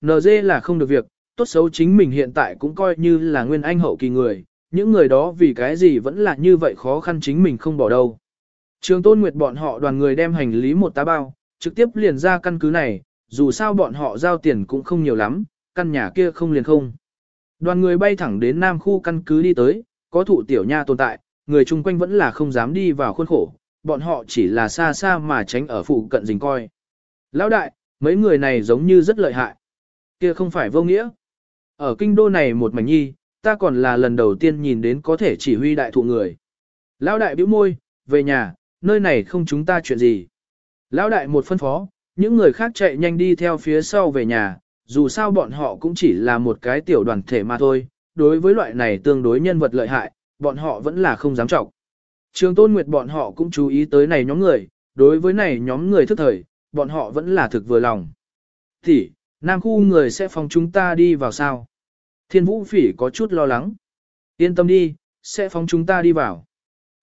NG là không được việc, tốt xấu chính mình hiện tại cũng coi như là nguyên anh hậu kỳ người, những người đó vì cái gì vẫn là như vậy khó khăn chính mình không bỏ đâu. Trường Tôn Nguyệt bọn họ đoàn người đem hành lý một tá bao, trực tiếp liền ra căn cứ này, dù sao bọn họ giao tiền cũng không nhiều lắm, căn nhà kia không liền không. Đoàn người bay thẳng đến Nam khu căn cứ đi tới, có thụ tiểu nha tồn tại, người chung quanh vẫn là không dám đi vào khuôn khổ, bọn họ chỉ là xa xa mà tránh ở phụ cận rình coi. Lão đại, mấy người này giống như rất lợi hại. Kia không phải vô nghĩa. Ở kinh đô này một mảnh nhi, ta còn là lần đầu tiên nhìn đến có thể chỉ huy đại thụ người. Lão đại bĩu môi, về nhà, nơi này không chúng ta chuyện gì. Lão đại một phân phó, những người khác chạy nhanh đi theo phía sau về nhà, dù sao bọn họ cũng chỉ là một cái tiểu đoàn thể mà thôi, đối với loại này tương đối nhân vật lợi hại, bọn họ vẫn là không dám trọng. Trường Tôn Nguyệt bọn họ cũng chú ý tới này nhóm người, đối với này nhóm người thức thời, bọn họ vẫn là thực vừa lòng. Thì, Nam khu người sẽ phòng chúng ta đi vào sao? Thiên Vũ Phỉ có chút lo lắng. Yên tâm đi, sẽ phóng chúng ta đi vào.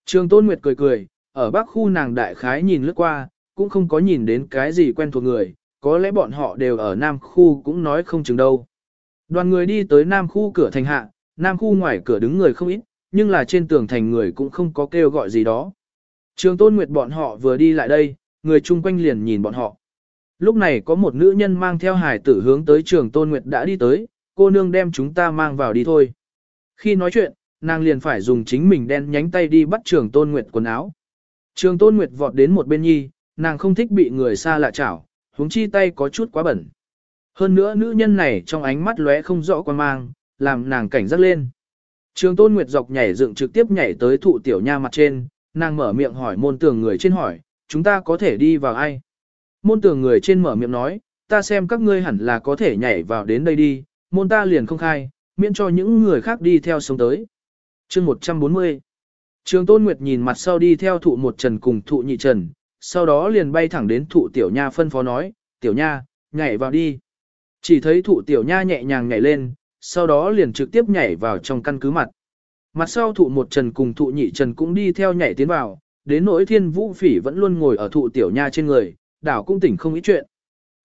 Trường Tôn Nguyệt cười cười, ở bắc khu nàng đại khái nhìn lướt qua, cũng không có nhìn đến cái gì quen thuộc người, có lẽ bọn họ đều ở Nam khu cũng nói không chừng đâu. Đoàn người đi tới Nam khu cửa thành hạ, Nam khu ngoài cửa đứng người không ít, nhưng là trên tường thành người cũng không có kêu gọi gì đó. Trường Tôn Nguyệt bọn họ vừa đi lại đây, người chung quanh liền nhìn bọn họ. Lúc này có một nữ nhân mang theo hải tử hướng tới trường Tôn Nguyệt đã đi tới, cô nương đem chúng ta mang vào đi thôi. Khi nói chuyện, nàng liền phải dùng chính mình đen nhánh tay đi bắt trường Tôn Nguyệt quần áo. Trường Tôn Nguyệt vọt đến một bên nhi, nàng không thích bị người xa lạ chảo, huống chi tay có chút quá bẩn. Hơn nữa nữ nhân này trong ánh mắt lóe không rõ quan mang, làm nàng cảnh giác lên. Trường Tôn Nguyệt dọc nhảy dựng trực tiếp nhảy tới thụ tiểu nha mặt trên, nàng mở miệng hỏi môn tường người trên hỏi, chúng ta có thể đi vào ai? Môn tường người trên mở miệng nói, ta xem các ngươi hẳn là có thể nhảy vào đến đây đi, môn ta liền không khai, miễn cho những người khác đi theo sống tới. chương 140 Trường Tôn Nguyệt nhìn mặt sau đi theo thụ một trần cùng thụ nhị trần, sau đó liền bay thẳng đến thụ tiểu nha phân phó nói, tiểu nha, nhảy vào đi. Chỉ thấy thụ tiểu nha nhẹ nhàng nhảy lên, sau đó liền trực tiếp nhảy vào trong căn cứ mặt. Mặt sau thụ một trần cùng thụ nhị trần cũng đi theo nhảy tiến vào, đến nỗi thiên vũ phỉ vẫn luôn ngồi ở thụ tiểu nha trên người, đảo cũng tỉnh không ý chuyện.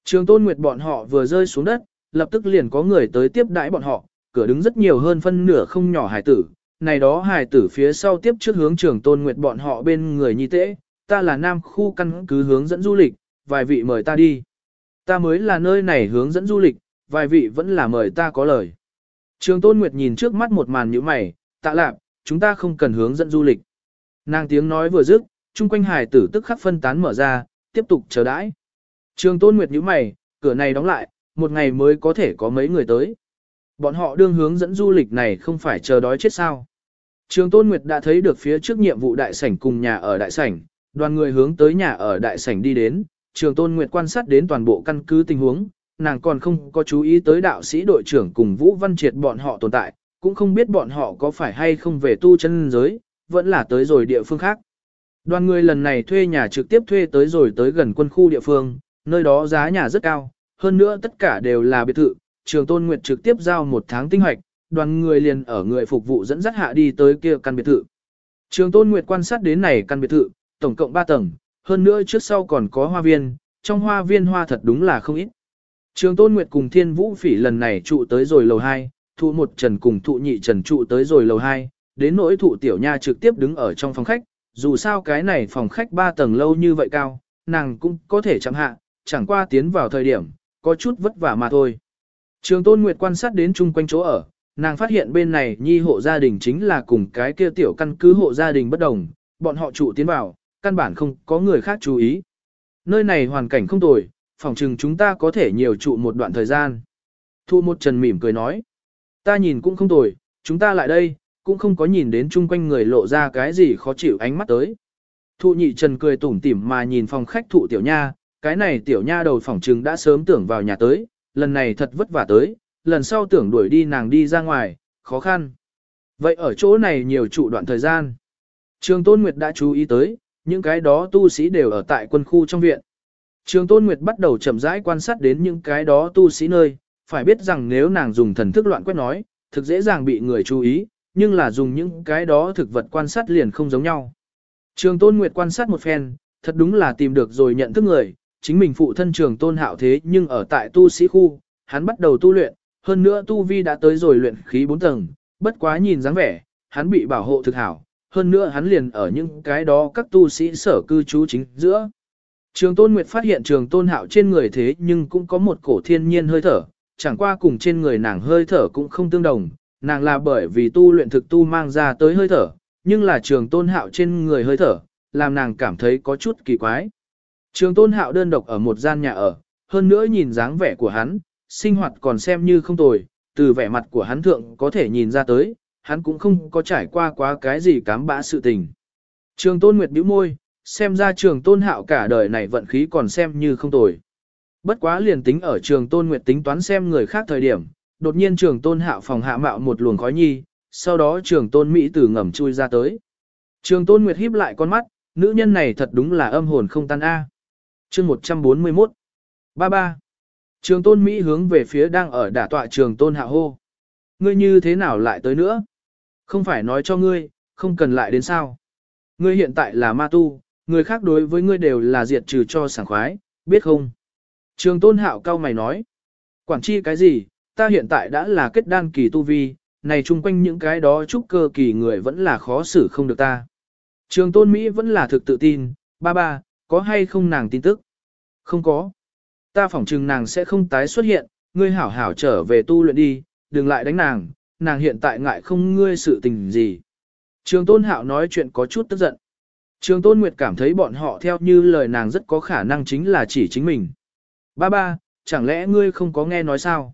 Trường tôn nguyệt bọn họ vừa rơi xuống đất, lập tức liền có người tới tiếp đãi bọn họ, cửa đứng rất nhiều hơn phân nửa không nhỏ hài tử. Này đó hài tử phía sau tiếp trước hướng trường tôn nguyệt bọn họ bên người nhi tễ, ta là nam khu căn cứ hướng dẫn du lịch, vài vị mời ta đi. Ta mới là nơi này hướng dẫn du lịch, vài vị vẫn là mời ta có lời. Trường Tôn Nguyệt nhìn trước mắt một màn như mày, tạ lạc, chúng ta không cần hướng dẫn du lịch. Nàng tiếng nói vừa dứt, chung quanh hải tử tức khắc phân tán mở ra, tiếp tục chờ đãi. Trường Tôn Nguyệt nhíu mày, cửa này đóng lại, một ngày mới có thể có mấy người tới. Bọn họ đương hướng dẫn du lịch này không phải chờ đói chết sao. Trường Tôn Nguyệt đã thấy được phía trước nhiệm vụ đại sảnh cùng nhà ở đại sảnh, đoàn người hướng tới nhà ở đại sảnh đi đến, Trường Tôn Nguyệt quan sát đến toàn bộ căn cứ tình huống, nàng còn không có chú ý tới đạo sĩ đội trưởng cùng Vũ Văn Triệt bọn họ tồn tại, cũng không biết bọn họ có phải hay không về tu chân giới, vẫn là tới rồi địa phương khác. Đoàn người lần này thuê nhà trực tiếp thuê tới rồi tới gần quân khu địa phương, nơi đó giá nhà rất cao, hơn nữa tất cả đều là biệt thự, trường tôn nguyệt trực tiếp giao một tháng tinh hoạch, đoàn người liền ở người phục vụ dẫn dắt hạ đi tới kia căn biệt thự. Trường tôn nguyệt quan sát đến này căn biệt thự, tổng cộng 3 tầng, hơn nữa trước sau còn có hoa viên, trong hoa viên hoa thật đúng là không ít. Trường Tôn Nguyệt cùng Thiên Vũ Phỉ lần này trụ tới rồi lầu 2, thụ một trần cùng thụ nhị trần trụ tới rồi lầu 2, đến nỗi thụ tiểu nha trực tiếp đứng ở trong phòng khách, dù sao cái này phòng khách 3 tầng lâu như vậy cao, nàng cũng có thể chẳng hạ, chẳng qua tiến vào thời điểm, có chút vất vả mà thôi. Trường Tôn Nguyệt quan sát đến chung quanh chỗ ở, nàng phát hiện bên này nhi hộ gia đình chính là cùng cái kia tiểu căn cứ hộ gia đình bất đồng, bọn họ trụ tiến vào, căn bản không có người khác chú ý. Nơi này hoàn cảnh không tồi, phòng trừng chúng ta có thể nhiều trụ một đoạn thời gian. Thu một trần mỉm cười nói. Ta nhìn cũng không tồi, chúng ta lại đây, cũng không có nhìn đến chung quanh người lộ ra cái gì khó chịu ánh mắt tới. Thụ nhị trần cười tủm tỉm mà nhìn phòng khách thụ tiểu nha, cái này tiểu nha đầu phòng trừng đã sớm tưởng vào nhà tới, lần này thật vất vả tới, lần sau tưởng đuổi đi nàng đi ra ngoài, khó khăn. Vậy ở chỗ này nhiều trụ đoạn thời gian. Trường Tôn Nguyệt đã chú ý tới, những cái đó tu sĩ đều ở tại quân khu trong viện. Trường Tôn Nguyệt bắt đầu chậm rãi quan sát đến những cái đó tu sĩ nơi, phải biết rằng nếu nàng dùng thần thức loạn quét nói, thực dễ dàng bị người chú ý, nhưng là dùng những cái đó thực vật quan sát liền không giống nhau. Trường Tôn Nguyệt quan sát một phen, thật đúng là tìm được rồi nhận thức người, chính mình phụ thân trường Tôn Hạo thế nhưng ở tại tu sĩ khu, hắn bắt đầu tu luyện, hơn nữa tu vi đã tới rồi luyện khí 4 tầng, bất quá nhìn dáng vẻ, hắn bị bảo hộ thực hảo, hơn nữa hắn liền ở những cái đó các tu sĩ sở cư trú chính giữa. Trường Tôn Nguyệt phát hiện trường Tôn Hạo trên người thế nhưng cũng có một cổ thiên nhiên hơi thở, chẳng qua cùng trên người nàng hơi thở cũng không tương đồng, nàng là bởi vì tu luyện thực tu mang ra tới hơi thở, nhưng là trường Tôn Hạo trên người hơi thở, làm nàng cảm thấy có chút kỳ quái. Trường Tôn Hạo đơn độc ở một gian nhà ở, hơn nữa nhìn dáng vẻ của hắn, sinh hoạt còn xem như không tồi, từ vẻ mặt của hắn thượng có thể nhìn ra tới, hắn cũng không có trải qua quá cái gì cám bã sự tình. Trường Tôn Nguyệt bĩu môi, xem ra trường Tôn Hạo cả đời này vận khí còn xem như không tồi. Bất quá liền tính ở trường Tôn Nguyệt tính toán xem người khác thời điểm, đột nhiên trường Tôn Hạo phòng hạ mạo một luồng khói nhi, sau đó trường Tôn Mỹ từ ngầm chui ra tới. Trường Tôn Nguyệt híp lại con mắt, nữ nhân này thật đúng là âm hồn không tan a. Chương 141. Ba ba. Trường Tôn Mỹ hướng về phía đang ở đả tọa trường Tôn hạ hô. Ngươi như thế nào lại tới nữa? Không phải nói cho ngươi, không cần lại đến sao. Ngươi hiện tại là ma tu, người khác đối với ngươi đều là diệt trừ cho sảng khoái, biết không? Trường tôn hạo cao mày nói. Quản chi cái gì, ta hiện tại đã là kết đan kỳ tu vi, này chung quanh những cái đó trúc cơ kỳ người vẫn là khó xử không được ta. Trường tôn Mỹ vẫn là thực tự tin, ba ba, có hay không nàng tin tức? Không có. Ta phỏng chừng nàng sẽ không tái xuất hiện, ngươi hảo hảo trở về tu luyện đi, đừng lại đánh nàng, nàng hiện tại ngại không ngươi sự tình gì. Trường Tôn Hạo nói chuyện có chút tức giận. Trường Tôn Nguyệt cảm thấy bọn họ theo như lời nàng rất có khả năng chính là chỉ chính mình. Ba ba, chẳng lẽ ngươi không có nghe nói sao?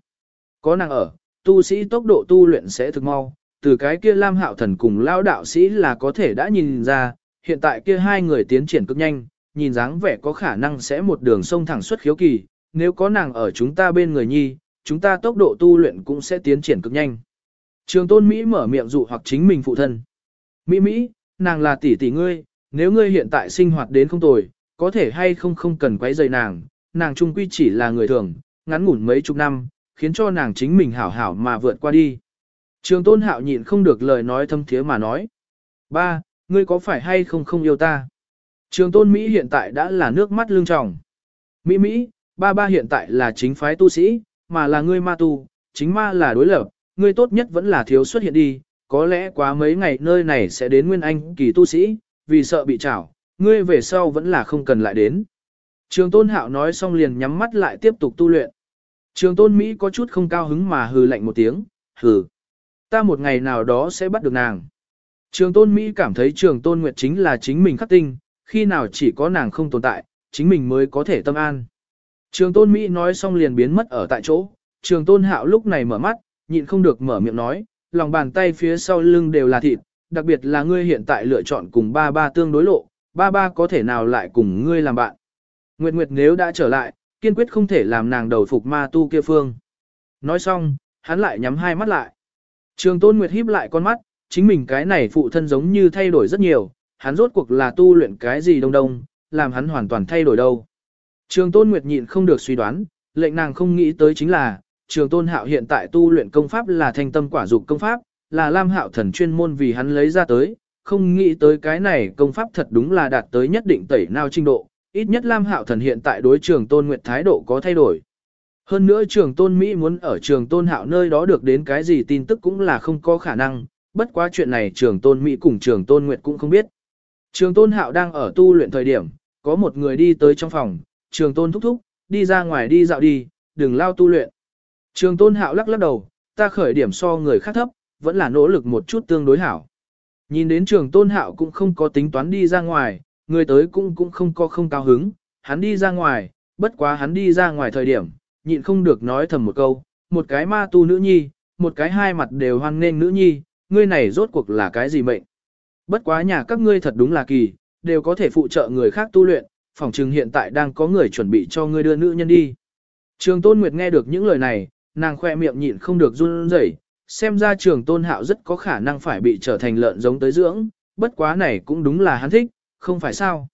Có nàng ở, tu sĩ tốc độ tu luyện sẽ thực mau, từ cái kia Lam Hạo Thần cùng lão đạo sĩ là có thể đã nhìn ra, hiện tại kia hai người tiến triển cực nhanh, nhìn dáng vẻ có khả năng sẽ một đường sông thẳng xuất khiếu kỳ, nếu có nàng ở chúng ta bên người nhi, chúng ta tốc độ tu luyện cũng sẽ tiến triển cực nhanh. Trường tôn Mỹ mở miệng dụ hoặc chính mình phụ thân. Mỹ Mỹ, nàng là tỷ tỷ ngươi, nếu ngươi hiện tại sinh hoạt đến không tồi, có thể hay không không cần quấy rầy nàng, nàng trung quy chỉ là người thường, ngắn ngủn mấy chục năm, khiến cho nàng chính mình hảo hảo mà vượt qua đi. Trường tôn hạo nhịn không được lời nói thâm thiế mà nói. Ba, ngươi có phải hay không không yêu ta? Trường tôn Mỹ hiện tại đã là nước mắt lưng tròng. Mỹ Mỹ, ba ba hiện tại là chính phái tu sĩ, mà là ngươi ma tu, chính ma là đối lập, ngươi tốt nhất vẫn là thiếu xuất hiện đi, có lẽ quá mấy ngày nơi này sẽ đến nguyên anh kỳ tu sĩ, vì sợ bị trảo, ngươi về sau vẫn là không cần lại đến. Trường tôn hạo nói xong liền nhắm mắt lại tiếp tục tu luyện. Trường tôn Mỹ có chút không cao hứng mà hừ lạnh một tiếng, hừ. Ta một ngày nào đó sẽ bắt được nàng. Trường tôn Mỹ cảm thấy trường tôn Nguyệt chính là chính mình khắc tinh, khi nào chỉ có nàng không tồn tại, chính mình mới có thể tâm an. Trường tôn Mỹ nói xong liền biến mất ở tại chỗ, trường tôn hạo lúc này mở mắt, nhịn không được mở miệng nói, lòng bàn tay phía sau lưng đều là thịt, đặc biệt là ngươi hiện tại lựa chọn cùng ba ba tương đối lộ, ba ba có thể nào lại cùng ngươi làm bạn. Nguyệt Nguyệt nếu đã trở lại, kiên quyết không thể làm nàng đầu phục ma tu kia phương. Nói xong, hắn lại nhắm hai mắt lại. Trường Tôn Nguyệt híp lại con mắt, chính mình cái này phụ thân giống như thay đổi rất nhiều, hắn rốt cuộc là tu luyện cái gì đông đông, làm hắn hoàn toàn thay đổi đâu. Trường Tôn Nguyệt nhịn không được suy đoán, lệnh nàng không nghĩ tới chính là, Trường Tôn Hạo hiện tại tu luyện công pháp là thanh tâm quả dục công pháp, là Lam Hạo thần chuyên môn vì hắn lấy ra tới, không nghĩ tới cái này công pháp thật đúng là đạt tới nhất định tẩy nào trình độ, ít nhất Lam Hạo thần hiện tại đối Trường Tôn Nguyệt thái độ có thay đổi. Hơn nữa Trường Tôn Mỹ muốn ở Trường Tôn Hạo nơi đó được đến cái gì tin tức cũng là không có khả năng, bất quá chuyện này Trường Tôn Mỹ cùng Trường Tôn Nguyệt cũng không biết. Trường Tôn Hạo đang ở tu luyện thời điểm, có một người đi tới trong phòng, Trường Tôn thúc thúc, đi ra ngoài đi dạo đi, đừng lao tu luyện. Trường tôn hạo lắc lắc đầu, ta khởi điểm so người khác thấp, vẫn là nỗ lực một chút tương đối hảo. Nhìn đến trường tôn hạo cũng không có tính toán đi ra ngoài, người tới cũng cũng không có không cao hứng, hắn đi ra ngoài, bất quá hắn đi ra ngoài thời điểm, nhịn không được nói thầm một câu, một cái ma tu nữ nhi, một cái hai mặt đều hoan nghênh nữ nhi, ngươi này rốt cuộc là cái gì mệnh. Bất quá nhà các ngươi thật đúng là kỳ, đều có thể phụ trợ người khác tu luyện, phòng trừng hiện tại đang có người chuẩn bị cho ngươi đưa nữ nhân đi. Trường Tôn Nguyệt nghe được những lời này, nàng khoe miệng nhịn không được run rẩy, xem ra trường tôn hạo rất có khả năng phải bị trở thành lợn giống tới dưỡng, bất quá này cũng đúng là hắn thích, không phải sao.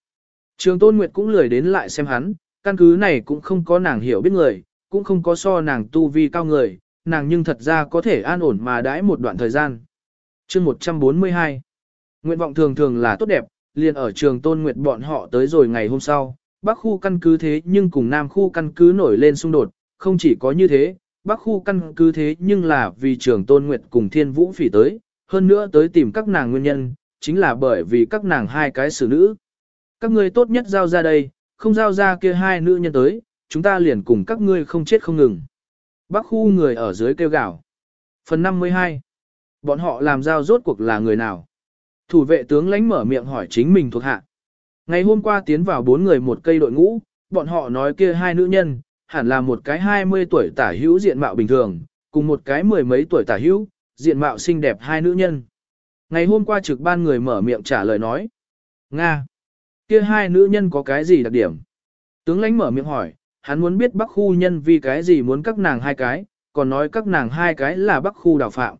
Trường tôn nguyệt cũng lười đến lại xem hắn, căn cứ này cũng không có nàng hiểu biết người, cũng không có so nàng tu vi cao người, nàng nhưng thật ra có thể an ổn mà đãi một đoạn thời gian. chương 142 Nguyện vọng thường thường là tốt đẹp, liền ở trường tôn nguyệt bọn họ tới rồi ngày hôm sau, bắc khu căn cứ thế nhưng cùng nam khu căn cứ nổi lên xung đột, không chỉ có như thế, Bắc khu căn cứ thế nhưng là vì trường Tôn Nguyệt cùng Thiên Vũ Phỉ tới, hơn nữa tới tìm các nàng nguyên nhân, chính là bởi vì các nàng hai cái xử nữ. Các ngươi tốt nhất giao ra đây, không giao ra kia hai nữ nhân tới, chúng ta liền cùng các ngươi không chết không ngừng. Bắc khu người ở dưới kêu gào. Phần 52. Bọn họ làm giao rốt cuộc là người nào? Thủ vệ tướng lãnh mở miệng hỏi chính mình thuộc hạ. Ngày hôm qua tiến vào bốn người một cây đội ngũ, bọn họ nói kia hai nữ nhân, hẳn là một cái 20 tuổi tả hữu diện mạo bình thường, cùng một cái mười mấy tuổi tả hữu, diện mạo xinh đẹp hai nữ nhân. Ngày hôm qua trực ban người mở miệng trả lời nói. Nga! Kia hai nữ nhân có cái gì đặc điểm? Tướng lãnh mở miệng hỏi, hắn muốn biết bắc khu nhân vì cái gì muốn các nàng hai cái, còn nói các nàng hai cái là bắc khu đào phạm.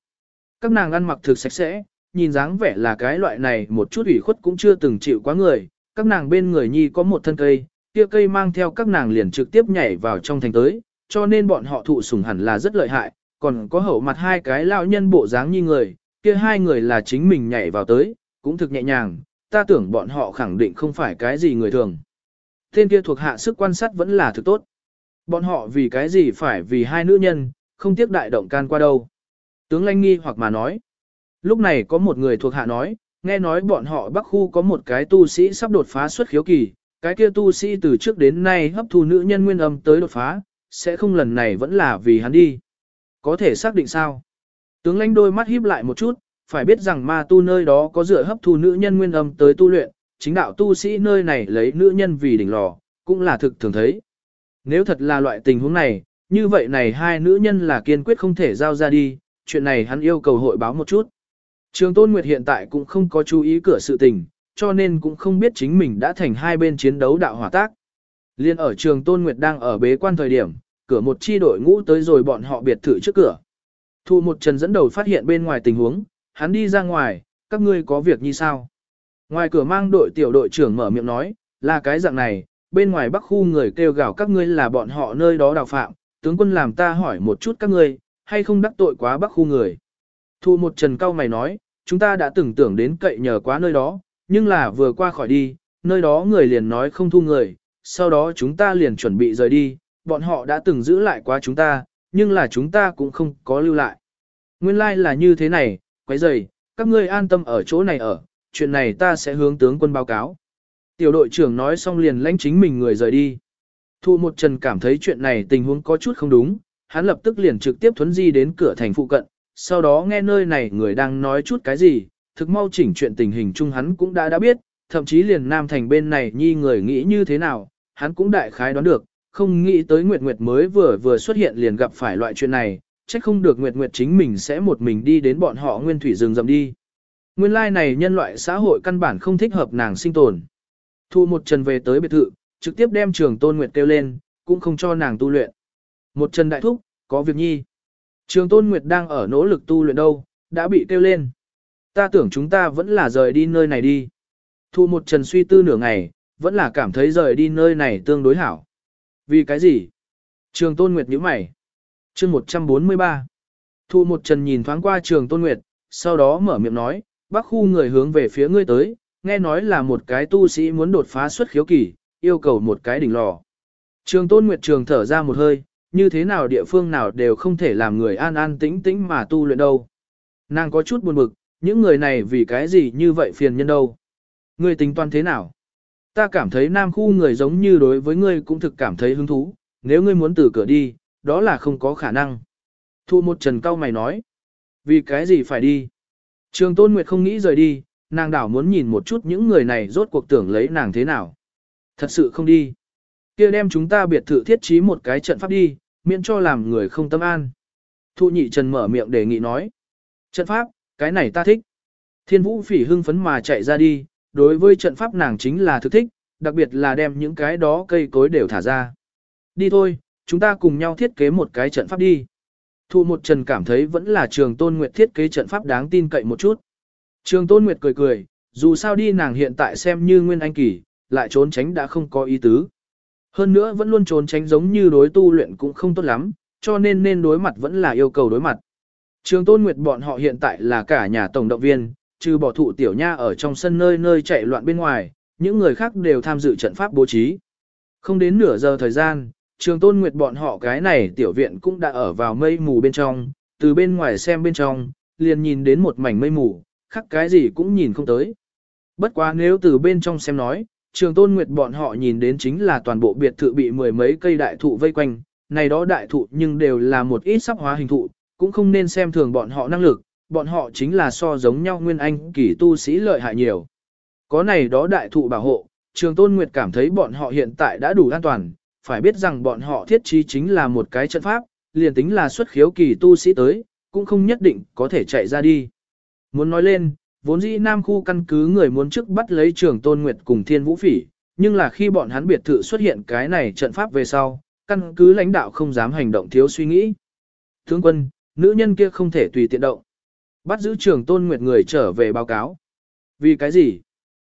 Các nàng ăn mặc thực sạch sẽ, nhìn dáng vẻ là cái loại này một chút ủy khuất cũng chưa từng chịu quá người, các nàng bên người nhi có một thân cây, kia cây mang theo các nàng liền trực tiếp nhảy vào trong thành tới, cho nên bọn họ thụ sủng hẳn là rất lợi hại, còn có hậu mặt hai cái lão nhân bộ dáng như người, kia hai người là chính mình nhảy vào tới, cũng thực nhẹ nhàng, ta tưởng bọn họ khẳng định không phải cái gì người thường. Tên kia thuộc hạ sức quan sát vẫn là thực tốt. Bọn họ vì cái gì phải vì hai nữ nhân, không tiếc đại động can qua đâu. Tướng Lanh nghi hoặc mà nói. Lúc này có một người thuộc hạ nói, nghe nói bọn họ Bắc Khu có một cái tu sĩ sắp đột phá xuất khiếu kỳ, cái kia tu sĩ từ trước đến nay hấp thu nữ nhân nguyên âm tới đột phá, sẽ không lần này vẫn là vì hắn đi. Có thể xác định sao? Tướng lãnh đôi mắt híp lại một chút, phải biết rằng ma tu nơi đó có dựa hấp thu nữ nhân nguyên âm tới tu luyện, chính đạo tu sĩ nơi này lấy nữ nhân vì đỉnh lò, cũng là thực thường thấy. Nếu thật là loại tình huống này, như vậy này hai nữ nhân là kiên quyết không thể giao ra đi, chuyện này hắn yêu cầu hội báo một chút. Trường Tôn Nguyệt hiện tại cũng không có chú ý cửa sự tình, cho nên cũng không biết chính mình đã thành hai bên chiến đấu đạo hỏa tác. Liên ở trường Tôn Nguyệt đang ở bế quan thời điểm, cửa một chi đội ngũ tới rồi bọn họ biệt thự trước cửa. Thu một trần dẫn đầu phát hiện bên ngoài tình huống, hắn đi ra ngoài, các ngươi có việc như sao? Ngoài cửa mang đội tiểu đội trưởng mở miệng nói, là cái dạng này, bên ngoài bắc khu người kêu gào các ngươi là bọn họ nơi đó đào phạm, tướng quân làm ta hỏi một chút các ngươi, hay không đắc tội quá bắc khu người. Thu một trần cao mày nói, chúng ta đã từng tưởng đến cậy nhờ quá nơi đó, nhưng là vừa qua khỏi đi, nơi đó người liền nói không thu người, sau đó chúng ta liền chuẩn bị rời đi, bọn họ đã từng giữ lại quá chúng ta, nhưng là chúng ta cũng không có lưu lại. Nguyên lai like là như thế này, quấy rầy, các ngươi an tâm ở chỗ này ở, chuyện này ta sẽ hướng tướng quân báo cáo. Tiểu đội trưởng nói xong liền lãnh chính mình người rời đi. Thu một trần cảm thấy chuyện này tình huống có chút không đúng, hắn lập tức liền trực tiếp thuấn di đến cửa thành phụ cận, sau đó nghe nơi này người đang nói chút cái gì, thực mau chỉnh chuyện tình hình chung hắn cũng đã đã biết, thậm chí liền Nam Thành bên này nhi người nghĩ như thế nào, hắn cũng đại khái đoán được, không nghĩ tới Nguyệt Nguyệt mới vừa vừa xuất hiện liền gặp phải loại chuyện này, chắc không được Nguyệt Nguyệt chính mình sẽ một mình đi đến bọn họ nguyên thủy rừng rậm đi. Nguyên lai này nhân loại xã hội căn bản không thích hợp nàng sinh tồn. Thu một trần về tới biệt thự, trực tiếp đem trường Tôn Nguyệt kêu lên, cũng không cho nàng tu luyện. Một trần đại thúc, có việc nhi. Trường Tôn Nguyệt đang ở nỗ lực tu luyện đâu, đã bị kêu lên. Ta tưởng chúng ta vẫn là rời đi nơi này đi. Thu một trần suy tư nửa ngày, vẫn là cảm thấy rời đi nơi này tương đối hảo. Vì cái gì? Trường Tôn Nguyệt nhíu mày. chương 143. Thu một trần nhìn thoáng qua trường Tôn Nguyệt, sau đó mở miệng nói, bắc khu người hướng về phía ngươi tới, nghe nói là một cái tu sĩ muốn đột phá xuất khiếu kỳ, yêu cầu một cái đỉnh lò. Trường Tôn Nguyệt trường thở ra một hơi, như thế nào địa phương nào đều không thể làm người an an tĩnh tĩnh mà tu luyện đâu. Nàng có chút buồn bực, những người này vì cái gì như vậy phiền nhân đâu. Ngươi tính toán thế nào? Ta cảm thấy nam khu người giống như đối với ngươi cũng thực cảm thấy hứng thú, nếu ngươi muốn từ cửa đi, đó là không có khả năng. Thu một trần cao mày nói. Vì cái gì phải đi? Trường Tôn Nguyệt không nghĩ rời đi, nàng đảo muốn nhìn một chút những người này rốt cuộc tưởng lấy nàng thế nào. Thật sự không đi. kia đem chúng ta biệt thự thiết trí một cái trận pháp đi, miễn cho làm người không tâm an. thu nhị trần mở miệng đề nghị nói. Trận pháp, cái này ta thích. Thiên vũ phỉ hưng phấn mà chạy ra đi, đối với trận pháp nàng chính là thực thích, đặc biệt là đem những cái đó cây cối đều thả ra. Đi thôi, chúng ta cùng nhau thiết kế một cái trận pháp đi. Thu một trần cảm thấy vẫn là trường tôn nguyệt thiết kế trận pháp đáng tin cậy một chút. Trường tôn nguyệt cười cười, dù sao đi nàng hiện tại xem như nguyên anh kỳ, lại trốn tránh đã không có ý tứ. Hơn nữa vẫn luôn trốn tránh giống như đối tu luyện cũng không tốt lắm, cho nên nên đối mặt vẫn là yêu cầu đối mặt. Trường tôn nguyệt bọn họ hiện tại là cả nhà tổng động viên, trừ bỏ thụ tiểu nha ở trong sân nơi nơi chạy loạn bên ngoài, những người khác đều tham dự trận pháp bố trí. Không đến nửa giờ thời gian, trường tôn nguyệt bọn họ cái này tiểu viện cũng đã ở vào mây mù bên trong, từ bên ngoài xem bên trong, liền nhìn đến một mảnh mây mù, khắc cái gì cũng nhìn không tới. Bất quá nếu từ bên trong xem nói, trường tôn nguyệt bọn họ nhìn đến chính là toàn bộ biệt thự bị mười mấy cây đại thụ vây quanh, này đó đại thụ nhưng đều là một ít sắp hóa hình thụ, cũng không nên xem thường bọn họ năng lực, bọn họ chính là so giống nhau nguyên anh kỳ tu sĩ lợi hại nhiều. Có này đó đại thụ bảo hộ, trường tôn nguyệt cảm thấy bọn họ hiện tại đã đủ an toàn, phải biết rằng bọn họ thiết trí chính là một cái trận pháp, liền tính là xuất khiếu kỳ tu sĩ tới, cũng không nhất định có thể chạy ra đi. Muốn nói lên, vốn dĩ Nam khu căn cứ người muốn trước bắt lấy trường Tôn Nguyệt cùng Thiên Vũ Phỉ, nhưng là khi bọn hắn biệt thự xuất hiện cái này trận pháp về sau, căn cứ lãnh đạo không dám hành động thiếu suy nghĩ. Tướng quân, nữ nhân kia không thể tùy tiện động. Bắt giữ trường Tôn Nguyệt người trở về báo cáo. Vì cái gì?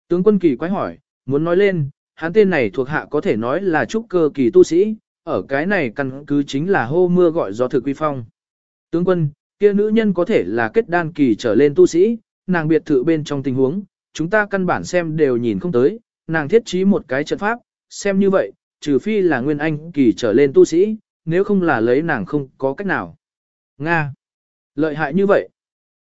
Tướng quân kỳ quái hỏi, muốn nói lên, hắn tên này thuộc hạ có thể nói là trúc cơ kỳ tu sĩ, ở cái này căn cứ chính là hô mưa gọi gió thực quy phong. Tướng quân, kia nữ nhân có thể là kết đan kỳ trở lên tu sĩ, nàng biệt thự bên trong tình huống, chúng ta căn bản xem đều nhìn không tới, nàng thiết trí một cái trận pháp, xem như vậy, trừ phi là nguyên anh kỳ trở lên tu sĩ, nếu không là lấy nàng không có cách nào. Nga! Lợi hại như vậy!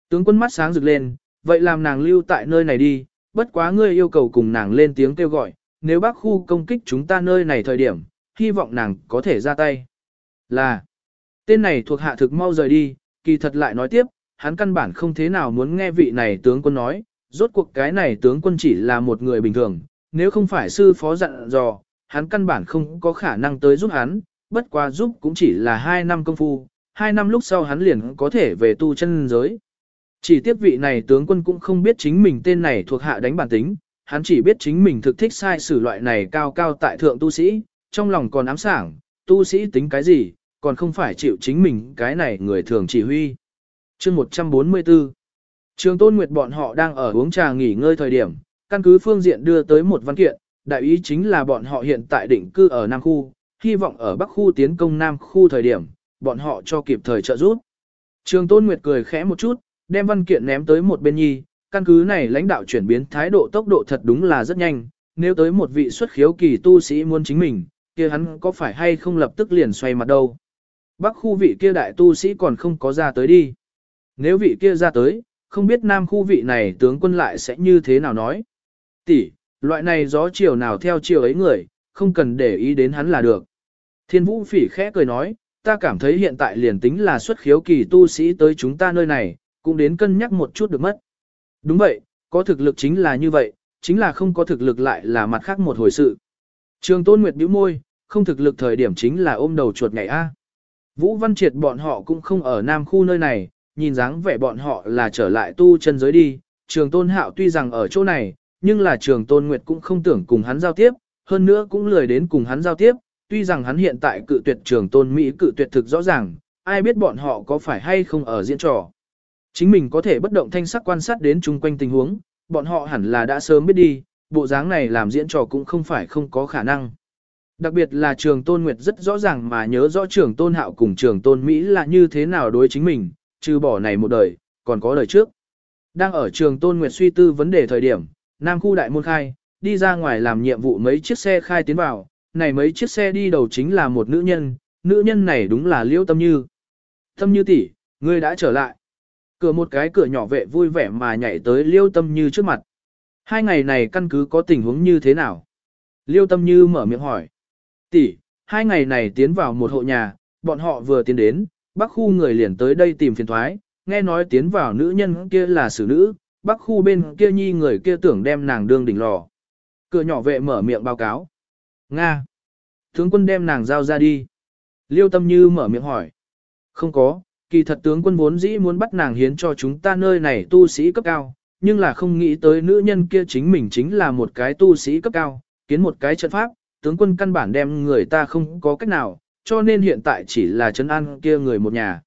Tướng quân mắt sáng rực lên, vậy làm nàng lưu tại nơi này đi, bất quá ngươi yêu cầu cùng nàng lên tiếng kêu gọi, nếu bác khu công kích chúng ta nơi này thời điểm, hy vọng nàng có thể ra tay. Là, tên này thuộc hạ thực mau rời đi, kỳ thật lại nói tiếp, hắn căn bản không thế nào muốn nghe vị này tướng quân nói, rốt cuộc cái này tướng quân chỉ là một người bình thường, nếu không phải sư phó dặn dò, hắn căn bản không có khả năng tới giúp hắn, bất quá giúp cũng chỉ là hai năm công phu, hai năm lúc sau hắn liền có thể về tu chân giới. Chỉ tiếc vị này tướng quân cũng không biết chính mình tên này thuộc hạ đánh bản tính, hắn chỉ biết chính mình thực thích sai sử loại này cao cao tại thượng tu sĩ, trong lòng còn ám sảng, tu sĩ tính cái gì, còn không phải chịu chính mình cái này người thường chỉ huy. chương 144 Trường Tôn Nguyệt bọn họ đang ở uống trà nghỉ ngơi thời điểm, căn cứ phương diện đưa tới một văn kiện, đại ý chính là bọn họ hiện tại định cư ở Nam Khu, hy vọng ở Bắc Khu tiến công Nam Khu thời điểm, bọn họ cho kịp thời trợ giúp. Trường Tôn Nguyệt cười khẽ một chút, đem văn kiện ném tới một bên nhi, căn cứ này lãnh đạo chuyển biến thái độ tốc độ thật đúng là rất nhanh, nếu tới một vị xuất khiếu kỳ tu sĩ muốn chính mình, kia hắn có phải hay không lập tức liền xoay mặt đâu. Bắc khu vị kia đại tu sĩ còn không có ra tới đi. Nếu vị kia ra tới, không biết nam khu vị này tướng quân lại sẽ như thế nào nói. Tỷ, loại này gió chiều nào theo chiều ấy người, không cần để ý đến hắn là được. Thiên vũ phỉ khẽ cười nói, ta cảm thấy hiện tại liền tính là xuất khiếu kỳ tu sĩ tới chúng ta nơi này, cũng đến cân nhắc một chút được mất. Đúng vậy, có thực lực chính là như vậy, chính là không có thực lực lại là mặt khác một hồi sự. Trường Tôn Nguyệt bĩu môi, không thực lực thời điểm chính là ôm đầu chuột ngày A. Vũ Văn Triệt bọn họ cũng không ở Nam khu nơi này, nhìn dáng vẻ bọn họ là trở lại tu chân giới đi. Trường Tôn Hạo tuy rằng ở chỗ này, nhưng là Trường Tôn Nguyệt cũng không tưởng cùng hắn giao tiếp, hơn nữa cũng lười đến cùng hắn giao tiếp. Tuy rằng hắn hiện tại cự tuyệt Trường Tôn Mỹ cự tuyệt thực rõ ràng, ai biết bọn họ có phải hay không ở diễn trò. Chính mình có thể bất động thanh sắc quan sát đến chung quanh tình huống, bọn họ hẳn là đã sớm biết đi, bộ dáng này làm diễn trò cũng không phải không có khả năng. Đặc biệt là trường tôn nguyệt rất rõ ràng mà nhớ rõ trường tôn hạo cùng trường tôn Mỹ là như thế nào đối chính mình, trừ bỏ này một đời, còn có đời trước. Đang ở trường tôn nguyệt suy tư vấn đề thời điểm, Nam khu đại môn khai, đi ra ngoài làm nhiệm vụ mấy chiếc xe khai tiến vào, này mấy chiếc xe đi đầu chính là một nữ nhân, nữ nhân này đúng là liễu tâm như. Tâm như tỷ, ngươi đã trở lại. Cửa một cái cửa nhỏ vệ vui vẻ mà nhảy tới liêu tâm như trước mặt. Hai ngày này căn cứ có tình huống như thế nào? Liêu tâm như mở miệng hỏi. Tỷ, hai ngày này tiến vào một hộ nhà, bọn họ vừa tiến đến, bác khu người liền tới đây tìm phiền thoái, nghe nói tiến vào nữ nhân kia là xử nữ, bác khu bên kia nhi người kia tưởng đem nàng đương đỉnh lò. Cửa nhỏ vệ mở miệng báo cáo. Nga. Tướng quân đem nàng giao ra đi. Liêu tâm như mở miệng hỏi. Không có, kỳ thật tướng quân vốn dĩ muốn bắt nàng hiến cho chúng ta nơi này tu sĩ cấp cao, nhưng là không nghĩ tới nữ nhân kia chính mình chính là một cái tu sĩ cấp cao, kiến một cái trận pháp, tướng quân căn bản đem người ta không có cách nào, cho nên hiện tại chỉ là trấn an kia người một nhà.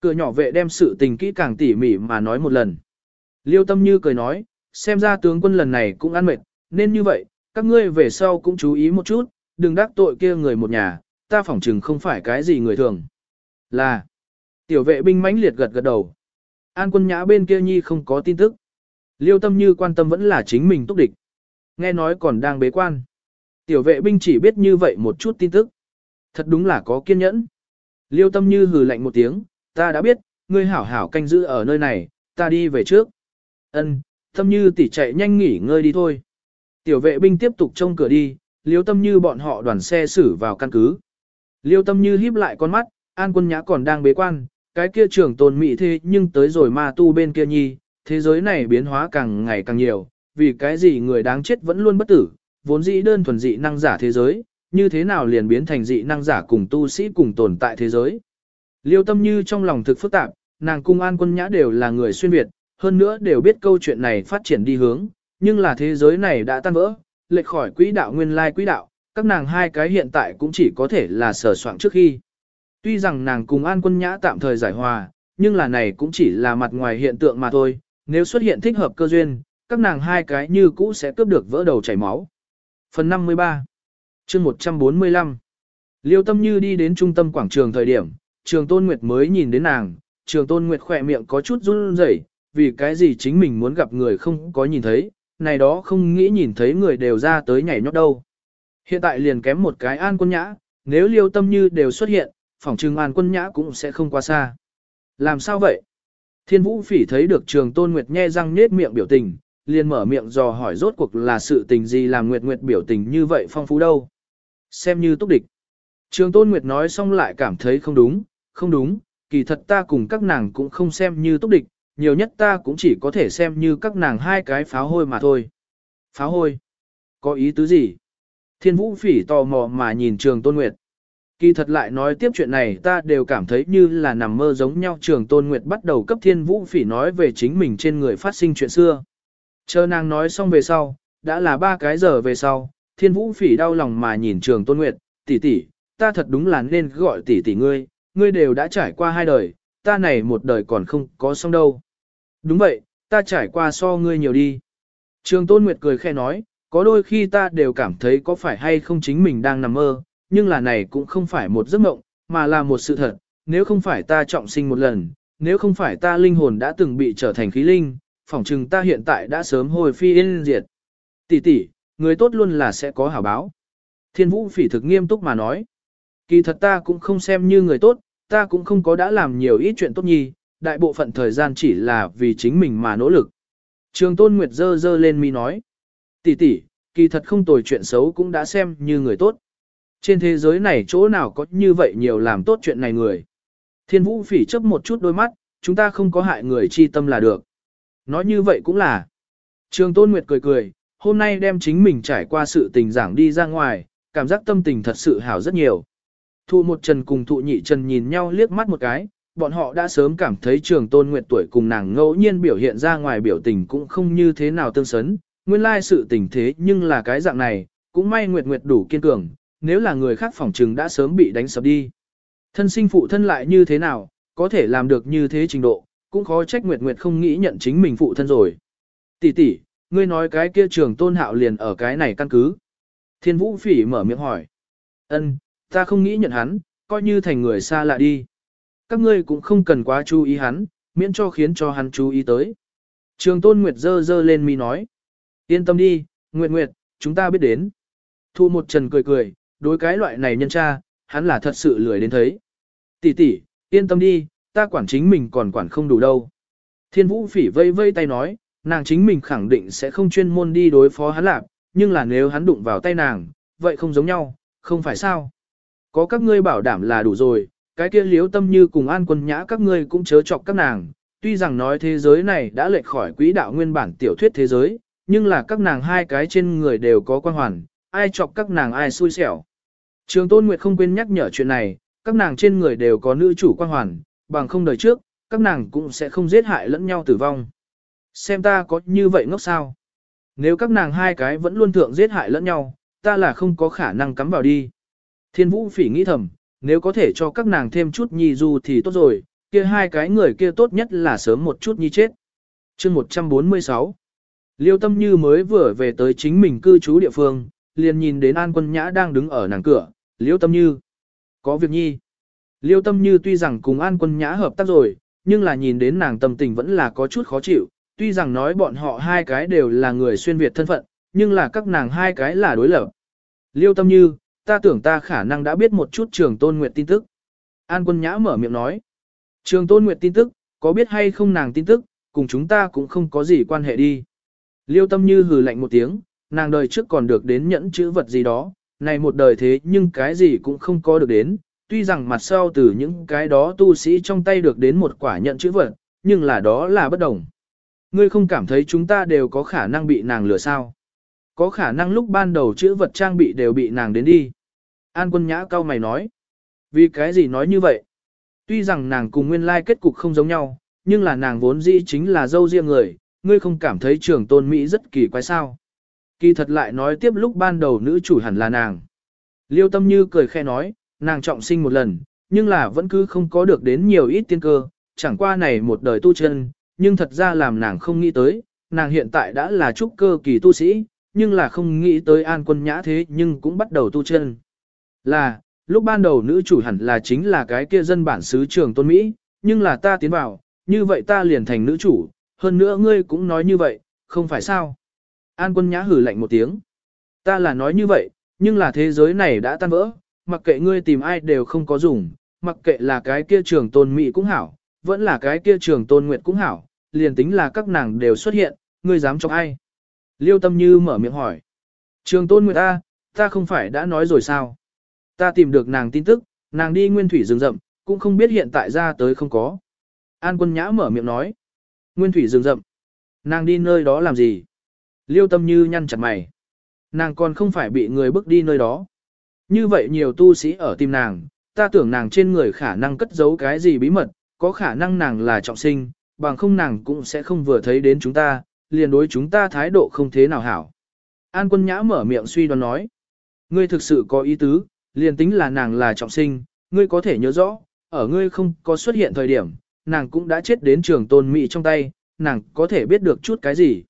Cửa nhỏ vệ đem sự tình kỹ càng tỉ mỉ mà nói một lần. Liêu tâm như cười nói, xem ra tướng quân lần này cũng ăn mệt, nên như vậy, các ngươi về sau cũng chú ý một chút, đừng đắc tội kia người một nhà, ta phỏng chừng không phải cái gì người thường. Là, Tiểu vệ binh mãnh liệt gật gật đầu. An quân nhã bên kia nhi không có tin tức. Liêu tâm như quan tâm vẫn là chính mình túc địch. Nghe nói còn đang bế quan. Tiểu vệ binh chỉ biết như vậy một chút tin tức. Thật đúng là có kiên nhẫn. Liêu tâm như hừ lạnh một tiếng, ta đã biết, ngươi hảo hảo canh giữ ở nơi này, ta đi về trước. Ân, tâm như tỉ chạy nhanh nghỉ ngơi đi thôi. Tiểu vệ binh tiếp tục trông cửa đi, liêu tâm như bọn họ đoàn xe xử vào căn cứ. Liêu tâm như híp lại con mắt, an quân nhã còn đang bế quan, cái kia trưởng tồn mị thế nhưng tới rồi ma tu bên kia nhi, thế giới này biến hóa càng ngày càng nhiều, vì cái gì người đáng chết vẫn luôn bất tử, vốn dĩ đơn thuần dị năng giả thế giới, như thế nào liền biến thành dị năng giả cùng tu sĩ cùng tồn tại thế giới. Liêu tâm như trong lòng thực phức tạp, nàng cung an quân nhã đều là người xuyên Việt, hơn nữa đều biết câu chuyện này phát triển đi hướng, nhưng là thế giới này đã tan vỡ, lệch khỏi quỹ đạo nguyên lai quỹ đạo, các nàng hai cái hiện tại cũng chỉ có thể là sở soạn trước khi. Tuy rằng nàng cùng an quân nhã tạm thời giải hòa, nhưng là này cũng chỉ là mặt ngoài hiện tượng mà thôi, nếu xuất hiện thích hợp cơ duyên, các nàng hai cái như cũ sẽ cướp được vỡ đầu chảy máu. Phần 53 chương 145 Liêu tâm như đi đến trung tâm quảng trường thời điểm, trường tôn nguyệt mới nhìn đến nàng, trường tôn nguyệt khỏe miệng có chút run rẩy, vì cái gì chính mình muốn gặp người không có nhìn thấy, này đó không nghĩ nhìn thấy người đều ra tới nhảy nhót đâu. Hiện tại liền kém một cái an quân nhã, nếu liêu tâm như đều xuất hiện, phỏng trừng an quân nhã cũng sẽ không qua xa. Làm sao vậy? Thiên vũ phỉ thấy được trường tôn nguyệt nhe răng nết miệng biểu tình, liền mở miệng dò hỏi rốt cuộc là sự tình gì làm nguyệt nguyệt biểu tình như vậy phong phú đâu. Xem như túc địch. Trường tôn nguyệt nói xong lại cảm thấy không đúng, không đúng, kỳ thật ta cùng các nàng cũng không xem như túc địch, nhiều nhất ta cũng chỉ có thể xem như các nàng hai cái pháo hôi mà thôi. Pháo hôi? Có ý tứ gì? Thiên vũ phỉ tò mò mà nhìn trường tôn nguyệt. Kỳ thật lại nói tiếp chuyện này ta đều cảm thấy như là nằm mơ giống nhau trường tôn nguyệt bắt đầu cấp thiên vũ phỉ nói về chính mình trên người phát sinh chuyện xưa. Chờ nàng nói xong về sau, đã là ba cái giờ về sau, thiên vũ phỉ đau lòng mà nhìn trường tôn nguyệt, tỷ tỷ, ta thật đúng là nên gọi tỷ tỷ ngươi, ngươi đều đã trải qua hai đời, ta này một đời còn không có xong đâu. Đúng vậy, ta trải qua so ngươi nhiều đi. Trường tôn nguyệt cười khe nói, có đôi khi ta đều cảm thấy có phải hay không chính mình đang nằm mơ, nhưng là này cũng không phải một giấc mộng, mà là một sự thật, nếu không phải ta trọng sinh một lần, nếu không phải ta linh hồn đã từng bị trở thành khí linh, phỏng chừng ta hiện tại đã sớm hồi phi yên diệt. Tỷ tỷ, người tốt luôn là sẽ có hảo báo. Thiên vũ phỉ thực nghiêm túc mà nói. Kỳ thật ta cũng không xem như người tốt, ta cũng không có đã làm nhiều ít chuyện tốt nhi, đại bộ phận thời gian chỉ là vì chính mình mà nỗ lực. Trường tôn nguyệt dơ dơ lên mi nói. Tỷ tỷ, kỳ thật không tồi chuyện xấu cũng đã xem như người tốt. Trên thế giới này chỗ nào có như vậy nhiều làm tốt chuyện này người. Thiên vũ phỉ chấp một chút đôi mắt, chúng ta không có hại người chi tâm là được. Nói như vậy cũng là. Trường Tôn Nguyệt cười cười, hôm nay đem chính mình trải qua sự tình giảng đi ra ngoài, cảm giác tâm tình thật sự hảo rất nhiều. Thụ một trần cùng thụ nhị trần nhìn nhau liếc mắt một cái, bọn họ đã sớm cảm thấy trường Tôn Nguyệt tuổi cùng nàng ngẫu nhiên biểu hiện ra ngoài biểu tình cũng không như thế nào tương xấn, nguyên lai sự tình thế nhưng là cái dạng này, cũng may Nguyệt Nguyệt đủ kiên cường, nếu là người khác phỏng trừng đã sớm bị đánh sập đi. Thân sinh phụ thân lại như thế nào, có thể làm được như thế trình độ, cũng khó trách Nguyệt Nguyệt không nghĩ nhận chính mình phụ thân rồi. Tỷ tỷ, ngươi nói cái kia trường tôn hạo liền ở cái này căn cứ. Thiên Vũ Phỉ mở miệng hỏi. Ân, ta không nghĩ nhận hắn, coi như thành người xa lạ đi. Các ngươi cũng không cần quá chú ý hắn, miễn cho khiến cho hắn chú ý tới. Trường tôn Nguyệt dơ dơ lên mi nói. Yên tâm đi, Nguyệt Nguyệt, chúng ta biết đến. Thu một trần cười cười, đối cái loại này nhân cha, hắn là thật sự lười đến thấy. Tỷ tỷ, yên tâm đi, ta quản chính mình còn quản không đủ đâu. Thiên vũ phỉ vây vây tay nói, nàng chính mình khẳng định sẽ không chuyên môn đi đối phó hắn lạc, nhưng là nếu hắn đụng vào tay nàng, vậy không giống nhau, không phải sao. Có các ngươi bảo đảm là đủ rồi, cái kia liếu tâm như cùng an quân nhã các ngươi cũng chớ chọc các nàng, tuy rằng nói thế giới này đã lệch khỏi quỹ đạo nguyên bản tiểu thuyết thế giới, nhưng là các nàng hai cái trên người đều có quan hoàn, ai chọc các nàng ai xui xẻo. Trường Tôn Nguyệt không quên nhắc nhở chuyện này, các nàng trên người đều có nữ chủ quan hoàn, bằng không đời trước, các nàng cũng sẽ không giết hại lẫn nhau tử vong. Xem ta có như vậy ngốc sao? Nếu các nàng hai cái vẫn luôn thượng giết hại lẫn nhau, ta là không có khả năng cắm vào đi. Thiên vũ phỉ nghĩ thầm, nếu có thể cho các nàng thêm chút nhi du thì tốt rồi, kia hai cái người kia tốt nhất là sớm một chút nhi chết. chương 146 Liêu tâm như mới vừa về tới chính mình cư trú địa phương, liền nhìn đến An Quân Nhã đang đứng ở nàng cửa, Liêu tâm như. Có việc nhi. Liêu tâm như tuy rằng cùng An Quân Nhã hợp tác rồi, nhưng là nhìn đến nàng tâm tình vẫn là có chút khó chịu, tuy rằng nói bọn họ hai cái đều là người xuyên Việt thân phận, nhưng là các nàng hai cái là đối lập. Liêu tâm như, ta tưởng ta khả năng đã biết một chút trường tôn nguyệt tin tức. An quân nhã mở miệng nói. Trường tôn nguyệt tin tức, có biết hay không nàng tin tức, cùng chúng ta cũng không có gì quan hệ đi. Liêu tâm như hừ lạnh một tiếng, nàng đời trước còn được đến nhẫn chữ vật gì đó, này một đời thế nhưng cái gì cũng không có được đến, tuy rằng mặt sau từ những cái đó tu sĩ trong tay được đến một quả nhận chữ vật, nhưng là đó là bất đồng. Ngươi không cảm thấy chúng ta đều có khả năng bị nàng lừa sao? Có khả năng lúc ban đầu chữ vật trang bị đều bị nàng đến đi. An quân nhã cao mày nói. Vì cái gì nói như vậy? Tuy rằng nàng cùng nguyên lai kết cục không giống nhau, nhưng là nàng vốn dĩ chính là dâu riêng người, ngươi không cảm thấy trưởng tôn Mỹ rất kỳ quái sao. Kỳ thật lại nói tiếp lúc ban đầu nữ chủ hẳn là nàng. Liêu tâm như cười khe nói, nàng trọng sinh một lần, nhưng là vẫn cứ không có được đến nhiều ít tiên cơ, chẳng qua này một đời tu chân, nhưng thật ra làm nàng không nghĩ tới, nàng hiện tại đã là trúc cơ kỳ tu sĩ, nhưng là không nghĩ tới an quân nhã thế nhưng cũng bắt đầu tu chân. Là, lúc ban đầu nữ chủ hẳn là chính là cái kia dân bản xứ trường tôn Mỹ, nhưng là ta tiến vào, như vậy ta liền thành nữ chủ, hơn nữa ngươi cũng nói như vậy, không phải sao. An quân nhã hử lạnh một tiếng. Ta là nói như vậy, nhưng là thế giới này đã tan vỡ, mặc kệ ngươi tìm ai đều không có dùng, mặc kệ là cái kia trường tôn Mỹ cũng hảo, vẫn là cái kia trường tôn nguyệt cũng hảo, liền tính là các nàng đều xuất hiện, ngươi dám chọc ai. Liêu tâm như mở miệng hỏi. Trường tôn nguyệt ta, ta không phải đã nói rồi sao? Ta tìm được nàng tin tức, nàng đi nguyên thủy rừng rậm, cũng không biết hiện tại ra tới không có. An quân nhã mở miệng nói. Nguyên thủy rừng rậm. Nàng đi nơi đó làm gì? Liêu tâm như nhăn chặt mày. Nàng còn không phải bị người bước đi nơi đó. Như vậy nhiều tu sĩ ở tìm nàng, ta tưởng nàng trên người khả năng cất giấu cái gì bí mật, có khả năng nàng là trọng sinh, bằng không nàng cũng sẽ không vừa thấy đến chúng ta, liền đối chúng ta thái độ không thế nào hảo. An quân nhã mở miệng suy đoán nói. Ngươi thực sự có ý tứ, liền tính là nàng là trọng sinh, ngươi có thể nhớ rõ, ở ngươi không có xuất hiện thời điểm, nàng cũng đã chết đến trường tôn mỹ trong tay, nàng có thể biết được chút cái gì.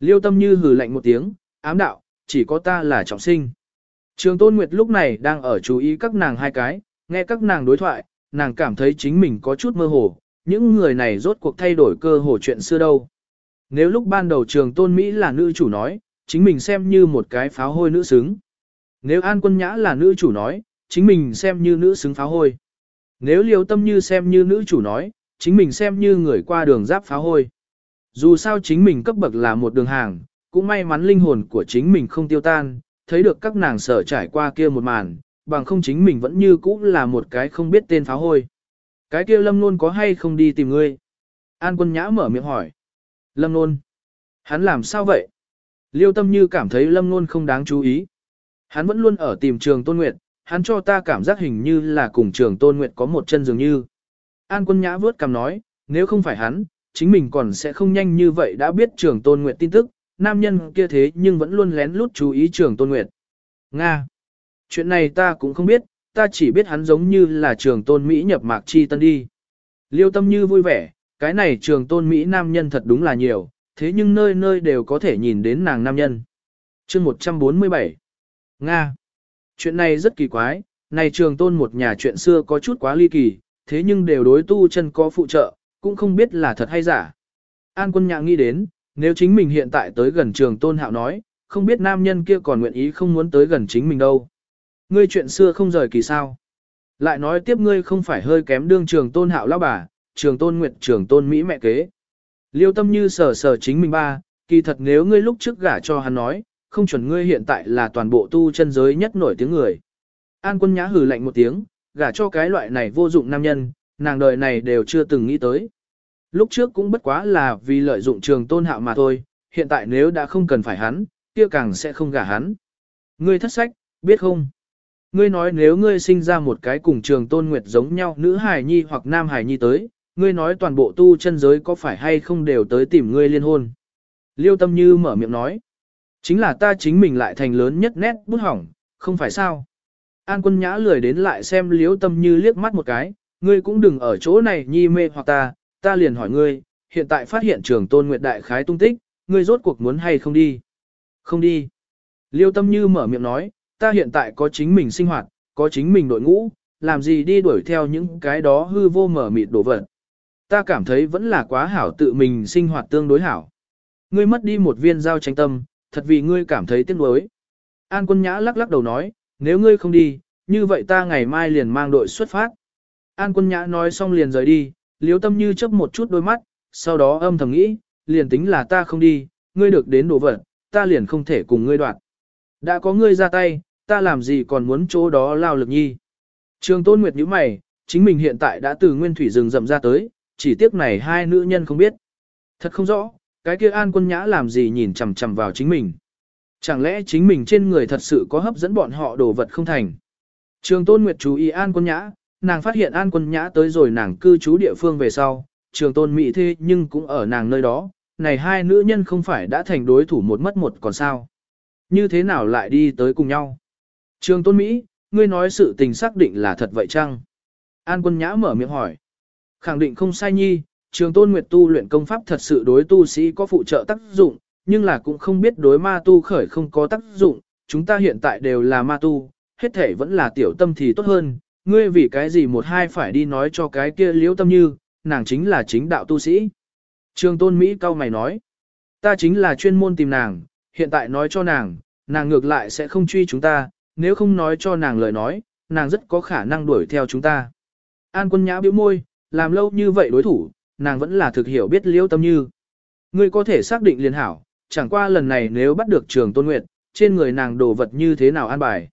Liêu tâm như hừ lạnh một tiếng, ám đạo, chỉ có ta là trọng sinh. Trường tôn nguyệt lúc này đang ở chú ý các nàng hai cái, nghe các nàng đối thoại, nàng cảm thấy chính mình có chút mơ hồ, những người này rốt cuộc thay đổi cơ hồ chuyện xưa đâu. Nếu lúc ban đầu trường tôn Mỹ là nữ chủ nói, chính mình xem như một cái pháo hôi nữ xứng. Nếu An Quân Nhã là nữ chủ nói, chính mình xem như nữ xứng pháo hôi. Nếu Liêu Tâm Như xem như nữ chủ nói, chính mình xem như người qua đường giáp pháo hôi. Dù sao chính mình cấp bậc là một đường hàng, cũng may mắn linh hồn của chính mình không tiêu tan, thấy được các nàng sở trải qua kia một màn, bằng không chính mình vẫn như cũ là một cái không biết tên pháo hôi. Cái kia lâm nôn có hay không đi tìm ngươi? An quân nhã mở miệng hỏi. Lâm nôn. Hắn làm sao vậy? Liêu tâm như cảm thấy lâm nôn không đáng chú ý. Hắn vẫn luôn ở tìm trường tôn nguyệt, hắn cho ta cảm giác hình như là cùng trường tôn nguyệt có một chân dường như. An quân nhã vớt cằm nói, nếu không phải hắn, chính mình còn sẽ không nhanh như vậy đã biết trường tôn nguyệt tin tức, nam nhân kia thế nhưng vẫn luôn lén lút chú ý trường tôn nguyệt. Nga. Chuyện này ta cũng không biết, ta chỉ biết hắn giống như là trường tôn Mỹ nhập mạc chi tân đi. Liêu tâm như vui vẻ, cái này trường tôn Mỹ nam nhân thật đúng là nhiều, thế nhưng nơi nơi đều có thể nhìn đến nàng nam nhân. chương 147 Nga Chuyện này rất kỳ quái, này trường tôn một nhà chuyện xưa có chút quá ly kỳ, thế nhưng đều đối tu chân có phụ trợ, cũng không biết là thật hay giả. An quân nhạc nghĩ đến, nếu chính mình hiện tại tới gần trường tôn hạo nói, không biết nam nhân kia còn nguyện ý không muốn tới gần chính mình đâu. Ngươi chuyện xưa không rời kỳ sao. Lại nói tiếp ngươi không phải hơi kém đương trường tôn hạo lão bà, trường tôn nguyệt trường tôn Mỹ mẹ kế. Liêu tâm như sờ sờ chính mình ba, kỳ thật nếu ngươi lúc trước gả cho hắn nói, không chuẩn ngươi hiện tại là toàn bộ tu chân giới nhất nổi tiếng người. An quân nhã hừ lạnh một tiếng, gả cho cái loại này vô dụng nam nhân, nàng đời này đều chưa từng nghĩ tới. Lúc trước cũng bất quá là vì lợi dụng trường tôn hạo mà thôi, hiện tại nếu đã không cần phải hắn, kia càng sẽ không gả hắn. Ngươi thất sách, biết không? Ngươi nói nếu ngươi sinh ra một cái cùng trường tôn nguyệt giống nhau nữ hài nhi hoặc nam hài nhi tới, ngươi nói toàn bộ tu chân giới có phải hay không đều tới tìm ngươi liên hôn. Liêu tâm như mở miệng nói. Chính là ta chính mình lại thành lớn nhất nét bút hỏng, không phải sao. An quân nhã lười đến lại xem liêu tâm như liếc mắt một cái, ngươi cũng đừng ở chỗ này nhi mê hoặc ta, ta liền hỏi ngươi, hiện tại phát hiện trường tôn nguyệt đại khái tung tích, ngươi rốt cuộc muốn hay không đi. Không đi. Liêu tâm như mở miệng nói, ta hiện tại có chính mình sinh hoạt, có chính mình đội ngũ, làm gì đi đuổi theo những cái đó hư vô mở mịt đổ vật. Ta cảm thấy vẫn là quá hảo tự mình sinh hoạt tương đối hảo. Ngươi mất đi một viên giao tranh tâm, thật vì ngươi cảm thấy tiếc nuối. An quân nhã lắc lắc đầu nói, nếu ngươi không đi, như vậy ta ngày mai liền mang đội xuất phát. An quân nhã nói xong liền rời đi, liếu tâm như chớp một chút đôi mắt, sau đó âm thầm nghĩ, liền tính là ta không đi, ngươi được đến đồ vật, ta liền không thể cùng ngươi đoạt. Đã có ngươi ra tay, ta làm gì còn muốn chỗ đó lao lực nhi. Trường tôn nguyệt như mày, chính mình hiện tại đã từ nguyên thủy rừng rậm ra tới, chỉ tiếc này hai nữ nhân không biết. Thật không rõ, cái kia an quân nhã làm gì nhìn chằm chằm vào chính mình. Chẳng lẽ chính mình trên người thật sự có hấp dẫn bọn họ đồ vật không thành. Trường tôn nguyệt chú ý an quân nhã, nàng phát hiện an quân nhã tới rồi nàng cư trú địa phương về sau, trường tôn mỹ thế nhưng cũng ở nàng nơi đó, này hai nữ nhân không phải đã thành đối thủ một mất một còn sao. Như thế nào lại đi tới cùng nhau? Trường tôn Mỹ, ngươi nói sự tình xác định là thật vậy chăng? An quân nhã mở miệng hỏi. Khẳng định không sai nhi, trường tôn nguyệt tu luyện công pháp thật sự đối tu sĩ có phụ trợ tác dụng, nhưng là cũng không biết đối ma tu khởi không có tác dụng, chúng ta hiện tại đều là ma tu, hết thể vẫn là tiểu tâm thì tốt hơn, ngươi vì cái gì một hai phải đi nói cho cái kia liễu tâm như, nàng chính là chính đạo tu sĩ. Trường tôn Mỹ cao mày nói, ta chính là chuyên môn tìm nàng, hiện tại nói cho nàng, nàng ngược lại sẽ không truy chúng ta, nếu không nói cho nàng lời nói, nàng rất có khả năng đuổi theo chúng ta. An quân nhã bĩu môi, làm lâu như vậy đối thủ, nàng vẫn là thực hiểu biết liễu tâm như. Ngươi có thể xác định liền hảo, chẳng qua lần này nếu bắt được trường tôn nguyệt, trên người nàng đồ vật như thế nào an bài.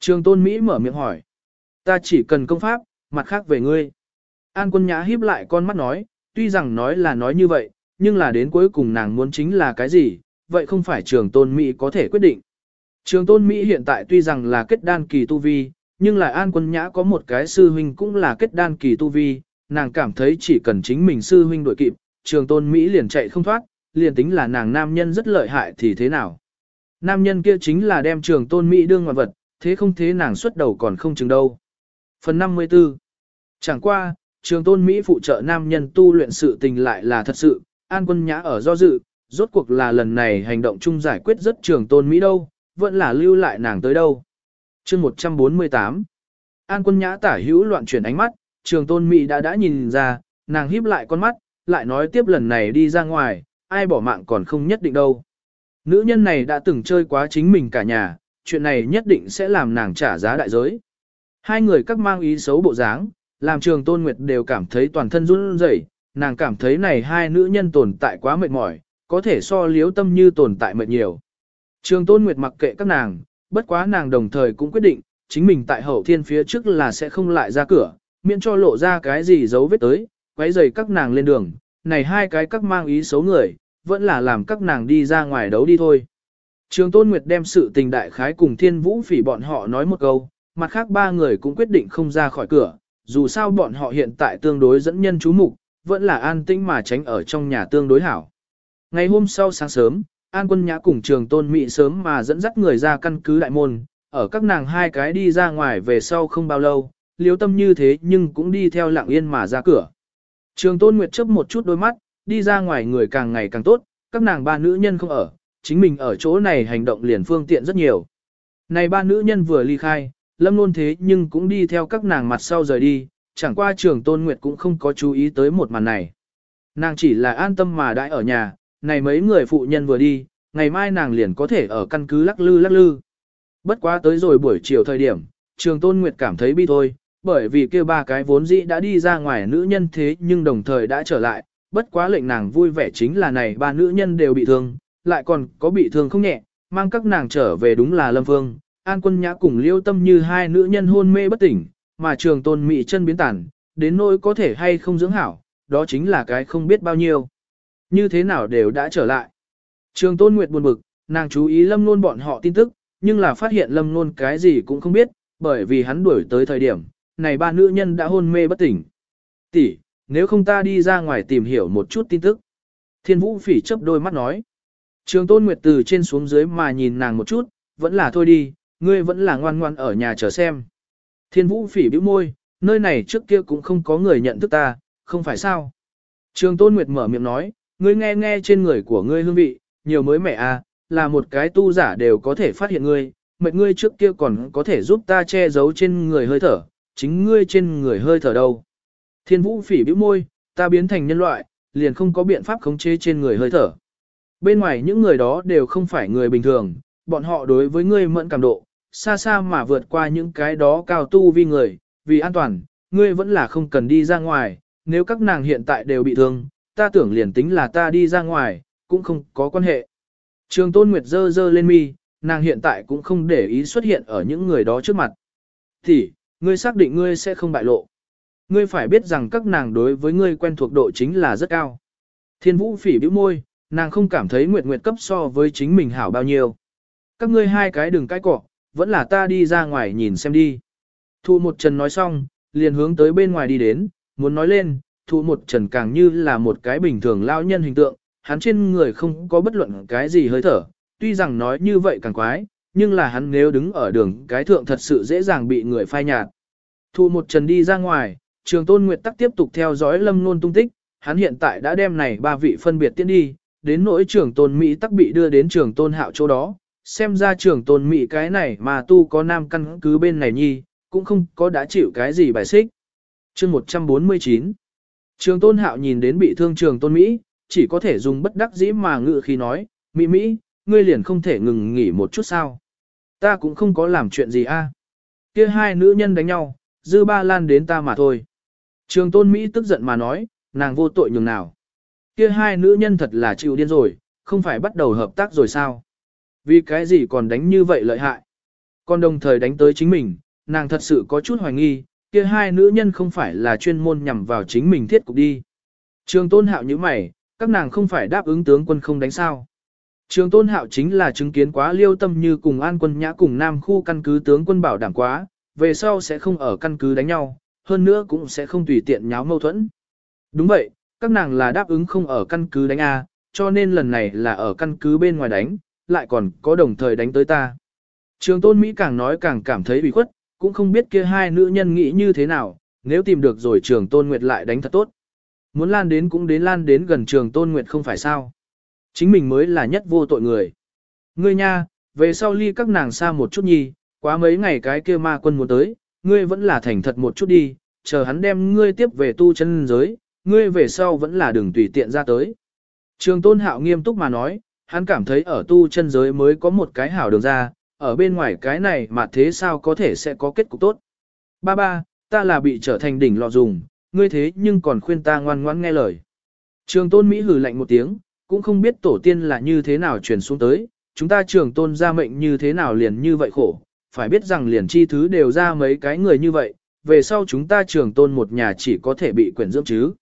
Trường tôn Mỹ mở miệng hỏi. Ta chỉ cần công pháp, mặt khác về ngươi. An quân nhã híp lại con mắt nói, tuy rằng nói là nói như vậy, nhưng là đến cuối cùng nàng muốn chính là cái gì, vậy không phải trường tôn Mỹ có thể quyết định. Trường tôn Mỹ hiện tại tuy rằng là kết đan kỳ tu vi, nhưng là an quân nhã có một cái sư huynh cũng là kết đan kỳ tu vi, nàng cảm thấy chỉ cần chính mình sư huynh đội kịp, trường tôn Mỹ liền chạy không thoát, liền tính là nàng nam nhân rất lợi hại thì thế nào. Nam nhân kia chính là đem trường tôn Mỹ đương ngoại vật, thế không thế nàng xuất đầu còn không chừng đâu. Phần 54 Chẳng qua, trường tôn Mỹ phụ trợ nam nhân tu luyện sự tình lại là thật sự, an quân nhã ở do dự, rốt cuộc là lần này hành động chung giải quyết rất trường tôn Mỹ đâu, vẫn là lưu lại nàng tới đâu. chương 148 An quân nhã tả hữu loạn chuyển ánh mắt, trường tôn Mỹ đã đã nhìn ra, nàng híp lại con mắt, lại nói tiếp lần này đi ra ngoài, ai bỏ mạng còn không nhất định đâu. Nữ nhân này đã từng chơi quá chính mình cả nhà, chuyện này nhất định sẽ làm nàng trả giá đại giới. Hai người các mang ý xấu bộ dáng, làm trường tôn nguyệt đều cảm thấy toàn thân run rẩy, nàng cảm thấy này hai nữ nhân tồn tại quá mệt mỏi, có thể so liếu tâm như tồn tại mệt nhiều. Trường tôn nguyệt mặc kệ các nàng, bất quá nàng đồng thời cũng quyết định, chính mình tại hậu thiên phía trước là sẽ không lại ra cửa, miễn cho lộ ra cái gì dấu vết tới, quấy rầy các nàng lên đường, này hai cái các mang ý xấu người, vẫn là làm các nàng đi ra ngoài đấu đi thôi. Trường Tôn Nguyệt đem sự tình đại khái cùng Thiên Vũ Phỉ bọn họ nói một câu, mặt khác ba người cũng quyết định không ra khỏi cửa, dù sao bọn họ hiện tại tương đối dẫn nhân chú mục, vẫn là an tĩnh mà tránh ở trong nhà tương đối hảo. Ngày hôm sau sáng sớm, An Quân Nhã cùng Trường Tôn Mị sớm mà dẫn dắt người ra căn cứ đại môn, ở các nàng hai cái đi ra ngoài về sau không bao lâu, liếu tâm như thế nhưng cũng đi theo lặng yên mà ra cửa. Trường Tôn Nguyệt chấp một chút đôi mắt, đi ra ngoài người càng ngày càng tốt, các nàng ba nữ nhân không ở, chính mình ở chỗ này hành động liền phương tiện rất nhiều. Này ba nữ nhân vừa ly khai, lâm luôn thế nhưng cũng đi theo các nàng mặt sau rời đi, chẳng qua trường tôn nguyệt cũng không có chú ý tới một màn này. Nàng chỉ là an tâm mà đãi ở nhà, này mấy người phụ nhân vừa đi, ngày mai nàng liền có thể ở căn cứ lắc lư lắc lư. Bất quá tới rồi buổi chiều thời điểm, trường tôn nguyệt cảm thấy bi thôi, bởi vì kia ba cái vốn dĩ đã đi ra ngoài nữ nhân thế nhưng đồng thời đã trở lại, bất quá lệnh nàng vui vẻ chính là này ba nữ nhân đều bị thương, lại còn có bị thương không nhẹ, mang các nàng trở về đúng là Lâm Phương, An Quân Nhã cùng Liêu Tâm như hai nữ nhân hôn mê bất tỉnh, mà trường tôn mị chân biến tàn, đến nỗi có thể hay không dưỡng hảo, đó chính là cái không biết bao nhiêu. Như thế nào đều đã trở lại. Trường tôn nguyệt buồn bực, nàng chú ý Lâm luân bọn họ tin tức, nhưng là phát hiện Lâm luân cái gì cũng không biết, bởi vì hắn đuổi tới thời điểm, này ba nữ nhân đã hôn mê bất tỉnh. Tỷ, nếu không ta đi ra ngoài tìm hiểu một chút tin tức. Thiên vũ phỉ chấp đôi mắt nói. Trường tôn nguyệt từ trên xuống dưới mà nhìn nàng một chút, vẫn là thôi đi, ngươi vẫn là ngoan ngoan ở nhà chờ xem. Thiên vũ phỉ bĩu môi, nơi này trước kia cũng không có người nhận thức ta, không phải sao. Trường tôn nguyệt mở miệng nói, ngươi nghe nghe trên người của ngươi hương vị, nhiều mới mẻ à, là một cái tu giả đều có thể phát hiện ngươi, mệt ngươi trước kia còn có thể giúp ta che giấu trên người hơi thở, chính ngươi trên người hơi thở đâu. Thiên vũ phỉ bĩu môi, ta biến thành nhân loại, liền không có biện pháp khống chế trên người hơi thở. Bên ngoài những người đó đều không phải người bình thường, bọn họ đối với ngươi mẫn cảm độ, xa xa mà vượt qua những cái đó cao tu vi người, vì an toàn, ngươi vẫn là không cần đi ra ngoài, nếu các nàng hiện tại đều bị thương, ta tưởng liền tính là ta đi ra ngoài, cũng không có quan hệ. Trường Tôn Nguyệt dơ dơ lên mi, nàng hiện tại cũng không để ý xuất hiện ở những người đó trước mặt. Thì, ngươi xác định ngươi sẽ không bại lộ. Ngươi phải biết rằng các nàng đối với ngươi quen thuộc độ chính là rất cao. Thiên vũ phỉ bĩu môi, nàng không cảm thấy Nguyệt Nguyệt cấp so với chính mình hảo bao nhiêu. Các ngươi hai cái đừng cãi cọ, vẫn là ta đi ra ngoài nhìn xem đi. Thu một trần nói xong, liền hướng tới bên ngoài đi đến, muốn nói lên, thu một trần càng như là một cái bình thường lao nhân hình tượng, hắn trên người không có bất luận cái gì hơi thở, tuy rằng nói như vậy càng quái, nhưng là hắn nếu đứng ở đường cái thượng thật sự dễ dàng bị người phai nhạt. Thu một trần đi ra ngoài, trường tôn nguyệt tắc tiếp tục theo dõi lâm nôn tung tích, hắn hiện tại đã đem này ba vị phân biệt tiến đi, đến nỗi trường tôn Mỹ tắc bị đưa đến trường tôn hạo chỗ đó, xem ra trường tôn Mỹ cái này mà tu có nam căn cứ bên này nhi, cũng không có đã chịu cái gì bài xích. chương 149 Trường tôn hạo nhìn đến bị thương trường tôn Mỹ, chỉ có thể dùng bất đắc dĩ mà ngự khi nói, Mỹ Mỹ, ngươi liền không thể ngừng nghỉ một chút sao. Ta cũng không có làm chuyện gì a. Kia hai nữ nhân đánh nhau, dư ba lan đến ta mà thôi. Trường tôn Mỹ tức giận mà nói, nàng vô tội nhường nào. Kia hai nữ nhân thật là chịu điên rồi, không phải bắt đầu hợp tác rồi sao? Vì cái gì còn đánh như vậy lợi hại? Còn đồng thời đánh tới chính mình, nàng thật sự có chút hoài nghi, kia hai nữ nhân không phải là chuyên môn nhằm vào chính mình thiết cục đi. Trường tôn hạo như mày, các nàng không phải đáp ứng tướng quân không đánh sao. Trường tôn hạo chính là chứng kiến quá liêu tâm như cùng an quân nhã cùng nam khu căn cứ tướng quân bảo đảm quá, về sau sẽ không ở căn cứ đánh nhau, hơn nữa cũng sẽ không tùy tiện nháo mâu thuẫn. Đúng vậy, các nàng là đáp ứng không ở căn cứ đánh A, cho nên lần này là ở căn cứ bên ngoài đánh, lại còn có đồng thời đánh tới ta. Trường tôn Mỹ càng nói càng cảm thấy bị khuất, cũng không biết kia hai nữ nhân nghĩ như thế nào, nếu tìm được rồi trường tôn Nguyệt lại đánh thật tốt. Muốn lan đến cũng đến lan đến gần trường tôn Nguyệt không phải sao. Chính mình mới là nhất vô tội người. Ngươi nha, về sau ly các nàng xa một chút nhi, quá mấy ngày cái kia ma quân muốn tới, ngươi vẫn là thành thật một chút đi, chờ hắn đem ngươi tiếp về tu chân giới, ngươi về sau vẫn là đừng tùy tiện ra tới. Trường tôn hạo nghiêm túc mà nói, hắn cảm thấy ở tu chân giới mới có một cái hảo đường ra, ở bên ngoài cái này mà thế sao có thể sẽ có kết cục tốt. Ba ba, ta là bị trở thành đỉnh lọ dùng, ngươi thế nhưng còn khuyên ta ngoan ngoãn nghe lời. Trường tôn Mỹ hử lạnh một tiếng, cũng không biết tổ tiên là như thế nào truyền xuống tới, chúng ta trường tôn ra mệnh như thế nào liền như vậy khổ, phải biết rằng liền chi thứ đều ra mấy cái người như vậy, về sau chúng ta trường tôn một nhà chỉ có thể bị quyển dưỡng chứ.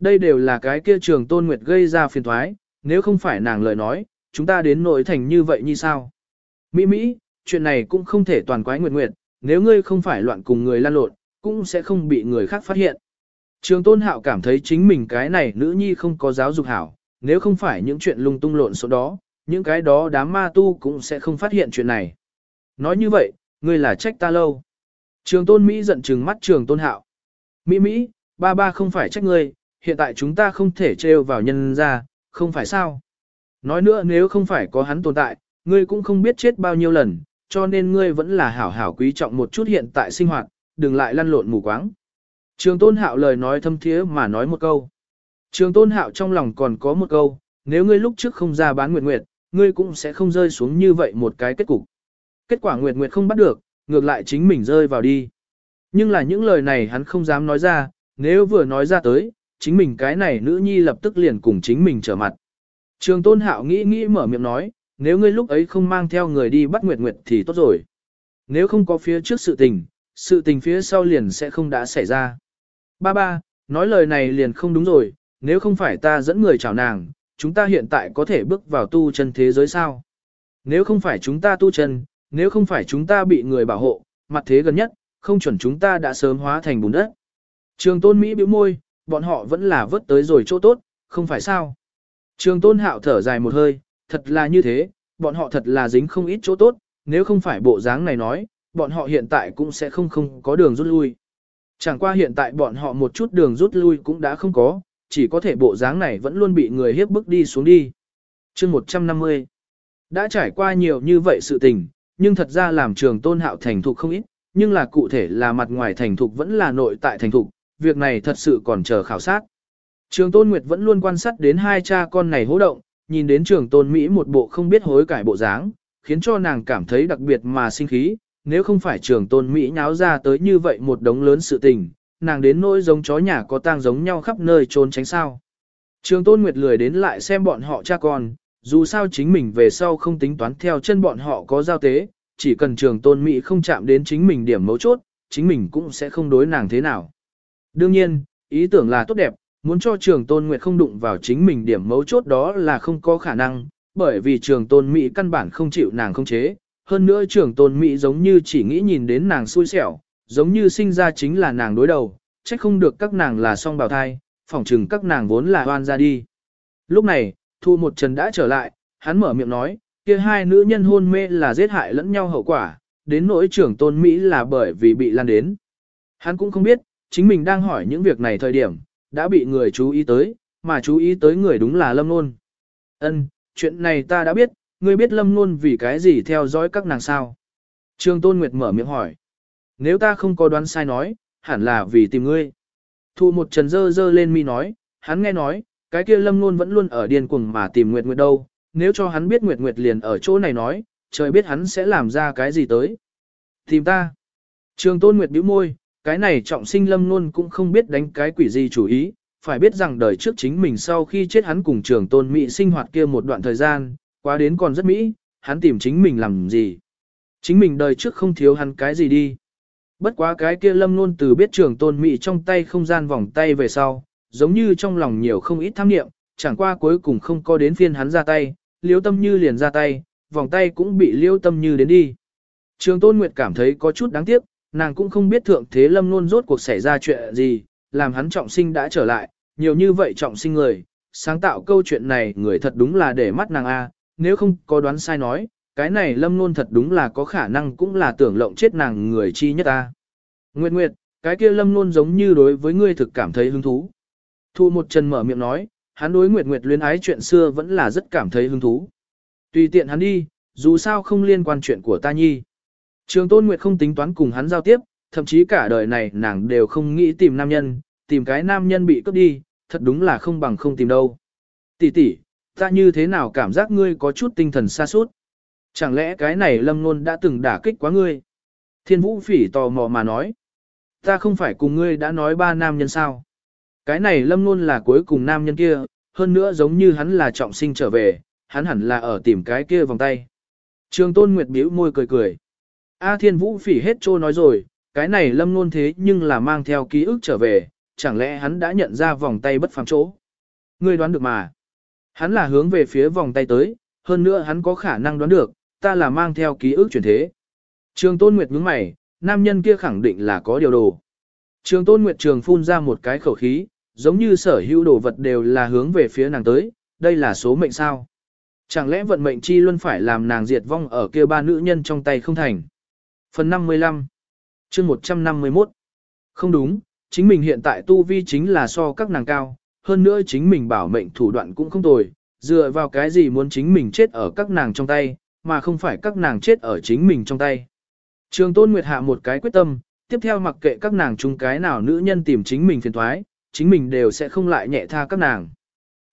Đây đều là cái kia trường tôn nguyệt gây ra phiền thoái, nếu không phải nàng lời nói, chúng ta đến nội thành như vậy như sao? Mỹ Mỹ, chuyện này cũng không thể toàn quái nguyệt nguyệt, nếu ngươi không phải loạn cùng người lan lộn, cũng sẽ không bị người khác phát hiện. Trường tôn hạo cảm thấy chính mình cái này nữ nhi không có giáo dục hảo, nếu không phải những chuyện lung tung lộn số đó, những cái đó đám ma tu cũng sẽ không phát hiện chuyện này. Nói như vậy, ngươi là trách ta lâu. Trường tôn Mỹ giận trừng mắt trường tôn hạo. Mỹ Mỹ, ba ba không phải trách ngươi, hiện tại chúng ta không thể trêu vào nhân ra, không phải sao. Nói nữa nếu không phải có hắn tồn tại, ngươi cũng không biết chết bao nhiêu lần, cho nên ngươi vẫn là hảo hảo quý trọng một chút hiện tại sinh hoạt, đừng lại lăn lộn mù quáng. Trường tôn hạo lời nói thâm thiế mà nói một câu. Trường tôn hạo trong lòng còn có một câu, nếu ngươi lúc trước không ra bán nguyệt nguyệt, ngươi cũng sẽ không rơi xuống như vậy một cái kết cục. Kết quả nguyệt nguyệt không bắt được, ngược lại chính mình rơi vào đi. Nhưng là những lời này hắn không dám nói ra, nếu vừa nói ra tới, chính mình cái này nữ nhi lập tức liền cùng chính mình trở mặt. Trường tôn hạo nghĩ nghĩ mở miệng nói, nếu ngươi lúc ấy không mang theo người đi bắt Nguyệt Nguyệt thì tốt rồi. Nếu không có phía trước sự tình, sự tình phía sau liền sẽ không đã xảy ra. Ba ba, nói lời này liền không đúng rồi, nếu không phải ta dẫn người chào nàng, chúng ta hiện tại có thể bước vào tu chân thế giới sao? Nếu không phải chúng ta tu chân, nếu không phải chúng ta bị người bảo hộ, mặt thế gần nhất, không chuẩn chúng ta đã sớm hóa thành bùn đất. Trường tôn Mỹ bĩu môi, bọn họ vẫn là vớt tới rồi chỗ tốt, không phải sao. Trường tôn hạo thở dài một hơi, thật là như thế, bọn họ thật là dính không ít chỗ tốt, nếu không phải bộ dáng này nói, bọn họ hiện tại cũng sẽ không không có đường rút lui. Chẳng qua hiện tại bọn họ một chút đường rút lui cũng đã không có, chỉ có thể bộ dáng này vẫn luôn bị người hiếp bức đi xuống đi. chương 150 Đã trải qua nhiều như vậy sự tình, nhưng thật ra làm trường tôn hạo thành thục không ít, nhưng là cụ thể là mặt ngoài thành thục vẫn là nội tại thành thục, việc này thật sự còn chờ khảo sát. Trường Tôn Nguyệt vẫn luôn quan sát đến hai cha con này hỗ động, nhìn đến trường Tôn Mỹ một bộ không biết hối cải bộ dáng, khiến cho nàng cảm thấy đặc biệt mà sinh khí, nếu không phải trường tôn Mỹ nháo ra tới như vậy một đống lớn sự tình, nàng đến nỗi giống chó nhà có tang giống nhau khắp nơi trốn tránh sao. Trường tôn Nguyệt lười đến lại xem bọn họ cha con, dù sao chính mình về sau không tính toán theo chân bọn họ có giao tế, chỉ cần trường tôn Mỹ không chạm đến chính mình điểm mấu chốt, chính mình cũng sẽ không đối nàng thế nào. Đương nhiên, ý tưởng là tốt đẹp, muốn cho trường tôn Nguyệt không đụng vào chính mình điểm mấu chốt đó là không có khả năng, bởi vì trường tôn Mỹ căn bản không chịu nàng không chế. Hơn nữa trường tôn Mỹ giống như chỉ nghĩ nhìn đến nàng xui xẻo, giống như sinh ra chính là nàng đối đầu, trách không được các nàng là song bào thai, phỏng chừng các nàng vốn là hoan ra đi. Lúc này, Thu một trần đã trở lại, hắn mở miệng nói, kia hai nữ nhân hôn mê là giết hại lẫn nhau hậu quả, đến nỗi trưởng tôn Mỹ là bởi vì bị lan đến. Hắn cũng không biết, chính mình đang hỏi những việc này thời điểm, đã bị người chú ý tới, mà chú ý tới người đúng là Lâm Nôn. Ân, chuyện này ta đã biết, ngươi biết Lâm Nôn vì cái gì theo dõi các nàng sao? Trương Tôn Nguyệt mở miệng hỏi. Nếu ta không có đoán sai nói, hẳn là vì tìm ngươi. Thu một trần dơ dơ lên mi nói, hắn nghe nói, cái kia Lâm Nôn vẫn luôn ở điên cuồng mà tìm Nguyệt Nguyệt đâu, nếu cho hắn biết Nguyệt Nguyệt liền ở chỗ này nói, trời biết hắn sẽ làm ra cái gì tới. Tìm ta. Trường Tôn Nguyệt bĩu môi, cái này trọng sinh lâm luôn cũng không biết đánh cái quỷ gì chủ ý, phải biết rằng đời trước chính mình sau khi chết hắn cùng trường tôn Mỹ sinh hoạt kia một đoạn thời gian, quá đến còn rất Mỹ, hắn tìm chính mình làm gì. Chính mình đời trước không thiếu hắn cái gì đi. Bất quá cái kia lâm luôn từ biết trường tôn Mỹ trong tay không gian vòng tay về sau, giống như trong lòng nhiều không ít tham nghiệm, chẳng qua cuối cùng không có đến phiên hắn ra tay, liêu tâm như liền ra tay, vòng tay cũng bị liêu tâm như đến đi. Trường tôn Nguyệt cảm thấy có chút đáng tiếc, nàng cũng không biết thượng thế lâm luôn rốt cuộc xảy ra chuyện gì, làm hắn trọng sinh đã trở lại, nhiều như vậy trọng sinh người, sáng tạo câu chuyện này người thật đúng là để mắt nàng A, nếu không có đoán sai nói, cái này lâm luôn thật đúng là có khả năng cũng là tưởng lộng chết nàng người chi nhất A. Nguyệt Nguyệt, cái kia lâm luôn giống như đối với ngươi thực cảm thấy hứng thú. Thu một chân mở miệng nói, hắn đối Nguyệt Nguyệt luyến ái chuyện xưa vẫn là rất cảm thấy hứng thú. Tùy tiện hắn đi, dù sao không liên quan chuyện của ta nhi. Trường Tôn Nguyệt không tính toán cùng hắn giao tiếp, thậm chí cả đời này nàng đều không nghĩ tìm nam nhân, tìm cái nam nhân bị cướp đi, thật đúng là không bằng không tìm đâu. Tỷ tỷ, ta như thế nào cảm giác ngươi có chút tinh thần xa suốt? Chẳng lẽ cái này lâm ngôn đã từng đả kích quá ngươi? Thiên vũ phỉ tò mò mà nói. Ta không phải cùng ngươi đã nói ba nam nhân sao? Cái này lâm ngôn là cuối cùng nam nhân kia, hơn nữa giống như hắn là trọng sinh trở về, hắn hẳn là ở tìm cái kia vòng tay. Trường Tôn Nguyệt bĩu môi cười cười. A Thiên Vũ phỉ hết trô nói rồi, cái này lâm luôn thế nhưng là mang theo ký ức trở về, chẳng lẽ hắn đã nhận ra vòng tay bất phàm chỗ. Ngươi đoán được mà. Hắn là hướng về phía vòng tay tới, hơn nữa hắn có khả năng đoán được, ta là mang theo ký ức chuyển thế. Trường Tôn Nguyệt nhướng mày, nam nhân kia khẳng định là có điều đồ. Trường Tôn Nguyệt trường phun ra một cái khẩu khí, giống như sở hữu đồ vật đều là hướng về phía nàng tới, đây là số mệnh sao. Chẳng lẽ vận mệnh chi luôn phải làm nàng diệt vong ở kia ba nữ nhân trong tay không thành. Phần 55 chương 151 Không đúng, chính mình hiện tại tu vi chính là so các nàng cao, hơn nữa chính mình bảo mệnh thủ đoạn cũng không tồi, dựa vào cái gì muốn chính mình chết ở các nàng trong tay, mà không phải các nàng chết ở chính mình trong tay. Trường Tôn Nguyệt hạ một cái quyết tâm, tiếp theo mặc kệ các nàng chung cái nào nữ nhân tìm chính mình phiền thoái, chính mình đều sẽ không lại nhẹ tha các nàng.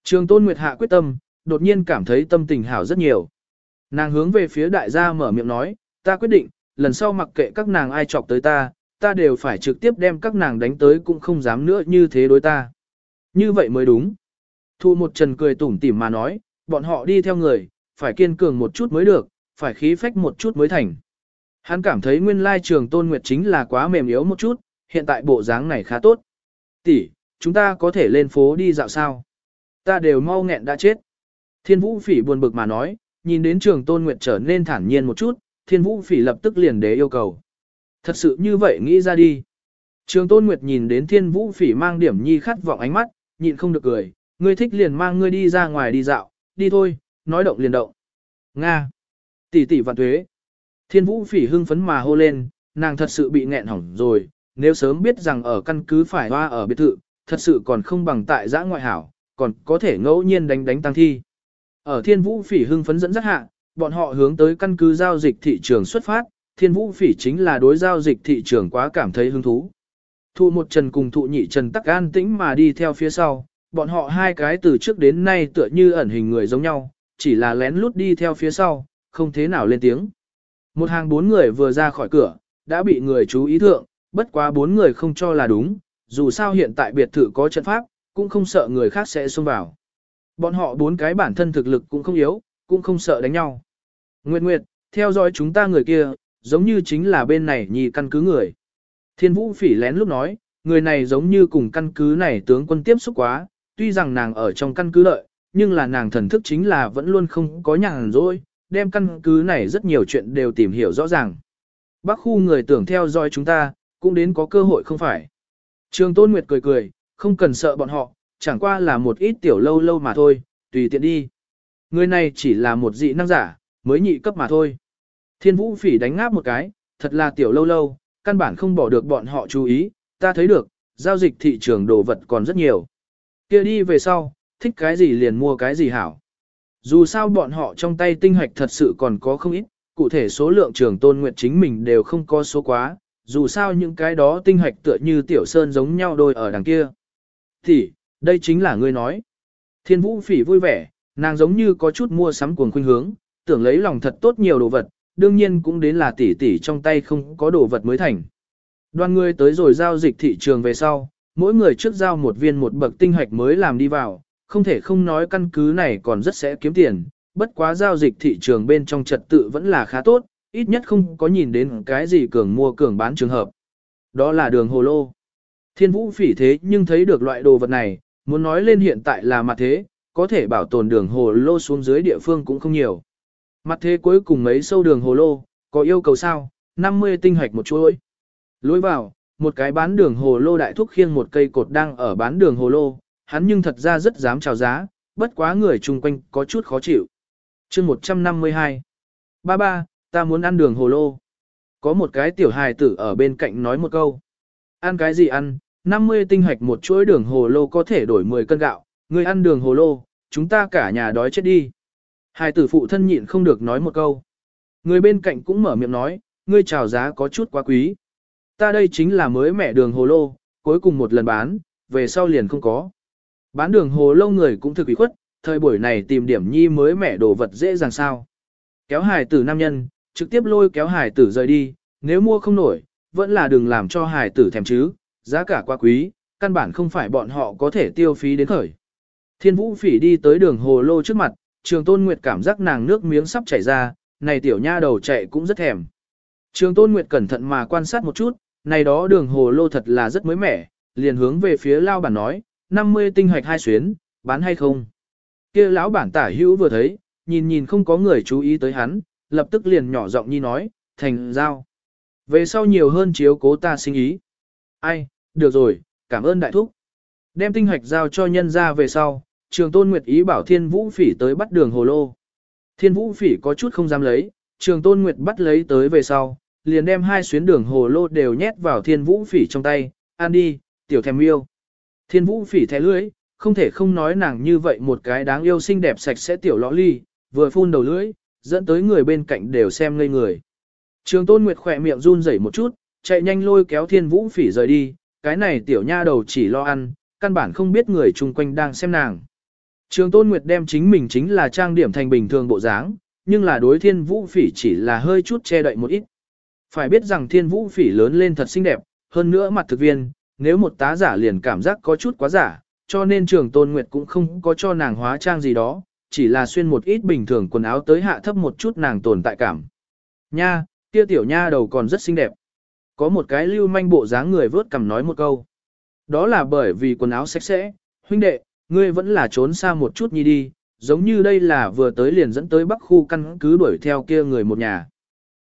Trường Tôn Nguyệt hạ quyết tâm, đột nhiên cảm thấy tâm tình hảo rất nhiều. Nàng hướng về phía đại gia mở miệng nói, ta quyết định, lần sau mặc kệ các nàng ai chọc tới ta, ta đều phải trực tiếp đem các nàng đánh tới cũng không dám nữa như thế đối ta. Như vậy mới đúng. Thu một trần cười tủm tỉm mà nói, bọn họ đi theo người, phải kiên cường một chút mới được, phải khí phách một chút mới thành. Hắn cảm thấy nguyên lai trường tôn nguyệt chính là quá mềm yếu một chút, hiện tại bộ dáng này khá tốt. Tỷ, chúng ta có thể lên phố đi dạo sao? Ta đều mau nghẹn đã chết. Thiên vũ phỉ buồn bực mà nói, nhìn đến trường tôn nguyệt trở nên thản nhiên một chút, thiên vũ phỉ lập tức liền đế yêu cầu. Thật sự như vậy nghĩ ra đi. Trường tôn nguyệt nhìn đến thiên vũ phỉ mang điểm nhi khát vọng ánh mắt, nhịn không được cười, ngươi thích liền mang ngươi đi ra ngoài đi dạo, đi thôi, nói động liền động. Nga. Tỷ tỷ vạn tuế. Thiên vũ phỉ hưng phấn mà hô lên, nàng thật sự bị nghẹn hỏng rồi, nếu sớm biết rằng ở căn cứ phải hoa ở biệt thự, thật sự còn không bằng tại giã ngoại hảo, còn có thể ngẫu nhiên đánh đánh tăng thi. Ở thiên vũ phỉ hưng phấn dẫn dắt hạ, bọn họ hướng tới căn cứ giao dịch thị trường xuất phát, thiên vũ phỉ chính là đối giao dịch thị trường quá cảm thấy hứng thú. Thụ một trần cùng thụ nhị trần tắc an tĩnh mà đi theo phía sau, bọn họ hai cái từ trước đến nay tựa như ẩn hình người giống nhau, chỉ là lén lút đi theo phía sau, không thế nào lên tiếng. Một hàng bốn người vừa ra khỏi cửa, đã bị người chú ý thượng, bất quá bốn người không cho là đúng, dù sao hiện tại biệt thự có trận pháp, cũng không sợ người khác sẽ xông vào. Bọn họ bốn cái bản thân thực lực cũng không yếu, cũng không sợ đánh nhau. Nguyệt Nguyệt, theo dõi chúng ta người kia, giống như chính là bên này nhì căn cứ người. Thiên Vũ phỉ lén lúc nói, người này giống như cùng căn cứ này tướng quân tiếp xúc quá, tuy rằng nàng ở trong căn cứ lợi, nhưng là nàng thần thức chính là vẫn luôn không có nhàn rỗi, đem căn cứ này rất nhiều chuyện đều tìm hiểu rõ ràng. Bác khu người tưởng theo dõi chúng ta, cũng đến có cơ hội không phải. Trường Tôn Nguyệt cười cười, không cần sợ bọn họ, chẳng qua là một ít tiểu lâu lâu mà thôi, tùy tiện đi. Người này chỉ là một dị năng giả, mới nhị cấp mà thôi. Thiên vũ phỉ đánh ngáp một cái, thật là tiểu lâu lâu, căn bản không bỏ được bọn họ chú ý, ta thấy được, giao dịch thị trường đồ vật còn rất nhiều. kia đi về sau, thích cái gì liền mua cái gì hảo. Dù sao bọn họ trong tay tinh hoạch thật sự còn có không ít, cụ thể số lượng trường tôn nguyện chính mình đều không có số quá, dù sao những cái đó tinh hoạch tựa như tiểu sơn giống nhau đôi ở đằng kia. Thì, đây chính là ngươi nói. Thiên vũ phỉ vui vẻ, nàng giống như có chút mua sắm cuồng khuynh hướng, tưởng lấy lòng thật tốt nhiều đồ vật, đương nhiên cũng đến là tỷ tỷ trong tay không có đồ vật mới thành. Đoàn người tới rồi giao dịch thị trường về sau, mỗi người trước giao một viên một bậc tinh hoạch mới làm đi vào, không thể không nói căn cứ này còn rất sẽ kiếm tiền, bất quá giao dịch thị trường bên trong trật tự vẫn là khá tốt, ít nhất không có nhìn đến cái gì cường mua cường bán trường hợp. Đó là đường hồ lô. Thiên vũ phỉ thế nhưng thấy được loại đồ vật này, muốn nói lên hiện tại là mặt thế, có thể bảo tồn đường hồ lô xuống dưới địa phương cũng không nhiều. Mặt thế cuối cùng mấy sâu đường hồ lô, có yêu cầu sao, 50 tinh hoạch một chuỗi. Lối vào, một cái bán đường hồ lô đại thúc khiêng một cây cột đang ở bán đường hồ lô, hắn nhưng thật ra rất dám chào giá, bất quá người chung quanh có chút khó chịu. chương 152 Ba ba, ta muốn ăn đường hồ lô. Có một cái tiểu hài tử ở bên cạnh nói một câu. Ăn cái gì ăn, 50 tinh hoạch một chuỗi đường hồ lô có thể đổi 10 cân gạo, người ăn đường hồ lô, chúng ta cả nhà đói chết đi. Hai tử phụ thân nhịn không được nói một câu. Người bên cạnh cũng mở miệng nói, ngươi chào giá có chút quá quý. Ta đây chính là mới mẹ đường hồ lô, cuối cùng một lần bán, về sau liền không có. Bán đường hồ lô người cũng thực ý khuất, thời buổi này tìm điểm nhi mới mẹ đồ vật dễ dàng sao. Kéo hài tử nam nhân, trực tiếp lôi kéo hài tử rời đi, nếu mua không nổi, vẫn là đừng làm cho hài tử thèm chứ, giá cả quá quý, căn bản không phải bọn họ có thể tiêu phí đến khởi. Thiên vũ phỉ đi tới đường hồ lô trước mặt, trường tôn nguyệt cảm giác nàng nước miếng sắp chảy ra, này tiểu nha đầu chạy cũng rất thèm. Trường tôn nguyệt cẩn thận mà quan sát một chút, này đó đường hồ lô thật là rất mới mẻ, liền hướng về phía lao bản nói, 50 tinh hoạch hai xuyến, bán hay không? kia lão bản tả hữu vừa thấy, nhìn nhìn không có người chú ý tới hắn, lập tức liền nhỏ giọng nhi nói, thành giao. Về sau nhiều hơn chiếu cố ta sinh ý. Ai, được rồi, cảm ơn đại thúc. Đem tinh hoạch giao cho nhân ra về sau, trường tôn nguyệt ý bảo thiên vũ phỉ tới bắt đường hồ lô. Thiên vũ phỉ có chút không dám lấy, trường tôn nguyệt bắt lấy tới về sau, liền đem hai xuyến đường hồ lô đều nhét vào thiên vũ phỉ trong tay, An đi, tiểu thèm yêu. Thiên vũ phỉ thẻ lưỡi, không thể không nói nàng như vậy một cái đáng yêu xinh đẹp sạch sẽ tiểu lõ ly, vừa phun đầu lưỡi, dẫn tới người bên cạnh đều xem ngây người. Trường tôn nguyệt khỏe miệng run rẩy một chút, chạy nhanh lôi kéo thiên vũ phỉ rời đi, cái này tiểu nha đầu chỉ lo ăn, căn bản không biết người chung quanh đang xem nàng. Trường tôn nguyệt đem chính mình chính là trang điểm thành bình thường bộ dáng, nhưng là đối thiên vũ phỉ chỉ là hơi chút che đậy một ít. Phải biết rằng thiên vũ phỉ lớn lên thật xinh đẹp, hơn nữa mặt thực viên, nếu một tá giả liền cảm giác có chút quá giả, cho nên trường tôn nguyệt cũng không có cho nàng hóa trang gì đó, chỉ là xuyên một ít bình thường quần áo tới hạ thấp một chút nàng tồn tại cảm. Nha, kia tiểu nha đầu còn rất xinh đẹp. Có một cái lưu manh bộ dáng người vớt cầm nói một câu. Đó là bởi vì quần áo sạch sẽ, huynh đệ, ngươi vẫn là trốn xa một chút nhi đi, giống như đây là vừa tới liền dẫn tới bắc khu căn cứ đuổi theo kia người một nhà.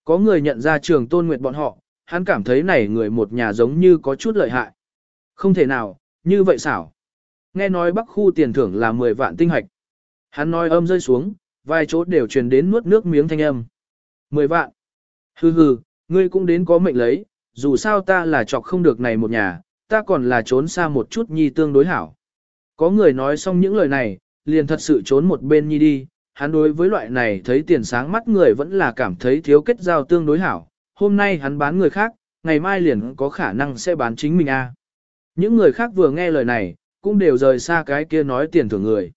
Có người nhận ra trường tôn nguyệt bọn họ, hắn cảm thấy này người một nhà giống như có chút lợi hại. Không thể nào, như vậy xảo. Nghe nói bắc khu tiền thưởng là 10 vạn tinh hạch. Hắn nói âm rơi xuống, vài chỗ đều truyền đến nuốt nước miếng thanh âm. 10 vạn. Hừ hừ, ngươi cũng đến có mệnh lấy, dù sao ta là chọc không được này một nhà, ta còn là trốn xa một chút nhi tương đối hảo. Có người nói xong những lời này, liền thật sự trốn một bên nhi đi, hắn đối với loại này thấy tiền sáng mắt người vẫn là cảm thấy thiếu kết giao tương đối hảo, hôm nay hắn bán người khác, ngày mai liền có khả năng sẽ bán chính mình a. Những người khác vừa nghe lời này, cũng đều rời xa cái kia nói tiền thưởng người.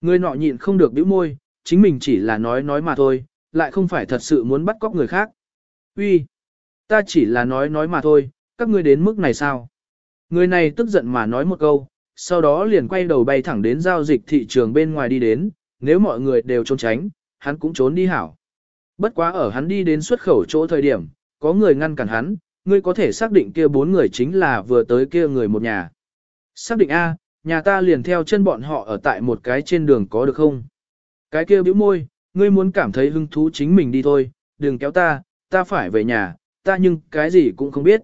Người nọ nhịn không được bĩu môi, chính mình chỉ là nói nói mà thôi, lại không phải thật sự muốn bắt cóc người khác. Uy, ta chỉ là nói nói mà thôi, các ngươi đến mức này sao? Người này tức giận mà nói một câu, sau đó liền quay đầu bay thẳng đến giao dịch thị trường bên ngoài đi đến, nếu mọi người đều trốn tránh, hắn cũng trốn đi hảo. Bất quá ở hắn đi đến xuất khẩu chỗ thời điểm, có người ngăn cản hắn, ngươi có thể xác định kia bốn người chính là vừa tới kia người một nhà. Xác định A, nhà ta liền theo chân bọn họ ở tại một cái trên đường có được không? Cái kia bĩu môi, ngươi muốn cảm thấy hứng thú chính mình đi thôi, đừng kéo ta, ta phải về nhà, ta nhưng cái gì cũng không biết.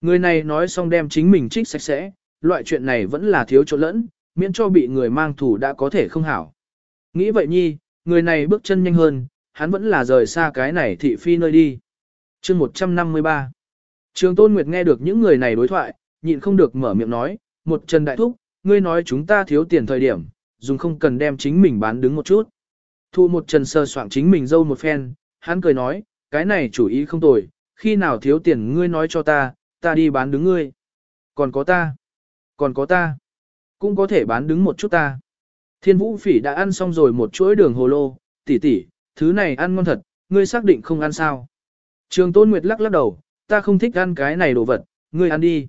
Người này nói xong đem chính mình trích sạch sẽ, loại chuyện này vẫn là thiếu chỗ lẫn, miễn cho bị người mang thủ đã có thể không hảo. Nghĩ vậy nhi, người này bước chân nhanh hơn, hắn vẫn là rời xa cái này thị phi nơi đi. chương 153 Trường Tôn Nguyệt nghe được những người này đối thoại, nhịn không được mở miệng nói, một Trần Đại Thúc, ngươi nói chúng ta thiếu tiền thời điểm, dùng không cần đem chính mình bán đứng một chút. Thu một Trần sơ soạn chính mình dâu một phen, hắn cười nói, cái này chủ ý không tồi, khi nào thiếu tiền ngươi nói cho ta, ta đi bán đứng ngươi. Còn có ta, còn có ta, cũng có thể bán đứng một chút ta. Thiên vũ phỉ đã ăn xong rồi một chuỗi đường hồ lô, tỷ tỷ, thứ này ăn ngon thật, ngươi xác định không ăn sao. Trường Tôn Nguyệt lắc lắc đầu, ta không thích ăn cái này đồ vật, ngươi ăn đi.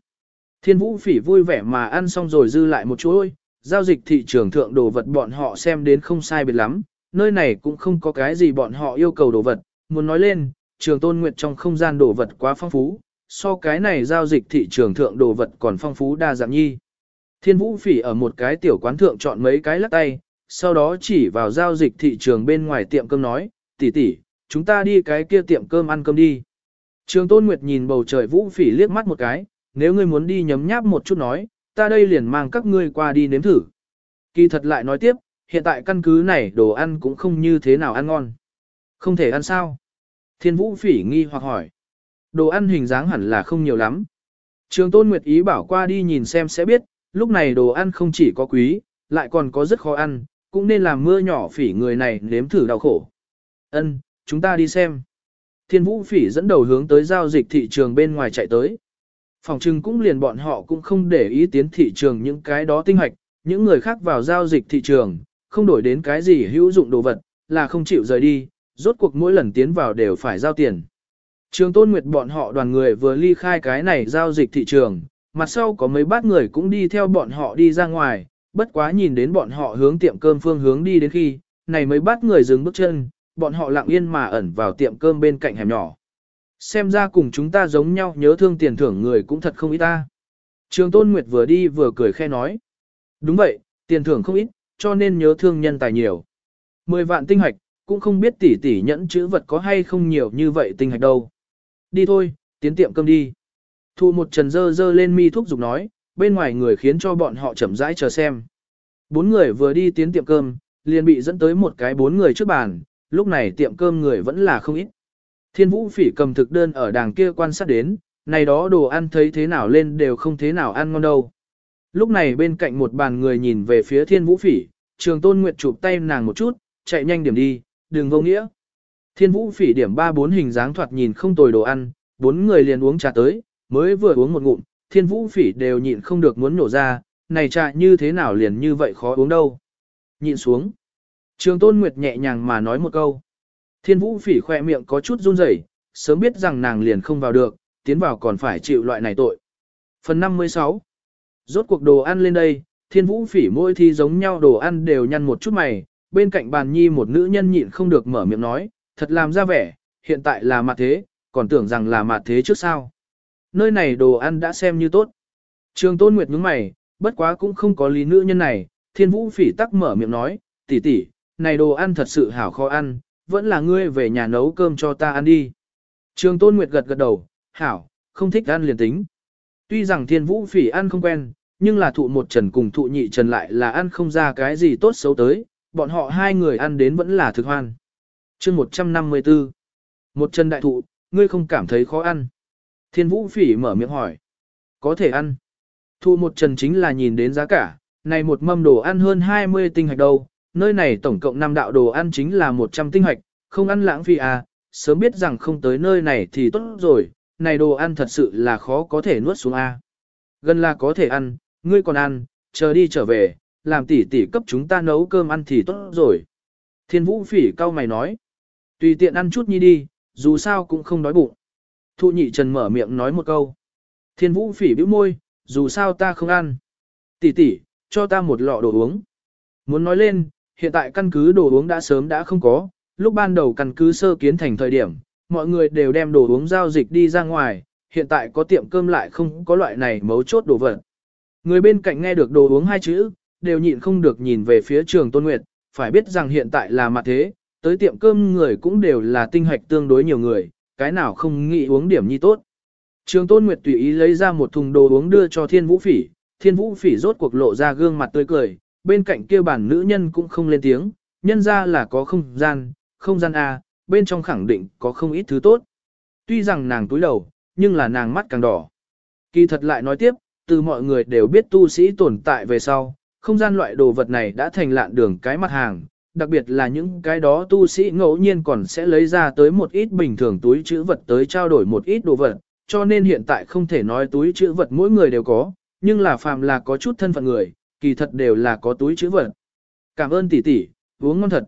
Thiên vũ phỉ vui vẻ mà ăn xong rồi dư lại một chuỗi, giao dịch thị trường thượng đồ vật bọn họ xem đến không sai biệt lắm, nơi này cũng không có cái gì bọn họ yêu cầu đồ vật, muốn nói lên, trường Tôn Nguyệt trong không gian đồ vật quá phong phú, so cái này giao dịch thị trường thượng đồ vật còn phong phú đa dạng nhi. Thiên vũ phỉ ở một cái tiểu quán thượng chọn mấy cái lắc tay, sau đó chỉ vào giao dịch thị trường bên ngoài tiệm cơm nói, tỷ tỷ, chúng ta đi cái kia tiệm cơm ăn cơm đi. Trường Tôn Nguyệt nhìn bầu trời vũ phỉ liếc mắt một cái, nếu ngươi muốn đi nhấm nháp một chút nói, ta đây liền mang các ngươi qua đi nếm thử. Kỳ thật lại nói tiếp, hiện tại căn cứ này đồ ăn cũng không như thế nào ăn ngon. Không thể ăn sao? Thiên vũ phỉ nghi hoặc hỏi. Đồ ăn hình dáng hẳn là không nhiều lắm. Trường Tôn Nguyệt ý bảo qua đi nhìn xem sẽ biết, lúc này đồ ăn không chỉ có quý, lại còn có rất khó ăn, cũng nên làm mưa nhỏ phỉ người này nếm thử đau khổ. Ân, chúng ta đi xem. Thiên vũ phỉ dẫn đầu hướng tới giao dịch thị trường bên ngoài chạy tới. Phòng trưng cũng liền bọn họ cũng không để ý tiến thị trường những cái đó tinh hoạch, những người khác vào giao dịch thị trường, không đổi đến cái gì hữu dụng đồ vật, là không chịu rời đi, rốt cuộc mỗi lần tiến vào đều phải giao tiền. Trường Tôn Nguyệt bọn họ đoàn người vừa ly khai cái này giao dịch thị trường, mặt sau có mấy bát người cũng đi theo bọn họ đi ra ngoài, bất quá nhìn đến bọn họ hướng tiệm cơm phương hướng đi đến khi, này mấy bát người dừng bước chân, bọn họ lặng yên mà ẩn vào tiệm cơm bên cạnh hẻm nhỏ. Xem ra cùng chúng ta giống nhau nhớ thương tiền thưởng người cũng thật không ít ta. Trường Tôn Nguyệt vừa đi vừa cười khe nói. Đúng vậy, tiền thưởng không ít, cho nên nhớ thương nhân tài nhiều. Mười vạn tinh hạch, cũng không biết tỷ tỷ nhẫn chữ vật có hay không nhiều như vậy tinh hạch đâu. Đi thôi, tiến tiệm cơm đi. Thu một trần dơ dơ lên mi thuốc dục nói, bên ngoài người khiến cho bọn họ chậm rãi chờ xem. Bốn người vừa đi tiến tiệm cơm, liền bị dẫn tới một cái bốn người trước bàn, lúc này tiệm cơm người vẫn là không ít. Thiên vũ phỉ cầm thực đơn ở đàng kia quan sát đến, này đó đồ ăn thấy thế nào lên đều không thế nào ăn ngon đâu. Lúc này bên cạnh một bàn người nhìn về phía thiên vũ phỉ, trường tôn nguyệt chụp tay nàng một chút, chạy nhanh điểm đi, đừng vô nghĩa. Thiên vũ phỉ điểm ba bốn hình dáng thoạt nhìn không tồi đồ ăn, bốn người liền uống trà tới, mới vừa uống một ngụm, thiên vũ phỉ đều nhịn không được muốn nổ ra, này trà như thế nào liền như vậy khó uống đâu. Nhịn xuống. Trường tôn nguyệt nhẹ nhàng mà nói một câu. Thiên vũ phỉ khoe miệng có chút run rẩy, sớm biết rằng nàng liền không vào được, tiến vào còn phải chịu loại này tội. Phần 56 Rốt cuộc đồ ăn lên đây, thiên vũ phỉ mỗi thi giống nhau đồ ăn đều nhăn một chút mày, bên cạnh bàn nhi một nữ nhân nhịn không được mở miệng nói, thật làm ra vẻ, hiện tại là mặt thế, còn tưởng rằng là mặt thế trước sao. Nơi này đồ ăn đã xem như tốt. Trường tôn nguyệt nhướng mày, bất quá cũng không có lý nữ nhân này, thiên vũ phỉ tắc mở miệng nói, tỷ tỷ, này đồ ăn thật sự hảo khó ăn, vẫn là ngươi về nhà nấu cơm cho ta ăn đi. Trường Tôn Nguyệt gật gật đầu, hảo, không thích ăn liền tính. Tuy rằng thiên vũ phỉ ăn không quen, nhưng là thụ một trần cùng thụ nhị trần lại là ăn không ra cái gì tốt xấu tới, bọn họ hai người ăn đến vẫn là thực hoan chương 154 Một chân đại thụ, ngươi không cảm thấy khó ăn. Thiên vũ phỉ mở miệng hỏi. Có thể ăn. Thu một trần chính là nhìn đến giá cả, này một mâm đồ ăn hơn 20 tinh hạch đâu, nơi này tổng cộng 5 đạo đồ ăn chính là 100 tinh hoạch, không ăn lãng phí à, sớm biết rằng không tới nơi này thì tốt rồi, này đồ ăn thật sự là khó có thể nuốt xuống a. À. Gần là có thể ăn, ngươi còn ăn, chờ đi trở về, làm tỷ tỷ cấp chúng ta nấu cơm ăn thì tốt rồi. Thiên vũ phỉ cao mày nói. Tùy tiện ăn chút nhi đi, dù sao cũng không đói bụng. Thụ nhị trần mở miệng nói một câu. Thiên vũ phỉ bĩu môi, dù sao ta không ăn. Tỷ tỷ, cho ta một lọ đồ uống. Muốn nói lên, hiện tại căn cứ đồ uống đã sớm đã không có, lúc ban đầu căn cứ sơ kiến thành thời điểm, mọi người đều đem đồ uống giao dịch đi ra ngoài, hiện tại có tiệm cơm lại không có loại này mấu chốt đồ vật. Người bên cạnh nghe được đồ uống hai chữ, đều nhịn không được nhìn về phía trường Tôn Nguyệt, phải biết rằng hiện tại là mặt thế, tới tiệm cơm người cũng đều là tinh hạch tương đối nhiều người, cái nào không nghĩ uống điểm nhi tốt. Trường Tôn Nguyệt tùy ý lấy ra một thùng đồ uống đưa cho Thiên Vũ Phỉ, Thiên Vũ Phỉ rốt cuộc lộ ra gương mặt tươi cười, bên cạnh kia bản nữ nhân cũng không lên tiếng, nhân ra là có không gian, không gian A, bên trong khẳng định có không ít thứ tốt. Tuy rằng nàng túi đầu, nhưng là nàng mắt càng đỏ. Kỳ thật lại nói tiếp, từ mọi người đều biết tu sĩ tồn tại về sau, không gian loại đồ vật này đã thành lạn đường cái mặt hàng, đặc biệt là những cái đó tu sĩ ngẫu nhiên còn sẽ lấy ra tới một ít bình thường túi chữ vật tới trao đổi một ít đồ vật, cho nên hiện tại không thể nói túi chữ vật mỗi người đều có, nhưng là phàm là có chút thân phận người, kỳ thật đều là có túi chữ vật. Cảm ơn tỷ tỷ, uống ngon thật.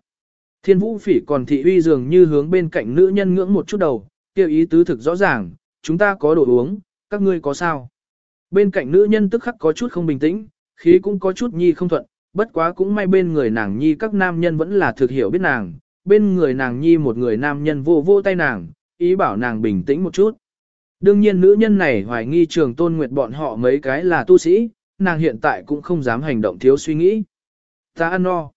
Thiên vũ phỉ còn thị uy dường như hướng bên cạnh nữ nhân ngưỡng một chút đầu, kêu ý tứ thực rõ ràng, chúng ta có đồ uống, các ngươi có sao. Bên cạnh nữ nhân tức khắc có chút không bình tĩnh, khí cũng có chút nhi không thuận, bất quá cũng may bên người nàng nhi các nam nhân vẫn là thực hiểu biết nàng, bên người nàng nhi một người nam nhân vô vô tay nàng, ý bảo nàng bình tĩnh một chút. Đương nhiên nữ nhân này hoài nghi trường tôn nguyệt bọn họ mấy cái là tu sĩ, nàng hiện tại cũng không dám hành động thiếu suy nghĩ. Ta ăn no.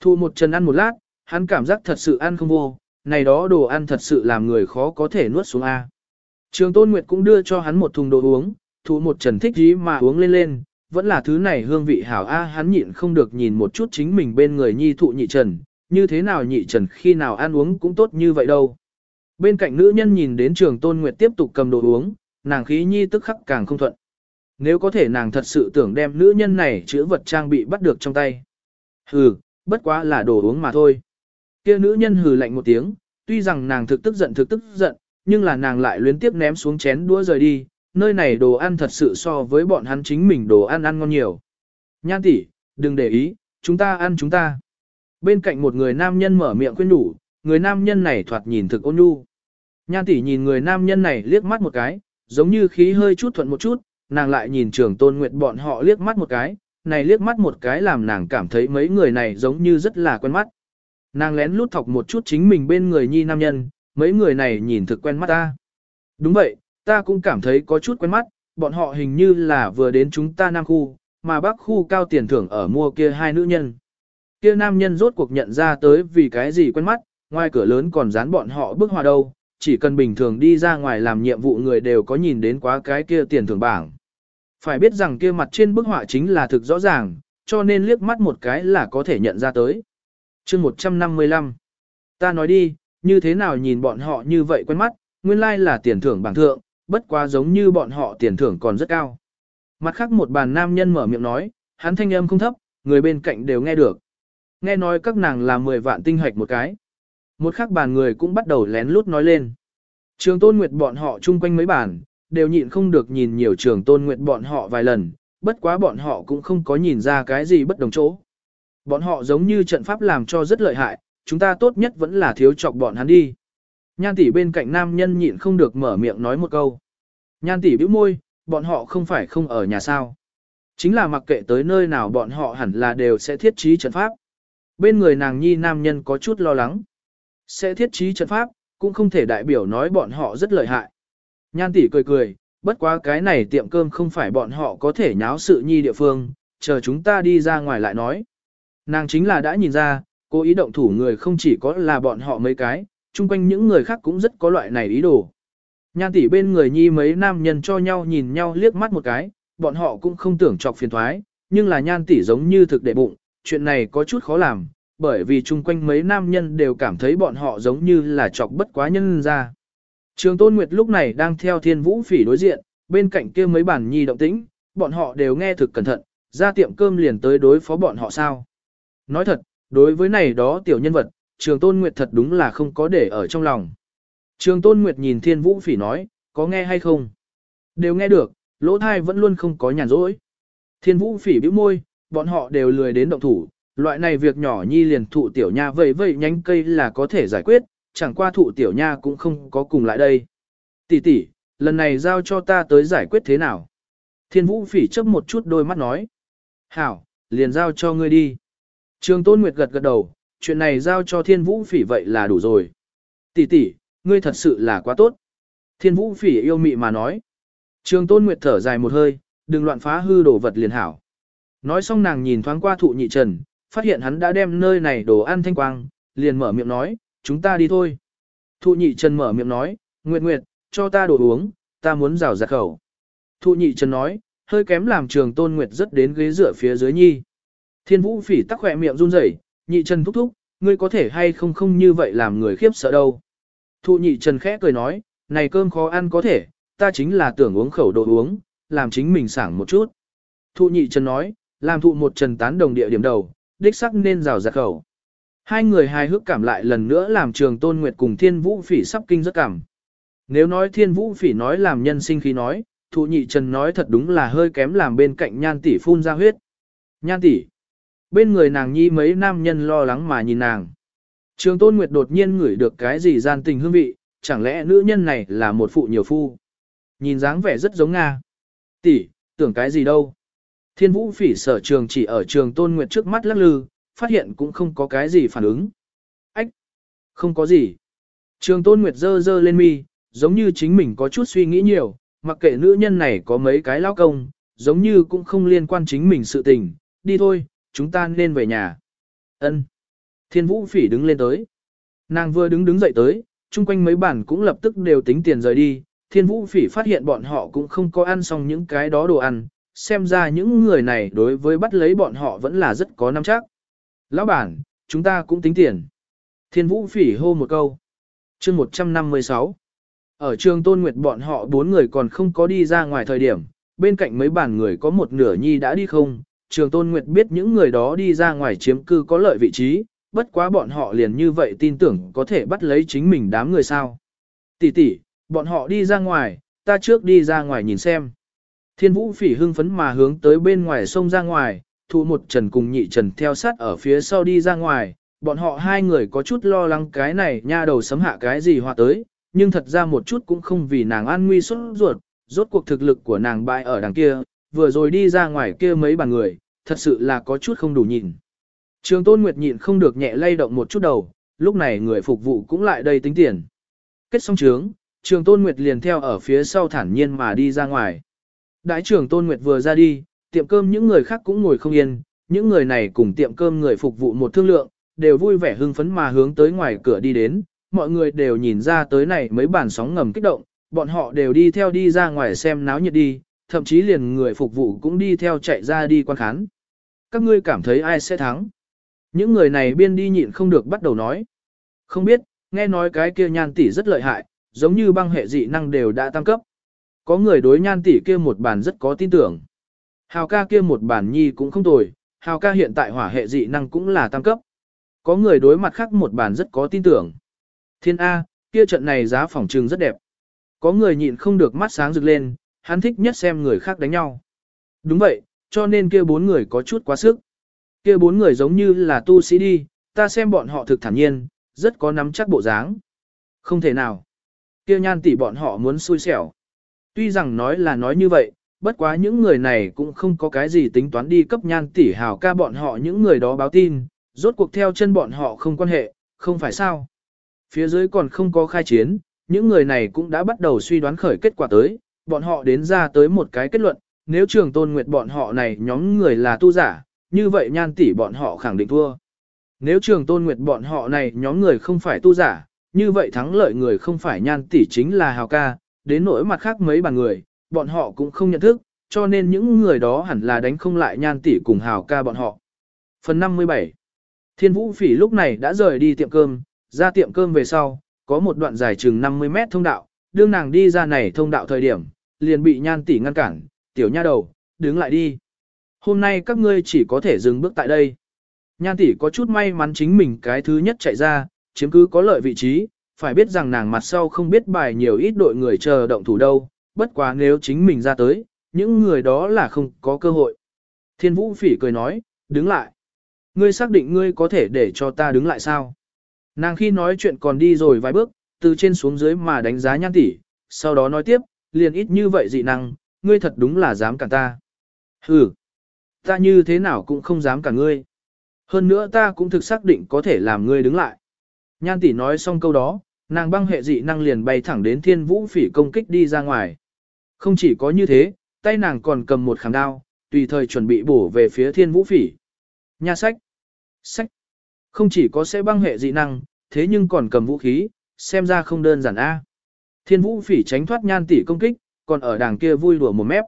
Thu một chân ăn một lát, hắn cảm giác thật sự ăn không vô, này đó đồ ăn thật sự làm người khó có thể nuốt xuống A. Trường tôn nguyệt cũng đưa cho hắn một thùng đồ uống, thu một trần thích gì mà uống lên lên, vẫn là thứ này hương vị hảo A hắn nhịn không được nhìn một chút chính mình bên người nhi thụ nhị trần, như thế nào nhị trần khi nào ăn uống cũng tốt như vậy đâu. Bên cạnh nữ nhân nhìn đến trường tôn nguyệt tiếp tục cầm đồ uống, nàng khí nhi tức khắc càng không thuận. Nếu có thể nàng thật sự tưởng đem nữ nhân này chữa vật trang bị bắt được trong tay. Hừ, bất quá là đồ uống mà thôi. Kia nữ nhân hừ lạnh một tiếng, tuy rằng nàng thực tức giận thực tức giận, nhưng là nàng lại luyến tiếp ném xuống chén đũa rời đi, nơi này đồ ăn thật sự so với bọn hắn chính mình đồ ăn ăn ngon nhiều. Nhan tỷ, đừng để ý, chúng ta ăn chúng ta. Bên cạnh một người nam nhân mở miệng khuyên đủ, người nam nhân này thoạt nhìn thực ôn nhu. Nhan tỷ nhìn người nam nhân này liếc mắt một cái, giống như khí hơi chút thuận một chút, nàng lại nhìn trường tôn nguyệt bọn họ liếc mắt một cái, này liếc mắt một cái làm nàng cảm thấy mấy người này giống như rất là quen mắt. Nàng lén lút thọc một chút chính mình bên người nhi nam nhân, mấy người này nhìn thực quen mắt ta. Đúng vậy, ta cũng cảm thấy có chút quen mắt, bọn họ hình như là vừa đến chúng ta nam khu, mà bắc khu cao tiền thưởng ở mua kia hai nữ nhân. Kia nam nhân rốt cuộc nhận ra tới vì cái gì quen mắt, ngoài cửa lớn còn dán bọn họ bức hòa đâu, chỉ cần bình thường đi ra ngoài làm nhiệm vụ người đều có nhìn đến quá cái kia tiền thưởng bảng. Phải biết rằng kia mặt trên bức họa chính là thực rõ ràng, cho nên liếc mắt một cái là có thể nhận ra tới. chương 155 Ta nói đi, như thế nào nhìn bọn họ như vậy quen mắt, nguyên lai là tiền thưởng bảng thượng, bất quá giống như bọn họ tiền thưởng còn rất cao. Mặt khác một bàn nam nhân mở miệng nói, hắn thanh âm không thấp, người bên cạnh đều nghe được. Nghe nói các nàng là 10 vạn tinh hoạch một cái. Một khác bàn người cũng bắt đầu lén lút nói lên. Trường tôn nguyệt bọn họ chung quanh mấy bàn, đều nhịn không được nhìn nhiều trường tôn nguyệt bọn họ vài lần, bất quá bọn họ cũng không có nhìn ra cái gì bất đồng chỗ. Bọn họ giống như trận pháp làm cho rất lợi hại, chúng ta tốt nhất vẫn là thiếu chọc bọn hắn đi. Nhan tỷ bên cạnh nam nhân nhịn không được mở miệng nói một câu. Nhan tỷ bĩu môi, bọn họ không phải không ở nhà sao. Chính là mặc kệ tới nơi nào bọn họ hẳn là đều sẽ thiết trí trận pháp. Bên người nàng nhi nam nhân có chút lo lắng. Sẽ thiết trí trận pháp, cũng không thể đại biểu nói bọn họ rất lợi hại. Nhan tỷ cười cười, bất quá cái này tiệm cơm không phải bọn họ có thể nháo sự nhi địa phương, chờ chúng ta đi ra ngoài lại nói. Nàng chính là đã nhìn ra, cố ý động thủ người không chỉ có là bọn họ mấy cái, chung quanh những người khác cũng rất có loại này ý đồ. Nhan tỷ bên người nhi mấy nam nhân cho nhau nhìn nhau liếc mắt một cái, bọn họ cũng không tưởng chọc phiền thoái, nhưng là nhan tỷ giống như thực đệ bụng, chuyện này có chút khó làm, bởi vì chung quanh mấy nam nhân đều cảm thấy bọn họ giống như là chọc bất quá nhân ra. Trường Tôn Nguyệt lúc này đang theo thiên vũ phỉ đối diện, bên cạnh kia mấy bản nhi động tĩnh, bọn họ đều nghe thực cẩn thận, ra tiệm cơm liền tới đối phó bọn họ sao. Nói thật, đối với này đó tiểu nhân vật, Trường Tôn Nguyệt thật đúng là không có để ở trong lòng. Trường Tôn Nguyệt nhìn thiên vũ phỉ nói, có nghe hay không? Đều nghe được, lỗ thai vẫn luôn không có nhàn rỗi. Thiên vũ phỉ bĩu môi, bọn họ đều lười đến động thủ, loại này việc nhỏ nhi liền thụ tiểu nha vậy vậy nhánh cây là có thể giải quyết, chẳng qua thụ tiểu nha cũng không có cùng lại đây. Tỷ tỷ, lần này giao cho ta tới giải quyết thế nào? Thiên vũ phỉ chấp một chút đôi mắt nói. Hảo, liền giao cho ngươi đi. Trường Tôn Nguyệt gật gật đầu, chuyện này giao cho thiên vũ phỉ vậy là đủ rồi. Tỷ tỷ, ngươi thật sự là quá tốt. Thiên vũ phỉ yêu mị mà nói. Trường Tôn Nguyệt thở dài một hơi, đừng loạn phá hư đồ vật liền hảo. Nói xong nàng nhìn thoáng qua thụ nhị trần, phát hiện hắn đã đem nơi này đồ ăn thanh quang, liền mở miệng nói, chúng ta đi thôi. Thụ nhị trần mở miệng nói, Nguyệt Nguyệt, cho ta đồ uống, ta muốn rào giặt khẩu. Thụ nhị trần nói, hơi kém làm trường tôn Nguyệt rất đến ghế dựa phía dưới nhi. Thiên vũ phỉ tắc khỏe miệng run rẩy, nhị trần thúc thúc, ngươi có thể hay không không như vậy làm người khiếp sợ đâu. Thụ nhị trần khẽ cười nói, này cơm khó ăn có thể, ta chính là tưởng uống khẩu đồ uống, làm chính mình sảng một chút. Thụ nhị trần nói, làm thụ một trần tán đồng địa điểm đầu, đích sắc nên rào giặt khẩu. Hai người hài hước cảm lại lần nữa làm trường tôn nguyệt cùng thiên vũ phỉ sắp kinh rất cảm. Nếu nói thiên vũ phỉ nói làm nhân sinh khí nói, thụ nhị trần nói thật đúng là hơi kém làm bên cạnh nhan tỷ phun ra huyết. Nhan tỷ, bên người nàng nhi mấy nam nhân lo lắng mà nhìn nàng. Trường tôn nguyệt đột nhiên ngửi được cái gì gian tình hương vị, chẳng lẽ nữ nhân này là một phụ nhiều phu. Nhìn dáng vẻ rất giống Nga. Tỷ, tưởng cái gì đâu. Thiên vũ phỉ sở trường chỉ ở trường tôn nguyệt trước mắt lắc lư, phát hiện cũng không có cái gì phản ứng. Ách! Không có gì. Trường tôn nguyệt dơ dơ lên mi, giống như chính mình có chút suy nghĩ nhiều, mặc kệ nữ nhân này có mấy cái lao công, giống như cũng không liên quan chính mình sự tình, đi thôi, chúng ta nên về nhà. Ân. Thiên vũ phỉ đứng lên tới. Nàng vừa đứng đứng dậy tới, chung quanh mấy bản cũng lập tức đều tính tiền rời đi, thiên vũ phỉ phát hiện bọn họ cũng không có ăn xong những cái đó đồ ăn, xem ra những người này đối với bắt lấy bọn họ vẫn là rất có nắm chắc. Lão bản, chúng ta cũng tính tiền. Thiên vũ phỉ hô một câu. chương 156. Ở trường tôn nguyệt bọn họ bốn người còn không có đi ra ngoài thời điểm, bên cạnh mấy bản người có một nửa nhi đã đi không. Trường tôn nguyệt biết những người đó đi ra ngoài chiếm cư có lợi vị trí, bất quá bọn họ liền như vậy tin tưởng có thể bắt lấy chính mình đám người sao. Tỷ tỷ, bọn họ đi ra ngoài, ta trước đi ra ngoài nhìn xem. Thiên vũ phỉ hưng phấn mà hướng tới bên ngoài sông ra ngoài, thu một trần cùng nhị trần theo sát ở phía sau đi ra ngoài, bọn họ hai người có chút lo lắng cái này nha đầu sấm hạ cái gì hòa tới, nhưng thật ra một chút cũng không vì nàng an nguy xuất ruột, rốt cuộc thực lực của nàng bại ở đằng kia, vừa rồi đi ra ngoài kia mấy bàn người, thật sự là có chút không đủ nhìn. Trường Tôn Nguyệt nhịn không được nhẹ lay động một chút đầu, lúc này người phục vụ cũng lại đây tính tiền. Kết xong trướng, Trường Tôn Nguyệt liền theo ở phía sau thản nhiên mà đi ra ngoài. Đại trưởng Tôn Nguyệt vừa ra đi, tiệm cơm những người khác cũng ngồi không yên, những người này cùng tiệm cơm người phục vụ một thương lượng, đều vui vẻ hưng phấn mà hướng tới ngoài cửa đi đến, mọi người đều nhìn ra tới này mấy bản sóng ngầm kích động, bọn họ đều đi theo đi ra ngoài xem náo nhiệt đi, thậm chí liền người phục vụ cũng đi theo chạy ra đi quan khán. Các ngươi cảm thấy ai sẽ thắng? Những người này biên đi nhịn không được bắt đầu nói. Không biết, nghe nói cái kia nhan tỷ rất lợi hại, giống như băng hệ dị năng đều đã tăng cấp. Có người đối nhan tỷ kia một bản rất có tin tưởng. Hào ca kia một bản nhi cũng không tồi, hào ca hiện tại hỏa hệ dị năng cũng là tăng cấp. Có người đối mặt khác một bản rất có tin tưởng. Thiên A, kia trận này giá phòng trừng rất đẹp. Có người nhịn không được mắt sáng rực lên, hắn thích nhất xem người khác đánh nhau. Đúng vậy, cho nên kia bốn người có chút quá sức. Kia bốn người giống như là tu sĩ đi, ta xem bọn họ thực thản nhiên, rất có nắm chắc bộ dáng. Không thể nào. Kia nhan tỷ bọn họ muốn xui xẻo. Tuy rằng nói là nói như vậy, bất quá những người này cũng không có cái gì tính toán đi cấp nhan tỷ hào ca bọn họ những người đó báo tin, rốt cuộc theo chân bọn họ không quan hệ, không phải sao. Phía dưới còn không có khai chiến, những người này cũng đã bắt đầu suy đoán khởi kết quả tới, bọn họ đến ra tới một cái kết luận, nếu trường tôn nguyệt bọn họ này nhóm người là tu giả, như vậy nhan tỷ bọn họ khẳng định thua. Nếu trường tôn nguyệt bọn họ này nhóm người không phải tu giả, như vậy thắng lợi người không phải nhan tỷ chính là hào ca, đến nỗi mặt khác mấy bàn người, bọn họ cũng không nhận thức, cho nên những người đó hẳn là đánh không lại nhan tỷ cùng hào ca bọn họ. Phần 57 Thiên Vũ Phỉ lúc này đã rời đi tiệm cơm, ra tiệm cơm về sau, có một đoạn dài chừng 50 mét thông đạo, đương nàng đi ra này thông đạo thời điểm, liền bị nhan tỷ ngăn cản, tiểu nha đầu, đứng lại đi. Hôm nay các ngươi chỉ có thể dừng bước tại đây. Nhan tỷ có chút may mắn chính mình cái thứ nhất chạy ra, chiếm cứ có lợi vị trí, phải biết rằng nàng mặt sau không biết bài nhiều ít đội người chờ động thủ đâu, bất quá nếu chính mình ra tới, những người đó là không có cơ hội. Thiên vũ phỉ cười nói, đứng lại. Ngươi xác định ngươi có thể để cho ta đứng lại sao? Nàng khi nói chuyện còn đi rồi vài bước, từ trên xuống dưới mà đánh giá nhan tỷ, sau đó nói tiếp, liền ít như vậy dị năng, ngươi thật đúng là dám cả ta. ừ ta như thế nào cũng không dám cả ngươi. Hơn nữa ta cũng thực xác định có thể làm ngươi đứng lại. Nhan tỷ nói xong câu đó, nàng băng hệ dị năng liền bay thẳng đến thiên vũ phỉ công kích đi ra ngoài. Không chỉ có như thế, tay nàng còn cầm một khảm đao, tùy thời chuẩn bị bổ về phía thiên vũ phỉ. Nha sách. Sách. Không chỉ có sẽ băng hệ dị năng, thế nhưng còn cầm vũ khí, xem ra không đơn giản a. Thiên vũ phỉ tránh thoát nhan tỷ công kích, còn ở đàng kia vui đùa một mép.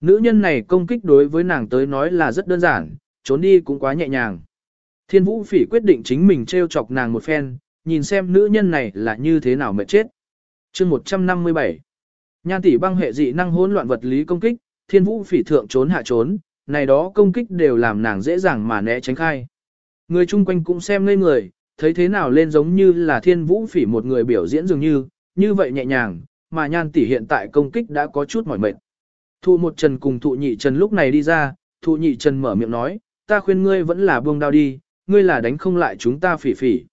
Nữ nhân này công kích đối với nàng tới nói là rất đơn giản, trốn đi cũng quá nhẹ nhàng. Thiên vũ phỉ quyết định chính mình treo chọc nàng một phen, nhìn xem nữ nhân này là như thế nào mệt chết. chương 157 Nhan tỷ băng hệ dị năng hỗn loạn vật lý công kích, thiên vũ phỉ thượng trốn hạ trốn, này đó công kích đều làm nàng dễ dàng mà né tránh khai. Người chung quanh cũng xem ngây người, thấy thế nào lên giống như là thiên vũ phỉ một người biểu diễn dường như, như vậy nhẹ nhàng, mà nhan tỷ hiện tại công kích đã có chút mỏi mệt. Thụ một trần cùng thụ nhị trần lúc này đi ra, thụ nhị trần mở miệng nói, ta khuyên ngươi vẫn là buông đao đi, ngươi là đánh không lại chúng ta phỉ phỉ.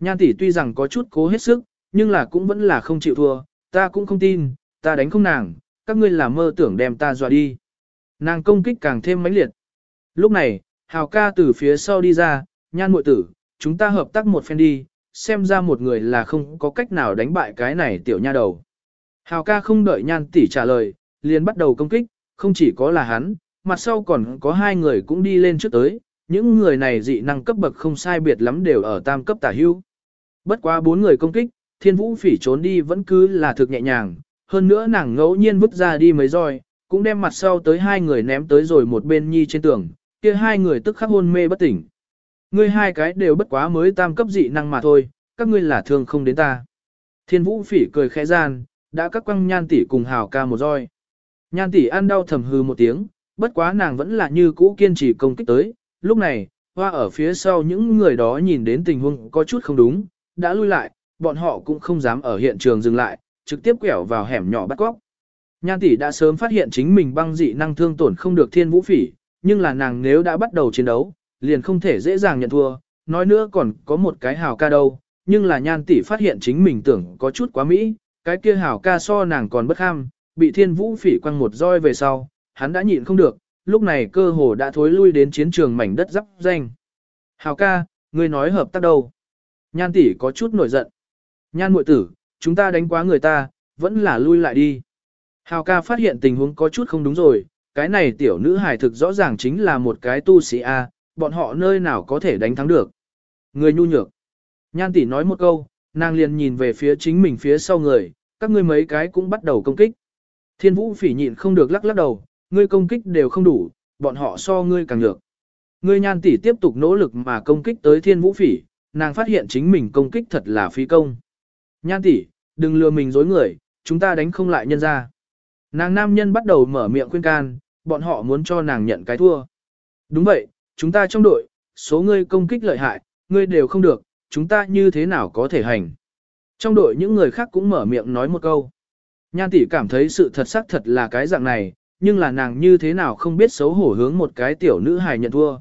Nhan tỷ tuy rằng có chút cố hết sức, nhưng là cũng vẫn là không chịu thua, ta cũng không tin, ta đánh không nàng, các ngươi là mơ tưởng đem ta dọa đi. Nàng công kích càng thêm mãnh liệt. Lúc này, Hào ca từ phía sau đi ra, nhan muội tử, chúng ta hợp tác một phen đi, xem ra một người là không có cách nào đánh bại cái này tiểu nha đầu. Hào ca không đợi nhan tỷ trả lời, liền bắt đầu công kích, không chỉ có là hắn, mặt sau còn có hai người cũng đi lên trước tới, những người này dị năng cấp bậc không sai biệt lắm đều ở tam cấp tả hưu. Bất quá bốn người công kích, thiên vũ phỉ trốn đi vẫn cứ là thực nhẹ nhàng, hơn nữa nàng ngẫu nhiên vứt ra đi mấy roi, cũng đem mặt sau tới hai người ném tới rồi một bên nhi trên tường, kia hai người tức khắc hôn mê bất tỉnh. Ngươi hai cái đều bất quá mới tam cấp dị năng mà thôi, các ngươi là thương không đến ta. Thiên vũ phỉ cười khẽ gian, đã các quăng nhan tỷ cùng hào ca một roi. Nhan tỷ ăn đau thầm hư một tiếng, bất quá nàng vẫn là như cũ kiên trì công kích tới, lúc này, hoa ở phía sau những người đó nhìn đến tình huống có chút không đúng, đã lui lại, bọn họ cũng không dám ở hiện trường dừng lại, trực tiếp quẹo vào hẻm nhỏ bắt cóc. Nhan tỷ đã sớm phát hiện chính mình băng dị năng thương tổn không được thiên vũ phỉ, nhưng là nàng nếu đã bắt đầu chiến đấu, liền không thể dễ dàng nhận thua, nói nữa còn có một cái hào ca đâu, nhưng là nhan tỷ phát hiện chính mình tưởng có chút quá mỹ, cái kia hào ca so nàng còn bất ham, bị thiên vũ phỉ quăng một roi về sau, hắn đã nhịn không được, lúc này cơ hồ đã thối lui đến chiến trường mảnh đất dắp danh. Hào ca, ngươi nói hợp tác đâu? Nhan tỷ có chút nổi giận. Nhan muội tử, chúng ta đánh quá người ta, vẫn là lui lại đi. Hào ca phát hiện tình huống có chút không đúng rồi, cái này tiểu nữ hài thực rõ ràng chính là một cái tu sĩ A, bọn họ nơi nào có thể đánh thắng được. Người nhu nhược. Nhan tỷ nói một câu, nàng liền nhìn về phía chính mình phía sau người, các ngươi mấy cái cũng bắt đầu công kích. Thiên vũ phỉ nhịn không được lắc lắc đầu, ngươi công kích đều không đủ, bọn họ so ngươi càng nhược. Ngươi nhan tỷ tiếp tục nỗ lực mà công kích tới thiên vũ phỉ, nàng phát hiện chính mình công kích thật là phí công. Nhan tỷ, đừng lừa mình dối người, chúng ta đánh không lại nhân ra. Nàng nam nhân bắt đầu mở miệng khuyên can, bọn họ muốn cho nàng nhận cái thua. Đúng vậy, chúng ta trong đội, số ngươi công kích lợi hại, ngươi đều không được, chúng ta như thế nào có thể hành. Trong đội những người khác cũng mở miệng nói một câu. Nhan tỷ cảm thấy sự thật xác thật là cái dạng này, nhưng là nàng như thế nào không biết xấu hổ hướng một cái tiểu nữ hài nhận thua.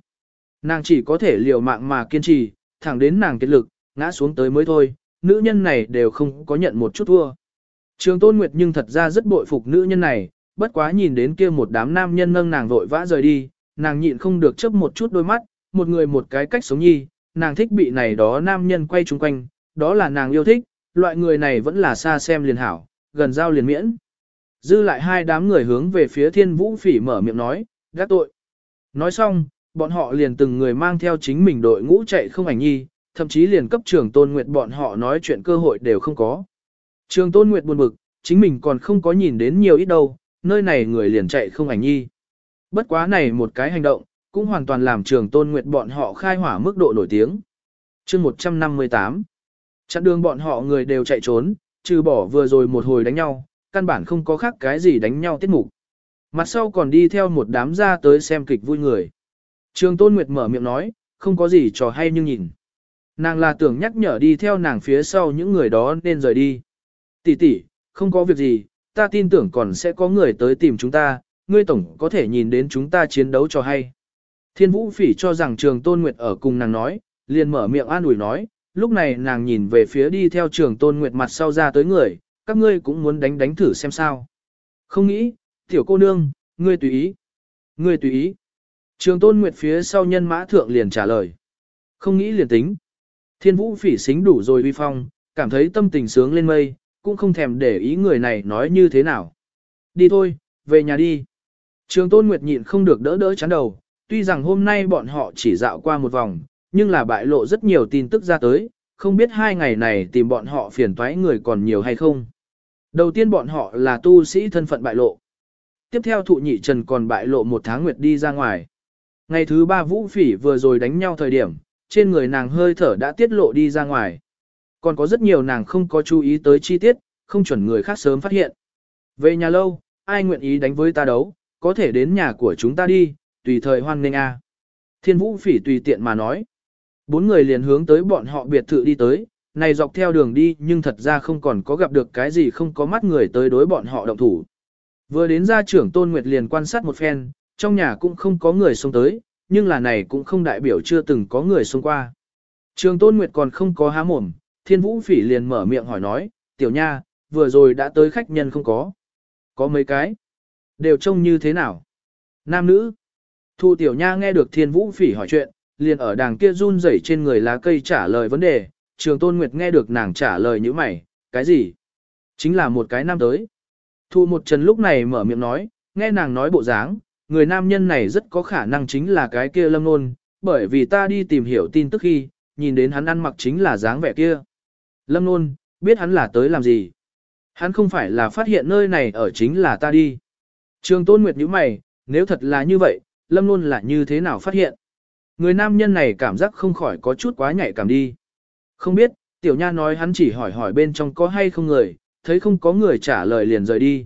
Nàng chỉ có thể liều mạng mà kiên trì, thẳng đến nàng kết lực, ngã xuống tới mới thôi, nữ nhân này đều không có nhận một chút thua. Trường Tôn Nguyệt nhưng thật ra rất bội phục nữ nhân này, bất quá nhìn đến kia một đám nam nhân nâng nàng vội vã rời đi, nàng nhịn không được chấp một chút đôi mắt, một người một cái cách sống nhi, nàng thích bị này đó nam nhân quay chung quanh, đó là nàng yêu thích, loại người này vẫn là xa xem liền hảo, gần giao liền miễn. Dư lại hai đám người hướng về phía thiên vũ phỉ mở miệng nói, gác tội. Nói xong, bọn họ liền từng người mang theo chính mình đội ngũ chạy không ảnh nhi, thậm chí liền cấp trường tôn nguyệt bọn họ nói chuyện cơ hội đều không có. Trường tôn nguyệt buồn bực, chính mình còn không có nhìn đến nhiều ít đâu, nơi này người liền chạy không ảnh nhi. Bất quá này một cái hành động, cũng hoàn toàn làm trường tôn nguyệt bọn họ khai hỏa mức độ nổi tiếng. chương 158 Chặn đường bọn họ người đều chạy trốn, trừ bỏ vừa rồi một hồi đánh nhau, căn bản không có khác cái gì đánh nhau tiết mục. Mặt sau còn đi theo một đám ra tới xem kịch vui người. Trường Tôn Nguyệt mở miệng nói, không có gì trò hay nhưng nhìn. Nàng là tưởng nhắc nhở đi theo nàng phía sau những người đó nên rời đi. Tỷ tỷ, không có việc gì, ta tin tưởng còn sẽ có người tới tìm chúng ta, ngươi tổng có thể nhìn đến chúng ta chiến đấu cho hay. Thiên Vũ Phỉ cho rằng Trường Tôn Nguyệt ở cùng nàng nói, liền mở miệng an ủi nói, lúc này nàng nhìn về phía đi theo trường tôn nguyệt mặt sau ra tới người, các ngươi cũng muốn đánh đánh thử xem sao. Không nghĩ, tiểu cô nương, ngươi tùy ý. Ngươi tùy ý. Trường tôn nguyệt phía sau nhân mã thượng liền trả lời. Không nghĩ liền tính. Thiên vũ phỉ xính đủ rồi vi phong, cảm thấy tâm tình sướng lên mây, cũng không thèm để ý người này nói như thế nào. Đi thôi, về nhà đi. Trường tôn nguyệt nhịn không được đỡ đỡ chán đầu, tuy rằng hôm nay bọn họ chỉ dạo qua một vòng, nhưng là bại lộ rất nhiều tin tức ra tới, không biết hai ngày này tìm bọn họ phiền toái người còn nhiều hay không. Đầu tiên bọn họ là tu sĩ thân phận bại lộ. Tiếp theo thụ nhị trần còn bại lộ một tháng nguyệt đi ra ngoài. Ngày thứ ba vũ phỉ vừa rồi đánh nhau thời điểm, trên người nàng hơi thở đã tiết lộ đi ra ngoài. Còn có rất nhiều nàng không có chú ý tới chi tiết, không chuẩn người khác sớm phát hiện. Về nhà lâu, ai nguyện ý đánh với ta đấu, có thể đến nhà của chúng ta đi, tùy thời hoan nghênh a. Thiên vũ phỉ tùy tiện mà nói. Bốn người liền hướng tới bọn họ biệt thự đi tới, này dọc theo đường đi nhưng thật ra không còn có gặp được cái gì không có mắt người tới đối bọn họ động thủ. Vừa đến ra trưởng Tôn Nguyệt liền quan sát một phen, trong nhà cũng không có người xông tới, nhưng là này cũng không đại biểu chưa từng có người xông qua. Trường Tôn Nguyệt còn không có há mồm, Thiên Vũ Phỉ liền mở miệng hỏi nói, tiểu nha, vừa rồi đã tới khách nhân không có. Có mấy cái? Đều trông như thế nào? Nam nữ? Thu tiểu nha nghe được Thiên Vũ Phỉ hỏi chuyện, liền ở đàng kia run rẩy trên người lá cây trả lời vấn đề, Trường Tôn Nguyệt nghe được nàng trả lời như mày, cái gì? Chính là một cái nam tới. Thu một trần lúc này mở miệng nói, nghe nàng nói bộ dáng, người nam nhân này rất có khả năng chính là cái kia lâm nôn, bởi vì ta đi tìm hiểu tin tức khi, nhìn đến hắn ăn mặc chính là dáng vẻ kia. Lâm nôn, biết hắn là tới làm gì? Hắn không phải là phát hiện nơi này ở chính là ta đi. Trường Tôn Nguyệt nhíu mày, nếu thật là như vậy, Lâm nôn là như thế nào phát hiện? Người nam nhân này cảm giác không khỏi có chút quá nhạy cảm đi. Không biết, tiểu nha nói hắn chỉ hỏi hỏi bên trong có hay không người, thấy không có người trả lời liền rời đi.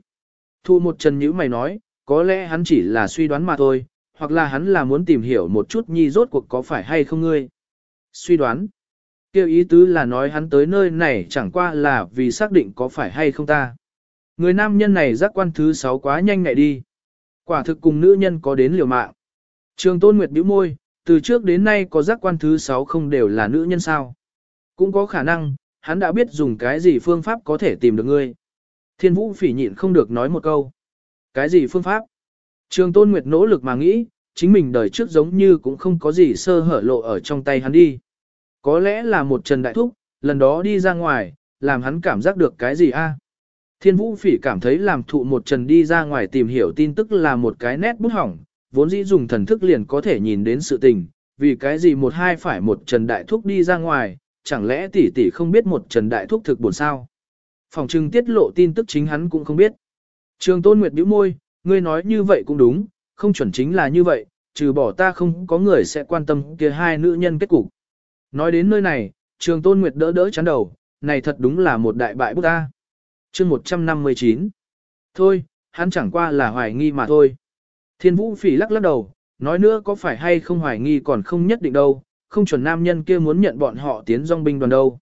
Thu một chân nhữ mày nói, có lẽ hắn chỉ là suy đoán mà thôi, hoặc là hắn là muốn tìm hiểu một chút nhi rốt cuộc có phải hay không ngươi. Suy đoán. Kêu ý tứ là nói hắn tới nơi này chẳng qua là vì xác định có phải hay không ta. Người nam nhân này giác quan thứ sáu quá nhanh ngại đi. Quả thực cùng nữ nhân có đến liều mạng. Trường Tôn Nguyệt bĩu môi, từ trước đến nay có giác quan thứ sáu không đều là nữ nhân sao. Cũng có khả năng, hắn đã biết dùng cái gì phương pháp có thể tìm được ngươi. Thiên vũ phỉ nhịn không được nói một câu. Cái gì phương pháp? Trường Tôn Nguyệt nỗ lực mà nghĩ, chính mình đời trước giống như cũng không có gì sơ hở lộ ở trong tay hắn đi. Có lẽ là một trần đại thúc, lần đó đi ra ngoài, làm hắn cảm giác được cái gì a? Thiên vũ phỉ cảm thấy làm thụ một trần đi ra ngoài tìm hiểu tin tức là một cái nét bút hỏng, vốn dĩ dùng thần thức liền có thể nhìn đến sự tình, vì cái gì một hai phải một trần đại thúc đi ra ngoài, chẳng lẽ tỷ tỷ không biết một trần đại thúc thực buồn sao? Phòng trưng tiết lộ tin tức chính hắn cũng không biết. Trường Tôn Nguyệt bĩu môi, ngươi nói như vậy cũng đúng, không chuẩn chính là như vậy, trừ bỏ ta không có người sẽ quan tâm kia hai nữ nhân kết cục. Nói đến nơi này, Trường Tôn Nguyệt đỡ đỡ chán đầu, này thật đúng là một đại bại bút ta. Chương 159 Thôi, hắn chẳng qua là hoài nghi mà thôi. Thiên Vũ Phỉ lắc lắc đầu, nói nữa có phải hay không hoài nghi còn không nhất định đâu, không chuẩn nam nhân kia muốn nhận bọn họ tiến dòng binh đoàn đâu.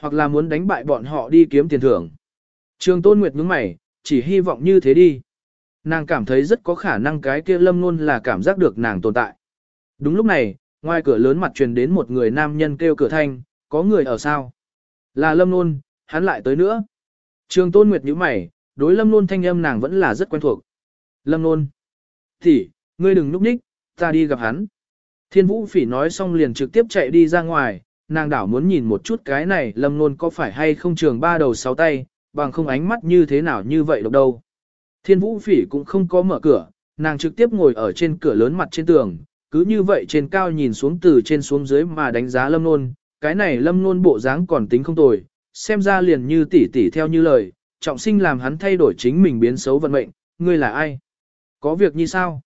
Hoặc là muốn đánh bại bọn họ đi kiếm tiền thưởng. Trường Tôn Nguyệt nhướng mày, chỉ hy vọng như thế đi. Nàng cảm thấy rất có khả năng cái kia lâm luôn là cảm giác được nàng tồn tại. Đúng lúc này, ngoài cửa lớn mặt truyền đến một người nam nhân kêu cửa thanh, có người ở sao? Là lâm luôn, hắn lại tới nữa. Trường Tôn Nguyệt nhíu mày, đối lâm Luân thanh âm nàng vẫn là rất quen thuộc. Lâm Luân, tỷ, ngươi đừng núp ních, ta đi gặp hắn. Thiên Vũ Phỉ nói xong liền trực tiếp chạy đi ra ngoài, nàng đảo muốn nhìn một chút cái này lâm Luân có phải hay không trường ba đầu sáu tay, bằng không ánh mắt như thế nào như vậy độc đâu. Thiên vũ phỉ cũng không có mở cửa, nàng trực tiếp ngồi ở trên cửa lớn mặt trên tường, cứ như vậy trên cao nhìn xuống từ trên xuống dưới mà đánh giá lâm nôn, cái này lâm nôn bộ dáng còn tính không tồi, xem ra liền như tỷ tỷ theo như lời, trọng sinh làm hắn thay đổi chính mình biến xấu vận mệnh, ngươi là ai? Có việc như sao?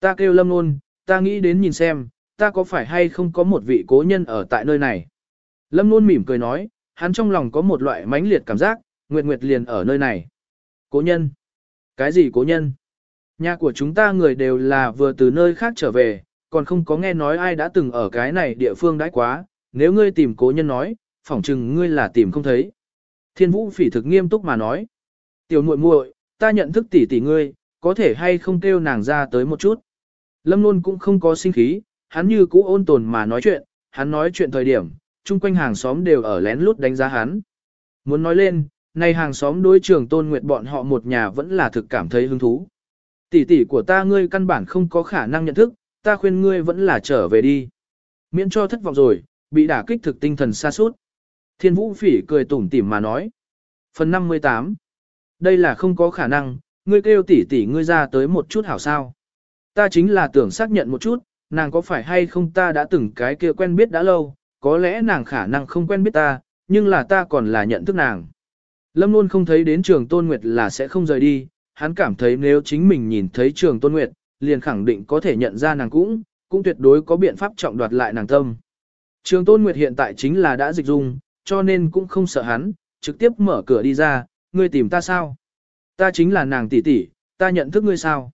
Ta kêu lâm nôn, ta nghĩ đến nhìn xem, ta có phải hay không có một vị cố nhân ở tại nơi này? Lâm nôn mỉm cười nói, hắn trong lòng có một loại mãnh liệt cảm giác, Nguyệt Nguyệt liền ở nơi này. Cố nhân? Cái gì cố nhân? Nhà của chúng ta người đều là vừa từ nơi khác trở về, còn không có nghe nói ai đã từng ở cái này địa phương đãi quá, nếu ngươi tìm cố nhân nói, phỏng chừng ngươi là tìm không thấy. Thiên vũ phỉ thực nghiêm túc mà nói. Tiểu muội muội, ta nhận thức tỷ tỷ ngươi, có thể hay không kêu nàng ra tới một chút. Lâm luôn cũng không có sinh khí, hắn như cũ ôn tồn mà nói chuyện, hắn nói chuyện thời điểm, chung quanh hàng xóm đều ở lén lút đánh giá hắn. Muốn nói lên, này hàng xóm đối trường tôn nguyệt bọn họ một nhà vẫn là thực cảm thấy hứng thú. Tỷ tỷ của ta ngươi căn bản không có khả năng nhận thức, ta khuyên ngươi vẫn là trở về đi. Miễn cho thất vọng rồi, bị đả kích thực tinh thần xa suốt. Thiên vũ phỉ cười tủm tỉm mà nói. Phần 58 Đây là không có khả năng, ngươi kêu tỷ tỷ ngươi ra tới một chút hảo sao. Ta chính là tưởng xác nhận một chút, nàng có phải hay không ta đã từng cái kia quen biết đã lâu, có lẽ nàng khả năng không quen biết ta, nhưng là ta còn là nhận thức nàng. Lâm luôn không thấy đến trường Tôn Nguyệt là sẽ không rời đi, hắn cảm thấy nếu chính mình nhìn thấy trường Tôn Nguyệt, liền khẳng định có thể nhận ra nàng cũng, cũng tuyệt đối có biện pháp trọng đoạt lại nàng tâm. Trường Tôn Nguyệt hiện tại chính là đã dịch dung, cho nên cũng không sợ hắn, trực tiếp mở cửa đi ra, ngươi tìm ta sao? Ta chính là nàng tỷ tỷ, ta nhận thức ngươi sao?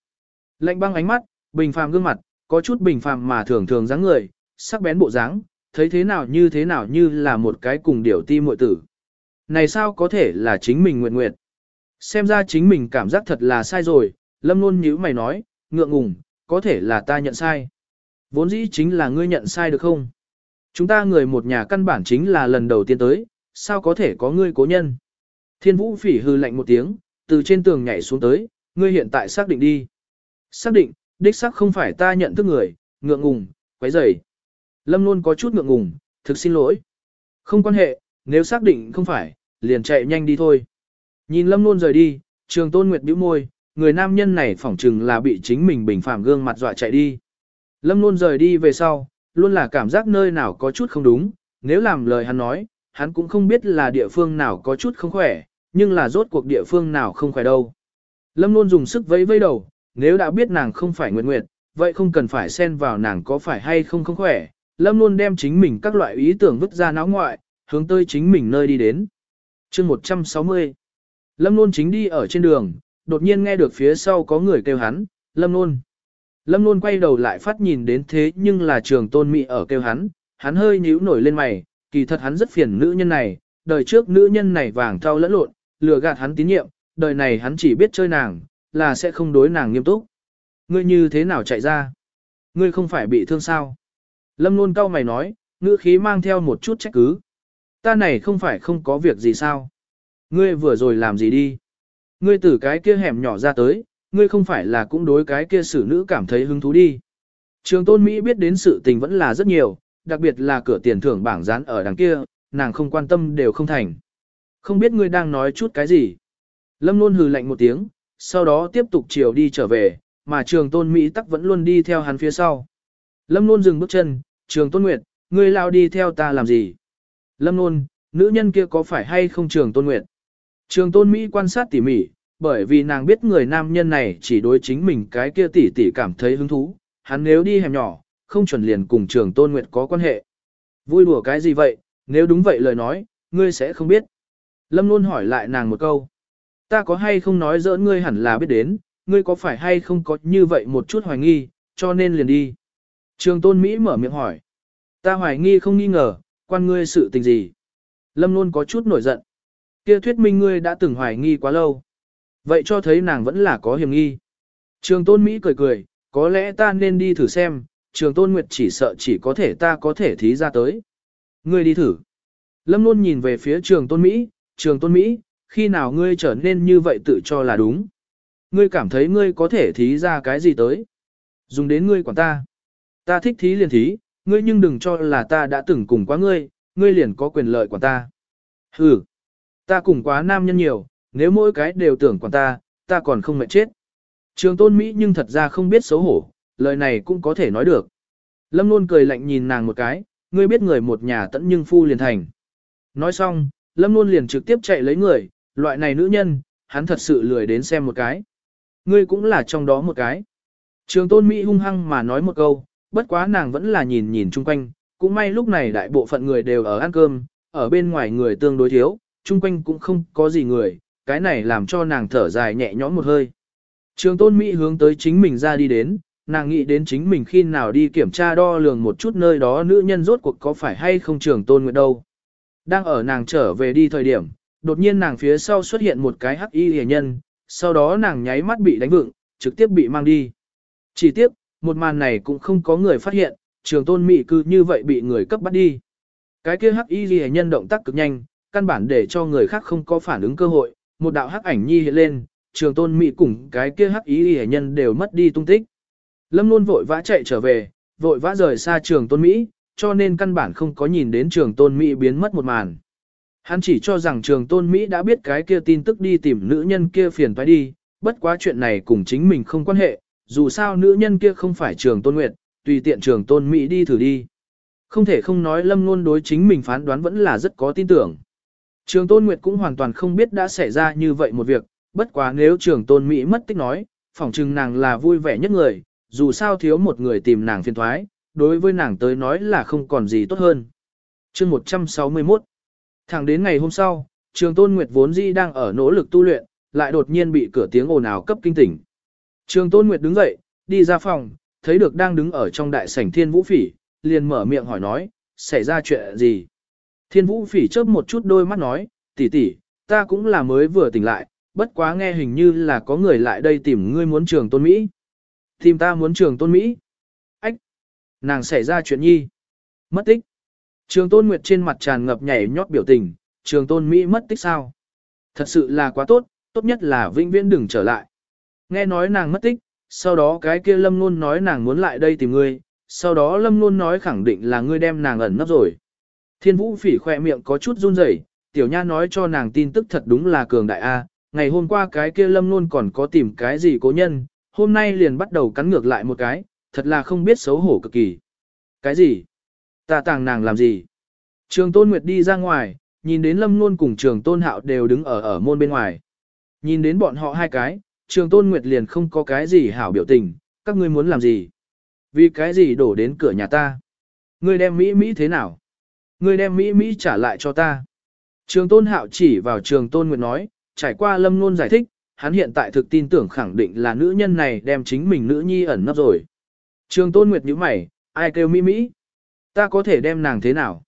Lạnh băng ánh mắt, bình phàm gương mặt, có chút bình phàm mà thường thường dáng người, sắc bén bộ dáng, thấy thế nào như thế nào như là một cái cùng điểu ti muội tử. Này sao có thể là chính mình nguyện nguyện? Xem ra chính mình cảm giác thật là sai rồi, lâm luôn nhíu mày nói, ngượng ngùng, có thể là ta nhận sai. Vốn dĩ chính là ngươi nhận sai được không? Chúng ta người một nhà căn bản chính là lần đầu tiên tới, sao có thể có ngươi cố nhân? Thiên vũ phỉ hư lạnh một tiếng, từ trên tường nhảy xuống tới, ngươi hiện tại xác định đi. Xác định, đích xác không phải ta nhận thức người, ngượng ngùng, quấy rầy. Lâm luôn có chút ngượng ngùng, thực xin lỗi. Không quan hệ, nếu xác định không phải, liền chạy nhanh đi thôi. Nhìn Lâm luôn rời đi, trường tôn nguyệt bĩu môi, người nam nhân này phỏng chừng là bị chính mình bình phạm gương mặt dọa chạy đi. Lâm luôn rời đi về sau, luôn là cảm giác nơi nào có chút không đúng, nếu làm lời hắn nói, hắn cũng không biết là địa phương nào có chút không khỏe, nhưng là rốt cuộc địa phương nào không khỏe đâu. Lâm luôn dùng sức vẫy vẫy đầu, nếu đã biết nàng không phải nguyệt nguyệt, vậy không cần phải xen vào nàng có phải hay không không khỏe. Lâm luôn đem chính mình các loại ý tưởng vứt ra náo ngoại, hướng tới chính mình nơi đi đến. chương 160 Lâm luôn chính đi ở trên đường, đột nhiên nghe được phía sau có người kêu hắn, Lâm luôn. Lâm luôn quay đầu lại phát nhìn đến thế nhưng là trường tôn mị ở kêu hắn, hắn hơi nhíu nổi lên mày, kỳ thật hắn rất phiền nữ nhân này, đời trước nữ nhân này vàng thau lẫn lộn, lừa gạt hắn tín nhiệm, đời này hắn chỉ biết chơi nàng, là sẽ không đối nàng nghiêm túc. Ngươi như thế nào chạy ra? Ngươi không phải bị thương sao? Lâm luôn cau mày nói, ngữ khí mang theo một chút trách cứ. Ta này không phải không có việc gì sao? Ngươi vừa rồi làm gì đi? Ngươi từ cái kia hẻm nhỏ ra tới, ngươi không phải là cũng đối cái kia xử nữ cảm thấy hứng thú đi. Trường tôn Mỹ biết đến sự tình vẫn là rất nhiều, đặc biệt là cửa tiền thưởng bảng dán ở đằng kia, nàng không quan tâm đều không thành. Không biết ngươi đang nói chút cái gì. Lâm luôn hừ lạnh một tiếng, sau đó tiếp tục chiều đi trở về, mà trường tôn Mỹ tắc vẫn luôn đi theo hắn phía sau. Lâm luôn dừng bước chân, trường tôn Nguyệt, ngươi lao đi theo ta làm gì? Lâm luôn, nữ nhân kia có phải hay không trường tôn Nguyệt? Trường tôn Mỹ quan sát tỉ mỉ, bởi vì nàng biết người nam nhân này chỉ đối chính mình cái kia tỉ tỉ cảm thấy hứng thú, hắn nếu đi hẻm nhỏ, không chuẩn liền cùng trường tôn nguyệt có quan hệ. Vui đùa cái gì vậy, nếu đúng vậy lời nói, ngươi sẽ không biết. Lâm luôn hỏi lại nàng một câu. Ta có hay không nói giỡn ngươi hẳn là biết đến, ngươi có phải hay không có như vậy một chút hoài nghi, cho nên liền đi. Trường tôn Mỹ mở miệng hỏi. Ta hoài nghi không nghi ngờ, quan ngươi sự tình gì. Lâm luôn có chút nổi giận. Kia thuyết minh ngươi đã từng hoài nghi quá lâu. Vậy cho thấy nàng vẫn là có hiểm nghi. Trường tôn Mỹ cười cười, có lẽ ta nên đi thử xem, trường tôn Nguyệt chỉ sợ chỉ có thể ta có thể thí ra tới. Ngươi đi thử. Lâm luôn nhìn về phía trường tôn Mỹ, trường tôn Mỹ, khi nào ngươi trở nên như vậy tự cho là đúng. Ngươi cảm thấy ngươi có thể thí ra cái gì tới. Dùng đến ngươi quản ta. Ta thích thí liền thí, ngươi nhưng đừng cho là ta đã từng cùng quá ngươi, ngươi liền có quyền lợi quản ta. Ừ, ta cùng quá nam nhân nhiều, nếu mỗi cái đều tưởng quản ta, ta còn không mệt chết. Trường tôn Mỹ nhưng thật ra không biết xấu hổ, lời này cũng có thể nói được. Lâm luôn cười lạnh nhìn nàng một cái, ngươi biết người một nhà tẫn nhưng phu liền thành. Nói xong, Lâm luôn liền trực tiếp chạy lấy người, loại này nữ nhân, hắn thật sự lười đến xem một cái. Ngươi cũng là trong đó một cái. Trường tôn Mỹ hung hăng mà nói một câu, bất quá nàng vẫn là nhìn nhìn chung quanh, cũng may lúc này đại bộ phận người đều ở ăn cơm, ở bên ngoài người tương đối thiếu, chung quanh cũng không có gì người, cái này làm cho nàng thở dài nhẹ nhõm một hơi. Trường tôn Mỹ hướng tới chính mình ra đi đến, nàng nghĩ đến chính mình khi nào đi kiểm tra đo lường một chút nơi đó nữ nhân rốt cuộc có phải hay không trường tôn nguyện đâu. Đang ở nàng trở về đi thời điểm, đột nhiên nàng phía sau xuất hiện một cái hắc y hề nhân, sau đó nàng nháy mắt bị đánh vựng, trực tiếp bị mang đi. Chỉ tiếp, một màn này cũng không có người phát hiện, trường tôn Mỹ cư như vậy bị người cấp bắt đi. Cái kia hắc y hề nhân động tác cực nhanh, căn bản để cho người khác không có phản ứng cơ hội, một đạo hắc ảnh nhi hiện lên, trường tôn mỹ cùng cái kia hắc y hệ nhân đều mất đi tung tích. Lâm luôn vội vã chạy trở về, vội vã rời xa trường tôn Mỹ, cho nên căn bản không có nhìn đến trường tôn Mỹ biến mất một màn. Hắn chỉ cho rằng trường tôn Mỹ đã biết cái kia tin tức đi tìm nữ nhân kia phiền toái đi, bất quá chuyện này cùng chính mình không quan hệ, dù sao nữ nhân kia không phải trường tôn nguyệt, tùy tiện trường tôn Mỹ đi thử đi. Không thể không nói lâm luôn đối chính mình phán đoán vẫn là rất có tin tưởng. Trường tôn nguyệt cũng hoàn toàn không biết đã xảy ra như vậy một việc, bất quá nếu trường tôn Mỹ mất tích nói, phỏng chừng nàng là vui vẻ nhất người, dù sao thiếu một người tìm nàng phiền thoái, đối với nàng tới nói là không còn gì tốt hơn. chương 161 Thẳng đến ngày hôm sau, trường tôn Nguyệt vốn di đang ở nỗ lực tu luyện, lại đột nhiên bị cửa tiếng ồn ào cấp kinh tỉnh. Trường tôn Nguyệt đứng dậy, đi ra phòng, thấy được đang đứng ở trong đại sảnh thiên vũ phỉ, liền mở miệng hỏi nói, xảy ra chuyện gì? Thiên vũ phỉ chớp một chút đôi mắt nói, tỷ tỷ, ta cũng là mới vừa tỉnh lại, bất quá nghe hình như là có người lại đây tìm ngươi muốn trường tôn Mỹ. Tìm ta muốn trường tôn Mỹ. Ách! Nàng xảy ra chuyện nhi. Mất tích. Trường tôn Nguyệt trên mặt tràn ngập nhảy nhót biểu tình, trường tôn Mỹ mất tích sao? Thật sự là quá tốt, tốt nhất là vĩnh viễn đừng trở lại. Nghe nói nàng mất tích, sau đó cái kia lâm luôn nói nàng muốn lại đây tìm ngươi, sau đó lâm luôn nói khẳng định là ngươi đem nàng ẩn nấp rồi. Thiên vũ phỉ khoe miệng có chút run rẩy, tiểu nha nói cho nàng tin tức thật đúng là cường đại A, ngày hôm qua cái kia lâm luôn còn có tìm cái gì cố nhân, hôm nay liền bắt đầu cắn ngược lại một cái, thật là không biết xấu hổ cực kỳ. Cái gì? Ta tàng nàng làm gì? Trường Tôn Nguyệt đi ra ngoài, nhìn đến Lâm Nôn cùng Trường Tôn Hạo đều đứng ở ở môn bên ngoài. Nhìn đến bọn họ hai cái, Trường Tôn Nguyệt liền không có cái gì hảo biểu tình, các ngươi muốn làm gì? Vì cái gì đổ đến cửa nhà ta? Ngươi đem Mỹ Mỹ thế nào? Ngươi đem Mỹ Mỹ trả lại cho ta. Trường Tôn Hạo chỉ vào Trường Tôn Nguyệt nói, trải qua Lâm Nôn giải thích, hắn hiện tại thực tin tưởng khẳng định là nữ nhân này đem chính mình nữ nhi ẩn nấp rồi. Trường Tôn Nguyệt nhíu mày, ai kêu Mỹ Mỹ? Ta có thể đem nàng thế nào?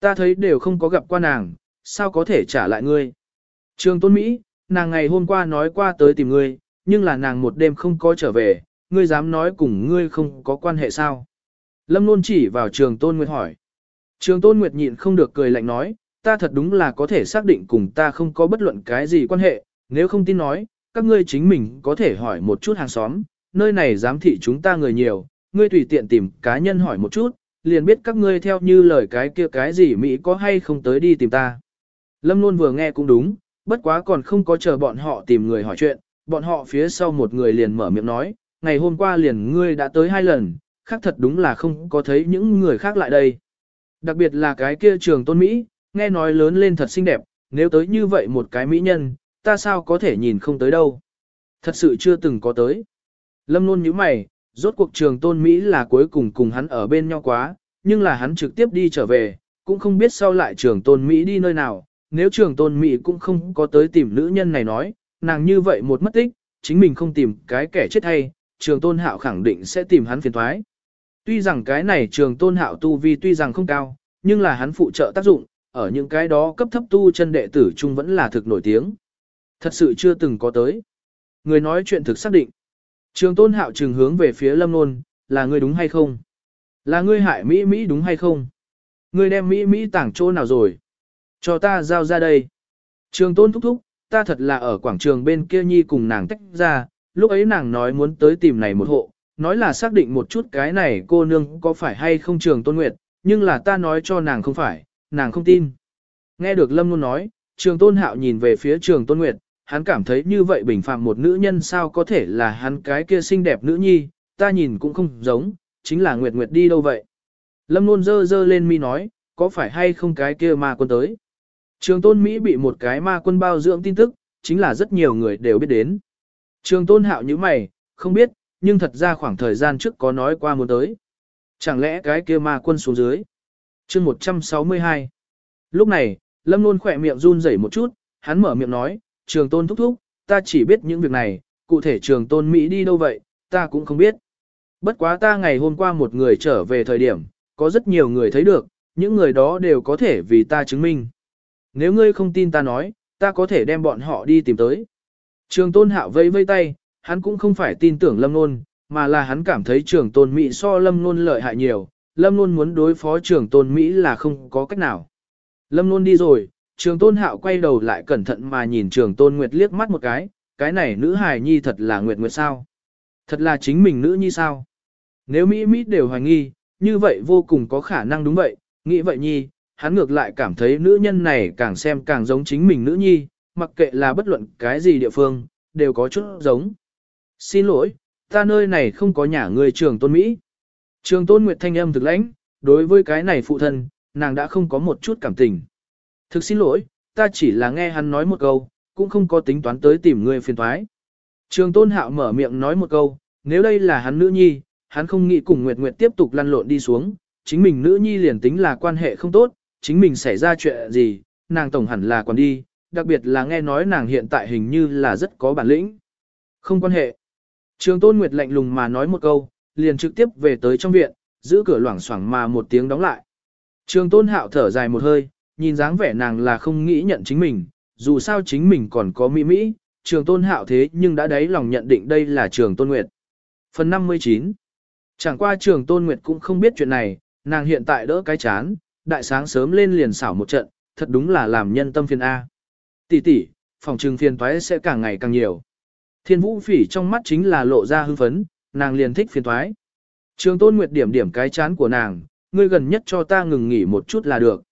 Ta thấy đều không có gặp qua nàng, sao có thể trả lại ngươi? Trường Tôn Mỹ, nàng ngày hôm qua nói qua tới tìm ngươi, nhưng là nàng một đêm không có trở về, ngươi dám nói cùng ngươi không có quan hệ sao? Lâm Nôn chỉ vào trường Tôn Nguyệt hỏi. Trường Tôn Nguyệt nhịn không được cười lạnh nói, ta thật đúng là có thể xác định cùng ta không có bất luận cái gì quan hệ, nếu không tin nói, các ngươi chính mình có thể hỏi một chút hàng xóm, nơi này giám thị chúng ta người nhiều, ngươi tùy tiện tìm cá nhân hỏi một chút, liền biết các ngươi theo như lời cái kia cái gì Mỹ có hay không tới đi tìm ta. Lâm luôn vừa nghe cũng đúng, bất quá còn không có chờ bọn họ tìm người hỏi chuyện, bọn họ phía sau một người liền mở miệng nói, ngày hôm qua liền ngươi đã tới hai lần, khác thật đúng là không có thấy những người khác lại đây. Đặc biệt là cái kia trường tôn Mỹ, nghe nói lớn lên thật xinh đẹp, nếu tới như vậy một cái mỹ nhân, ta sao có thể nhìn không tới đâu. Thật sự chưa từng có tới. Lâm luôn như mày, rốt cuộc trường tôn Mỹ là cuối cùng cùng hắn ở bên nhau quá, nhưng là hắn trực tiếp đi trở về, cũng không biết sau lại trường tôn Mỹ đi nơi nào, nếu trường tôn Mỹ cũng không có tới tìm nữ nhân này nói, nàng như vậy một mất tích, chính mình không tìm cái kẻ chết hay, trường tôn hạo khẳng định sẽ tìm hắn phiền thoái. Tuy rằng cái này trường tôn hạo tu vi tuy rằng không cao, nhưng là hắn phụ trợ tác dụng, ở những cái đó cấp thấp tu chân đệ tử chung vẫn là thực nổi tiếng. Thật sự chưa từng có tới. Người nói chuyện thực xác định. Trường tôn hạo trường hướng về phía lâm nôn, là ngươi đúng hay không? Là ngươi hại Mỹ Mỹ đúng hay không? Ngươi đem Mỹ Mỹ tảng chỗ nào rồi? Cho ta giao ra đây. Trường tôn thúc thúc, ta thật là ở quảng trường bên kia nhi cùng nàng tách ra, lúc ấy nàng nói muốn tới tìm này một hộ, nói là xác định một chút cái này cô nương có phải hay không trường tôn nguyệt, nhưng là ta nói cho nàng không phải, nàng không tin. Nghe được Lâm Nôn nói, trường tôn hạo nhìn về phía trường tôn nguyệt, hắn cảm thấy như vậy bình phạm một nữ nhân sao có thể là hắn cái kia xinh đẹp nữ nhi, ta nhìn cũng không giống, chính là Nguyệt Nguyệt đi đâu vậy. Lâm Nôn dơ dơ lên mi nói, có phải hay không cái kia ma quân tới. Trường tôn Mỹ bị một cái ma quân bao dưỡng tin tức, chính là rất nhiều người đều biết đến. Trường tôn hạo như mày, không biết, nhưng thật ra khoảng thời gian trước có nói qua muốn tới. Chẳng lẽ cái kia ma quân xuống dưới? chương 162 Lúc này, Lâm luôn khỏe miệng run rẩy một chút, hắn mở miệng nói, trường tôn thúc thúc, ta chỉ biết những việc này, cụ thể trường tôn Mỹ đi đâu vậy, ta cũng không biết. Bất quá ta ngày hôm qua một người trở về thời điểm, có rất nhiều người thấy được, những người đó đều có thể vì ta chứng minh. Nếu ngươi không tin ta nói, ta có thể đem bọn họ đi tìm tới. Trường tôn hạo vây vây tay, hắn cũng không phải tin tưởng lâm nôn, mà là hắn cảm thấy trưởng tôn Mỹ so lâm nôn lợi hại nhiều, Lâm Nôn muốn đối phó trưởng tôn Mỹ là không có cách nào. Lâm Nôn đi rồi, trường tôn hạo quay đầu lại cẩn thận mà nhìn trường tôn Nguyệt liếc mắt một cái, cái này nữ hài nhi thật là Nguyệt Nguyệt sao? Thật là chính mình nữ nhi sao? Nếu Mỹ Mỹ đều hoài nghi, như vậy vô cùng có khả năng đúng vậy, nghĩ vậy nhi, hắn ngược lại cảm thấy nữ nhân này càng xem càng giống chính mình nữ nhi, mặc kệ là bất luận cái gì địa phương, đều có chút giống. Xin lỗi, ta nơi này không có nhà người trường tôn Mỹ. Trường tôn Nguyệt thanh âm thực lãnh, đối với cái này phụ thân, nàng đã không có một chút cảm tình. Thực xin lỗi, ta chỉ là nghe hắn nói một câu, cũng không có tính toán tới tìm người phiền thoái. Trường tôn hạo mở miệng nói một câu, nếu đây là hắn nữ nhi, hắn không nghĩ cùng Nguyệt Nguyệt tiếp tục lăn lộn đi xuống, chính mình nữ nhi liền tính là quan hệ không tốt, chính mình xảy ra chuyện gì, nàng tổng hẳn là còn đi, đặc biệt là nghe nói nàng hiện tại hình như là rất có bản lĩnh. Không quan hệ. Trường Tôn Nguyệt lạnh lùng mà nói một câu, liền trực tiếp về tới trong viện, giữ cửa loảng xoảng mà một tiếng đóng lại. Trường Tôn Hạo thở dài một hơi, nhìn dáng vẻ nàng là không nghĩ nhận chính mình, dù sao chính mình còn có mỹ mỹ, Trường Tôn Hạo thế nhưng đã đáy lòng nhận định đây là Trường Tôn Nguyệt. Phần 59 Chẳng qua Trường Tôn Nguyệt cũng không biết chuyện này, nàng hiện tại đỡ cái chán, đại sáng sớm lên liền xảo một trận, thật đúng là làm nhân tâm phiền A. Tỷ tỷ, phòng trừng phiền toái sẽ càng ngày càng nhiều. Thiên vũ phỉ trong mắt chính là lộ ra hư phấn, nàng liền thích phiền toái. Trường tôn nguyệt điểm điểm cái chán của nàng, ngươi gần nhất cho ta ngừng nghỉ một chút là được.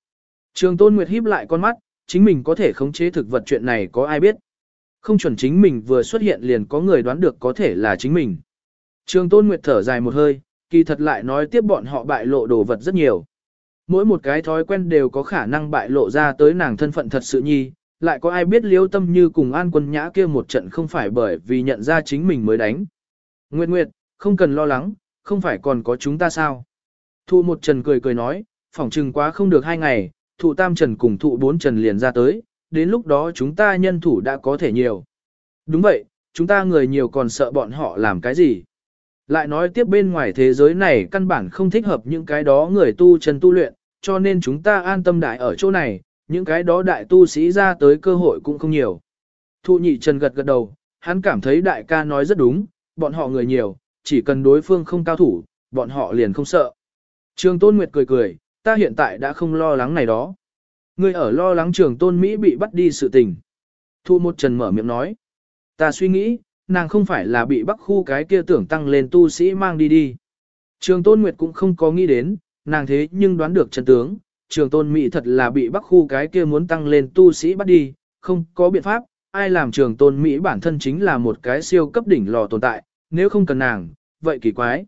Trường tôn nguyệt híp lại con mắt, chính mình có thể khống chế thực vật chuyện này có ai biết. Không chuẩn chính mình vừa xuất hiện liền có người đoán được có thể là chính mình. Trường tôn nguyệt thở dài một hơi, kỳ thật lại nói tiếp bọn họ bại lộ đồ vật rất nhiều. Mỗi một cái thói quen đều có khả năng bại lộ ra tới nàng thân phận thật sự nhi, lại có ai biết liêu tâm như cùng an quân nhã kia một trận không phải bởi vì nhận ra chính mình mới đánh. Nguyệt Nguyệt, không cần lo lắng, không phải còn có chúng ta sao? Thụ một trần cười cười nói, phỏng trừng quá không được hai ngày, thụ tam trần cùng thụ bốn trần liền ra tới, đến lúc đó chúng ta nhân thủ đã có thể nhiều. Đúng vậy, chúng ta người nhiều còn sợ bọn họ làm cái gì? Lại nói tiếp bên ngoài thế giới này căn bản không thích hợp những cái đó người tu chân tu luyện, cho nên chúng ta an tâm đại ở chỗ này, những cái đó đại tu sĩ ra tới cơ hội cũng không nhiều. Thụ nhị trần gật gật đầu, hắn cảm thấy đại ca nói rất đúng, bọn họ người nhiều, chỉ cần đối phương không cao thủ, bọn họ liền không sợ. Trường Tôn Nguyệt cười cười, ta hiện tại đã không lo lắng này đó. Ngươi ở lo lắng trường Tôn Mỹ bị bắt đi sự tình. Thu một trần mở miệng nói. Ta suy nghĩ, nàng không phải là bị bắc khu cái kia tưởng tăng lên tu sĩ mang đi đi. Trường Tôn Nguyệt cũng không có nghĩ đến, nàng thế nhưng đoán được chân tướng, trường tôn Mỹ thật là bị bắc khu cái kia muốn tăng lên tu sĩ bắt đi, không có biện pháp, ai làm trường tôn Mỹ bản thân chính là một cái siêu cấp đỉnh lò tồn tại, nếu không cần nàng, vậy kỳ quái.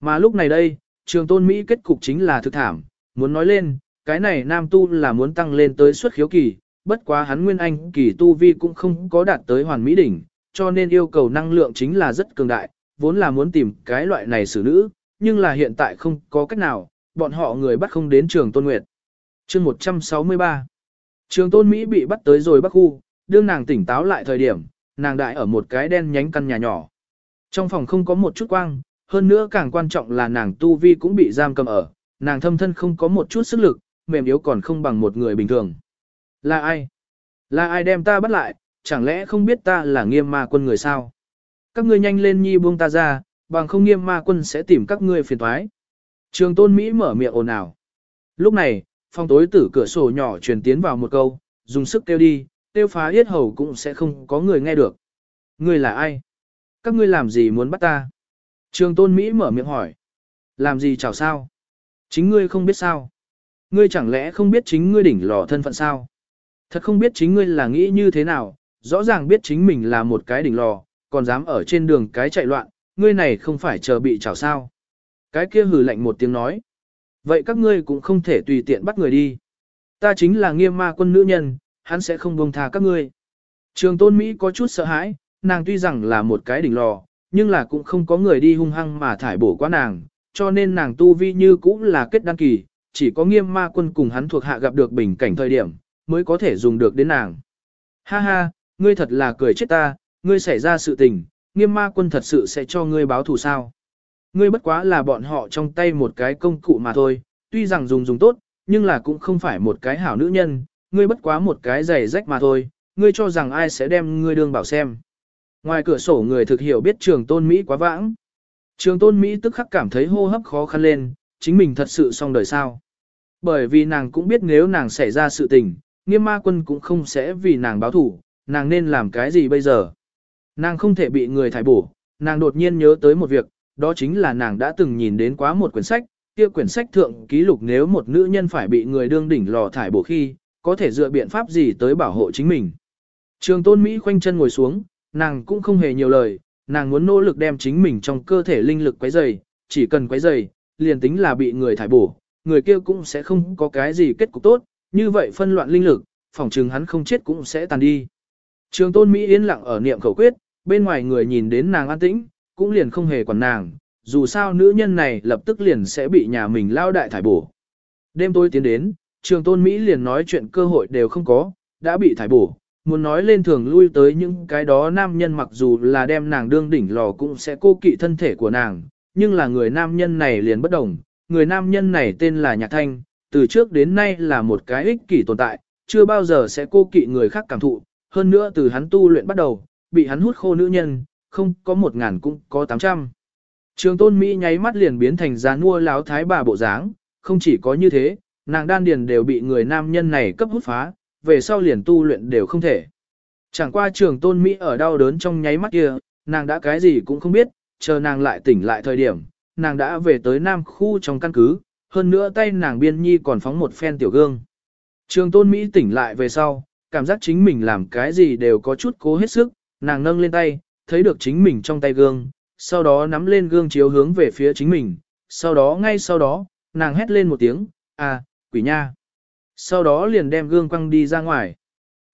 Mà lúc này đây, trường tôn Mỹ kết cục chính là thực thảm, muốn nói lên, cái này nam tu là muốn tăng lên tới suất khiếu kỳ, bất quá hắn nguyên anh kỳ tu vi cũng không có đạt tới hoàn mỹ đỉnh, cho nên yêu cầu năng lượng chính là rất cường đại, vốn là muốn tìm cái loại này xử nữ, nhưng là hiện tại không có cách nào, bọn họ người bắt không đến trường tôn nguyệt chương 163 Trường tôn Mỹ bị bắt tới rồi bắc khu, đương nàng tỉnh táo lại thời điểm, nàng đại ở một cái đen nhánh căn nhà nhỏ. Trong phòng không có một chút quang, hơn nữa càng quan trọng là nàng tu vi cũng bị giam cầm ở, nàng thâm thân không có một chút sức lực, mềm yếu còn không bằng một người bình thường. Là ai? Là ai đem ta bắt lại, chẳng lẽ không biết ta là nghiêm ma quân người sao? Các ngươi nhanh lên nhi buông ta ra, bằng không nghiêm ma quân sẽ tìm các ngươi phiền toái. Trường tôn Mỹ mở miệng ồn ào. Lúc này, phòng tối tử cửa sổ nhỏ truyền tiến vào một câu, dùng sức kêu đi, kêu phá yết hầu cũng sẽ không có người nghe được. Ngươi là ai? Các ngươi làm gì muốn bắt ta? Trường tôn Mỹ mở miệng hỏi. Làm gì chào sao? Chính ngươi không biết sao? Ngươi chẳng lẽ không biết chính ngươi đỉnh lò thân phận sao? Thật không biết chính ngươi là nghĩ như thế nào, rõ ràng biết chính mình là một cái đỉnh lò, còn dám ở trên đường cái chạy loạn, ngươi này không phải chờ bị chào sao? Cái kia hừ lạnh một tiếng nói. Vậy các ngươi cũng không thể tùy tiện bắt người đi. Ta chính là nghiêm ma quân nữ nhân, hắn sẽ không buông tha các ngươi. Trường tôn Mỹ có chút sợ hãi, nàng tuy rằng là một cái đỉnh lò, nhưng là cũng không có người đi hung hăng mà thải bổ qua nàng, cho nên nàng tu vi như cũng là kết đăng kỳ, chỉ có nghiêm ma quân cùng hắn thuộc hạ gặp được bình cảnh thời điểm, mới có thể dùng được đến nàng. Ha ha, ngươi thật là cười chết ta, ngươi xảy ra sự tình, nghiêm ma quân thật sự sẽ cho ngươi báo thù sao. Ngươi bất quá là bọn họ trong tay một cái công cụ mà thôi, tuy rằng dùng dùng tốt, nhưng là cũng không phải một cái hảo nữ nhân, ngươi bất quá một cái giày rách mà thôi, ngươi cho rằng ai sẽ đem ngươi đương bảo xem. Ngoài cửa sổ người thực hiểu biết trường tôn Mỹ quá vãng. Trường tôn Mỹ tức khắc cảm thấy hô hấp khó khăn lên, chính mình thật sự xong đời sao. Bởi vì nàng cũng biết nếu nàng xảy ra sự tình, nghiêm ma quân cũng không sẽ vì nàng báo thủ, nàng nên làm cái gì bây giờ. Nàng không thể bị người thải bổ, nàng đột nhiên nhớ tới một việc, đó chính là nàng đã từng nhìn đến quá một quyển sách, kia quyển sách thượng ký lục nếu một nữ nhân phải bị người đương đỉnh lò thải bổ khi, có thể dựa biện pháp gì tới bảo hộ chính mình. Trường tôn Mỹ khoanh chân ngồi xuống, nàng cũng không hề nhiều lời, nàng muốn nỗ lực đem chính mình trong cơ thể linh lực quấy dày, chỉ cần quấy dày, liền tính là bị người thải bổ, người kia cũng sẽ không có cái gì kết cục tốt, như vậy phân loạn linh lực, phỏng chừng hắn không chết cũng sẽ tàn đi. Trường tôn Mỹ yên lặng ở niệm khẩu quyết, bên ngoài người nhìn đến nàng an tĩnh, cũng liền không hề quản nàng, dù sao nữ nhân này lập tức liền sẽ bị nhà mình lao đại thải bổ. Đêm tối tiến đến, trường tôn Mỹ liền nói chuyện cơ hội đều không có, đã bị thải bổ, muốn nói lên thường lui tới những cái đó nam nhân mặc dù là đem nàng đương đỉnh lò cũng sẽ cô kỵ thân thể của nàng, nhưng là người nam nhân này liền bất đồng, người nam nhân này tên là Nhạc Thanh, từ trước đến nay là một cái ích kỷ tồn tại, chưa bao giờ sẽ cô kỵ người khác cảm thụ, hơn nữa từ hắn tu luyện bắt đầu, bị hắn hút khô nữ nhân, không có một ngàn cũng có tám trăm. Trường tôn Mỹ nháy mắt liền biến thành giá mua láo thái bà bộ dáng, không chỉ có như thế, nàng đan điền đều bị người nam nhân này cấp hút phá, về sau liền tu luyện đều không thể. Chẳng qua trường tôn Mỹ ở đau đớn trong nháy mắt kia, nàng đã cái gì cũng không biết, chờ nàng lại tỉnh lại thời điểm, nàng đã về tới nam khu trong căn cứ, hơn nữa tay nàng biên nhi còn phóng một phen tiểu gương. Trường tôn Mỹ tỉnh lại về sau, cảm giác chính mình làm cái gì đều có chút cố hết sức, nàng nâng lên tay, thấy được chính mình trong tay gương, sau đó nắm lên gương chiếu hướng về phía chính mình, sau đó ngay sau đó, nàng hét lên một tiếng, à, quỷ nha. Sau đó liền đem gương quăng đi ra ngoài.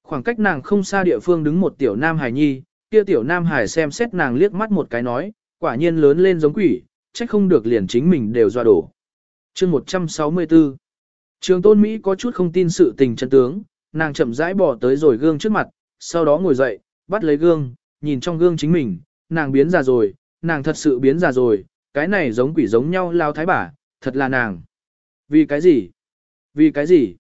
Khoảng cách nàng không xa địa phương đứng một tiểu nam hải nhi, kia tiểu nam hải xem xét nàng liếc mắt một cái nói, quả nhiên lớn lên giống quỷ, trách không được liền chính mình đều doa đổ. chương 164 Trường tôn Mỹ có chút không tin sự tình chân tướng, nàng chậm rãi bỏ tới rồi gương trước mặt, sau đó ngồi dậy, bắt lấy gương, nhìn trong gương chính mình, nàng biến già rồi, nàng thật sự biến già rồi, cái này giống quỷ giống nhau lao thái bả, thật là nàng. Vì cái gì? Vì cái gì?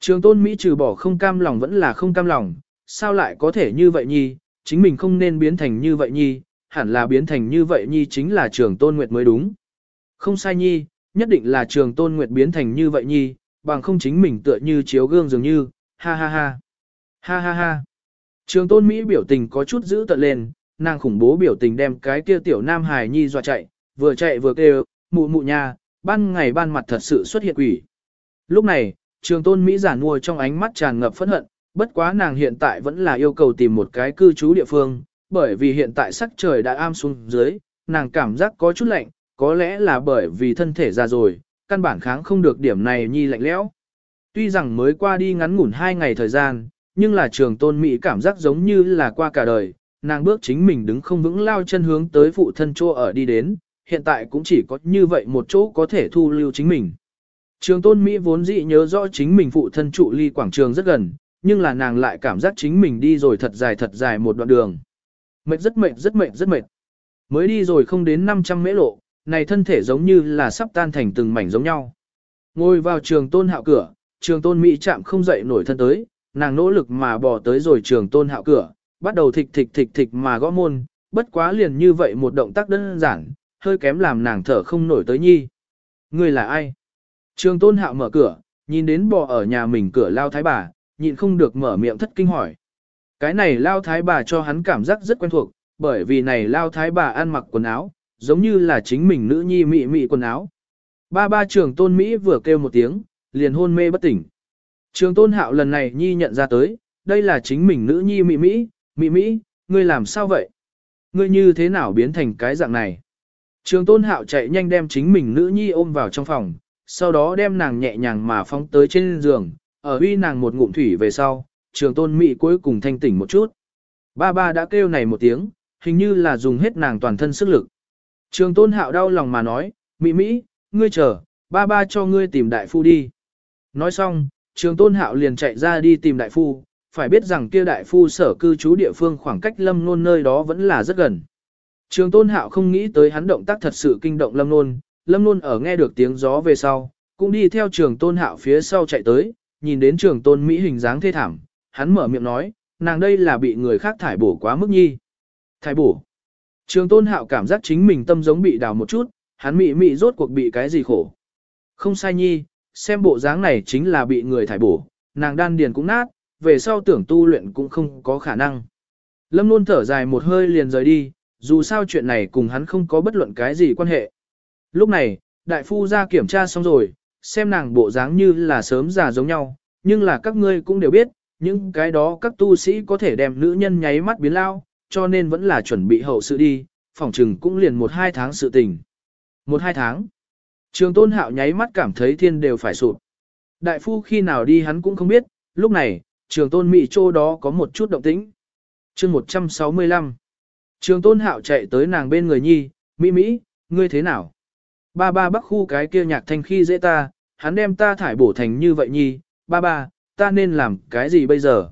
Trường tôn Mỹ trừ bỏ không cam lòng vẫn là không cam lòng, sao lại có thể như vậy nhi, chính mình không nên biến thành như vậy nhi, hẳn là biến thành như vậy nhi chính là trường tôn nguyệt mới đúng. Không sai nhi, nhất định là trường tôn nguyệt biến thành như vậy nhi, bằng không chính mình tựa như chiếu gương dường như, ha ha ha. Ha ha ha. Trường tôn Mỹ biểu tình có chút giữ tận lên, nàng khủng bố biểu tình đem cái kia tiểu nam hài nhi dọa chạy, vừa chạy vừa kêu, mụ mụ nha, ban ngày ban mặt thật sự xuất hiện quỷ. Lúc này, trường tôn Mỹ giả nuôi trong ánh mắt tràn ngập phẫn hận, bất quá nàng hiện tại vẫn là yêu cầu tìm một cái cư trú địa phương, bởi vì hiện tại sắc trời đã am xuống dưới, nàng cảm giác có chút lạnh, có lẽ là bởi vì thân thể già rồi, căn bản kháng không được điểm này nhi lạnh lẽo. Tuy rằng mới qua đi ngắn ngủn hai ngày thời gian, nhưng là trường tôn Mỹ cảm giác giống như là qua cả đời, nàng bước chính mình đứng không vững lao chân hướng tới phụ thân chỗ ở đi đến, hiện tại cũng chỉ có như vậy một chỗ có thể thu lưu chính mình. Trường tôn Mỹ vốn dĩ nhớ rõ chính mình phụ thân trụ ly quảng trường rất gần, nhưng là nàng lại cảm giác chính mình đi rồi thật dài thật dài một đoạn đường. Mệt rất mệt rất mệt rất mệt. Mới đi rồi không đến 500 mễ lộ, này thân thể giống như là sắp tan thành từng mảnh giống nhau. Ngồi vào trường tôn hạo cửa, trường tôn Mỹ chạm không dậy nổi thân tới, nàng nỗ lực mà bỏ tới rồi trường tôn hạo cửa, bắt đầu thịch thịch thịch thịch mà gõ môn, bất quá liền như vậy một động tác đơn giản, hơi kém làm nàng thở không nổi tới nhi. Người là ai? Trường tôn hạo mở cửa, nhìn đến bò ở nhà mình cửa lao thái bà, nhịn không được mở miệng thất kinh hỏi. Cái này lao thái bà cho hắn cảm giác rất quen thuộc, bởi vì này lao thái bà ăn mặc quần áo, giống như là chính mình nữ nhi mị mị quần áo. Ba ba trường tôn Mỹ vừa kêu một tiếng, liền hôn mê bất tỉnh. Trường tôn hạo lần này nhi nhận ra tới, đây là chính mình nữ nhi mị mỹ, mị mỹ, ngươi làm sao vậy? Ngươi như thế nào biến thành cái dạng này? Trường tôn hạo chạy nhanh đem chính mình nữ nhi ôm vào trong phòng, sau đó đem nàng nhẹ nhàng mà phóng tới trên giường, ở uy nàng một ngụm thủy về sau, trường tôn Mị cuối cùng thanh tỉnh một chút. Ba ba đã kêu này một tiếng, hình như là dùng hết nàng toàn thân sức lực. Trường tôn hạo đau lòng mà nói, Mị mỹ, ngươi chờ, ba ba cho ngươi tìm đại phu đi. Nói xong, trường tôn hạo liền chạy ra đi tìm đại phu, phải biết rằng kia đại phu sở cư trú địa phương khoảng cách lâm nôn nơi đó vẫn là rất gần. Trường tôn hạo không nghĩ tới hắn động tác thật sự kinh động lâm nôn, lâm nôn ở nghe được tiếng gió về sau, cũng đi theo trường tôn hạo phía sau chạy tới, nhìn đến trường tôn Mỹ hình dáng thê thảm, hắn mở miệng nói, nàng đây là bị người khác thải bổ quá mức nhi. Thải bổ. Trường tôn hạo cảm giác chính mình tâm giống bị đào một chút, hắn mị mị rốt cuộc bị cái gì khổ. Không sai nhi, xem bộ dáng này chính là bị người thải bổ, nàng đan điền cũng nát, về sau tưởng tu luyện cũng không có khả năng. Lâm luôn thở dài một hơi liền rời đi, dù sao chuyện này cùng hắn không có bất luận cái gì quan hệ. Lúc này, đại phu ra kiểm tra xong rồi, xem nàng bộ dáng như là sớm già giống nhau, nhưng là các ngươi cũng đều biết, những cái đó các tu sĩ có thể đem nữ nhân nháy mắt biến lao, cho nên vẫn là chuẩn bị hậu sự đi, phòng trừng cũng liền một hai tháng sự tình. Một hai tháng. Trường tôn hạo nháy mắt cảm thấy thiên đều phải sụp. Đại phu khi nào đi hắn cũng không biết, lúc này, trường tôn Mị Châu đó có một chút động tĩnh. chương 165. Trường tôn hạo chạy tới nàng bên người nhi, Mỹ Mỹ, ngươi thế nào? Ba ba bắc khu cái kia nhạc thanh khi dễ ta, hắn đem ta thải bổ thành như vậy nhi, ba ba, ta nên làm cái gì bây giờ?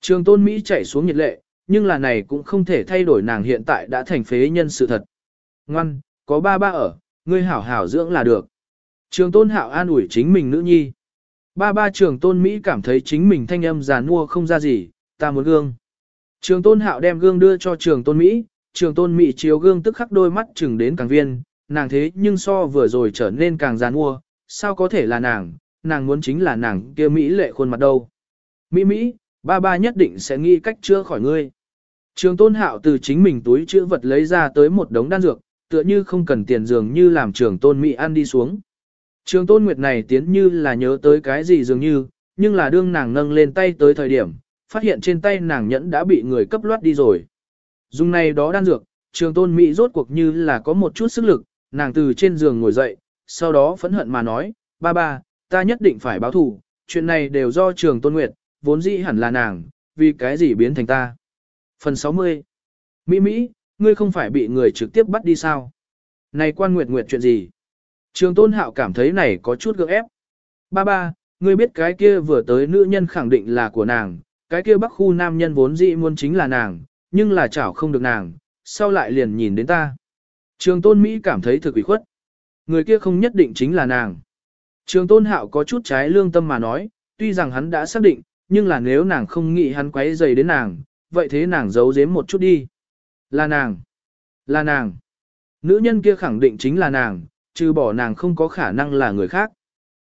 Trường tôn Mỹ chạy xuống nhiệt lệ, nhưng là này cũng không thể thay đổi nàng hiện tại đã thành phế nhân sự thật. Ngoan, có ba ba ở, ngươi hảo hảo dưỡng là được. Trường tôn hạo an ủi chính mình nữ nhi. Ba ba trường tôn Mỹ cảm thấy chính mình thanh âm giàn mua không ra gì, ta muốn gương. Trường tôn hạo đem gương đưa cho trường tôn Mỹ, trường tôn Mỹ chiếu gương tức khắc đôi mắt chừng đến càng viên, nàng thế nhưng so vừa rồi trở nên càng giàn mua, sao có thể là nàng, nàng muốn chính là nàng kia Mỹ lệ khuôn mặt đâu. Mỹ Mỹ, ba ba nhất định sẽ nghĩ cách chữa khỏi ngươi. Trường tôn hạo từ chính mình túi chữa vật lấy ra tới một đống đan dược, tựa như không cần tiền dường như làm trường tôn Mỹ ăn đi xuống. Trường tôn nguyệt này tiến như là nhớ tới cái gì dường như, nhưng là đương nàng nâng lên tay tới thời điểm, phát hiện trên tay nàng nhẫn đã bị người cấp loát đi rồi. Dùng này đó đan dược, trường tôn Mỹ rốt cuộc như là có một chút sức lực, nàng từ trên giường ngồi dậy, sau đó phẫn hận mà nói, ba ba, ta nhất định phải báo thù, chuyện này đều do trường tôn nguyệt, vốn dĩ hẳn là nàng, vì cái gì biến thành ta. Phần 60 Mỹ Mỹ, ngươi không phải bị người trực tiếp bắt đi sao? Này quan nguyệt nguyệt chuyện gì? Trường tôn hạo cảm thấy này có chút gượng ép. Ba ba, ngươi biết cái kia vừa tới nữ nhân khẳng định là của nàng, cái kia bắc khu nam nhân vốn dĩ muốn chính là nàng, nhưng là chảo không được nàng, sau lại liền nhìn đến ta. Trường tôn Mỹ cảm thấy thực ủy khuất. Người kia không nhất định chính là nàng. Trường tôn hạo có chút trái lương tâm mà nói, tuy rằng hắn đã xác định, nhưng là nếu nàng không nghĩ hắn quấy dày đến nàng, vậy thế nàng giấu giếm một chút đi. Là nàng. Là nàng. Nữ nhân kia khẳng định chính là nàng, trừ bỏ nàng không có khả năng là người khác.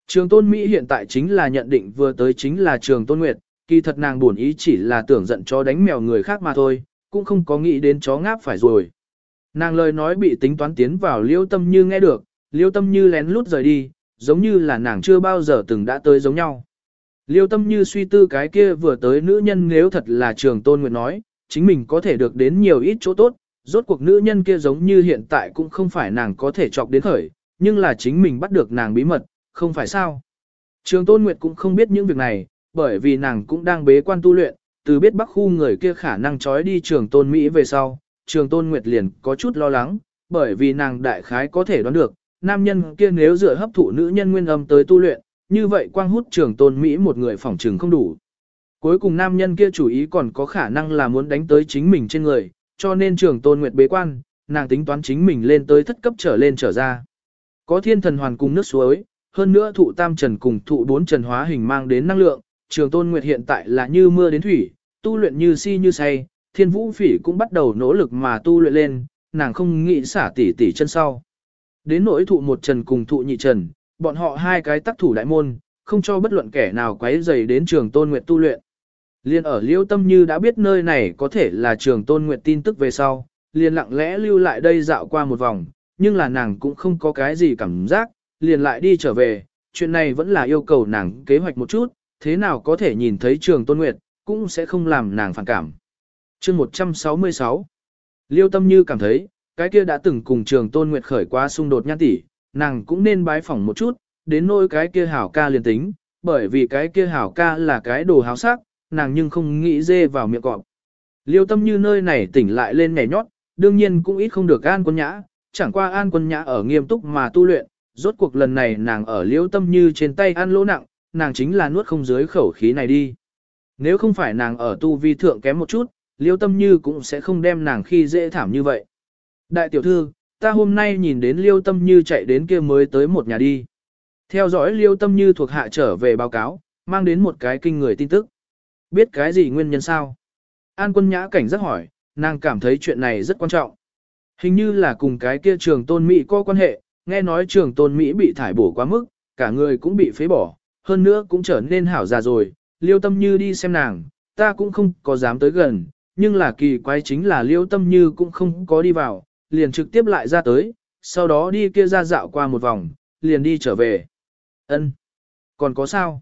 Trường tôn Mỹ hiện tại chính là nhận định vừa tới chính là trường tôn Nguyệt, kỳ thật nàng buồn ý chỉ là tưởng giận chó đánh mèo người khác mà thôi, cũng không có nghĩ đến chó ngáp phải rồi. Nàng lời nói bị tính toán tiến vào liêu tâm như nghe được, liêu tâm như lén lút rời đi, giống như là nàng chưa bao giờ từng đã tới giống nhau. Liêu tâm như suy tư cái kia vừa tới nữ nhân nếu thật là trường tôn nguyệt nói, chính mình có thể được đến nhiều ít chỗ tốt, rốt cuộc nữ nhân kia giống như hiện tại cũng không phải nàng có thể chọc đến khởi, nhưng là chính mình bắt được nàng bí mật, không phải sao. Trường tôn nguyệt cũng không biết những việc này, bởi vì nàng cũng đang bế quan tu luyện, từ biết bắc khu người kia khả năng trói đi trường tôn Mỹ về sau, trường tôn nguyệt liền có chút lo lắng, bởi vì nàng đại khái có thể đoán được, nam nhân kia nếu dựa hấp thụ nữ nhân nguyên âm tới tu luyện, như vậy quang hút trường tôn Mỹ một người phỏng trừng không đủ. Cuối cùng nam nhân kia chủ ý còn có khả năng là muốn đánh tới chính mình trên người, cho nên trường tôn nguyệt bế quan, nàng tính toán chính mình lên tới thất cấp trở lên trở ra. Có thiên thần hoàn cùng nước suối, hơn nữa thụ tam trần cùng thụ bốn trần hóa hình mang đến năng lượng, trường tôn nguyệt hiện tại là như mưa đến thủy, tu luyện như si như say, thiên vũ phỉ cũng bắt đầu nỗ lực mà tu luyện lên, nàng không nghĩ xả tỉ tỉ chân sau. Đến nỗi thụ một trần cùng thụ nhị trần, bọn họ hai cái tác thủ đại môn, không cho bất luận kẻ nào quấy rầy đến trường tôn nguyệt tu luyện. Liên ở liêu tâm như đã biết nơi này có thể là trường tôn nguyệt tin tức về sau, liền lặng lẽ lưu lại đây dạo qua một vòng, nhưng là nàng cũng không có cái gì cảm giác, liền lại đi trở về, chuyện này vẫn là yêu cầu nàng kế hoạch một chút, thế nào có thể nhìn thấy trường tôn nguyệt, cũng sẽ không làm nàng phản cảm. chương 166 Liêu tâm như cảm thấy, cái kia đã từng cùng trường tôn nguyệt khởi qua xung đột nhan tỷ, nàng cũng nên bái phỏng một chút, đến nỗi cái kia hảo ca liền tính, bởi vì cái kia hảo ca là cái đồ háo sắc, nàng nhưng không nghĩ dê vào miệng cọp. Liêu tâm như nơi này tỉnh lại lên nhảy nhót, đương nhiên cũng ít không được an quân nhã, chẳng qua an quân nhã ở nghiêm túc mà tu luyện, rốt cuộc lần này nàng ở liêu tâm như trên tay ăn lỗ nặng, nàng chính là nuốt không dưới khẩu khí này đi. Nếu không phải nàng ở tu vi thượng kém một chút, liêu tâm như cũng sẽ không đem nàng khi dễ thảm như vậy. Đại tiểu thư, ta hôm nay nhìn đến liêu tâm như chạy đến kia mới tới một nhà đi. Theo dõi liêu tâm như thuộc hạ trở về báo cáo, mang đến một cái kinh người tin tức. Biết cái gì nguyên nhân sao? An quân nhã cảnh rất hỏi, nàng cảm thấy chuyện này rất quan trọng. Hình như là cùng cái kia trường tôn Mỹ có quan hệ, nghe nói trường tôn Mỹ bị thải bổ quá mức, cả người cũng bị phế bỏ, hơn nữa cũng trở nên hảo già rồi, liêu tâm như đi xem nàng, ta cũng không có dám tới gần, nhưng là kỳ quái chính là liêu tâm như cũng không có đi vào, liền trực tiếp lại ra tới, sau đó đi kia ra dạo qua một vòng, liền đi trở về. ân Còn có sao?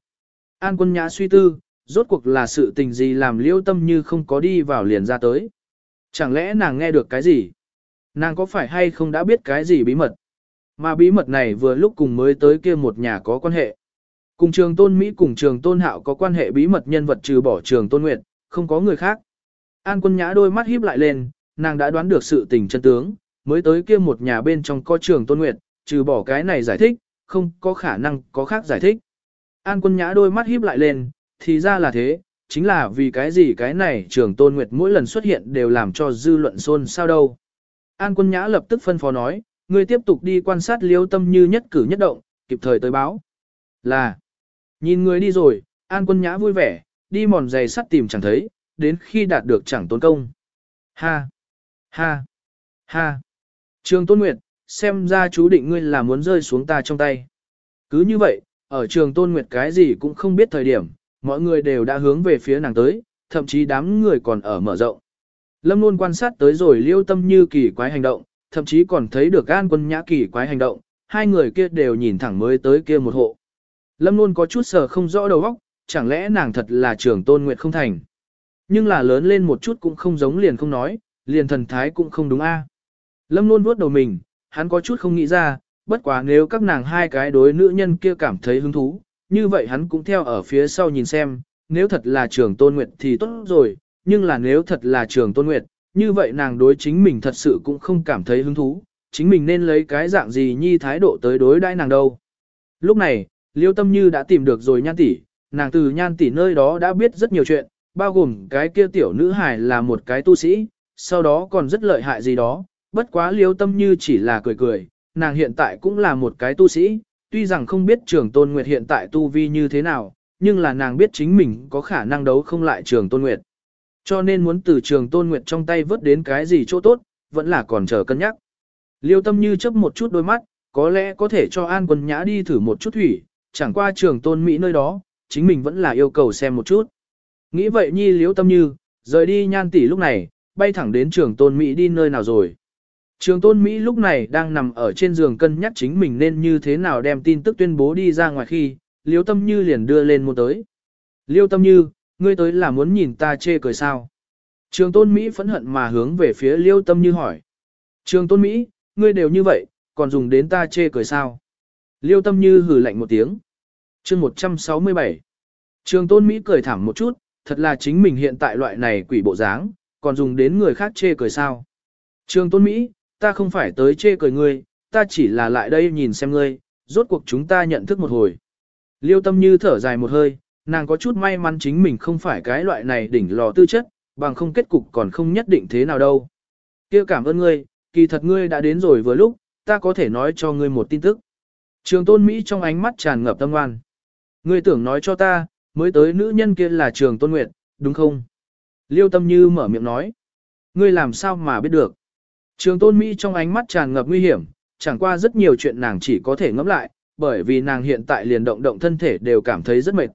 An quân nhã suy tư, rốt cuộc là sự tình gì làm liêu tâm như không có đi vào liền ra tới. Chẳng lẽ nàng nghe được cái gì? Nàng có phải hay không đã biết cái gì bí mật? Mà bí mật này vừa lúc cùng mới tới kia một nhà có quan hệ. Cùng trường tôn Mỹ cùng trường tôn hạo có quan hệ bí mật nhân vật trừ bỏ trường tôn nguyệt, không có người khác. An quân nhã đôi mắt híp lại lên, nàng đã đoán được sự tình chân tướng, mới tới kia một nhà bên trong có trường tôn nguyệt, trừ bỏ cái này giải thích, không có khả năng có khác giải thích. An quân nhã đôi mắt híp lại lên, thì ra là thế, chính là vì cái gì cái này trường tôn nguyệt mỗi lần xuất hiện đều làm cho dư luận xôn sao đâu. An quân nhã lập tức phân phó nói, ngươi tiếp tục đi quan sát liêu tâm như nhất cử nhất động, kịp thời tới báo. Là, nhìn người đi rồi, an quân nhã vui vẻ, đi mòn giày sắt tìm chẳng thấy, đến khi đạt được chẳng tốn công. Ha, ha, ha. Trường Tôn Nguyệt, xem ra chú định ngươi là muốn rơi xuống ta trong tay. Cứ như vậy, ở trường Tôn Nguyệt cái gì cũng không biết thời điểm, mọi người đều đã hướng về phía nàng tới, thậm chí đám người còn ở mở rộng. Lâm luôn quan sát tới rồi liêu tâm như kỳ quái hành động, thậm chí còn thấy được an quân nhã kỳ quái hành động, hai người kia đều nhìn thẳng mới tới kia một hộ. Lâm luôn có chút sờ không rõ đầu óc, chẳng lẽ nàng thật là trường tôn nguyệt không thành. Nhưng là lớn lên một chút cũng không giống liền không nói, liền thần thái cũng không đúng a. Lâm luôn vuốt đầu mình, hắn có chút không nghĩ ra, bất quá nếu các nàng hai cái đối nữ nhân kia cảm thấy hứng thú, như vậy hắn cũng theo ở phía sau nhìn xem, nếu thật là trường tôn nguyệt thì tốt rồi, nhưng là nếu thật là trường tôn nguyệt, như vậy nàng đối chính mình thật sự cũng không cảm thấy hứng thú, chính mình nên lấy cái dạng gì nhi thái độ tới đối đãi nàng đâu. Lúc này, Liêu Tâm Như đã tìm được rồi nhan tỷ, nàng từ nhan tỷ nơi đó đã biết rất nhiều chuyện, bao gồm cái kia tiểu nữ hài là một cái tu sĩ, sau đó còn rất lợi hại gì đó, bất quá Liêu Tâm Như chỉ là cười cười, nàng hiện tại cũng là một cái tu sĩ, tuy rằng không biết trường tôn nguyệt hiện tại tu vi như thế nào, nhưng là nàng biết chính mình có khả năng đấu không lại trường tôn nguyệt. Cho nên muốn từ trường tôn nguyệt trong tay vớt đến cái gì chỗ tốt, vẫn là còn chờ cân nhắc. Liêu tâm như chấp một chút đôi mắt, có lẽ có thể cho An Quân Nhã đi thử một chút thủy, chẳng qua trường tôn Mỹ nơi đó, chính mình vẫn là yêu cầu xem một chút. Nghĩ vậy nhi liêu tâm như, rời đi nhan tỷ lúc này, bay thẳng đến trường tôn Mỹ đi nơi nào rồi. Trường tôn Mỹ lúc này đang nằm ở trên giường cân nhắc chính mình nên như thế nào đem tin tức tuyên bố đi ra ngoài khi, liêu tâm như liền đưa lên một tới. Liêu tâm như, ngươi tới là muốn nhìn ta chê cười sao? Trường tôn Mỹ phẫn hận mà hướng về phía liêu tâm như hỏi. Trường tôn Mỹ, ngươi đều như vậy, còn dùng đến ta chê cười sao? Liêu tâm như hừ lạnh một tiếng. chương 167. Trường tôn Mỹ cười thảm một chút, thật là chính mình hiện tại loại này quỷ bộ dáng, còn dùng đến người khác chê cười sao? Trường tôn Mỹ, ta không phải tới chê cười ngươi, ta chỉ là lại đây nhìn xem ngươi, rốt cuộc chúng ta nhận thức một hồi. Liêu tâm như thở dài một hơi, nàng có chút may mắn chính mình không phải cái loại này đỉnh lò tư chất, bằng không kết cục còn không nhất định thế nào đâu. kia cảm ơn ngươi, kỳ thật ngươi đã đến rồi vừa lúc, ta có thể nói cho ngươi một tin tức. Trường tôn Mỹ trong ánh mắt tràn ngập tâm ngoan. Ngươi tưởng nói cho ta, mới tới nữ nhân kia là trường tôn nguyệt, đúng không? Liêu tâm như mở miệng nói. Ngươi làm sao mà biết được? Trường tôn Mỹ trong ánh mắt tràn ngập nguy hiểm, chẳng qua rất nhiều chuyện nàng chỉ có thể ngẫm lại, bởi vì nàng hiện tại liền động động thân thể đều cảm thấy rất mệt.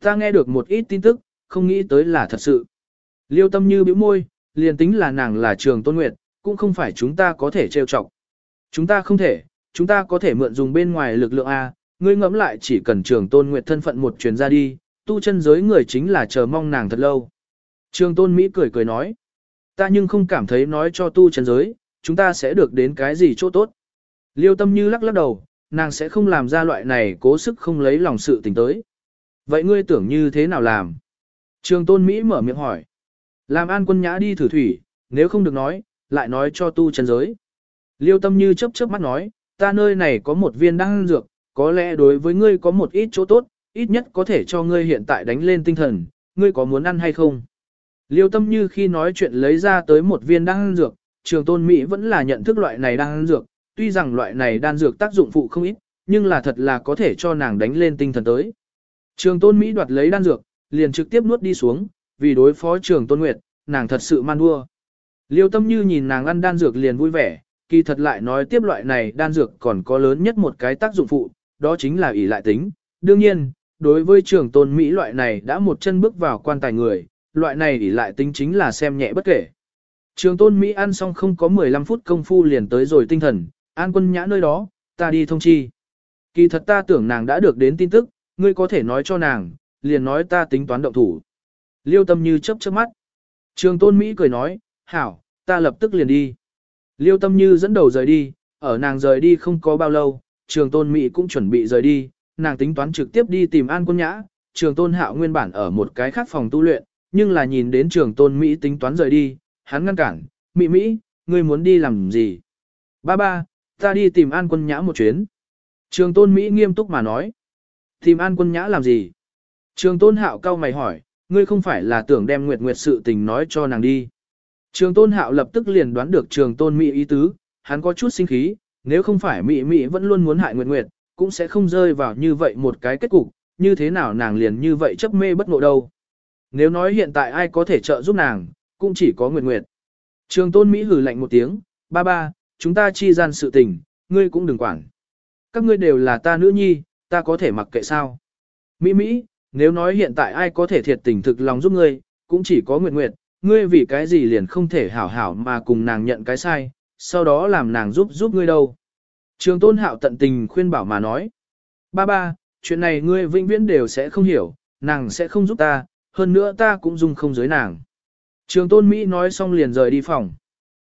Ta nghe được một ít tin tức, không nghĩ tới là thật sự. Liêu tâm như bĩu môi, liền tính là nàng là trường tôn nguyệt, cũng không phải chúng ta có thể trêu chọc. Chúng ta không thể, chúng ta có thể mượn dùng bên ngoài lực lượng A, ngươi ngẫm lại chỉ cần trường tôn nguyệt thân phận một truyền ra đi, tu chân giới người chính là chờ mong nàng thật lâu. Trường tôn Mỹ cười cười nói, ta nhưng không cảm thấy nói cho tu chân giới, chúng ta sẽ được đến cái gì chỗ tốt. Liêu tâm như lắc lắc đầu, nàng sẽ không làm ra loại này cố sức không lấy lòng sự tình tới. Vậy ngươi tưởng như thế nào làm? Trường tôn Mỹ mở miệng hỏi. Làm an quân nhã đi thử thủy, nếu không được nói, lại nói cho tu chân giới. Liêu tâm như chớp chớp mắt nói, ta nơi này có một viên đan dược, có lẽ đối với ngươi có một ít chỗ tốt, ít nhất có thể cho ngươi hiện tại đánh lên tinh thần, ngươi có muốn ăn hay không? Liêu tâm như khi nói chuyện lấy ra tới một viên đan dược, trường tôn Mỹ vẫn là nhận thức loại này đan dược, tuy rằng loại này đan dược tác dụng phụ không ít, nhưng là thật là có thể cho nàng đánh lên tinh thần tới. Trường tôn Mỹ đoạt lấy đan dược, liền trực tiếp nuốt đi xuống, vì đối phó trường tôn nguyệt, nàng thật sự man đua. Liêu tâm như nhìn nàng ăn đan dược liền vui vẻ, kỳ thật lại nói tiếp loại này đan dược còn có lớn nhất một cái tác dụng phụ, đó chính là ỷ lại tính. Đương nhiên, đối với trường tôn Mỹ loại này đã một chân bước vào quan tài người, loại này ỉ lại tính chính là xem nhẹ bất kể. Trường tôn Mỹ ăn xong không có 15 phút công phu liền tới rồi tinh thần, an quân nhã nơi đó, ta đi thông chi. Kỳ thật ta tưởng nàng đã được đến tin tức, ngươi có thể nói cho nàng, liền nói ta tính toán động thủ. Liêu tâm như chớp chớp mắt. Trường tôn Mỹ cười nói, hảo, ta lập tức liền đi. Liêu tâm như dẫn đầu rời đi, ở nàng rời đi không có bao lâu, trường tôn Mỹ cũng chuẩn bị rời đi, nàng tính toán trực tiếp đi tìm an quân nhã, trường tôn hạo nguyên bản ở một cái khác phòng tu luyện, nhưng là nhìn đến trường tôn Mỹ tính toán rời đi, hắn ngăn cản, Mỹ Mỹ, ngươi muốn đi làm gì? Ba ba, ta đi tìm an quân nhã một chuyến. Trường tôn Mỹ nghiêm túc mà nói. Tìm an quân nhã làm gì? Trường tôn hạo cao mày hỏi, ngươi không phải là tưởng đem nguyệt nguyệt sự tình nói cho nàng đi. Trường tôn hạo lập tức liền đoán được trường tôn Mỹ ý tứ, hắn có chút sinh khí, nếu không phải Mỹ Mỹ vẫn luôn muốn hại nguyệt nguyệt, cũng sẽ không rơi vào như vậy một cái kết cục, như thế nào nàng liền như vậy chấp mê bất ngộ đâu. Nếu nói hiện tại ai có thể trợ giúp nàng, cũng chỉ có Nguyệt Nguyệt. Trường tôn Mỹ hử lạnh một tiếng, ba ba, chúng ta chi gian sự tình, ngươi cũng đừng quản. Các ngươi đều là ta nữ nhi, ta có thể mặc kệ sao. Mỹ Mỹ, nếu nói hiện tại ai có thể thiệt tình thực lòng giúp ngươi, cũng chỉ có Nguyệt Nguyệt, ngươi vì cái gì liền không thể hảo hảo mà cùng nàng nhận cái sai, sau đó làm nàng giúp giúp ngươi đâu. Trường tôn hạo tận tình khuyên bảo mà nói. Ba ba, chuyện này ngươi vĩnh viễn đều sẽ không hiểu, nàng sẽ không giúp ta, hơn nữa ta cũng dung không giới nàng. Trường tôn Mỹ nói xong liền rời đi phòng.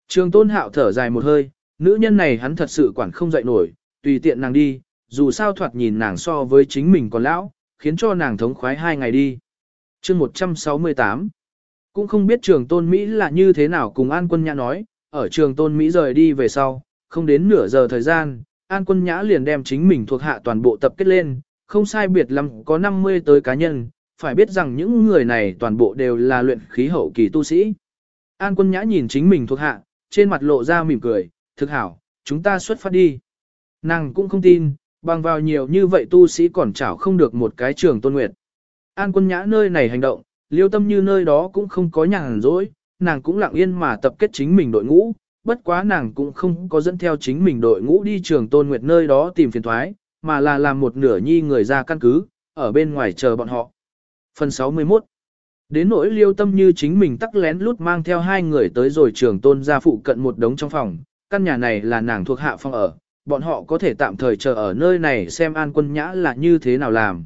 Trường tôn hạo thở dài một hơi, nữ nhân này hắn thật sự quản không dậy nổi, tùy tiện nàng đi, dù sao thoạt nhìn nàng so với chính mình còn lão, khiến cho nàng thống khoái hai ngày đi. chương 168 Cũng không biết trường tôn Mỹ là như thế nào cùng An Quân Nhã nói, ở trường tôn Mỹ rời đi về sau, không đến nửa giờ thời gian, An Quân Nhã liền đem chính mình thuộc hạ toàn bộ tập kết lên, không sai biệt lắm có 50 tới cá nhân, phải biết rằng những người này toàn bộ đều là luyện khí hậu kỳ tu sĩ. An Quân Nhã nhìn chính mình thuộc hạ, trên mặt lộ ra mỉm cười, thực hảo, chúng ta xuất phát đi. Nàng cũng không tin, bằng vào nhiều như vậy tu sĩ còn chảo không được một cái trường tôn nguyệt. An quân nhã nơi này hành động, liêu tâm như nơi đó cũng không có nhàn rỗi, nàng cũng lặng yên mà tập kết chính mình đội ngũ, bất quá nàng cũng không có dẫn theo chính mình đội ngũ đi trường tôn nguyệt nơi đó tìm phiền thoái, mà là làm một nửa nhi người ra căn cứ, ở bên ngoài chờ bọn họ. Phần 61 Đến nỗi liêu tâm như chính mình tắc lén lút mang theo hai người tới rồi trường tôn gia phụ cận một đống trong phòng, căn nhà này là nàng thuộc hạ phòng ở, bọn họ có thể tạm thời chờ ở nơi này xem An Quân Nhã là như thế nào làm.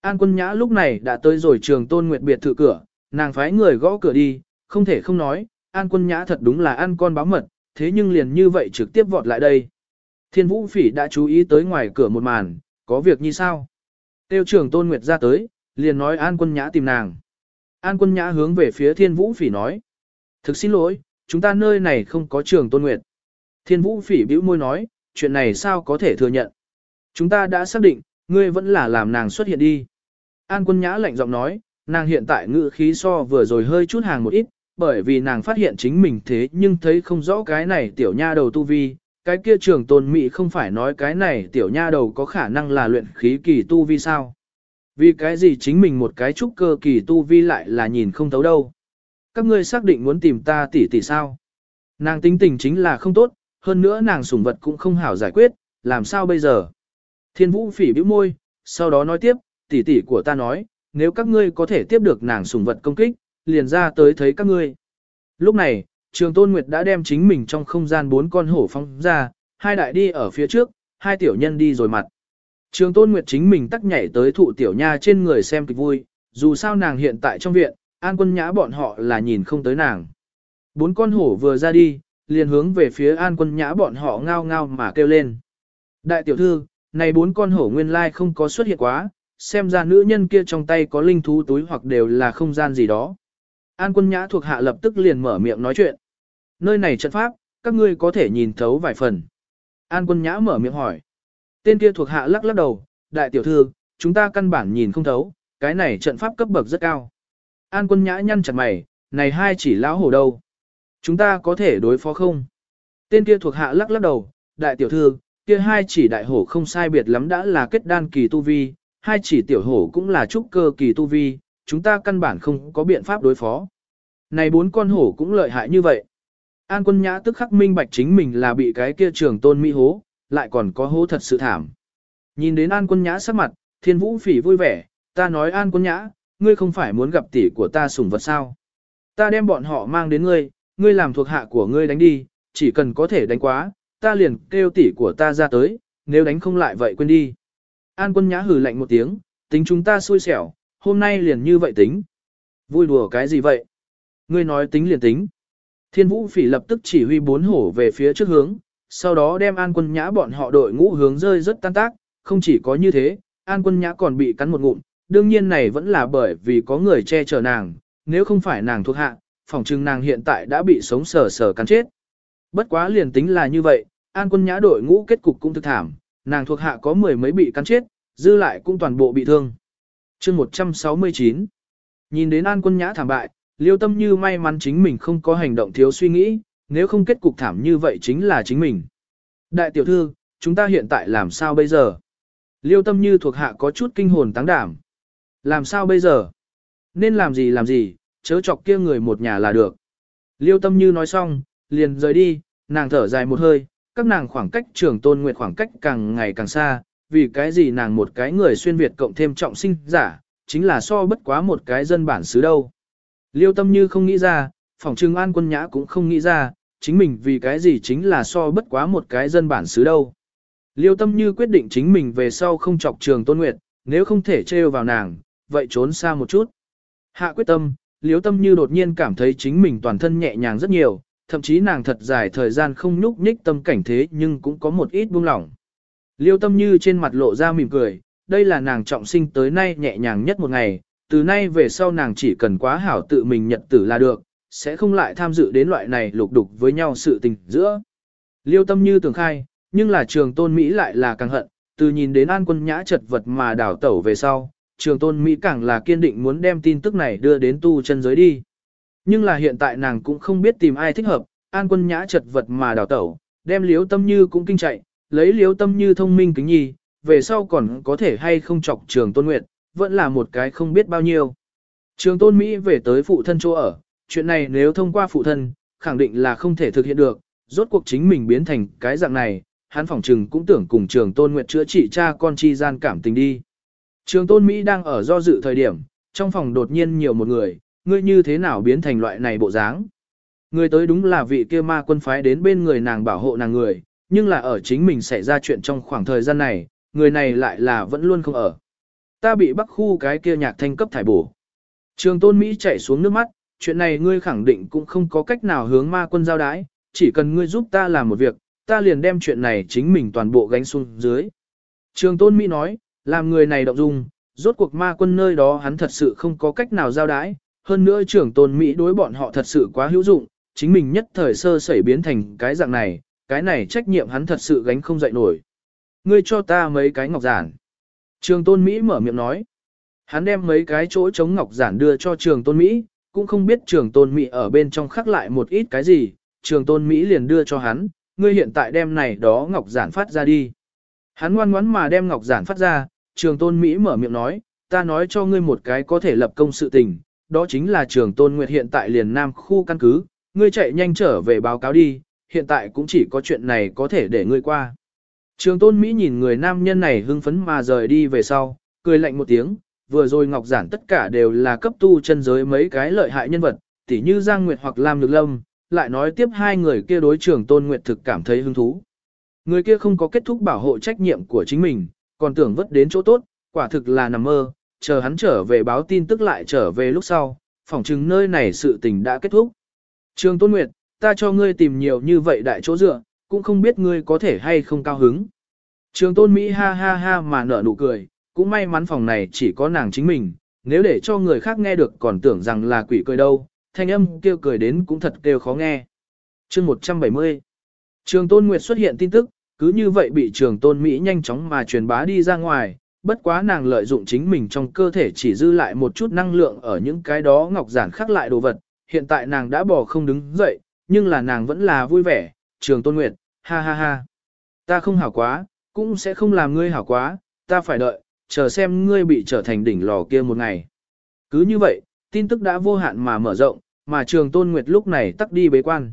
An Quân Nhã lúc này đã tới rồi trường tôn nguyệt biệt thự cửa, nàng phái người gõ cửa đi, không thể không nói, An Quân Nhã thật đúng là ăn con báo mật, thế nhưng liền như vậy trực tiếp vọt lại đây. Thiên Vũ Phỉ đã chú ý tới ngoài cửa một màn, có việc như sao? Tiêu trưởng tôn nguyệt ra tới, liền nói An Quân Nhã tìm nàng. An Quân Nhã hướng về phía Thiên Vũ Phỉ nói. Thực xin lỗi, chúng ta nơi này không có trường tôn nguyệt. Thiên Vũ Phỉ bĩu môi nói, chuyện này sao có thể thừa nhận. Chúng ta đã xác định, ngươi vẫn là làm nàng xuất hiện đi. An quân nhã lạnh giọng nói, nàng hiện tại ngự khí so vừa rồi hơi chút hàng một ít, bởi vì nàng phát hiện chính mình thế nhưng thấy không rõ cái này tiểu nha đầu tu vi, cái kia trường tôn mị không phải nói cái này tiểu nha đầu có khả năng là luyện khí kỳ tu vi sao. Vì cái gì chính mình một cái trúc cơ kỳ tu vi lại là nhìn không thấu đâu. Các ngươi xác định muốn tìm ta tỷ tỷ sao. Nàng tính tình chính là không tốt, hơn nữa nàng sủng vật cũng không hảo giải quyết, làm sao bây giờ? Thiên vũ phỉ bĩu môi, sau đó nói tiếp, tỷ tỷ của ta nói, nếu các ngươi có thể tiếp được nàng sủng vật công kích, liền ra tới thấy các ngươi. Lúc này, trường tôn nguyệt đã đem chính mình trong không gian bốn con hổ phong ra, hai đại đi ở phía trước, hai tiểu nhân đi rồi mặt. Trường tôn nguyệt chính mình tắc nhảy tới thụ tiểu nha trên người xem kịch vui, dù sao nàng hiện tại trong viện, an quân nhã bọn họ là nhìn không tới nàng. Bốn con hổ vừa ra đi, liền hướng về phía an quân nhã bọn họ ngao ngao mà kêu lên. Đại tiểu thư, này bốn con hổ nguyên lai không có xuất hiện quá, xem ra nữ nhân kia trong tay có linh thú túi hoặc đều là không gian gì đó. An quân nhã thuộc hạ lập tức liền mở miệng nói chuyện. Nơi này trận pháp, các ngươi có thể nhìn thấu vài phần. An quân nhã mở miệng hỏi. Tên kia thuộc hạ lắc lắc đầu, đại tiểu thư, chúng ta căn bản nhìn không thấu, cái này trận pháp cấp bậc rất cao. An quân nhã nhăn chặt mày, này hai chỉ lão hổ đâu. Chúng ta có thể đối phó không? Tên kia thuộc hạ lắc lắc đầu, đại tiểu thư, kia hai chỉ đại hổ không sai biệt lắm đã là kết đan kỳ tu vi, hai chỉ tiểu hổ cũng là trúc cơ kỳ tu vi, chúng ta căn bản không có biện pháp đối phó. Này bốn con hổ cũng lợi hại như vậy. An quân nhã tức khắc minh bạch chính mình là bị cái kia trường tôn mỹ hố, lại còn có hố thật sự thảm. Nhìn đến An Quân Nhã sắc mặt, Thiên Vũ Phỉ vui vẻ, ta nói An Quân Nhã, ngươi không phải muốn gặp tỷ của ta sủng vật sao? Ta đem bọn họ mang đến ngươi, ngươi làm thuộc hạ của ngươi đánh đi, chỉ cần có thể đánh quá, ta liền kêu tỷ của ta ra tới, nếu đánh không lại vậy quên đi. An Quân Nhã hừ lạnh một tiếng, tính chúng ta xui xẻo, hôm nay liền như vậy tính. Vui đùa cái gì vậy? Ngươi nói tính liền tính. Thiên Vũ Phỉ lập tức chỉ huy bốn hổ về phía trước hướng, sau đó đem An Quân Nhã bọn họ đội ngũ hướng rơi rất tan tác, không chỉ có như thế, An Quân Nhã còn bị cắn một ngụm, đương nhiên này vẫn là bởi vì có người che chở nàng, nếu không phải nàng thuộc hạ, phòng chừng nàng hiện tại đã bị sống sờ sờ cắn chết. Bất quá liền tính là như vậy, An Quân Nhã đội ngũ kết cục cũng thực thảm, nàng thuộc hạ có mười mấy bị cắn chết, dư lại cũng toàn bộ bị thương. chương 169 Nhìn đến An Quân Nhã thảm bại, Liêu Tâm Như may mắn chính mình không có hành động thiếu suy nghĩ, nếu không kết cục thảm như vậy chính là chính mình. Đại tiểu thư, chúng ta hiện tại làm sao bây giờ? Liêu Tâm Như thuộc hạ có chút kinh hồn táng đảm. Làm sao bây giờ? Nên làm gì làm gì, chớ chọc kia người một nhà là được. Liêu Tâm Như nói xong, liền rời đi, nàng thở dài một hơi, các nàng khoảng cách trường tôn nguyệt khoảng cách càng ngày càng xa, vì cái gì nàng một cái người xuyên Việt cộng thêm trọng sinh giả, chính là so bất quá một cái dân bản xứ đâu. Liêu tâm như không nghĩ ra, phòng trưng an quân nhã cũng không nghĩ ra, chính mình vì cái gì chính là so bất quá một cái dân bản xứ đâu. Liêu tâm như quyết định chính mình về sau không chọc trường tôn nguyệt, nếu không thể trêu vào nàng, vậy trốn xa một chút. Hạ quyết tâm, liêu tâm như đột nhiên cảm thấy chính mình toàn thân nhẹ nhàng rất nhiều, thậm chí nàng thật dài thời gian không nhúc nhích tâm cảnh thế nhưng cũng có một ít buông lỏng. Liêu tâm như trên mặt lộ ra mỉm cười, đây là nàng trọng sinh tới nay nhẹ nhàng nhất một ngày, từ nay về sau nàng chỉ cần quá hảo tự mình nhận tử là được, sẽ không lại tham dự đến loại này lục đục với nhau sự tình giữa. Liêu tâm như tưởng khai, nhưng là trường tôn Mỹ lại là càng hận, từ nhìn đến an quân nhã chật vật mà đảo tẩu về sau, trường tôn Mỹ càng là kiên định muốn đem tin tức này đưa đến tu chân giới đi. Nhưng là hiện tại nàng cũng không biết tìm ai thích hợp, an quân nhã chật vật mà đào tẩu, đem liếu tâm như cũng kinh chạy, lấy liếu tâm như thông minh kính nhi, về sau còn có thể hay không chọc trường tôn nguyệt, vẫn là một cái không biết bao nhiêu. Trường tôn Mỹ về tới phụ thân chỗ ở, chuyện này nếu thông qua phụ thân, khẳng định là không thể thực hiện được, rốt cuộc chính mình biến thành cái dạng này, hắn phỏng trừng cũng tưởng cùng trường tôn nguyệt chữa trị cha con chi gian cảm tình đi. Trường tôn Mỹ đang ở do dự thời điểm, trong phòng đột nhiên nhiều một người, ngươi như thế nào biến thành loại này bộ dáng. Người tới đúng là vị kia ma quân phái đến bên người nàng bảo hộ nàng người, nhưng là ở chính mình xảy ra chuyện trong khoảng thời gian này, người này lại là vẫn luôn không ở. Ta bị bắc khu cái kia nhạc thanh cấp thải bổ. Trường tôn Mỹ chạy xuống nước mắt, chuyện này ngươi khẳng định cũng không có cách nào hướng ma quân giao đái, chỉ cần ngươi giúp ta làm một việc, ta liền đem chuyện này chính mình toàn bộ gánh xuống dưới. Trường tôn Mỹ nói, làm người này động dung, rốt cuộc ma quân nơi đó hắn thật sự không có cách nào giao đái, hơn nữa trưởng tôn Mỹ đối bọn họ thật sự quá hữu dụng, chính mình nhất thời sơ sẩy biến thành cái dạng này, cái này trách nhiệm hắn thật sự gánh không dậy nổi. Ngươi cho ta mấy cái ngọc giản. Trường tôn Mỹ mở miệng nói. Hắn đem mấy cái chỗ chống ngọc giản đưa cho trường tôn Mỹ, cũng không biết trường tôn Mỹ ở bên trong khắc lại một ít cái gì, trường tôn Mỹ liền đưa cho hắn, ngươi hiện tại đem này đó ngọc giản phát ra đi. Hắn ngoan ngoãn mà đem ngọc giản phát ra, trường tôn Mỹ mở miệng nói, ta nói cho ngươi một cái có thể lập công sự tình, đó chính là trường tôn nguyệt hiện tại liền nam khu căn cứ, ngươi chạy nhanh trở về báo cáo đi, hiện tại cũng chỉ có chuyện này có thể để ngươi qua. Trường tôn Mỹ nhìn người nam nhân này hưng phấn mà rời đi về sau, cười lạnh một tiếng, vừa rồi ngọc giản tất cả đều là cấp tu chân giới mấy cái lợi hại nhân vật, tỉ như Giang Nguyệt hoặc Lam Nhược Lâm, lại nói tiếp hai người kia đối trưởng tôn Nguyệt thực cảm thấy hứng thú. Người kia không có kết thúc bảo hộ trách nhiệm của chính mình, còn tưởng vất đến chỗ tốt, quả thực là nằm mơ, chờ hắn trở về báo tin tức lại trở về lúc sau, phỏng chừng nơi này sự tình đã kết thúc. Trường Tôn Nguyệt, ta cho ngươi tìm nhiều như vậy đại chỗ dựa, cũng không biết ngươi có thể hay không cao hứng. Trường Tôn Mỹ ha ha ha mà nở nụ cười, cũng may mắn phòng này chỉ có nàng chính mình, nếu để cho người khác nghe được còn tưởng rằng là quỷ cười đâu, thanh âm kêu cười đến cũng thật kêu khó nghe. chương 170 Trường Tôn Nguyệt xuất hiện tin tức, cứ như vậy bị trường Tôn Mỹ nhanh chóng mà truyền bá đi ra ngoài, bất quá nàng lợi dụng chính mình trong cơ thể chỉ dư lại một chút năng lượng ở những cái đó ngọc giản khắc lại đồ vật, hiện tại nàng đã bỏ không đứng dậy, nhưng là nàng vẫn là vui vẻ, trường tôn nguyệt, ha ha ha. Ta không hảo quá, cũng sẽ không làm ngươi hảo quá, ta phải đợi, chờ xem ngươi bị trở thành đỉnh lò kia một ngày. Cứ như vậy, tin tức đã vô hạn mà mở rộng, mà trường tôn nguyệt lúc này tắt đi bế quan.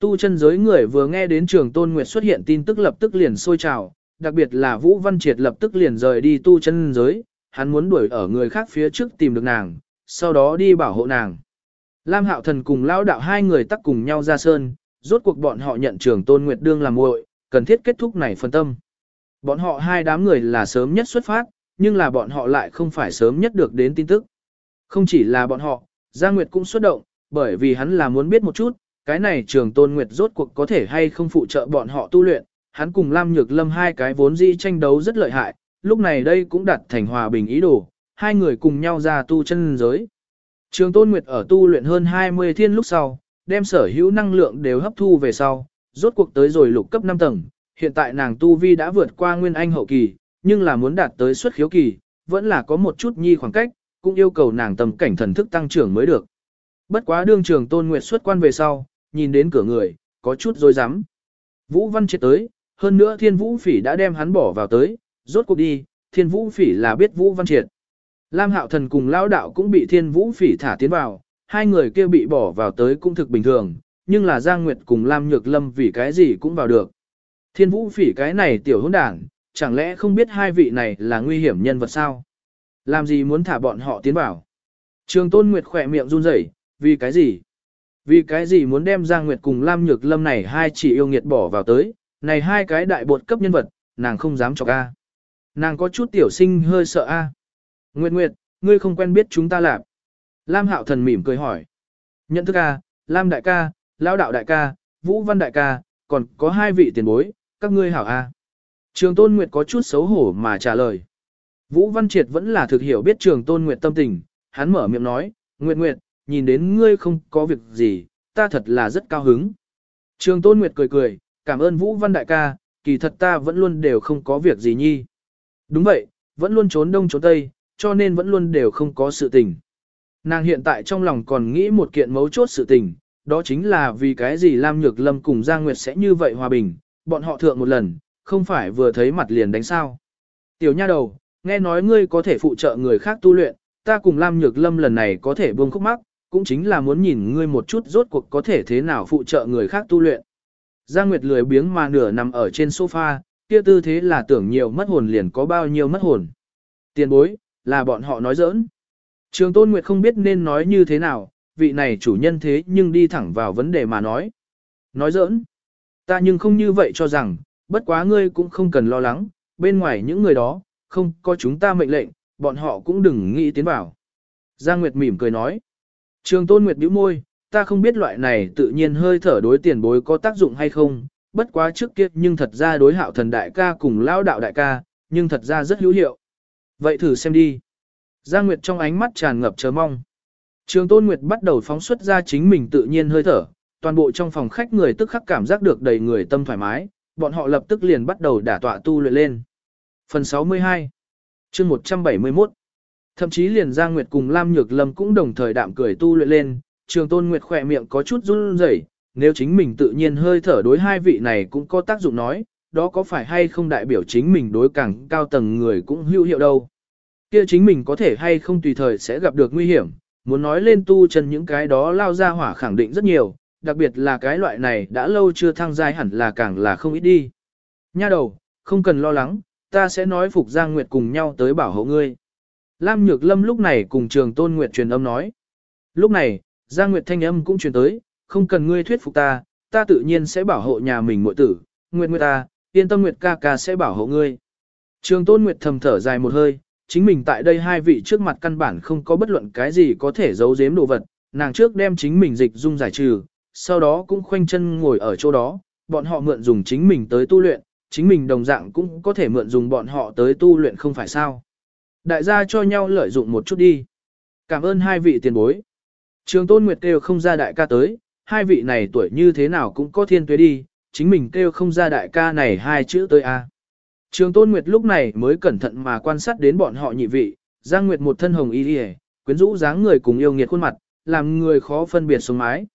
Tu chân giới người vừa nghe đến trường tôn nguyệt xuất hiện tin tức lập tức liền sôi trào, đặc biệt là Vũ Văn Triệt lập tức liền rời đi tu chân giới, hắn muốn đuổi ở người khác phía trước tìm được nàng, sau đó đi bảo hộ nàng. Lam Hạo Thần cùng lão đạo hai người tắc cùng nhau ra sơn, rốt cuộc bọn họ nhận trường Tôn Nguyệt Đương làm muội, cần thiết kết thúc này phân tâm. Bọn họ hai đám người là sớm nhất xuất phát, nhưng là bọn họ lại không phải sớm nhất được đến tin tức. Không chỉ là bọn họ, Giang Nguyệt cũng xuất động, bởi vì hắn là muốn biết một chút, cái này trường Tôn Nguyệt rốt cuộc có thể hay không phụ trợ bọn họ tu luyện, hắn cùng Lam Nhược Lâm hai cái vốn dĩ tranh đấu rất lợi hại, lúc này đây cũng đặt thành hòa bình ý đồ, hai người cùng nhau ra tu chân giới. Trường Tôn Nguyệt ở tu luyện hơn 20 thiên lúc sau, đem sở hữu năng lượng đều hấp thu về sau, rốt cuộc tới rồi lục cấp 5 tầng, hiện tại nàng tu vi đã vượt qua nguyên anh hậu kỳ, nhưng là muốn đạt tới xuất khiếu kỳ, vẫn là có một chút nhi khoảng cách, cũng yêu cầu nàng tầm cảnh thần thức tăng trưởng mới được. Bất quá đương trường Tôn Nguyệt xuất quan về sau, nhìn đến cửa người, có chút dối rắm Vũ Văn chết tới, hơn nữa Thiên Vũ Phỉ đã đem hắn bỏ vào tới, rốt cuộc đi, Thiên Vũ Phỉ là biết Vũ Văn Triệt. Lam Hạo Thần cùng Lão Đạo cũng bị Thiên Vũ Phỉ thả tiến vào, hai người kia bị bỏ vào tới cũng thực bình thường, nhưng là Giang Nguyệt cùng Lam Nhược Lâm vì cái gì cũng vào được. Thiên Vũ Phỉ cái này tiểu hỗn đảng, chẳng lẽ không biết hai vị này là nguy hiểm nhân vật sao? Làm gì muốn thả bọn họ tiến vào? Trường Tôn Nguyệt khỏe miệng run rẩy, vì cái gì? Vì cái gì muốn đem Giang Nguyệt cùng Lam Nhược Lâm này hai chỉ yêu nghiệt bỏ vào tới, này hai cái đại bột cấp nhân vật, nàng không dám cho ca. Nàng có chút tiểu sinh hơi sợ a. Nguyệt Nguyệt, ngươi không quen biết chúng ta làm. Lam Hạo Thần mỉm cười hỏi. Nhận thức a, Lam đại ca, Lão đạo đại ca, Vũ Văn đại ca, còn có hai vị tiền bối, các ngươi hảo a. Trường Tôn Nguyệt có chút xấu hổ mà trả lời. Vũ Văn Triệt vẫn là thực hiểu biết Trường Tôn Nguyệt tâm tình, hắn mở miệng nói, Nguyệt Nguyệt, nhìn đến ngươi không có việc gì, ta thật là rất cao hứng. Trường Tôn Nguyệt cười cười, cảm ơn Vũ Văn đại ca, kỳ thật ta vẫn luôn đều không có việc gì nhi. Đúng vậy, vẫn luôn trốn đông trốn tây, cho nên vẫn luôn đều không có sự tình. Nàng hiện tại trong lòng còn nghĩ một kiện mấu chốt sự tình, đó chính là vì cái gì Lam Nhược Lâm cùng Giang Nguyệt sẽ như vậy hòa bình, bọn họ thượng một lần, không phải vừa thấy mặt liền đánh sao. Tiểu nha đầu, nghe nói ngươi có thể phụ trợ người khác tu luyện, ta cùng Lam Nhược Lâm lần này có thể buông khúc mắc, cũng chính là muốn nhìn ngươi một chút rốt cuộc có thể thế nào phụ trợ người khác tu luyện. Giang Nguyệt lười biếng mà nửa nằm ở trên sofa, kia tư thế là tưởng nhiều mất hồn liền có bao nhiêu mất hồn. Tiền bối, là bọn họ nói giỡn. Trường Tôn Nguyệt không biết nên nói như thế nào, vị này chủ nhân thế nhưng đi thẳng vào vấn đề mà nói. Nói giỡn. Ta nhưng không như vậy cho rằng, bất quá ngươi cũng không cần lo lắng, bên ngoài những người đó, không có chúng ta mệnh lệnh, bọn họ cũng đừng nghĩ tiến vào. Giang Nguyệt mỉm cười nói. Trường Tôn Nguyệt bĩu môi, ta không biết loại này tự nhiên hơi thở đối tiền bối có tác dụng hay không, bất quá trước kia nhưng thật ra đối hạo thần đại ca cùng lao đạo đại ca, nhưng thật ra rất hữu hiệu. Vậy thử xem đi. Giang Nguyệt trong ánh mắt tràn ngập chờ mong. Trường Tôn Nguyệt bắt đầu phóng xuất ra chính mình tự nhiên hơi thở, toàn bộ trong phòng khách người tức khắc cảm giác được đầy người tâm thoải mái, bọn họ lập tức liền bắt đầu đả tọa tu luyện lên. Phần 62 chương 171 Thậm chí liền Giang Nguyệt cùng Lam Nhược Lâm cũng đồng thời đạm cười tu luyện lên, Trường Tôn Nguyệt khỏe miệng có chút run rẩy, nếu chính mình tự nhiên hơi thở đối hai vị này cũng có tác dụng nói, đó có phải hay không đại biểu chính mình đối càng cao tầng người cũng hữu hiệu đâu. Kia chính mình có thể hay không tùy thời sẽ gặp được nguy hiểm, muốn nói lên tu chân những cái đó lao ra hỏa khẳng định rất nhiều, đặc biệt là cái loại này đã lâu chưa thăng giai hẳn là càng là không ít đi. Nha đầu, không cần lo lắng, ta sẽ nói Phục Giang Nguyệt cùng nhau tới bảo hộ ngươi. Lam Nhược Lâm lúc này cùng trường Tôn Nguyệt truyền âm nói. Lúc này, Giang Nguyệt thanh âm cũng truyền tới, không cần ngươi thuyết phục ta, ta tự nhiên sẽ bảo hộ nhà mình muội tử, Nguyệt Nguyệt ta, yên tâm Nguyệt ca ca sẽ bảo hộ ngươi. Trường Tôn Nguyệt thầm thở dài một hơi, chính mình tại đây hai vị trước mặt căn bản không có bất luận cái gì có thể giấu giếm đồ vật, nàng trước đem chính mình dịch dung giải trừ, sau đó cũng khoanh chân ngồi ở chỗ đó, bọn họ mượn dùng chính mình tới tu luyện, chính mình đồng dạng cũng có thể mượn dùng bọn họ tới tu luyện không phải sao. Đại gia cho nhau lợi dụng một chút đi. Cảm ơn hai vị tiền bối. Trường Tôn Nguyệt kêu không ra đại ca tới, hai vị này tuổi như thế nào cũng có thiên tuế đi, chính mình kêu không ra đại ca này hai chữ tới a. Trường Tôn Nguyệt lúc này mới cẩn thận mà quan sát đến bọn họ nhị vị, Giang Nguyệt một thân hồng y đi quyến rũ dáng người cùng yêu nghiệt khuôn mặt, làm người khó phân biệt sống mái.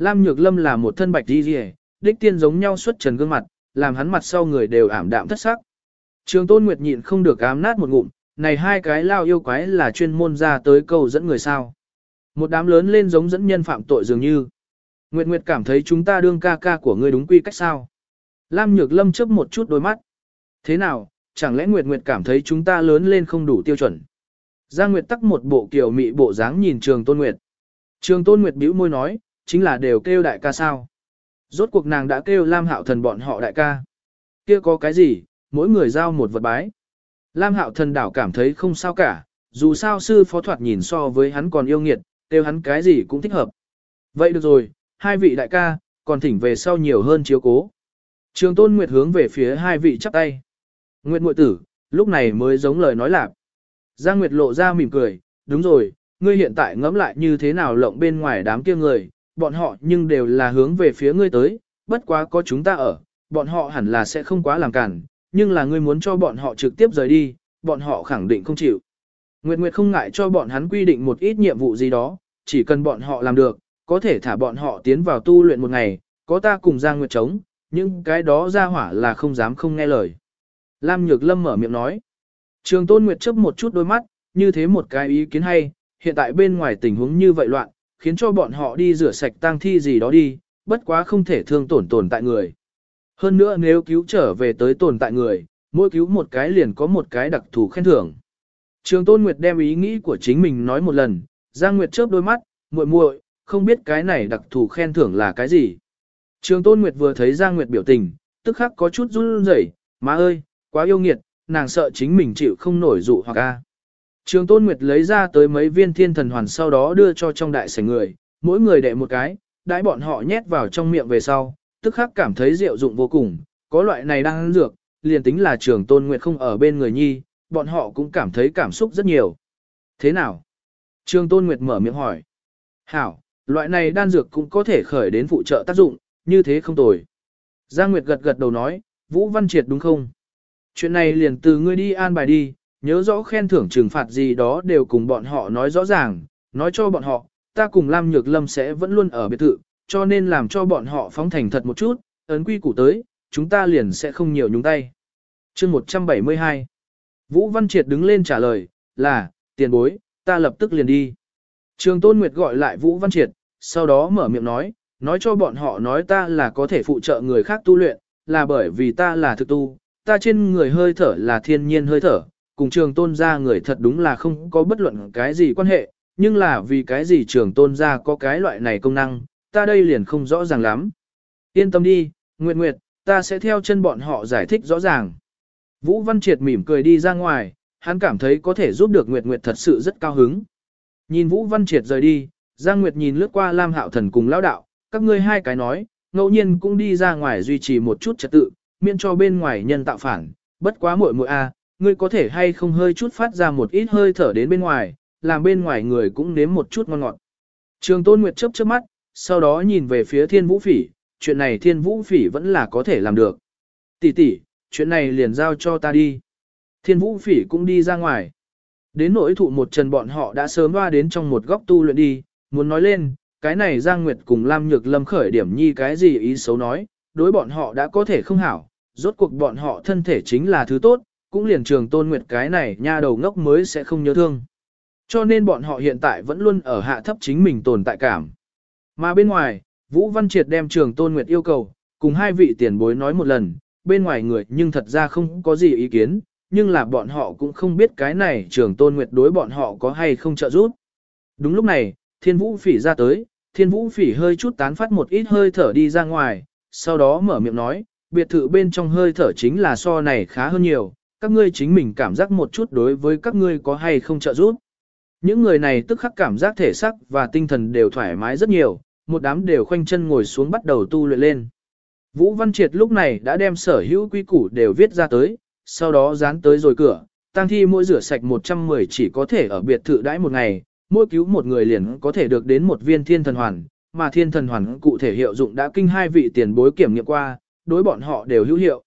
Lam Nhược Lâm là một thân bạch đi đi đích tiên giống nhau xuất trần gương mặt, làm hắn mặt sau người đều ảm đạm thất sắc. Trường Tôn Nguyệt nhịn không được ám nát một ngụm, này hai cái lao yêu quái là chuyên môn ra tới câu dẫn người sao. Một đám lớn lên giống dẫn nhân phạm tội dường như. Nguyệt Nguyệt cảm thấy chúng ta đương ca ca của ngươi đúng quy cách sao. Lam Nhược Lâm chớp một chút đôi mắt. Thế nào, chẳng lẽ Nguyệt Nguyệt cảm thấy chúng ta lớn lên không đủ tiêu chuẩn? Giang Nguyệt tắc một bộ kiểu mị bộ dáng nhìn Trường Tôn Nguyệt. Trường Tôn Nguyệt bĩu môi nói, chính là đều kêu đại ca sao. Rốt cuộc nàng đã kêu Lam Hạo Thần bọn họ đại ca. Kia có cái gì, mỗi người giao một vật bái. Lam Hạo Thần đảo cảm thấy không sao cả, dù sao sư phó thoạt nhìn so với hắn còn yêu nghiệt, kêu hắn cái gì cũng thích hợp. Vậy được rồi, hai vị đại ca, còn thỉnh về sau nhiều hơn chiếu cố. Trường Tôn Nguyệt hướng về phía hai vị chắp tay. Nguyệt muội tử, lúc này mới giống lời nói lạc. Giang Nguyệt lộ ra mỉm cười, đúng rồi, ngươi hiện tại ngẫm lại như thế nào lộng bên ngoài đám kia người, bọn họ nhưng đều là hướng về phía ngươi tới, bất quá có chúng ta ở, bọn họ hẳn là sẽ không quá làm cản, nhưng là ngươi muốn cho bọn họ trực tiếp rời đi, bọn họ khẳng định không chịu. Nguyệt Nguyệt không ngại cho bọn hắn quy định một ít nhiệm vụ gì đó, chỉ cần bọn họ làm được, có thể thả bọn họ tiến vào tu luyện một ngày, có ta cùng Giang Nguyệt chống, nhưng cái đó ra hỏa là không dám không nghe lời. Lam Nhược Lâm mở miệng nói. Trường Tôn Nguyệt chấp một chút đôi mắt, như thế một cái ý kiến hay, hiện tại bên ngoài tình huống như vậy loạn, khiến cho bọn họ đi rửa sạch tang thi gì đó đi, bất quá không thể thương tổn tồn tại người. Hơn nữa nếu cứu trở về tới tồn tại người, mỗi cứu một cái liền có một cái đặc thù khen thưởng. Trường Tôn Nguyệt đem ý nghĩ của chính mình nói một lần, Giang Nguyệt chớp đôi mắt, muội muội, không biết cái này đặc thù khen thưởng là cái gì. Trường Tôn Nguyệt vừa thấy Giang Nguyệt biểu tình, tức khắc có chút run rẩy, má ơi, quá yêu nghiệt, nàng sợ chính mình chịu không nổi dụ hoặc a. Trường Tôn Nguyệt lấy ra tới mấy viên thiên thần hoàn sau đó đưa cho trong đại sảnh người, mỗi người đệ một cái, đãi bọn họ nhét vào trong miệng về sau, tức khắc cảm thấy diệu dụng vô cùng, có loại này đang ăn dược, liền tính là trường Tôn Nguyệt không ở bên người nhi, bọn họ cũng cảm thấy cảm xúc rất nhiều. Thế nào? Trường Tôn Nguyệt mở miệng hỏi. Hảo, loại này đan dược cũng có thể khởi đến phụ trợ tác dụng, như thế không tồi. Giang Nguyệt gật gật đầu nói, Vũ Văn Triệt đúng không? Chuyện này liền từ ngươi đi an bài đi, nhớ rõ khen thưởng trừng phạt gì đó đều cùng bọn họ nói rõ ràng, nói cho bọn họ, ta cùng Lam Nhược Lâm sẽ vẫn luôn ở biệt thự, cho nên làm cho bọn họ phóng thành thật một chút, ấn quy củ tới, chúng ta liền sẽ không nhiều nhúng tay. chương 172 Vũ Văn Triệt đứng lên trả lời, là, tiền bối, ta lập tức liền đi. Trường Tôn Nguyệt gọi lại Vũ Văn Triệt, sau đó mở miệng nói, nói cho bọn họ nói ta là có thể phụ trợ người khác tu luyện, là bởi vì ta là thực tu, ta trên người hơi thở là thiên nhiên hơi thở, cùng trường tôn gia người thật đúng là không có bất luận cái gì quan hệ, nhưng là vì cái gì trường tôn gia có cái loại này công năng, ta đây liền không rõ ràng lắm. Yên tâm đi, Nguyệt Nguyệt, ta sẽ theo chân bọn họ giải thích rõ ràng. Vũ Văn Triệt mỉm cười đi ra ngoài, hắn cảm thấy có thể giúp được Nguyệt Nguyệt thật sự rất cao hứng. Nhìn Vũ Văn Triệt rời đi, Giang Nguyệt nhìn lướt qua Lam Hạo Thần cùng lão đạo, các ngươi hai cái nói, ngẫu nhiên cũng đi ra ngoài duy trì một chút trật tự, miễn cho bên ngoài nhân tạo phản, bất quá muội muội a, ngươi có thể hay không hơi chút phát ra một ít hơi thở đến bên ngoài, làm bên ngoài người cũng nếm một chút ngon ngọt. Trường Tôn Nguyệt chớp chớp mắt, sau đó nhìn về phía Thiên Vũ Phỉ, chuyện này Thiên Vũ Phỉ vẫn là có thể làm được. Tỷ tỷ, chuyện này liền giao cho ta đi. Thiên Vũ Phỉ cũng đi ra ngoài. Đến nỗi thụ một trần bọn họ đã sớm qua đến trong một góc tu luyện đi, muốn nói lên, cái này Giang Nguyệt cùng Lam Nhược Lâm khởi điểm nhi cái gì ý xấu nói, đối bọn họ đã có thể không hảo, rốt cuộc bọn họ thân thể chính là thứ tốt, cũng liền trường tôn nguyệt cái này nha đầu ngốc mới sẽ không nhớ thương. Cho nên bọn họ hiện tại vẫn luôn ở hạ thấp chính mình tồn tại cảm. Mà bên ngoài, Vũ Văn Triệt đem trường tôn nguyệt yêu cầu, cùng hai vị tiền bối nói một lần, bên ngoài người nhưng thật ra không có gì ý kiến, nhưng là bọn họ cũng không biết cái này trường tôn nguyệt đối bọn họ có hay không trợ giúp. Đúng lúc này, thiên vũ phỉ ra tới, thiên vũ phỉ hơi chút tán phát một ít hơi thở đi ra ngoài, sau đó mở miệng nói, biệt thự bên trong hơi thở chính là so này khá hơn nhiều, các ngươi chính mình cảm giác một chút đối với các ngươi có hay không trợ giúp. Những người này tức khắc cảm giác thể sắc và tinh thần đều thoải mái rất nhiều, một đám đều khoanh chân ngồi xuống bắt đầu tu luyện lên. Vũ Văn Triệt lúc này đã đem sở hữu quy củ đều viết ra tới, sau đó dán tới rồi cửa, tăng thi mỗi rửa sạch 110 chỉ có thể ở biệt thự đãi một ngày, mỗi cứu một người liền có thể được đến một viên thiên thần hoàn, mà thiên thần hoàn cụ thể hiệu dụng đã kinh hai vị tiền bối kiểm nghiệm qua, đối bọn họ đều hữu hiệu.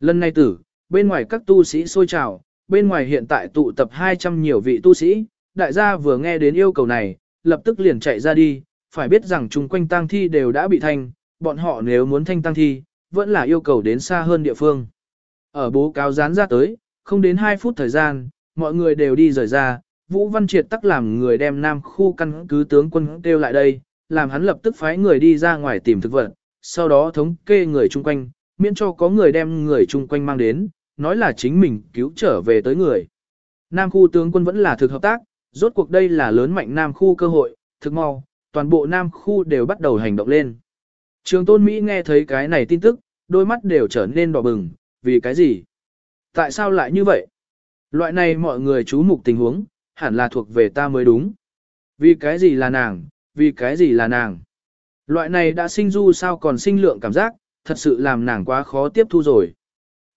Lần này tử, bên ngoài các tu sĩ sôi trào, bên ngoài hiện tại tụ tập 200 nhiều vị tu sĩ, đại gia vừa nghe đến yêu cầu này, lập tức liền chạy ra đi, phải biết rằng chung quanh tang thi đều đã bị thanh, bọn họ nếu muốn thanh tang thi, vẫn là yêu cầu đến xa hơn địa phương. Ở bố cáo dán ra tới, không đến 2 phút thời gian, mọi người đều đi rời ra, Vũ Văn Triệt tắc làm người đem nam khu căn cứ tướng quân kêu lại đây, làm hắn lập tức phái người đi ra ngoài tìm thực vật, sau đó thống kê người chung quanh, miễn cho có người đem người chung quanh mang đến, nói là chính mình cứu trở về tới người. Nam khu tướng quân vẫn là thực hợp tác, rốt cuộc đây là lớn mạnh Nam khu cơ hội, thực mau, toàn bộ Nam khu đều bắt đầu hành động lên. Trường tôn Mỹ nghe thấy cái này tin tức, đôi mắt đều trở nên đỏ bừng, vì cái gì? Tại sao lại như vậy? Loại này mọi người chú mục tình huống, hẳn là thuộc về ta mới đúng. Vì cái gì là nàng, vì cái gì là nàng? Loại này đã sinh du sao còn sinh lượng cảm giác, thật sự làm nàng quá khó tiếp thu rồi.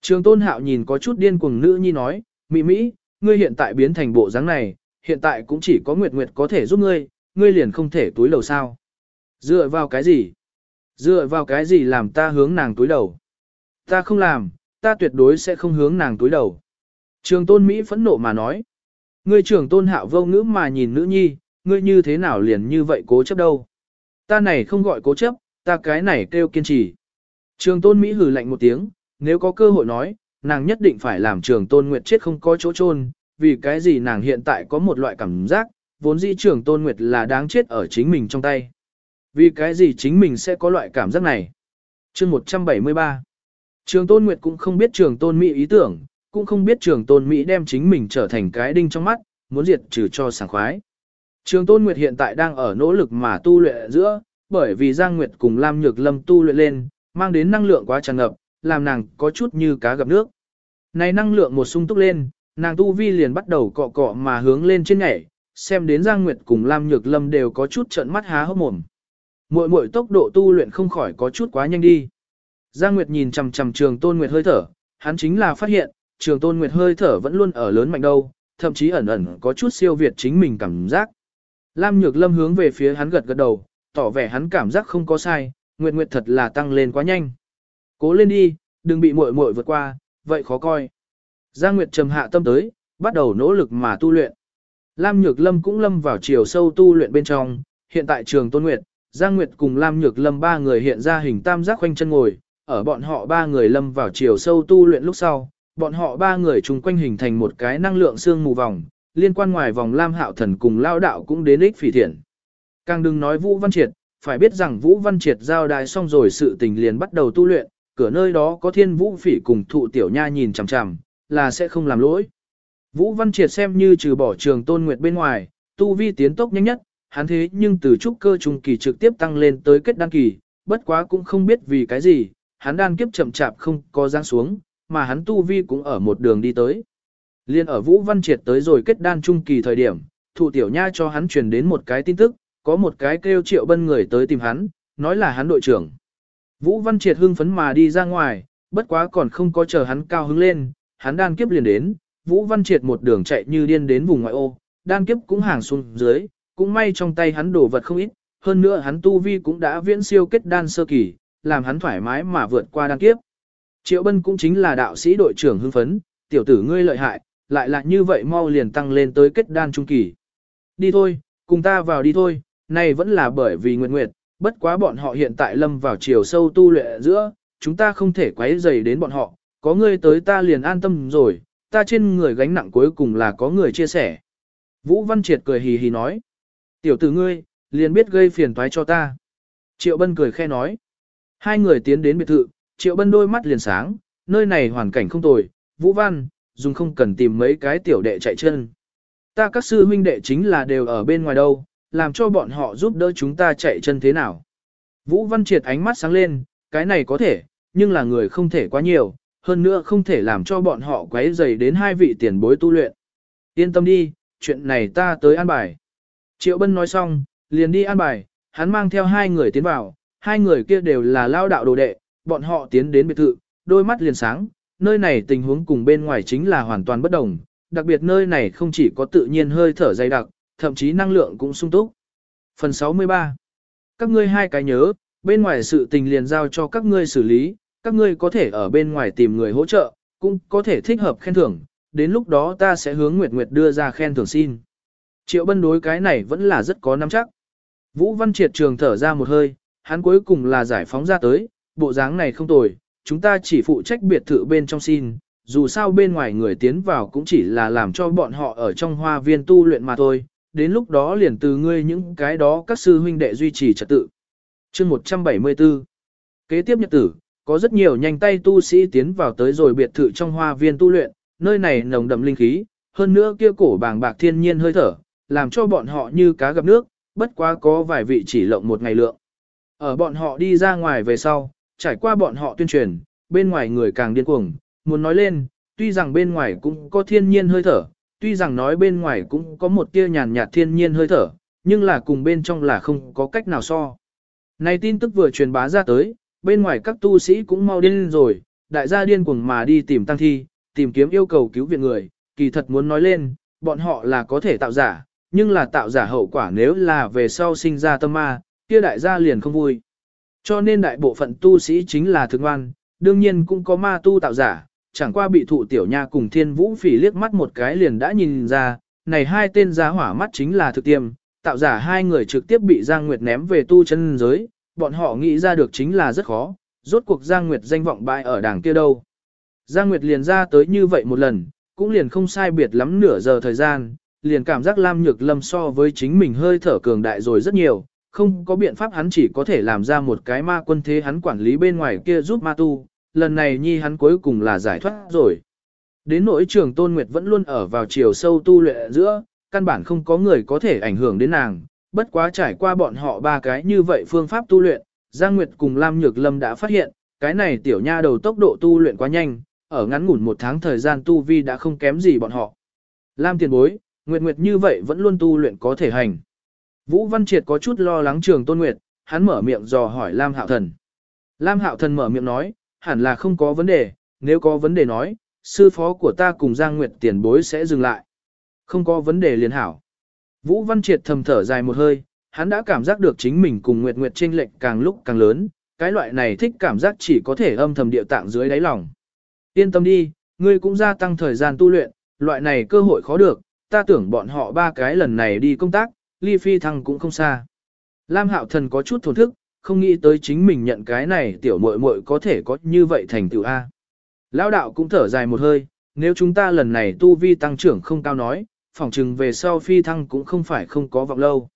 Trường tôn hạo nhìn có chút điên cuồng nữ nhi nói, Mỹ Mỹ, ngươi hiện tại biến thành bộ dáng này, hiện tại cũng chỉ có Nguyệt Nguyệt có thể giúp ngươi, ngươi liền không thể túi đầu sao. Dựa vào cái gì? Dựa vào cái gì làm ta hướng nàng túi đầu? Ta không làm, ta tuyệt đối sẽ không hướng nàng túi đầu. Trường tôn Mỹ phẫn nộ mà nói. Ngươi trưởng tôn hạo vô ngữ mà nhìn nữ nhi, ngươi như thế nào liền như vậy cố chấp đâu. Ta này không gọi cố chấp, ta cái này kêu kiên trì. Trường tôn Mỹ hử lạnh một tiếng, nếu có cơ hội nói, nàng nhất định phải làm trường tôn nguyệt chết không có chỗ chôn vì cái gì nàng hiện tại có một loại cảm giác, vốn dĩ trường tôn nguyệt là đáng chết ở chính mình trong tay. Vì cái gì chính mình sẽ có loại cảm giác này? chương 173 Trường tôn nguyệt cũng không biết trường tôn Mỹ ý tưởng, cũng không biết trường tôn Mỹ đem chính mình trở thành cái đinh trong mắt, muốn diệt trừ cho sảng khoái. Trường tôn Nguyệt hiện tại đang ở nỗ lực mà tu luyện giữa, bởi vì Giang Nguyệt cùng Lam Nhược Lâm tu luyện lên, mang đến năng lượng quá tràn ngập, làm nàng có chút như cá gặp nước. Này năng lượng một sung túc lên, nàng tu vi liền bắt đầu cọ cọ mà hướng lên trên nhảy, xem đến Giang Nguyệt cùng Lam Nhược Lâm đều có chút trợn mắt há hốc mồm. Muội muội tốc độ tu luyện không khỏi có chút quá nhanh đi. Giang Nguyệt nhìn chằm chằm Trường Tôn Nguyệt hơi thở, hắn chính là phát hiện, Trường Tôn Nguyệt hơi thở vẫn luôn ở lớn mạnh đâu, thậm chí ẩn ẩn có chút siêu việt chính mình cảm giác. Lam Nhược Lâm hướng về phía hắn gật gật đầu, tỏ vẻ hắn cảm giác không có sai, Nguyệt Nguyệt thật là tăng lên quá nhanh. Cố lên đi, đừng bị muội muội vượt qua, vậy khó coi. Giang Nguyệt trầm hạ tâm tới, bắt đầu nỗ lực mà tu luyện. Lam Nhược Lâm cũng lâm vào chiều sâu tu luyện bên trong, hiện tại trường Tôn Nguyệt, Giang Nguyệt cùng Lam Nhược Lâm ba người hiện ra hình tam giác khoanh chân ngồi, ở bọn họ ba người lâm vào chiều sâu tu luyện lúc sau, bọn họ ba người chung quanh hình thành một cái năng lượng xương mù vòng, liên quan ngoài vòng Lam Hạo Thần cùng lao đạo cũng đến ích phỉ thiện. Càng đừng nói Vũ Văn Triệt, phải biết rằng Vũ Văn Triệt giao đài xong rồi sự tình liền bắt đầu tu luyện, cửa nơi đó có thiên vũ phỉ cùng thụ tiểu nha nhìn chằm chằm, là sẽ không làm lỗi. Vũ Văn Triệt xem như trừ bỏ trường tôn nguyệt bên ngoài, tu vi tiến tốc nhanh nhất, hắn thế nhưng từ trúc cơ trung kỳ trực tiếp tăng lên tới kết đan kỳ, bất quá cũng không biết vì cái gì, hắn đan kiếp chậm chạp không có giáng xuống, mà hắn tu vi cũng ở một đường đi tới. Liên ở Vũ Văn Triệt tới rồi kết đan trung kỳ thời điểm, thụ tiểu nha cho hắn truyền đến một cái tin tức, có một cái kêu triệu bân người tới tìm hắn, nói là hắn đội trưởng. Vũ Văn Triệt hưng phấn mà đi ra ngoài, bất quá còn không có chờ hắn cao hứng lên, hắn đan kiếp liền đến, Vũ Văn Triệt một đường chạy như điên đến vùng ngoại ô, đan kiếp cũng hàng xuống dưới, cũng may trong tay hắn đổ vật không ít, hơn nữa hắn tu vi cũng đã viễn siêu kết đan sơ kỳ, làm hắn thoải mái mà vượt qua đan kiếp. Triệu Bân cũng chính là đạo sĩ đội trưởng hưng phấn, tiểu tử ngươi lợi hại, lại là như vậy mau liền tăng lên tới kết đan trung kỳ. Đi thôi, cùng ta vào đi thôi, này vẫn là bởi vì Nguyệt Nguyệt, bất quá bọn họ hiện tại lâm vào chiều sâu tu luyện giữa, chúng ta không thể quấy rầy đến bọn họ, có ngươi tới ta liền an tâm rồi, ta trên người gánh nặng cuối cùng là có người chia sẻ. Vũ Văn Triệt cười hì hì nói, tiểu tử ngươi, liền biết gây phiền toái cho ta. Triệu Bân cười khe nói, hai người tiến đến biệt thự, Triệu Bân đôi mắt liền sáng, nơi này hoàn cảnh không tồi, Vũ Văn, dùng không cần tìm mấy cái tiểu đệ chạy chân. Ta các sư huynh đệ chính là đều ở bên ngoài đâu, làm cho bọn họ giúp đỡ chúng ta chạy chân thế nào. Vũ Văn Triệt ánh mắt sáng lên, cái này có thể, nhưng là người không thể quá nhiều, hơn nữa không thể làm cho bọn họ quấy dày đến hai vị tiền bối tu luyện. Yên tâm đi, chuyện này ta tới an bài. Triệu Bân nói xong, liền đi an bài, hắn mang theo hai người tiến vào, hai người kia đều là lao đạo đồ đệ, bọn họ tiến đến biệt thự, đôi mắt liền sáng, nơi này tình huống cùng bên ngoài chính là hoàn toàn bất đồng, đặc biệt nơi này không chỉ có tự nhiên hơi thở dày đặc, thậm chí năng lượng cũng sung túc. Phần 63 Các ngươi hai cái nhớ, bên ngoài sự tình liền giao cho các ngươi xử lý, các ngươi có thể ở bên ngoài tìm người hỗ trợ, cũng có thể thích hợp khen thưởng, đến lúc đó ta sẽ hướng Nguyệt Nguyệt đưa ra khen thưởng xin. Triệu bân đối cái này vẫn là rất có nắm chắc. Vũ Văn Triệt trường thở ra một hơi, hắn cuối cùng là giải phóng ra tới, bộ dáng này không tồi, chúng ta chỉ phụ trách biệt thự bên trong xin, dù sao bên ngoài người tiến vào cũng chỉ là làm cho bọn họ ở trong hoa viên tu luyện mà thôi, đến lúc đó liền từ ngươi những cái đó các sư huynh đệ duy trì trật tự. Chương 174 Kế tiếp nhật tử, có rất nhiều nhanh tay tu sĩ tiến vào tới rồi biệt thự trong hoa viên tu luyện, nơi này nồng đậm linh khí, hơn nữa kia cổ bàng bạc thiên nhiên hơi thở, làm cho bọn họ như cá gặp nước, bất quá có vài vị chỉ lộng một ngày lượng. Ở bọn họ đi ra ngoài về sau, trải qua bọn họ tuyên truyền, bên ngoài người càng điên cuồng, muốn nói lên, tuy rằng bên ngoài cũng có thiên nhiên hơi thở, tuy rằng nói bên ngoài cũng có một tia nhàn nhạt thiên nhiên hơi thở, nhưng là cùng bên trong là không có cách nào so. Này tin tức vừa truyền bá ra tới, bên ngoài các tu sĩ cũng mau điên rồi, đại gia điên cuồng mà đi tìm tăng thi, tìm kiếm yêu cầu cứu viện người, kỳ thật muốn nói lên, bọn họ là có thể tạo giả, nhưng là tạo giả hậu quả nếu là về sau sinh ra tâm ma, kia đại gia liền không vui. Cho nên đại bộ phận tu sĩ chính là thương ngoan, đương nhiên cũng có ma tu tạo giả, chẳng qua bị thụ tiểu nha cùng thiên vũ phỉ liếc mắt một cái liền đã nhìn ra, này hai tên giá hỏa mắt chính là thực tiêm, tạo giả hai người trực tiếp bị Giang Nguyệt ném về tu chân giới, bọn họ nghĩ ra được chính là rất khó, rốt cuộc Giang Nguyệt danh vọng bại ở đảng kia đâu. Giang Nguyệt liền ra tới như vậy một lần, cũng liền không sai biệt lắm nửa giờ thời gian, liền cảm giác Lam Nhược Lâm so với chính mình hơi thở cường đại rồi rất nhiều, không có biện pháp hắn chỉ có thể làm ra một cái ma quân thế hắn quản lý bên ngoài kia giúp ma tu, lần này nhi hắn cuối cùng là giải thoát rồi. Đến nỗi trường Tôn Nguyệt vẫn luôn ở vào chiều sâu tu luyện giữa, căn bản không có người có thể ảnh hưởng đến nàng, bất quá trải qua bọn họ ba cái như vậy phương pháp tu luyện, Giang Nguyệt cùng Lam Nhược Lâm đã phát hiện, cái này tiểu nha đầu tốc độ tu luyện quá nhanh, ở ngắn ngủn một tháng thời gian tu vi đã không kém gì bọn họ. Lam tiền bối, Nguyệt Nguyệt như vậy vẫn luôn tu luyện có thể hành. Vũ Văn Triệt có chút lo lắng trường Tôn Nguyệt, hắn mở miệng dò hỏi Lam Hạo Thần. Lam Hạo Thần mở miệng nói, hẳn là không có vấn đề, nếu có vấn đề nói, sư phó của ta cùng Giang Nguyệt tiền bối sẽ dừng lại. Không có vấn đề liền hảo. Vũ Văn Triệt thầm thở dài một hơi, hắn đã cảm giác được chính mình cùng Nguyệt Nguyệt chênh lệch càng lúc càng lớn, cái loại này thích cảm giác chỉ có thể âm thầm điệu tạng dưới đáy lòng. Yên tâm đi, ngươi cũng gia tăng thời gian tu luyện, loại này cơ hội khó được, ta tưởng bọn họ ba cái lần này đi công tác, ly phi thăng cũng không xa. Lam Hạo Thần có chút thổn thức, không nghĩ tới chính mình nhận cái này tiểu muội muội có thể có như vậy thành tựu A. Lão đạo cũng thở dài một hơi, nếu chúng ta lần này tu vi tăng trưởng không cao nói, phỏng chừng về sau phi thăng cũng không phải không có vọng lâu.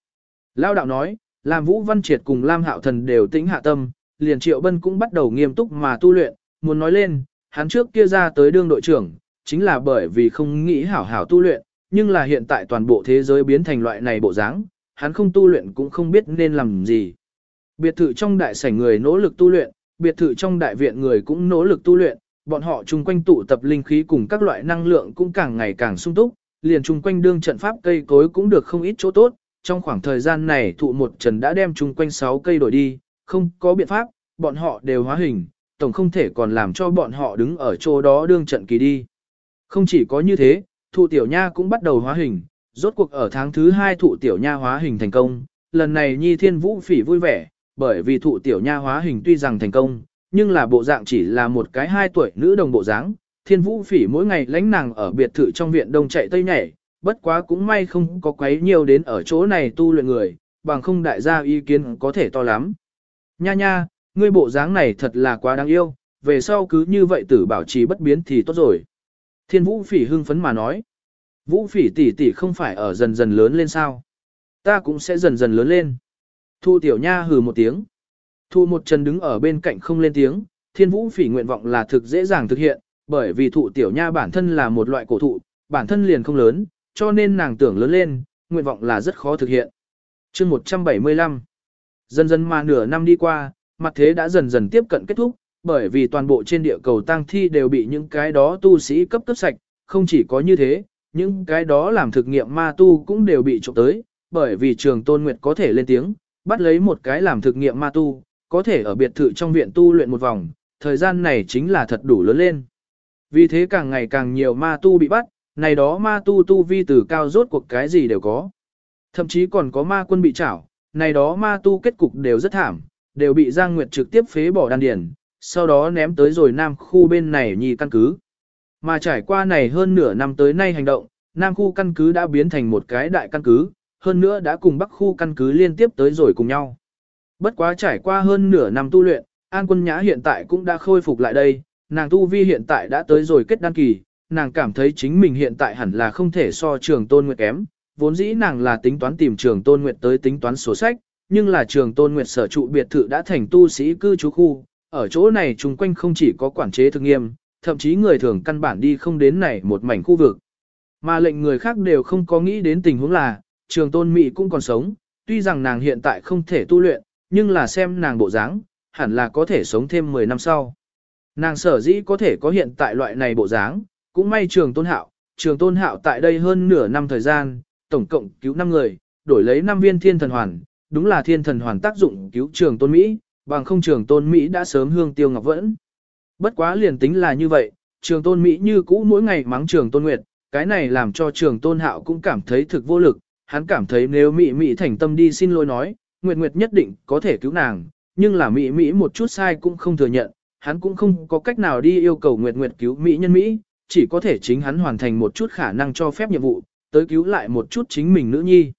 Lão đạo nói, làm Vũ Văn Triệt cùng Lam Hạo Thần đều tĩnh hạ tâm, liền Triệu Bân cũng bắt đầu nghiêm túc mà tu luyện, muốn nói lên, hắn trước kia ra tới đương đội trưởng, chính là bởi vì không nghĩ hảo hảo tu luyện, nhưng là hiện tại toàn bộ thế giới biến thành loại này bộ dáng, hắn không tu luyện cũng không biết nên làm gì. Biệt thự trong đại sảnh người nỗ lực tu luyện, biệt thự trong đại viện người cũng nỗ lực tu luyện, bọn họ chung quanh tụ tập linh khí cùng các loại năng lượng cũng càng ngày càng sung túc, liền chung quanh đương trận pháp cây cối cũng được không ít chỗ tốt, trong khoảng thời gian này thụ một trần đã đem chung quanh 6 cây đổi đi, không có biện pháp, bọn họ đều hóa hình, tổng không thể còn làm cho bọn họ đứng ở chỗ đó đương trận kỳ đi. Không chỉ có như thế, thụ tiểu nha cũng bắt đầu hóa hình, rốt cuộc ở tháng thứ 2 thụ tiểu nha hóa hình thành công, lần này nhi thiên vũ phỉ vui vẻ, bởi vì thụ tiểu nha hóa hình tuy rằng thành công, nhưng là bộ dạng chỉ là một cái hai tuổi nữ đồng bộ dáng. Thiên vũ phỉ mỗi ngày lánh nàng ở biệt thự trong viện đông chạy tây nhảy, bất quá cũng may không có quấy nhiều đến ở chỗ này tu luyện người, bằng không đại gia ý kiến có thể to lắm. Nha nha, ngươi bộ dáng này thật là quá đáng yêu, về sau cứ như vậy tử bảo trì bất biến thì tốt rồi. Thiên vũ phỉ hưng phấn mà nói. Vũ phỉ tỷ tỷ không phải ở dần dần lớn lên sao. Ta cũng sẽ dần dần lớn lên. Thu tiểu nha hừ một tiếng. Thu một chân đứng ở bên cạnh không lên tiếng, thiên vũ phỉ nguyện vọng là thực dễ dàng thực hiện, bởi vì thụ tiểu nha bản thân là một loại cổ thụ, bản thân liền không lớn, cho nên nàng tưởng lớn lên, nguyện vọng là rất khó thực hiện. chương 175 Dần dần mà nửa năm đi qua, mặt thế đã dần dần tiếp cận kết thúc, bởi vì toàn bộ trên địa cầu tang thi đều bị những cái đó tu sĩ cấp cấp sạch, không chỉ có như thế, những cái đó làm thực nghiệm ma tu cũng đều bị trộm tới, bởi vì trường tôn nguyệt có thể lên tiếng, bắt lấy một cái làm thực nghiệm ma tu, có thể ở biệt thự trong viện tu luyện một vòng, thời gian này chính là thật đủ lớn lên. Vì thế càng ngày càng nhiều ma tu bị bắt, này đó ma tu tu vi từ cao rốt cuộc cái gì đều có. Thậm chí còn có ma quân bị trảo, này đó ma tu kết cục đều rất thảm, đều bị Giang Nguyệt trực tiếp phế bỏ đan điển, sau đó ném tới rồi Nam khu bên này nhì căn cứ. Mà trải qua này hơn nửa năm tới nay hành động, Nam khu căn cứ đã biến thành một cái đại căn cứ, hơn nữa đã cùng Bắc khu căn cứ liên tiếp tới rồi cùng nhau. Bất quá trải qua hơn nửa năm tu luyện, An Quân Nhã hiện tại cũng đã khôi phục lại đây, nàng tu vi hiện tại đã tới rồi kết đăng kỳ, nàng cảm thấy chính mình hiện tại hẳn là không thể so trường tôn nguyệt kém, vốn dĩ nàng là tính toán tìm trường tôn nguyệt tới tính toán sổ sách, nhưng là trường tôn nguyệt sở trụ biệt thự đã thành tu sĩ cư trú khu, ở chỗ này chung quanh không chỉ có quản chế thực nghiêm, thậm chí người thường căn bản đi không đến này một mảnh khu vực. Mà lệnh người khác đều không có nghĩ đến tình huống là, trường tôn Mỹ cũng còn sống, tuy rằng nàng hiện tại không thể tu luyện, nhưng là xem nàng bộ dáng, hẳn là có thể sống thêm 10 năm sau. Nàng sở dĩ có thể có hiện tại loại này bộ dáng, cũng may trường tôn hạo, trường tôn hạo tại đây hơn nửa năm thời gian, tổng cộng cứu 5 người, đổi lấy 5 viên thiên thần hoàn, đúng là thiên thần hoàn tác dụng cứu trường tôn Mỹ, bằng không trường tôn Mỹ đã sớm hương tiêu ngọc vẫn. Bất quá liền tính là như vậy, trường tôn Mỹ như cũ mỗi ngày mắng trường tôn Nguyệt, cái này làm cho trường tôn hạo cũng cảm thấy thực vô lực, hắn cảm thấy nếu Mỹ Mỹ thành tâm đi xin lỗi nói, Nguyệt Nguyệt nhất định có thể cứu nàng, nhưng là Mỹ Mỹ một chút sai cũng không thừa nhận, hắn cũng không có cách nào đi yêu cầu Nguyệt Nguyệt cứu Mỹ nhân Mỹ, chỉ có thể chính hắn hoàn thành một chút khả năng cho phép nhiệm vụ, tới cứu lại một chút chính mình nữ nhi.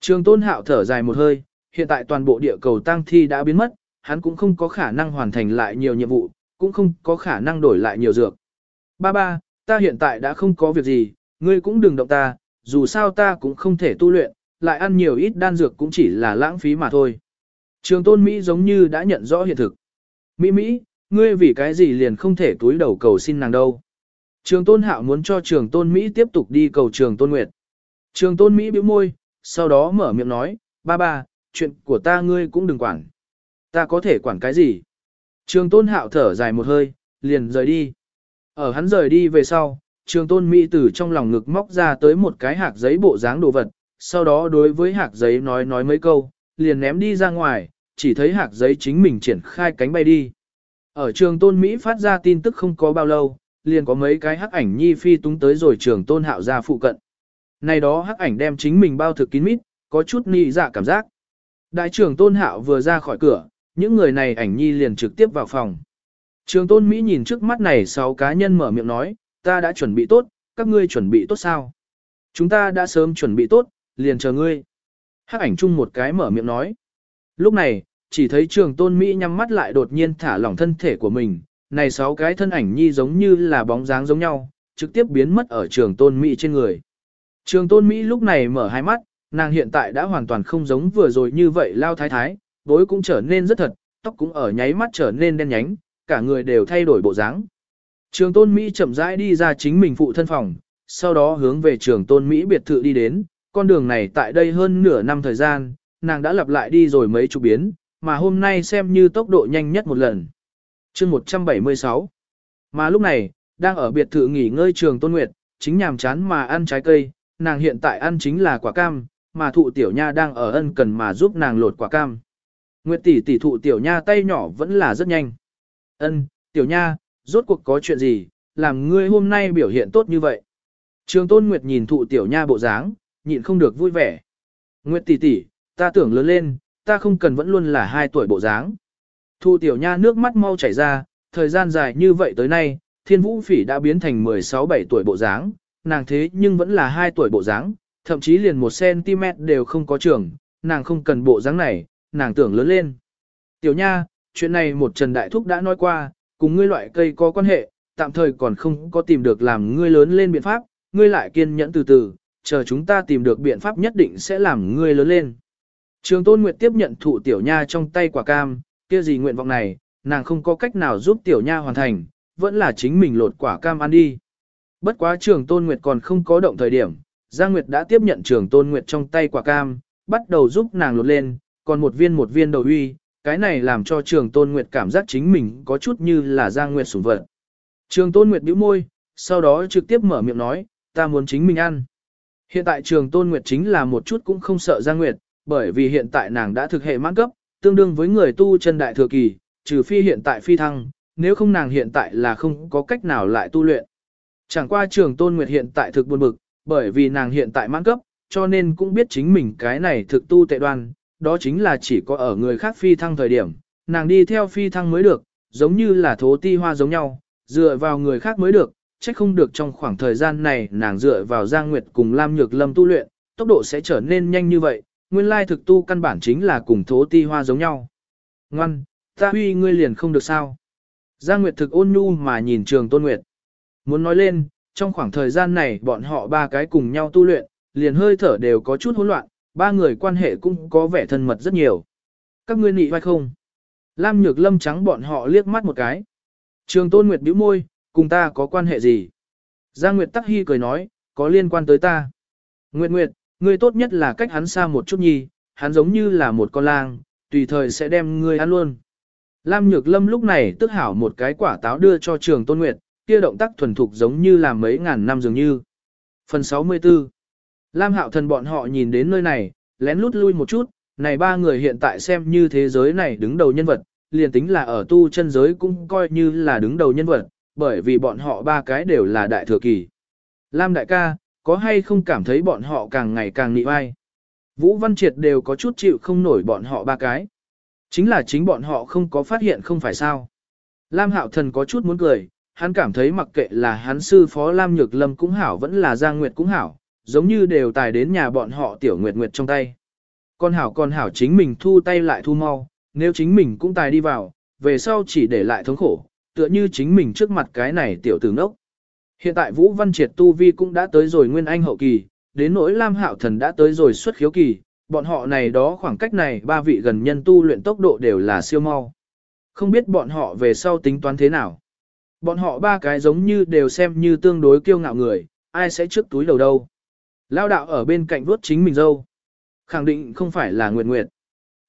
Trường tôn hạo thở dài một hơi, hiện tại toàn bộ địa cầu tang thi đã biến mất, hắn cũng không có khả năng hoàn thành lại nhiều nhiệm vụ, cũng không có khả năng đổi lại nhiều dược. Ba ba, ta hiện tại đã không có việc gì, ngươi cũng đừng động ta, dù sao ta cũng không thể tu luyện, lại ăn nhiều ít đan dược cũng chỉ là lãng phí mà thôi. Trường tôn Mỹ giống như đã nhận rõ hiện thực. Mỹ Mỹ, ngươi vì cái gì liền không thể túi đầu cầu xin nàng đâu. Trường tôn hạo muốn cho trường tôn Mỹ tiếp tục đi cầu trường tôn Nguyệt. Trường tôn Mỹ bĩu môi, sau đó mở miệng nói, ba ba, chuyện của ta ngươi cũng đừng quản. Ta có thể quản cái gì? Trường tôn hạo thở dài một hơi, liền rời đi. Ở hắn rời đi về sau, trường tôn Mỹ từ trong lòng ngực móc ra tới một cái hạt giấy bộ dáng đồ vật, sau đó đối với hạt giấy nói nói mấy câu, liền ném đi ra ngoài, chỉ thấy hạt giấy chính mình triển khai cánh bay đi. Ở trường tôn Mỹ phát ra tin tức không có bao lâu, liền có mấy cái hắc ảnh nhi phi túng tới rồi trường tôn hạo ra phụ cận. Này đó hắc ảnh đem chính mình bao thực kín mít, có chút nị dạ cảm giác. Đại trưởng tôn hạo vừa ra khỏi cửa, những người này ảnh nhi liền trực tiếp vào phòng. Trường tôn Mỹ nhìn trước mắt này sáu cá nhân mở miệng nói, ta đã chuẩn bị tốt, các ngươi chuẩn bị tốt sao? Chúng ta đã sớm chuẩn bị tốt, liền chờ ngươi. Hắc ảnh chung một cái mở miệng nói. Lúc này, chỉ thấy trường tôn Mỹ nhắm mắt lại đột nhiên thả lỏng thân thể của mình, này sáu cái thân ảnh nhi giống như là bóng dáng giống nhau, trực tiếp biến mất ở trường tôn Mỹ trên người. Trường tôn Mỹ lúc này mở hai mắt, nàng hiện tại đã hoàn toàn không giống vừa rồi như vậy lao thái thái, bối cũng trở nên rất thật, tóc cũng ở nháy mắt trở nên đen nhánh, cả người đều thay đổi bộ dáng. Trường tôn Mỹ chậm rãi đi ra chính mình phụ thân phòng, sau đó hướng về trường tôn Mỹ biệt thự đi đến, con đường này tại đây hơn nửa năm thời gian, nàng đã lặp lại đi rồi mấy chục biến, mà hôm nay xem như tốc độ nhanh nhất một lần. chương 176 Mà lúc này, đang ở biệt thự nghỉ ngơi trường tôn nguyệt, chính nhàm chán mà ăn trái cây, nàng hiện tại ăn chính là quả cam, mà thụ tiểu nha đang ở ân cần mà giúp nàng lột quả cam. Nguyệt tỷ tỷ thụ tiểu nha tay nhỏ vẫn là rất nhanh. Ân, tiểu nha, rốt cuộc có chuyện gì, làm ngươi hôm nay biểu hiện tốt như vậy. Trường tôn Nguyệt nhìn thụ tiểu nha bộ dáng, nhịn không được vui vẻ. Nguyệt tỷ tỷ, ta tưởng lớn lên, ta không cần vẫn luôn là hai tuổi bộ dáng. Thụ tiểu nha nước mắt mau chảy ra, thời gian dài như vậy tới nay, thiên vũ phỉ đã biến thành 16-17 tuổi bộ dáng, nàng thế nhưng vẫn là hai tuổi bộ dáng, thậm chí liền 1cm đều không có trường, nàng không cần bộ dáng này, nàng tưởng lớn lên. Tiểu nha, chuyện này một Trần Đại Thúc đã nói qua, cùng ngươi loại cây có quan hệ, tạm thời còn không có tìm được làm ngươi lớn lên biện pháp, ngươi lại kiên nhẫn từ từ, chờ chúng ta tìm được biện pháp nhất định sẽ làm ngươi lớn lên. Trường Tôn Nguyệt tiếp nhận thụ tiểu nha trong tay quả cam, kia gì nguyện vọng này, nàng không có cách nào giúp tiểu nha hoàn thành, vẫn là chính mình lột quả cam ăn đi. Bất quá trường Tôn Nguyệt còn không có động thời điểm, Giang Nguyệt đã tiếp nhận trường Tôn Nguyệt trong tay quả cam, bắt đầu giúp nàng lột lên, còn một viên một viên đầu uy, cái này làm cho trường Tôn Nguyệt cảm giác chính mình có chút như là Giang Nguyệt sủng vật. Trường Tôn Nguyệt bĩu môi, sau đó trực tiếp mở miệng nói, ta muốn chính mình ăn. Hiện tại trường Tôn Nguyệt chính là một chút cũng không sợ Giang Nguyệt, bởi vì hiện tại nàng đã thực hệ mãn cấp, tương đương với người tu chân đại thừa kỳ, trừ phi hiện tại phi thăng, nếu không nàng hiện tại là không có cách nào lại tu luyện. Chẳng qua trường Tôn Nguyệt hiện tại thực buồn bực, bởi vì nàng hiện tại mãn cấp, cho nên cũng biết chính mình cái này thực tu tệ đoan, đó chính là chỉ có ở người khác phi thăng thời điểm, nàng đi theo phi thăng mới được, giống như là thố ti hoa giống nhau, dựa vào người khác mới được, chắc không được trong khoảng thời gian này nàng dựa vào Giang Nguyệt cùng Lam Nhược Lâm tu luyện, tốc độ sẽ trở nên nhanh như vậy, nguyên lai thực tu căn bản chính là cùng thố ti hoa giống nhau. Ngoan, ta huy ngươi liền không được sao. Giang Nguyệt thực ôn nhu mà nhìn trường Tôn Nguyệt. Muốn nói lên, trong khoảng thời gian này bọn họ ba cái cùng nhau tu luyện, liền hơi thở đều có chút hỗn loạn, ba người quan hệ cũng có vẻ thân mật rất nhiều. Các ngươi nị vai không? Lam Nhược Lâm trắng bọn họ liếc mắt một cái. Trường Tôn Nguyệt bĩu môi, cùng ta có quan hệ gì? Giang Nguyệt Tắc Hy cười nói, có liên quan tới ta. Nguyệt Nguyệt, ngươi tốt nhất là cách hắn xa một chút nhi, hắn giống như là một con lang, tùy thời sẽ đem ngươi ăn luôn. Lam Nhược Lâm lúc này tức hảo một cái quả táo đưa cho Trường Tôn Nguyệt, kia động tác thuần thục giống như là mấy ngàn năm dường như. Phần 64 Lam Hạo Thần bọn họ nhìn đến nơi này, lén lút lui một chút, này ba người hiện tại xem như thế giới này đứng đầu nhân vật, liền tính là ở tu chân giới cũng coi như là đứng đầu nhân vật, bởi vì bọn họ ba cái đều là đại thừa kỳ. Lam đại ca, có hay không cảm thấy bọn họ càng ngày càng nị vai? Vũ Văn Triệt đều có chút chịu không nổi bọn họ ba cái. Chính là chính bọn họ không có phát hiện không phải sao. Lam Hạo Thần có chút muốn cười, hắn cảm thấy mặc kệ là hắn sư phó Lam Nhược Lâm cũng hảo vẫn là Giang Nguyệt cũng hảo, giống như đều tài đến nhà bọn họ tiểu Nguyệt Nguyệt trong tay. Con hảo con hảo chính mình thu tay lại thu mau, nếu chính mình cũng tài đi vào, về sau chỉ để lại thống khổ, tựa như chính mình trước mặt cái này tiểu tử nốc Hiện tại Vũ Văn Triệt Tu Vi cũng đã tới rồi Nguyên Anh hậu kỳ, đến nỗi Lam Hạo Thần đã tới rồi xuất khiếu kỳ, bọn họ này đó khoảng cách này ba vị gần nhân tu luyện tốc độ đều là siêu mau. Không biết bọn họ về sau tính toán thế nào. Bọn họ ba cái giống như đều xem như tương đối kiêu ngạo người, ai sẽ trước túi đầu đâu. Lao đạo ở bên cạnh vuốt chính mình dâu. Khẳng định không phải là Nguyệt Nguyệt.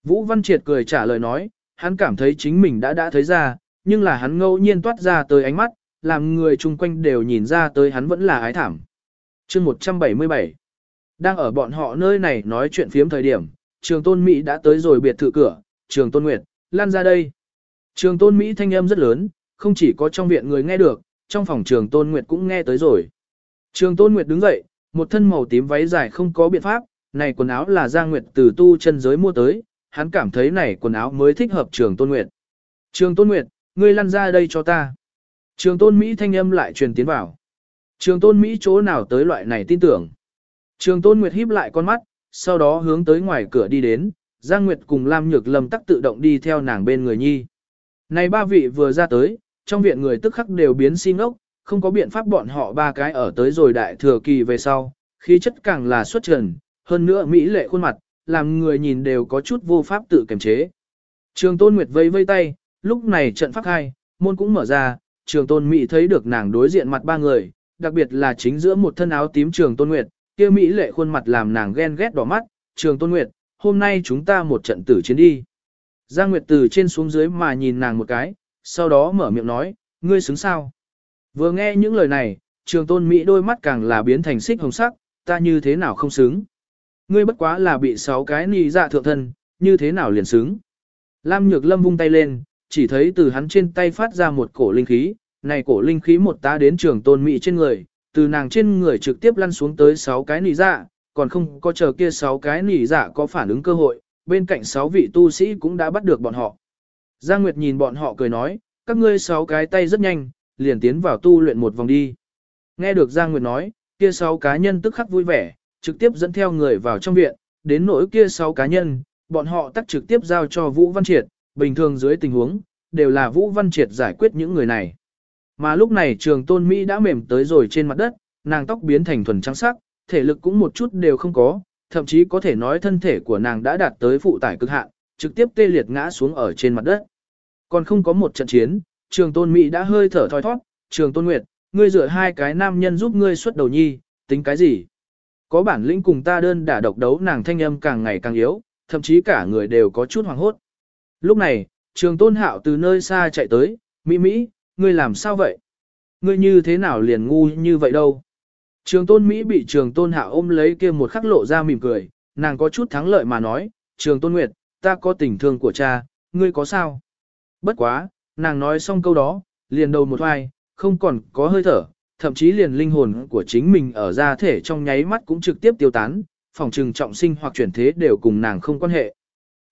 Vũ Văn Triệt cười trả lời nói, hắn cảm thấy chính mình đã đã thấy ra, nhưng là hắn ngẫu nhiên toát ra tới ánh mắt, làm người chung quanh đều nhìn ra tới hắn vẫn là ái thảm. chương 177 Đang ở bọn họ nơi này nói chuyện phiếm thời điểm, trường tôn Mỹ đã tới rồi biệt thự cửa, trường tôn Nguyệt, lan ra đây. Trường tôn Mỹ thanh âm rất lớn, không chỉ có trong viện người nghe được, trong phòng trường tôn Nguyệt cũng nghe tới rồi. Trường tôn Nguyệt đứng dậy, một thân màu tím váy dài không có biện pháp, này quần áo là Giang Nguyệt từ tu chân giới mua tới, hắn cảm thấy này quần áo mới thích hợp trường tôn Nguyệt. Trường tôn Nguyệt, ngươi lăn ra đây cho ta. Trường tôn Mỹ thanh âm lại truyền tiến vào. Trường tôn Mỹ chỗ nào tới loại này tin tưởng. Trường tôn Nguyệt híp lại con mắt, sau đó hướng tới ngoài cửa đi đến, Giang Nguyệt cùng Lam Nhược Lâm tắc tự động đi theo nàng bên người nhi. Này ba vị vừa ra tới, trong viện người tức khắc đều biến si ngốc, không có biện pháp bọn họ ba cái ở tới rồi đại thừa kỳ về sau, khí chất càng là xuất trần, hơn nữa Mỹ lệ khuôn mặt, làm người nhìn đều có chút vô pháp tự kiềm chế. Trường Tôn Nguyệt vây vây tay, lúc này trận pháp hai, môn cũng mở ra, Trường Tôn Mỹ thấy được nàng đối diện mặt ba người, đặc biệt là chính giữa một thân áo tím Trường Tôn Nguyệt, kia Mỹ lệ khuôn mặt làm nàng ghen ghét đỏ mắt, Trường Tôn Nguyệt, hôm nay chúng ta một trận tử chiến đi. Giang Nguyệt từ trên xuống dưới mà nhìn nàng một cái, sau đó mở miệng nói, ngươi xứng sao. Vừa nghe những lời này, Trường Tôn Mỹ đôi mắt càng là biến thành xích hồng sắc, ta như thế nào không xứng. Ngươi bất quá là bị sáu cái nì dạ thượng thân, như thế nào liền xứng. Lam Nhược Lâm vung tay lên, chỉ thấy từ hắn trên tay phát ra một cổ linh khí, này cổ linh khí một tá đến trường tôn mỹ trên người, từ nàng trên người trực tiếp lăn xuống tới sáu cái nì dạ, còn không có chờ kia sáu cái nì dạ có phản ứng cơ hội, bên cạnh sáu vị tu sĩ cũng đã bắt được bọn họ. Giang Nguyệt nhìn bọn họ cười nói, các ngươi sáu cái tay rất nhanh, liền tiến vào tu luyện một vòng đi. Nghe được Giang Nguyệt nói, kia sáu cá nhân tức khắc vui vẻ, trực tiếp dẫn theo người vào trong viện, đến nỗi kia sáu cá nhân, bọn họ tắt trực tiếp giao cho Vũ Văn Triệt, bình thường dưới tình huống, đều là Vũ Văn Triệt giải quyết những người này. Mà lúc này trường tôn Mỹ đã mềm tới rồi trên mặt đất, nàng tóc biến thành thuần trắng sắc, thể lực cũng một chút đều không có, thậm chí có thể nói thân thể của nàng đã đạt tới phụ tải cực hạn, trực tiếp tê liệt ngã xuống ở trên mặt đất. Còn không có một trận chiến, trường tôn Mỹ đã hơi thở thoi thoát, trường tôn Nguyệt, ngươi dựa hai cái nam nhân giúp ngươi xuất đầu nhi, tính cái gì? Có bản lĩnh cùng ta đơn đả độc đấu nàng thanh âm càng ngày càng yếu, thậm chí cả người đều có chút hoảng hốt. Lúc này, trường tôn hạo từ nơi xa chạy tới, Mỹ Mỹ, ngươi làm sao vậy? Ngươi như thế nào liền ngu như vậy đâu? Trường tôn Mỹ bị trường tôn hạo ôm lấy kia một khắc lộ ra mỉm cười, nàng có chút thắng lợi mà nói, trường tôn nguyệt, ta có tình thương của cha, ngươi có sao? Bất quá, nàng nói xong câu đó, liền đầu một hoài, không còn có hơi thở, thậm chí liền linh hồn của chính mình ở ra thể trong nháy mắt cũng trực tiếp tiêu tán, phòng trừng trọng sinh hoặc chuyển thế đều cùng nàng không quan hệ.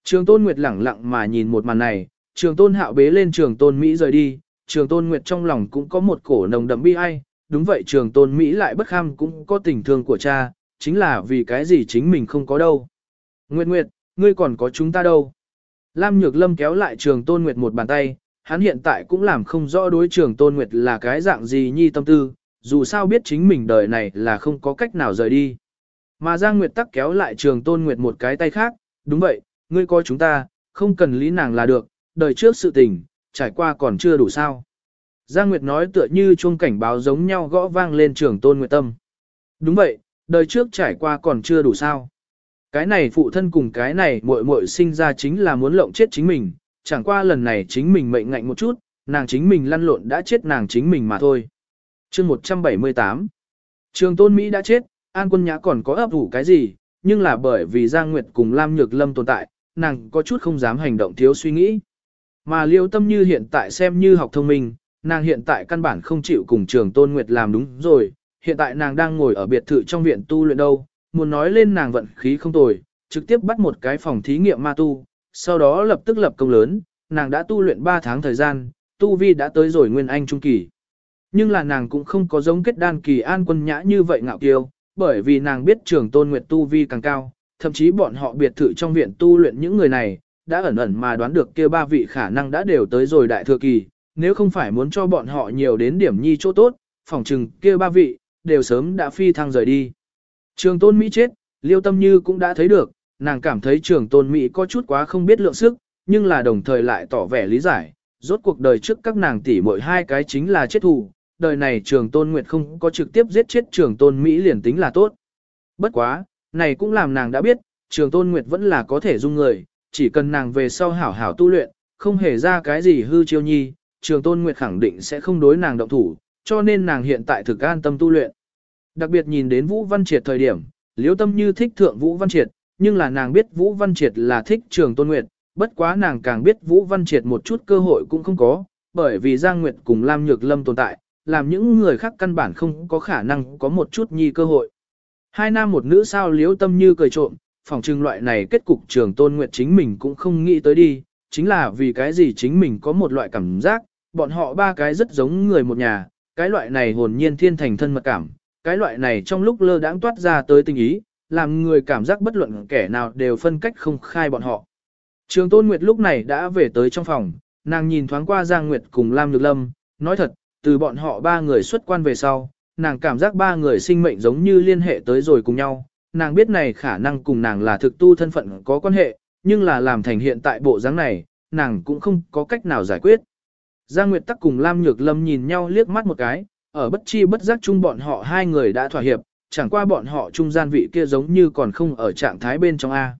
Trường Tôn Nguyệt lẳng lặng mà nhìn một màn này, Trường Tôn Hạo bế lên Trường Tôn Mỹ rời đi, Trường Tôn Nguyệt trong lòng cũng có một cổ nồng đậm bi ai, đúng vậy Trường Tôn Mỹ lại bất kham cũng có tình thương của cha, chính là vì cái gì chính mình không có đâu. Nguyệt Nguyệt, ngươi còn có chúng ta đâu. Lam Nhược Lâm kéo lại Trường Tôn Nguyệt một bàn tay, hắn hiện tại cũng làm không rõ đối Trường Tôn Nguyệt là cái dạng gì nhi tâm tư, dù sao biết chính mình đời này là không có cách nào rời đi. Mà Giang Nguyệt tắc kéo lại Trường Tôn Nguyệt một cái tay khác, đúng vậy, ngươi coi chúng ta, không cần lý nàng là được, đời trước sự tình, trải qua còn chưa đủ sao. Giang Nguyệt nói tựa như chuông cảnh báo giống nhau gõ vang lên trường tôn nguyệt tâm. Đúng vậy, đời trước trải qua còn chưa đủ sao. Cái này phụ thân cùng cái này muội muội sinh ra chính là muốn lộng chết chính mình, chẳng qua lần này chính mình mệnh ngạnh một chút, nàng chính mình lăn lộn đã chết nàng chính mình mà thôi. chương 178 Trường tôn Mỹ đã chết, An quân nhã còn có ấp ủ cái gì, nhưng là bởi vì Giang Nguyệt cùng Lam Nhược Lâm tồn tại, nàng có chút không dám hành động thiếu suy nghĩ. Mà liêu tâm như hiện tại xem như học thông minh, nàng hiện tại căn bản không chịu cùng trường tôn Nguyệt làm đúng rồi, hiện tại nàng đang ngồi ở biệt thự trong viện tu luyện đâu, muốn nói lên nàng vận khí không tồi, trực tiếp bắt một cái phòng thí nghiệm ma tu, sau đó lập tức lập công lớn, nàng đã tu luyện 3 tháng thời gian, tu vi đã tới rồi nguyên anh trung kỳ. Nhưng là nàng cũng không có giống kết đan kỳ an quân nhã như vậy ngạo kiêu, bởi vì nàng biết trường tôn nguyệt tu vi càng cao, thậm chí bọn họ biệt thự trong viện tu luyện những người này, đã ẩn ẩn mà đoán được kia ba vị khả năng đã đều tới rồi đại thừa kỳ, nếu không phải muốn cho bọn họ nhiều đến điểm nhi chỗ tốt, phỏng chừng kia ba vị, đều sớm đã phi thăng rời đi. Trường tôn Mỹ chết, liêu tâm như cũng đã thấy được, nàng cảm thấy trường tôn Mỹ có chút quá không biết lượng sức, nhưng là đồng thời lại tỏ vẻ lý giải, rốt cuộc đời trước các nàng tỷ mỗi hai cái chính là chết thù, đời này trường tôn Nguyệt không có trực tiếp giết chết trường tôn Mỹ liền tính là tốt. Bất quá, này cũng làm nàng đã biết, trường tôn Nguyệt vẫn là có thể dung người, chỉ cần nàng về sau hảo hảo tu luyện, không hề ra cái gì hư chiêu nhi, trường tôn Nguyệt khẳng định sẽ không đối nàng động thủ, cho nên nàng hiện tại thực an tâm tu luyện. Đặc biệt nhìn đến Vũ Văn Triệt thời điểm, liếu tâm như thích thượng Vũ Văn Triệt, nhưng là nàng biết Vũ Văn Triệt là thích trường tôn Nguyệt, bất quá nàng càng biết Vũ Văn Triệt một chút cơ hội cũng không có, bởi vì Giang Nguyệt cùng Lam Nhược Lâm tồn tại, làm những người khác căn bản không có khả năng có một chút nhi cơ hội. Hai nam một nữ sao liếu tâm như cười trộm, phòng trưng loại này kết cục trường tôn nguyệt chính mình cũng không nghĩ tới đi, chính là vì cái gì chính mình có một loại cảm giác, bọn họ ba cái rất giống người một nhà, cái loại này hồn nhiên thiên thành thân mật cảm, cái loại này trong lúc lơ đãng toát ra tới tình ý, làm người cảm giác bất luận kẻ nào đều phân cách không khai bọn họ. Trường Tôn Nguyệt lúc này đã về tới trong phòng, nàng nhìn thoáng qua Giang Nguyệt cùng Lam Nhược Lâm, nói thật, từ bọn họ ba người xuất quan về sau, nàng cảm giác ba người sinh mệnh giống như liên hệ tới rồi cùng nhau, nàng biết này khả năng cùng nàng là thực tu thân phận có quan hệ, nhưng là làm thành hiện tại bộ dáng này, nàng cũng không có cách nào giải quyết. Giang Nguyệt Tắc cùng Lam Nhược Lâm nhìn nhau liếc mắt một cái, ở bất chi bất giác chung bọn họ hai người đã thỏa hiệp, chẳng qua bọn họ trung gian vị kia giống như còn không ở trạng thái bên trong A.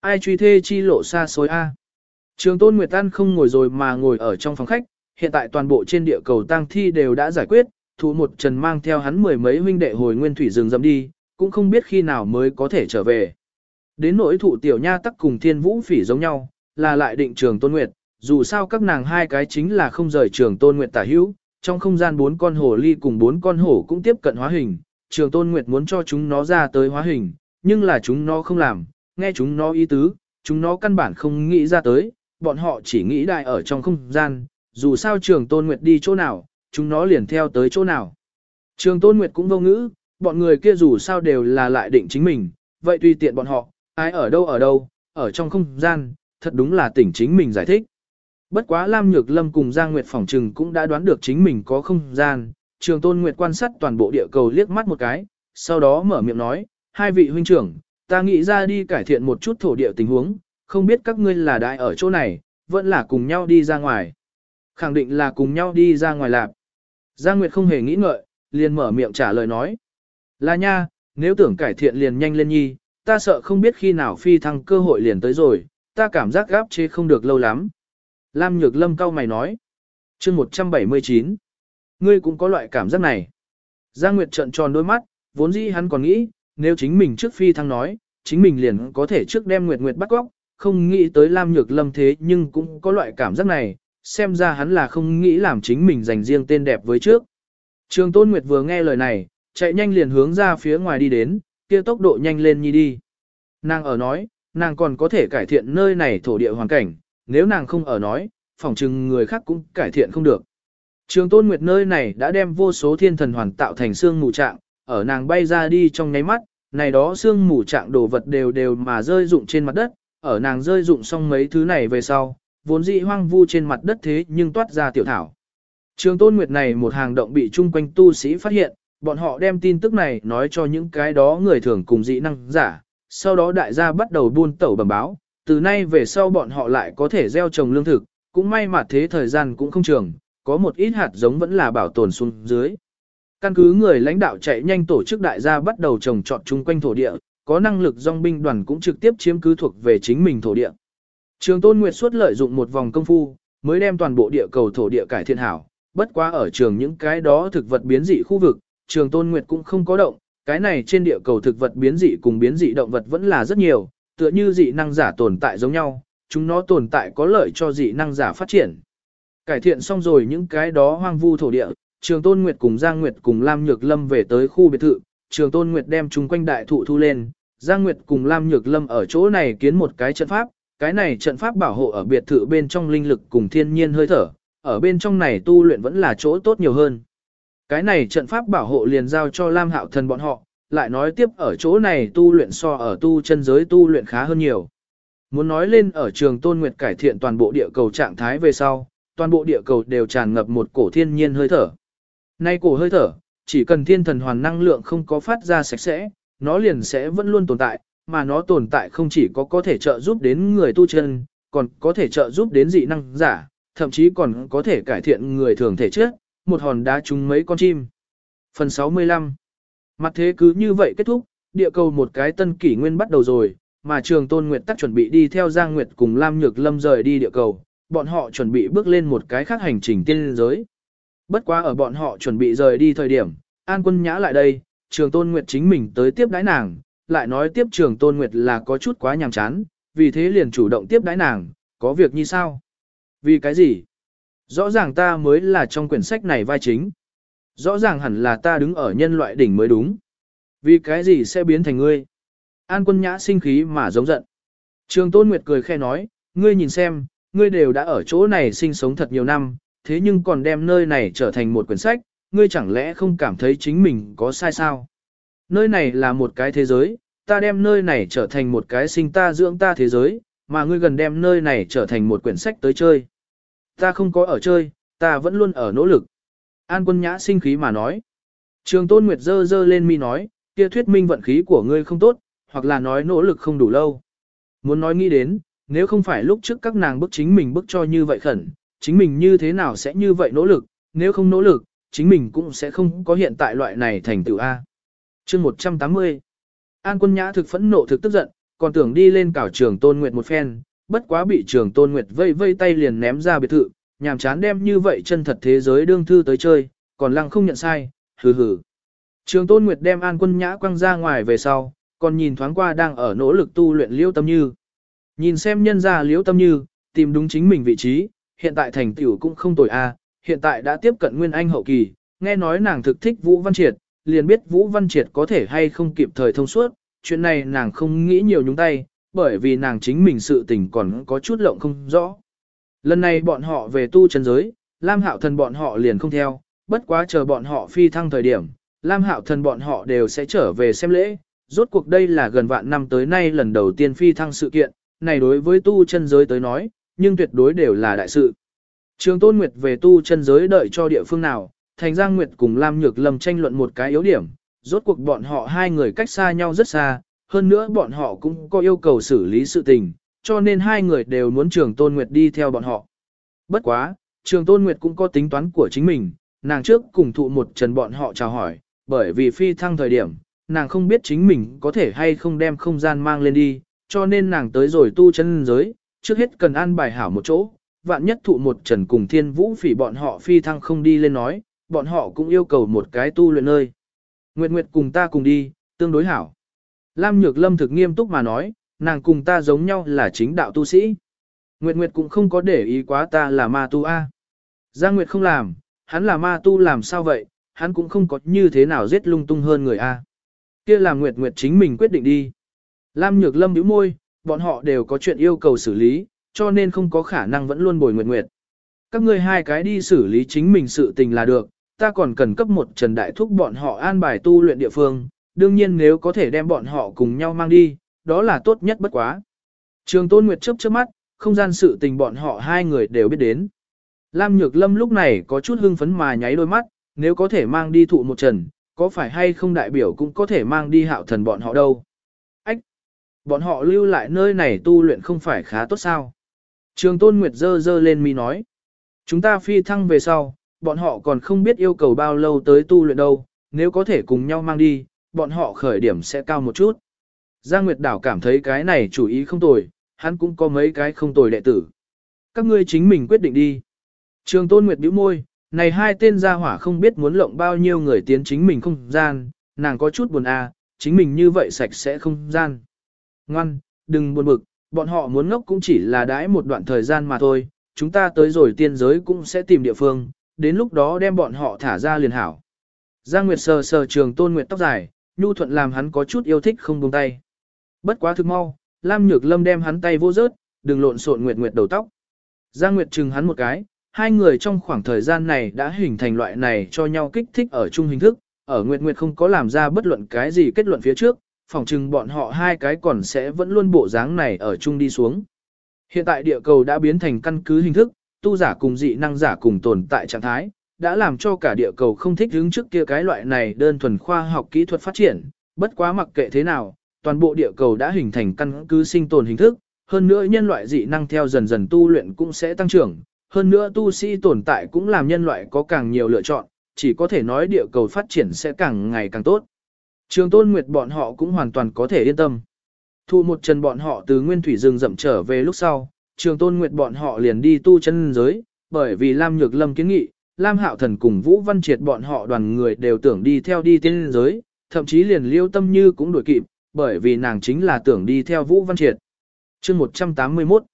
Ai truy thê chi lộ xa xôi A. Trường Tôn Nguyệt An không ngồi rồi mà ngồi ở trong phòng khách, hiện tại toàn bộ trên địa cầu tang thi đều đã giải quyết, thủ một trần mang theo hắn mười mấy huynh đệ hồi nguyên thủy rừng dâm đi, cũng không biết khi nào mới có thể trở về. Đến nỗi thụ tiểu nha tắc cùng thiên vũ phỉ giống nhau, là lại định trường tôn nguyệt, dù sao các nàng hai cái chính là không rời trường tôn nguyệt tả hữu, trong không gian bốn con hổ ly cùng bốn con hổ cũng tiếp cận hóa hình, trường tôn nguyệt muốn cho chúng nó ra tới hóa hình, nhưng là chúng nó không làm, nghe chúng nó ý tứ, chúng nó căn bản không nghĩ ra tới, bọn họ chỉ nghĩ đại ở trong không gian, dù sao trường tôn nguyệt đi chỗ nào, chúng nó liền theo tới chỗ nào. Trường tôn nguyệt cũng vô ngữ, bọn người kia dù sao đều là lại định chính mình, vậy tùy tiện bọn họ, ai ở đâu ở đâu, ở trong không gian, thật đúng là tỉnh chính mình giải thích. Bất quá Lam Nhược Lâm cùng Giang Nguyệt phỏng trừng cũng đã đoán được chính mình có không gian, trường tôn Nguyệt quan sát toàn bộ địa cầu liếc mắt một cái, sau đó mở miệng nói, hai vị huynh trưởng, ta nghĩ ra đi cải thiện một chút thổ địa tình huống, không biết các ngươi là đại ở chỗ này, vẫn là cùng nhau đi ra ngoài. Khẳng định là cùng nhau đi ra ngoài lạp. Giang Nguyệt không hề nghĩ ngợi, liền mở miệng trả lời nói. Là nha, nếu tưởng cải thiện liền nhanh lên nhi, ta sợ không biết khi nào phi thăng cơ hội liền tới rồi, ta cảm giác gáp chế không được lâu lắm. Lam Nhược Lâm cao mày nói. chương 179. Ngươi cũng có loại cảm giác này. Giang Nguyệt trợn tròn đôi mắt, vốn dĩ hắn còn nghĩ, nếu chính mình trước phi thăng nói, chính mình liền có thể trước đem Nguyệt Nguyệt bắt góc, không nghĩ tới Lam Nhược Lâm thế nhưng cũng có loại cảm giác này, xem ra hắn là không nghĩ làm chính mình dành riêng tên đẹp với trước. Trường Tôn Nguyệt vừa nghe lời này, chạy nhanh liền hướng ra phía ngoài đi đến, kia tốc độ nhanh lên nhi đi. Nàng ở nói, nàng còn có thể cải thiện nơi này thổ địa hoàn cảnh, nếu nàng không ở nói, phỏng chừng người khác cũng cải thiện không được. Trường Tôn Nguyệt nơi này đã đem vô số thiên thần hoàn tạo thành xương mù trạng, ở nàng bay ra đi trong nháy mắt, này đó xương mù trạng đồ vật đều đều mà rơi rụng trên mặt đất, ở nàng rơi rụng xong mấy thứ này về sau, vốn dị hoang vu trên mặt đất thế nhưng toát ra tiểu thảo. Trường tôn nguyệt này một hàng động bị chung quanh tu sĩ phát hiện, bọn họ đem tin tức này nói cho những cái đó người thường cùng dị năng giả, sau đó đại gia bắt đầu buôn tẩu bẩm báo, từ nay về sau bọn họ lại có thể gieo trồng lương thực, cũng may mà thế thời gian cũng không trường, có một ít hạt giống vẫn là bảo tồn xuống dưới. Căn cứ người lãnh đạo chạy nhanh tổ chức đại gia bắt đầu trồng trọt chung quanh thổ địa, có năng lực dòng binh đoàn cũng trực tiếp chiếm cứ thuộc về chính mình thổ địa. Trường Tôn Nguyệt suốt lợi dụng một vòng công phu, mới đem toàn bộ địa cầu thổ địa cải thiện hảo, bất quá ở trường những cái đó thực vật biến dị khu vực, Trường Tôn Nguyệt cũng không có động, cái này trên địa cầu thực vật biến dị cùng biến dị động vật vẫn là rất nhiều, tựa như dị năng giả tồn tại giống nhau, chúng nó tồn tại có lợi cho dị năng giả phát triển. Cải thiện xong rồi những cái đó hoang vu thổ địa, Trường Tôn Nguyệt cùng Giang Nguyệt cùng Lam Nhược Lâm về tới khu biệt thự, Trường Tôn Nguyệt đem chúng quanh đại thụ thu lên, Giang Nguyệt cùng Lam Nhược Lâm ở chỗ này kiến một cái trận pháp, cái này trận pháp bảo hộ ở biệt thự bên trong linh lực cùng thiên nhiên hơi thở, ở bên trong này tu luyện vẫn là chỗ tốt nhiều hơn. Cái này trận pháp bảo hộ liền giao cho Lam Hạo Thần bọn họ, lại nói tiếp ở chỗ này tu luyện so ở tu chân giới tu luyện khá hơn nhiều. Muốn nói lên ở trường Tôn Nguyệt cải thiện toàn bộ địa cầu trạng thái về sau, toàn bộ địa cầu đều tràn ngập một cổ thiên nhiên hơi thở. Nay cổ hơi thở, chỉ cần thiên thần hoàn năng lượng không có phát ra sạch sẽ, nó liền sẽ vẫn luôn tồn tại, mà nó tồn tại không chỉ có có thể trợ giúp đến người tu chân, còn có thể trợ giúp đến dị năng giả, thậm chí còn có thể cải thiện người thường thể chất, một hòn đá trúng mấy con chim. Phần 65 Mặt thế cứ như vậy kết thúc, địa cầu một cái tân kỷ nguyên bắt đầu rồi, mà trường Tôn Nguyệt tắc chuẩn bị đi theo Giang Nguyệt cùng Lam Nhược Lâm rời đi địa cầu, bọn họ chuẩn bị bước lên một cái khác hành trình tiên giới. Bất quá ở bọn họ chuẩn bị rời đi thời điểm, An Quân Nhã lại đây, Trường Tôn Nguyệt chính mình tới tiếp đái nàng, lại nói tiếp Trường Tôn Nguyệt là có chút quá nhàm chán, vì thế liền chủ động tiếp đái nàng, có việc như sao? Vì cái gì? Rõ ràng ta mới là trong quyển sách này vai chính. Rõ ràng hẳn là ta đứng ở nhân loại đỉnh mới đúng. Vì cái gì sẽ biến thành ngươi? An Quân Nhã sinh khí mà giống giận. Trường Tôn Nguyệt cười khe nói, ngươi nhìn xem, ngươi đều đã ở chỗ này sinh sống thật nhiều năm, thế nhưng còn đem nơi này trở thành một quyển sách, ngươi chẳng lẽ không cảm thấy chính mình có sai sao? Nơi này là một cái thế giới, ta đem nơi này trở thành một cái sinh ta dưỡng ta thế giới, mà ngươi gần đem nơi này trở thành một quyển sách tới chơi. Ta không có ở chơi, ta vẫn luôn ở nỗ lực. An quân nhã sinh khí mà nói. Trường tôn nguyệt dơ dơ lên mi nói, kia thuyết minh vận khí của ngươi không tốt, hoặc là nói nỗ lực không đủ lâu. Muốn nói nghĩ đến, nếu không phải lúc trước các nàng bức chính mình bức cho như vậy khẩn, chính mình như thế nào sẽ như vậy nỗ lực, nếu không nỗ lực, chính mình cũng sẽ không có hiện tại loại này thành tựu A. chương 180 An quân nhã thực phẫn nộ thực tức giận, còn tưởng đi lên cảo trường Tôn Nguyệt một phen, bất quá bị trường Tôn Nguyệt vây vây tay liền ném ra biệt thự, nhàm chán đem như vậy chân thật thế giới đương thư tới chơi, còn lăng không nhận sai, hừ hừ. Trường Tôn Nguyệt đem An quân nhã quăng ra ngoài về sau, còn nhìn thoáng qua đang ở nỗ lực tu luyện liêu tâm như. Nhìn xem nhân ra liễu tâm như, tìm đúng chính mình vị trí, hiện tại thành tiểu cũng không tồi a, hiện tại đã tiếp cận Nguyên Anh hậu kỳ, nghe nói nàng thực thích Vũ Văn Triệt, liền biết Vũ Văn Triệt có thể hay không kịp thời thông suốt, chuyện này nàng không nghĩ nhiều nhúng tay, bởi vì nàng chính mình sự tình còn có chút lộng không rõ. Lần này bọn họ về tu chân giới, Lam Hạo Thần bọn họ liền không theo, bất quá chờ bọn họ phi thăng thời điểm, Lam Hạo Thần bọn họ đều sẽ trở về xem lễ, rốt cuộc đây là gần vạn năm tới nay lần đầu tiên phi thăng sự kiện, này đối với tu chân giới tới nói, nhưng tuyệt đối đều là đại sự. Trường Tôn Nguyệt về tu chân giới đợi cho địa phương nào, Thành Giang Nguyệt cùng Lam Nhược Lâm tranh luận một cái yếu điểm, rốt cuộc bọn họ hai người cách xa nhau rất xa, hơn nữa bọn họ cũng có yêu cầu xử lý sự tình, cho nên hai người đều muốn Trường Tôn Nguyệt đi theo bọn họ. Bất quá, Trường Tôn Nguyệt cũng có tính toán của chính mình, nàng trước cùng thụ một trần bọn họ chào hỏi, bởi vì phi thăng thời điểm, nàng không biết chính mình có thể hay không đem không gian mang lên đi, cho nên nàng tới rồi tu chân giới, trước hết cần an bài hảo một chỗ, vạn nhất thụ một trần cùng thiên vũ phỉ bọn họ phi thăng không đi lên nói, bọn họ cũng yêu cầu một cái tu luyện nơi. Nguyệt Nguyệt cùng ta cùng đi, tương đối hảo. Lam Nhược Lâm thực nghiêm túc mà nói, nàng cùng ta giống nhau là chính đạo tu sĩ. Nguyệt Nguyệt cũng không có để ý quá ta là ma tu A. Giang Nguyệt không làm, hắn là ma tu làm sao vậy, hắn cũng không có như thế nào giết lung tung hơn người A. kia là Nguyệt Nguyệt chính mình quyết định đi. Lam Nhược Lâm bĩu môi, bọn họ đều có chuyện yêu cầu xử lý, cho nên không có khả năng vẫn luôn bồi nguyệt nguyệt. Các ngươi hai cái đi xử lý chính mình sự tình là được, ta còn cần cấp một trần đại thúc bọn họ an bài tu luyện địa phương, đương nhiên nếu có thể đem bọn họ cùng nhau mang đi, đó là tốt nhất bất quá. Trường Tôn Nguyệt chớp chớp mắt, không gian sự tình bọn họ hai người đều biết đến. Lam Nhược Lâm lúc này có chút hưng phấn mà nháy đôi mắt, nếu có thể mang đi thụ một trần, có phải hay không đại biểu cũng có thể mang đi hạo thần bọn họ đâu. Bọn họ lưu lại nơi này tu luyện không phải khá tốt sao. Trường Tôn Nguyệt dơ dơ lên mi nói. Chúng ta phi thăng về sau, bọn họ còn không biết yêu cầu bao lâu tới tu luyện đâu, nếu có thể cùng nhau mang đi, bọn họ khởi điểm sẽ cao một chút. Giang Nguyệt Đảo cảm thấy cái này chủ ý không tồi, hắn cũng có mấy cái không tồi đệ tử. Các ngươi chính mình quyết định đi. Trường Tôn Nguyệt bĩu môi, này hai tên gia hỏa không biết muốn lộng bao nhiêu người tiến chính mình không gian, nàng có chút buồn à, chính mình như vậy sạch sẽ không gian. Ngoan, đừng buồn bực, bọn họ muốn ngốc cũng chỉ là đãi một đoạn thời gian mà thôi, chúng ta tới rồi tiên giới cũng sẽ tìm địa phương, đến lúc đó đem bọn họ thả ra liền hảo. Giang Nguyệt sờ sờ trường tôn nguyệt tóc dài, nhu thuận làm hắn có chút yêu thích không buông tay. Bất quá thực mau, Lam Nhược Lâm đem hắn tay vô rớt, đừng lộn xộn Nguyệt Nguyệt đầu tóc. Giang Nguyệt chừng hắn một cái, hai người trong khoảng thời gian này đã hình thành loại này cho nhau kích thích ở chung hình thức, ở Nguyệt Nguyệt không có làm ra bất luận cái gì kết luận phía trước, phỏng chừng bọn họ hai cái còn sẽ vẫn luôn bộ dáng này ở chung đi xuống. Hiện tại địa cầu đã biến thành căn cứ hình thức, tu giả cùng dị năng giả cùng tồn tại trạng thái, đã làm cho cả địa cầu không thích hướng trước kia cái loại này đơn thuần khoa học kỹ thuật phát triển, bất quá mặc kệ thế nào, toàn bộ địa cầu đã hình thành căn cứ sinh tồn hình thức, hơn nữa nhân loại dị năng theo dần dần tu luyện cũng sẽ tăng trưởng, hơn nữa tu sĩ tồn tại cũng làm nhân loại có càng nhiều lựa chọn, chỉ có thể nói địa cầu phát triển sẽ càng ngày càng tốt. Trường Tôn Nguyệt bọn họ cũng hoàn toàn có thể yên tâm. Thu một chân bọn họ từ nguyên thủy rừng rậm trở về lúc sau, Trường Tôn Nguyệt bọn họ liền đi tu chân giới, bởi vì Lam Nhược Lâm kiến nghị, Lam Hạo Thần cùng Vũ Văn Triệt bọn họ đoàn người đều tưởng đi theo đi tiên giới, thậm chí liền Liêu Tâm Như cũng đuổi kịp, bởi vì nàng chính là tưởng đi theo Vũ Văn Triệt. Chương 181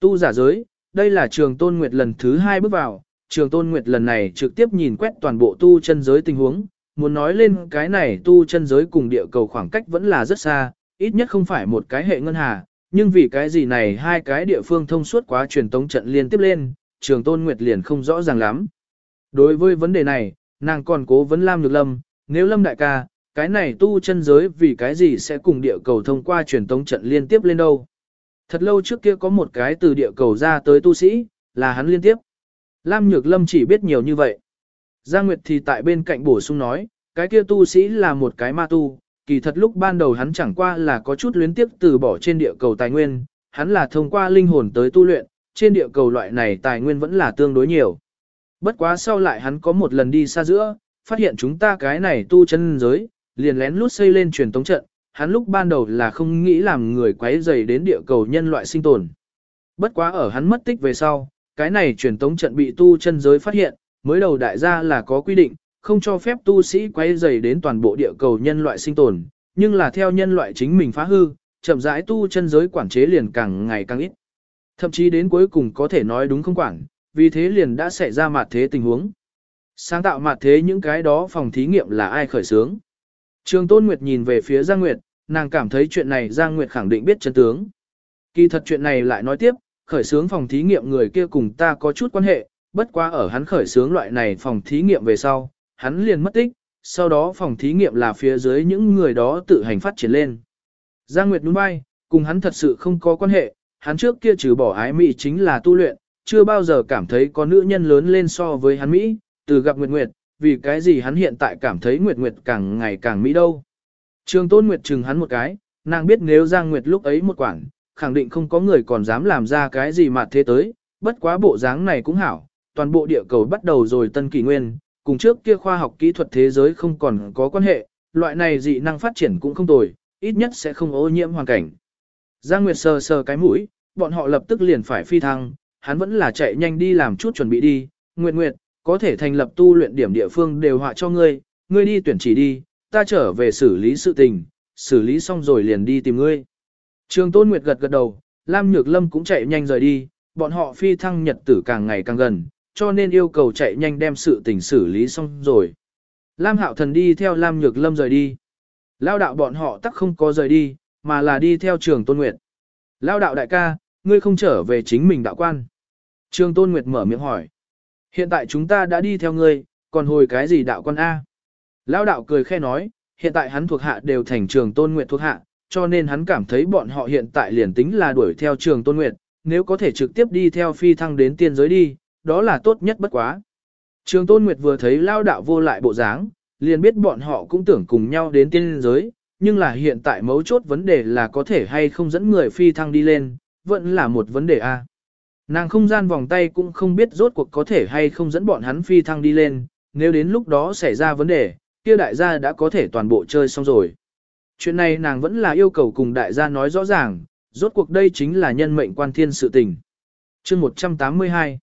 Tu giả giới, đây là Trường Tôn Nguyệt lần thứ hai bước vào, Trường Tôn Nguyệt lần này trực tiếp nhìn quét toàn bộ tu chân giới tình huống, muốn nói lên cái này tu chân giới cùng địa cầu khoảng cách vẫn là rất xa, ít nhất không phải một cái hệ ngân hà, nhưng vì cái gì này hai cái địa phương thông suốt quá truyền tống trận liên tiếp lên, Trường Tôn Nguyệt liền không rõ ràng lắm. Đối với vấn đề này, nàng còn cố vấn Lam Nhược Lâm, nếu Lâm đại ca, cái này tu chân giới vì cái gì sẽ cùng địa cầu thông qua truyền tống trận liên tiếp lên đâu. Thật lâu trước kia có một cái từ địa cầu ra tới tu sĩ, là hắn liên tiếp. Lam Nhược Lâm chỉ biết nhiều như vậy. Giang Nguyệt thì tại bên cạnh bổ sung nói, cái kia tu sĩ là một cái ma tu, kỳ thật lúc ban đầu hắn chẳng qua là có chút luyến tiếp từ bỏ trên địa cầu tài nguyên, hắn là thông qua linh hồn tới tu luyện, trên địa cầu loại này tài nguyên vẫn là tương đối nhiều. Bất quá sau lại hắn có một lần đi xa giữa, phát hiện chúng ta cái này tu chân giới, liền lén lút xây lên truyền tống trận, hắn lúc ban đầu là không nghĩ làm người quấy rầy đến địa cầu nhân loại sinh tồn. Bất quá ở hắn mất tích về sau, cái này truyền tống trận bị tu chân giới phát hiện, mới đầu đại gia là có quy định, không cho phép tu sĩ quay dày đến toàn bộ địa cầu nhân loại sinh tồn, nhưng là theo nhân loại chính mình phá hư, chậm rãi tu chân giới quản chế liền càng ngày càng ít. Thậm chí đến cuối cùng có thể nói đúng không quản, vì thế liền đã xảy ra mặt thế tình huống. Sáng tạo mặt thế những cái đó phòng thí nghiệm là ai khởi xướng. Trường Tôn Nguyệt nhìn về phía Giang Nguyệt, nàng cảm thấy chuyện này Giang Nguyệt khẳng định biết chân tướng. Kỳ thật chuyện này lại nói tiếp, khởi xướng phòng thí nghiệm người kia cùng ta có chút quan hệ, bất quá ở hắn khởi xướng loại này phòng thí nghiệm về sau, hắn liền mất tích, sau đó phòng thí nghiệm là phía dưới những người đó tự hành phát triển lên. Giang Nguyệt đúng bay, cùng hắn thật sự không có quan hệ, hắn trước kia trừ bỏ ái Mỹ chính là tu luyện, chưa bao giờ cảm thấy có nữ nhân lớn lên so với hắn Mỹ, từ gặp Nguyệt Nguyệt, vì cái gì hắn hiện tại cảm thấy Nguyệt Nguyệt càng ngày càng Mỹ đâu. Trường Tôn Nguyệt chừng hắn một cái, nàng biết nếu Giang Nguyệt lúc ấy một quản, khẳng định không có người còn dám làm ra cái gì mà thế tới, bất quá bộ dáng này cũng hảo, toàn bộ địa cầu bắt đầu rồi tân kỷ nguyên, cùng trước kia khoa học kỹ thuật thế giới không còn có quan hệ, loại này dị năng phát triển cũng không tồi, ít nhất sẽ không ô nhiễm hoàn cảnh. Giang Nguyệt sờ sờ cái mũi, bọn họ lập tức liền phải phi thăng, hắn vẫn là chạy nhanh đi làm chút chuẩn bị đi, Nguyệt Nguyệt, có thể thành lập tu luyện điểm địa phương đều họa cho ngươi, ngươi đi tuyển chỉ đi, ta trở về xử lý sự tình, xử lý xong rồi liền đi tìm ngươi. Trường Tôn Nguyệt gật gật đầu, Lam Nhược Lâm cũng chạy nhanh rời đi, bọn họ phi thăng nhật tử càng ngày càng gần, cho nên yêu cầu chạy nhanh đem sự tình xử lý xong rồi. Lam Hạo Thần đi theo Lam Nhược Lâm rời đi. Lao đạo bọn họ tắc không có rời đi, mà là đi theo trường Tôn Nguyệt. Lao đạo đại ca, ngươi không trở về chính mình đạo quan. Trường Tôn Nguyệt mở miệng hỏi. Hiện tại chúng ta đã đi theo ngươi, còn hồi cái gì đạo quan A? Lao đạo cười khe nói, hiện tại hắn thuộc hạ đều thành trường Tôn Nguyệt thuộc hạ, cho nên hắn cảm thấy bọn họ hiện tại liền tính là đuổi theo trường Tôn Nguyệt, nếu có thể trực tiếp đi theo phi thăng đến tiên giới đi, đó là tốt nhất bất quá. Trường Tôn Nguyệt vừa thấy lao đạo vô lại bộ dáng, liền biết bọn họ cũng tưởng cùng nhau đến tiên giới, nhưng là hiện tại mấu chốt vấn đề là có thể hay không dẫn người phi thăng đi lên, vẫn là một vấn đề a. Nàng không gian vòng tay cũng không biết rốt cuộc có thể hay không dẫn bọn hắn phi thăng đi lên, nếu đến lúc đó xảy ra vấn đề, kia đại gia đã có thể toàn bộ chơi xong rồi. Chuyện này nàng vẫn là yêu cầu cùng đại gia nói rõ ràng, rốt cuộc đây chính là nhân mệnh quan thiên sự tình. chương 182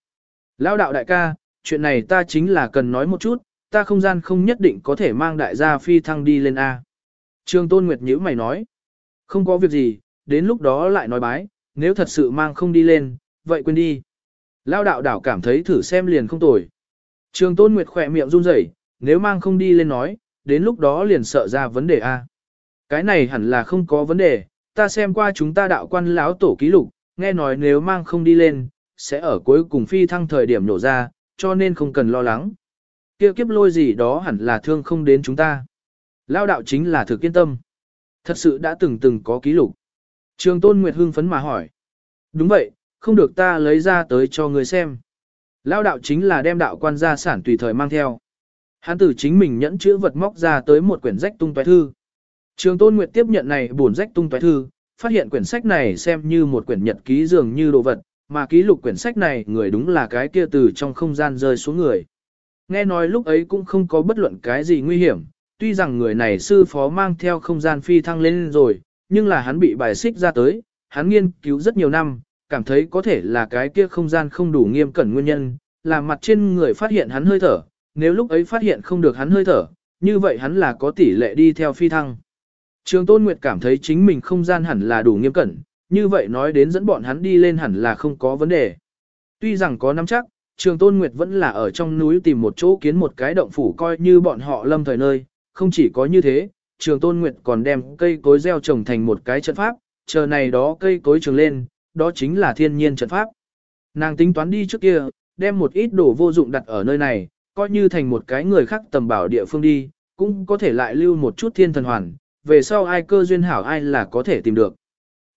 Lao đạo đại ca, chuyện này ta chính là cần nói một chút, ta không gian không nhất định có thể mang đại gia phi thăng đi lên A. Trương Tôn Nguyệt nhữ mày nói, không có việc gì, đến lúc đó lại nói bái, nếu thật sự mang không đi lên, vậy quên đi. Lao đạo đảo cảm thấy thử xem liền không tồi. Trương Tôn Nguyệt khỏe miệng run rẩy, nếu mang không đi lên nói, đến lúc đó liền sợ ra vấn đề A. Cái này hẳn là không có vấn đề, ta xem qua chúng ta đạo quan lão tổ ký lục, nghe nói nếu mang không đi lên, sẽ ở cuối cùng phi thăng thời điểm nổ ra, cho nên không cần lo lắng. Kia kiếp lôi gì đó hẳn là thương không đến chúng ta. Lao đạo chính là thực kiên tâm. Thật sự đã từng từng có ký lục. Trường Tôn Nguyệt hưng phấn mà hỏi. Đúng vậy, không được ta lấy ra tới cho người xem. Lao đạo chính là đem đạo quan gia sản tùy thời mang theo. Hán tử chính mình nhẫn chữ vật móc ra tới một quyển rách tung toái thư. Trường Tôn Nguyệt tiếp nhận này buồn rách tung toái thư, phát hiện quyển sách này xem như một quyển nhật ký dường như đồ vật, mà ký lục quyển sách này người đúng là cái kia từ trong không gian rơi xuống người. Nghe nói lúc ấy cũng không có bất luận cái gì nguy hiểm, tuy rằng người này sư phó mang theo không gian phi thăng lên rồi, nhưng là hắn bị bài xích ra tới, hắn nghiên cứu rất nhiều năm, cảm thấy có thể là cái kia không gian không đủ nghiêm cẩn nguyên nhân, là mặt trên người phát hiện hắn hơi thở, nếu lúc ấy phát hiện không được hắn hơi thở, như vậy hắn là có tỷ lệ đi theo phi thăng. Trường Tôn Nguyệt cảm thấy chính mình không gian hẳn là đủ nghiêm cẩn, như vậy nói đến dẫn bọn hắn đi lên hẳn là không có vấn đề. Tuy rằng có nắm chắc, Trường Tôn Nguyệt vẫn là ở trong núi tìm một chỗ kiến một cái động phủ coi như bọn họ lâm thời nơi, không chỉ có như thế, Trường Tôn Nguyệt còn đem cây cối gieo trồng thành một cái trận pháp, chờ này đó cây cối trường lên, đó chính là thiên nhiên trận pháp. Nàng tính toán đi trước kia, đem một ít đồ vô dụng đặt ở nơi này, coi như thành một cái người khác tầm bảo địa phương đi, cũng có thể lại lưu một chút thiên thần hoàn, về sau ai cơ duyên hảo ai là có thể tìm được.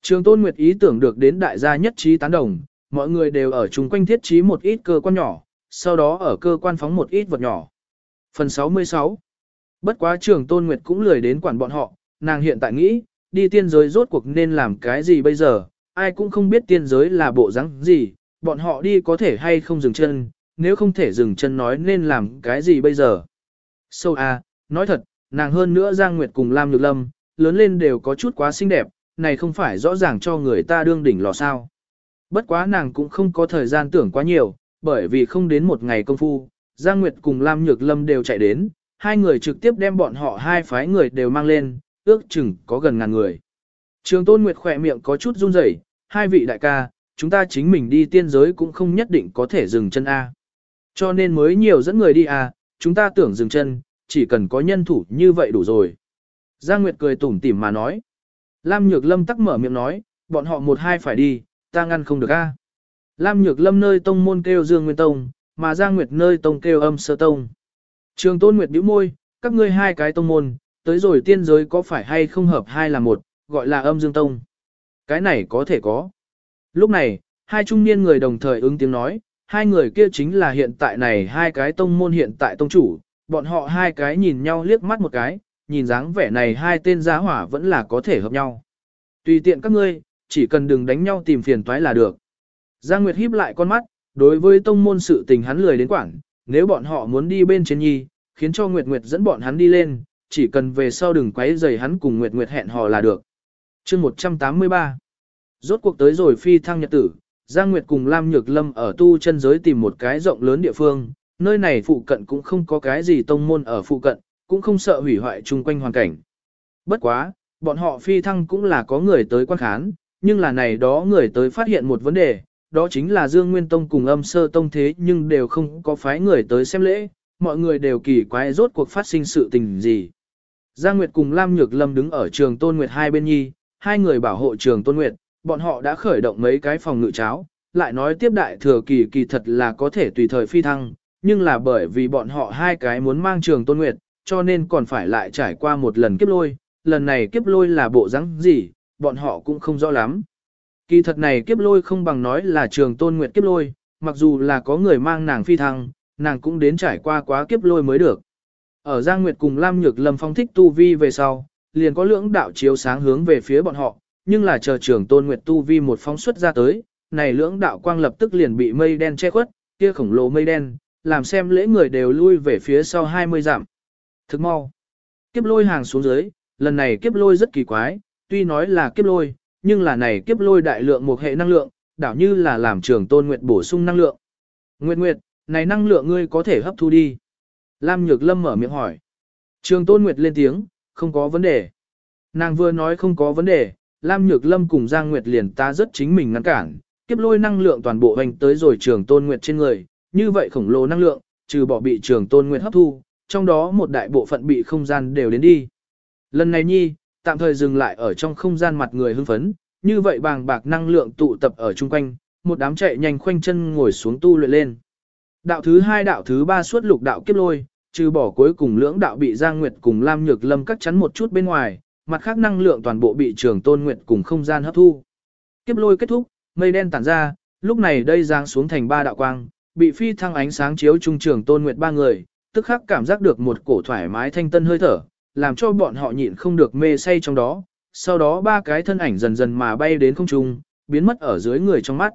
Trường Tôn Nguyệt ý tưởng được đến đại gia nhất trí tán đồng, mọi người đều ở chung quanh thiết trí một ít cơ quan nhỏ, sau đó ở cơ quan phóng một ít vật nhỏ. Phần 66 Bất quá trường Tôn Nguyệt cũng lười đến quản bọn họ, nàng hiện tại nghĩ, đi tiên giới rốt cuộc nên làm cái gì bây giờ, ai cũng không biết tiên giới là bộ rắn gì, bọn họ đi có thể hay không dừng chân, nếu không thể dừng chân nói nên làm cái gì bây giờ. Sâu so, à, nói thật, nàng hơn nữa Giang Nguyệt cùng Lam Nhược Lâm, lớn lên đều có chút quá xinh đẹp, này không phải rõ ràng cho người ta đương đỉnh lò sao. Bất quá nàng cũng không có thời gian tưởng quá nhiều, bởi vì không đến một ngày công phu, Giang Nguyệt cùng Lam Nhược Lâm đều chạy đến, hai người trực tiếp đem bọn họ hai phái người đều mang lên, ước chừng có gần ngàn người. Trường Tôn Nguyệt khỏe miệng có chút run rẩy, hai vị đại ca, chúng ta chính mình đi tiên giới cũng không nhất định có thể dừng chân A. Cho nên mới nhiều dẫn người đi A, chúng ta tưởng dừng chân, chỉ cần có nhân thủ như vậy đủ rồi. Giang Nguyệt cười tủm tỉm mà nói. Lam Nhược Lâm tắc mở miệng nói, bọn họ một hai phải đi, ta ngăn không được A. Lam Nhược Lâm nơi tông môn kêu Dương Nguyên Tông, mà Giang Nguyệt nơi tông kêu âm sơ tông. Trường Tôn Nguyệt bĩu môi, các ngươi hai cái tông môn, tới rồi tiên giới có phải hay không hợp hai là một, gọi là âm dương tông. Cái này có thể có. Lúc này, hai trung niên người đồng thời ứng tiếng nói, hai người kia chính là hiện tại này hai cái tông môn hiện tại tông chủ, bọn họ hai cái nhìn nhau liếc mắt một cái, nhìn dáng vẻ này hai tên giá hỏa vẫn là có thể hợp nhau. Tùy tiện các ngươi, chỉ cần đừng đánh nhau tìm phiền toái là được. Giang Nguyệt híp lại con mắt, đối với tông môn sự tình hắn lười đến quảng, nếu bọn họ muốn đi bên trên nhi, khiến cho Nguyệt Nguyệt dẫn bọn hắn đi lên, chỉ cần về sau đừng quấy rầy hắn cùng Nguyệt Nguyệt hẹn hò là được. chương 183 Rốt cuộc tới rồi phi thăng nhật tử, Giang Nguyệt cùng Lam Nhược Lâm ở tu chân giới tìm một cái rộng lớn địa phương, nơi này phụ cận cũng không có cái gì tông môn ở phụ cận, cũng không sợ hủy hoại chung quanh hoàn cảnh. Bất quá, bọn họ phi thăng cũng là có người tới quan khán, nhưng là này đó người tới phát hiện một vấn đề, đó chính là Dương Nguyên Tông cùng âm sơ tông thế nhưng đều không có phái người tới xem lễ, mọi người đều kỳ quái rốt cuộc phát sinh sự tình gì. Giang Nguyệt cùng Lam Nhược Lâm đứng ở trường Tôn Nguyệt hai bên nhi, hai người bảo hộ trường Tôn Nguyệt, bọn họ đã khởi động mấy cái phòng ngự cháo, lại nói tiếp đại thừa kỳ kỳ thật là có thể tùy thời phi thăng, nhưng là bởi vì bọn họ hai cái muốn mang trường Tôn Nguyệt, cho nên còn phải lại trải qua một lần kiếp lôi, lần này kiếp lôi là bộ rắn gì, bọn họ cũng không rõ lắm. Kỳ thật này kiếp lôi không bằng nói là trường Tôn Nguyệt kiếp lôi, mặc dù là có người mang nàng phi thăng, nàng cũng đến trải qua quá kiếp lôi mới được. Ở Giang Nguyệt cùng Lam Nhược Lâm phong thích tu vi về sau, liền có lưỡng đạo chiếu sáng hướng về phía bọn họ, nhưng là chờ trường Tôn Nguyệt tu vi một phóng xuất ra tới, này lưỡng đạo quang lập tức liền bị mây đen che khuất, kia khổng lồ mây đen, làm xem lễ người đều lui về phía sau 20 dặm. Thức mau. Kiếp lôi hàng xuống dưới, lần này kiếp lôi rất kỳ quái, tuy nói là kiếp lôi, nhưng là này kiếp lôi đại lượng một hệ năng lượng, đảo như là làm trường tôn nguyệt bổ sung năng lượng. Nguyệt Nguyệt, này năng lượng ngươi có thể hấp thu đi. Lam Nhược Lâm mở miệng hỏi. Trường tôn Nguyệt lên tiếng, không có vấn đề. Nàng vừa nói không có vấn đề, Lam Nhược Lâm cùng Giang Nguyệt liền ta rất chính mình ngăn cản, kiếp lôi năng lượng toàn bộ hành tới rồi trường tôn Nguyệt trên người, như vậy khổng lồ năng lượng, trừ bỏ bị trường tôn Nguyệt hấp thu, trong đó một đại bộ phận bị không gian đều đến đi. Lần này nhi, tạm thời dừng lại ở trong không gian mặt người hưng phấn, như vậy bàng bạc năng lượng tụ tập ở chung quanh, một đám chạy nhanh khoanh chân ngồi xuống tu luyện lên. Đạo thứ hai đạo thứ ba suốt lục đạo kiếp lôi, trừ bỏ cuối cùng lưỡng đạo bị Giang Nguyệt cùng Lam Nhược Lâm cắt chắn một chút bên ngoài, mặt khác năng lượng toàn bộ bị Trường Tôn Nguyệt cùng không gian hấp thu. Kiếp lôi kết thúc, mây đen tản ra, lúc này đây giáng xuống thành ba đạo quang, bị phi thăng ánh sáng chiếu trung Trường Tôn Nguyệt ba người, tức khắc cảm giác được một cổ thoải mái thanh tân hơi thở, làm cho bọn họ nhịn không được mê say trong đó. Sau đó ba cái thân ảnh dần dần mà bay đến không trung, biến mất ở dưới người trong mắt.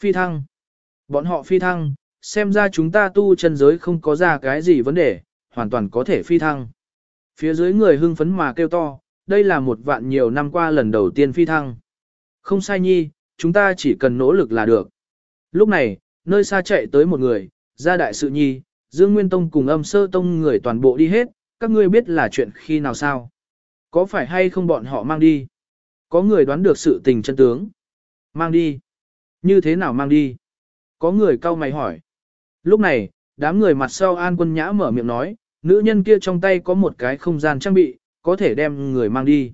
Phi thăng. Bọn họ phi thăng, xem ra chúng ta tu chân giới không có ra cái gì vấn đề, hoàn toàn có thể phi thăng. Phía dưới người hưng phấn mà kêu to, đây là một vạn nhiều năm qua lần đầu tiên phi thăng. Không sai nhi, chúng ta chỉ cần nỗ lực là được. Lúc này, nơi xa chạy tới một người, ra đại sự nhi, Dương Nguyên Tông cùng âm sơ tông người toàn bộ đi hết, các ngươi biết là chuyện khi nào sao? Có phải hay không bọn họ mang đi? Có người đoán được sự tình chân tướng. Mang đi. Như thế nào mang đi? Có người cau mày hỏi. Lúc này, đám người mặt sau an quân nhã mở miệng nói, nữ nhân kia trong tay có một cái không gian trang bị, có thể đem người mang đi.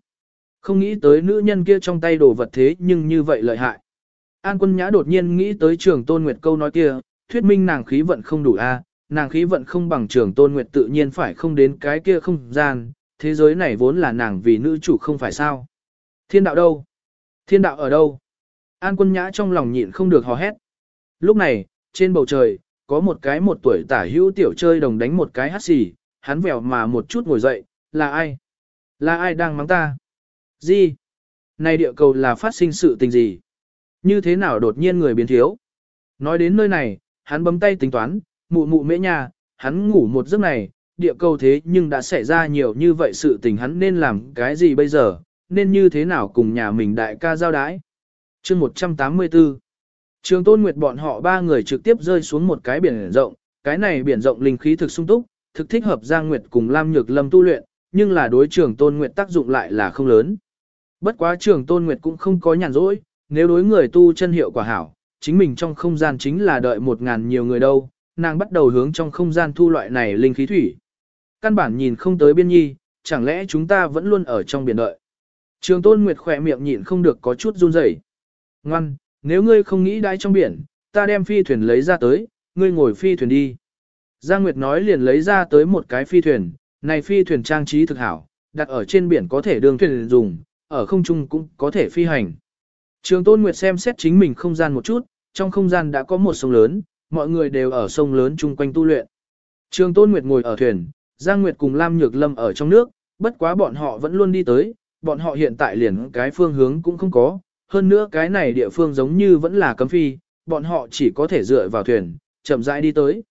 Không nghĩ tới nữ nhân kia trong tay đồ vật thế nhưng như vậy lợi hại. An quân nhã đột nhiên nghĩ tới trường tôn nguyệt câu nói kia, thuyết minh nàng khí vận không đủ a, nàng khí vận không bằng trường tôn nguyệt tự nhiên phải không đến cái kia không gian, thế giới này vốn là nàng vì nữ chủ không phải sao. Thiên đạo đâu? Thiên đạo ở đâu? An quân nhã trong lòng nhịn không được hò hét. Lúc này, trên bầu trời, có một cái một tuổi tả hữu tiểu chơi đồng đánh một cái hát xì, hắn vèo mà một chút ngồi dậy, là ai? Là ai đang mắng ta? Gì? Này địa cầu là phát sinh sự tình gì? Như thế nào đột nhiên người biến thiếu? Nói đến nơi này, hắn bấm tay tính toán, mụ mụ mễ nhà, hắn ngủ một giấc này, địa cầu thế nhưng đã xảy ra nhiều như vậy sự tình hắn nên làm cái gì bây giờ, nên như thế nào cùng nhà mình đại ca giao đái. chương 184 Trường Tôn Nguyệt bọn họ ba người trực tiếp rơi xuống một cái biển rộng, cái này biển rộng linh khí thực sung túc, thực thích hợp Giang Nguyệt cùng Lam Nhược Lâm tu luyện, nhưng là đối trường Tôn Nguyệt tác dụng lại là không lớn. Bất quá trường Tôn Nguyệt cũng không có nhàn rỗi, nếu đối người tu chân hiệu quả hảo, chính mình trong không gian chính là đợi một ngàn nhiều người đâu, nàng bắt đầu hướng trong không gian thu loại này linh khí thủy. Căn bản nhìn không tới biên nhi, chẳng lẽ chúng ta vẫn luôn ở trong biển đợi. Trường Tôn Nguyệt khỏe miệng nhịn không được có chút run rẩy. Ngoan, nếu ngươi không nghĩ đãi trong biển, ta đem phi thuyền lấy ra tới, ngươi ngồi phi thuyền đi. Giang Nguyệt nói liền lấy ra tới một cái phi thuyền, này phi thuyền trang trí thực hảo, đặt ở trên biển có thể đường thuyền dùng, ở không trung cũng có thể phi hành. Trường Tôn Nguyệt xem xét chính mình không gian một chút, trong không gian đã có một sông lớn, mọi người đều ở sông lớn chung quanh tu luyện. Trường Tôn Nguyệt ngồi ở thuyền, Giang Nguyệt cùng Lam Nhược Lâm ở trong nước, bất quá bọn họ vẫn luôn đi tới, bọn họ hiện tại liền cái phương hướng cũng không có, hơn nữa cái này địa phương giống như vẫn là cấm phi, bọn họ chỉ có thể dựa vào thuyền, chậm rãi đi tới.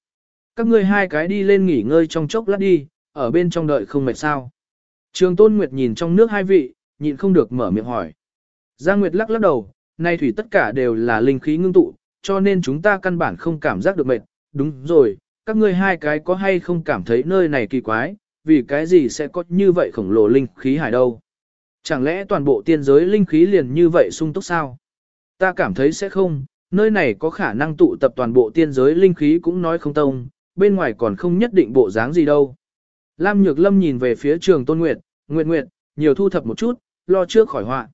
Các ngươi hai cái đi lên nghỉ ngơi trong chốc lát đi, ở bên trong đợi không mệt sao. Trường Tôn Nguyệt nhìn trong nước hai vị, nhịn không được mở miệng hỏi. Giang Nguyệt lắc lắc đầu, nay thủy tất cả đều là linh khí ngưng tụ, cho nên chúng ta căn bản không cảm giác được mệt. Đúng rồi, các ngươi hai cái có hay không cảm thấy nơi này kỳ quái, vì cái gì sẽ có như vậy khổng lồ linh khí hải đâu. Chẳng lẽ toàn bộ tiên giới linh khí liền như vậy sung túc sao? Ta cảm thấy sẽ không, nơi này có khả năng tụ tập toàn bộ tiên giới linh khí cũng nói không tông, bên ngoài còn không nhất định bộ dáng gì đâu. Lam Nhược Lâm nhìn về phía trường Tôn Nguyệt, Nguyệt Nguyệt, nhiều thu thập một chút, lo trước khỏi họa.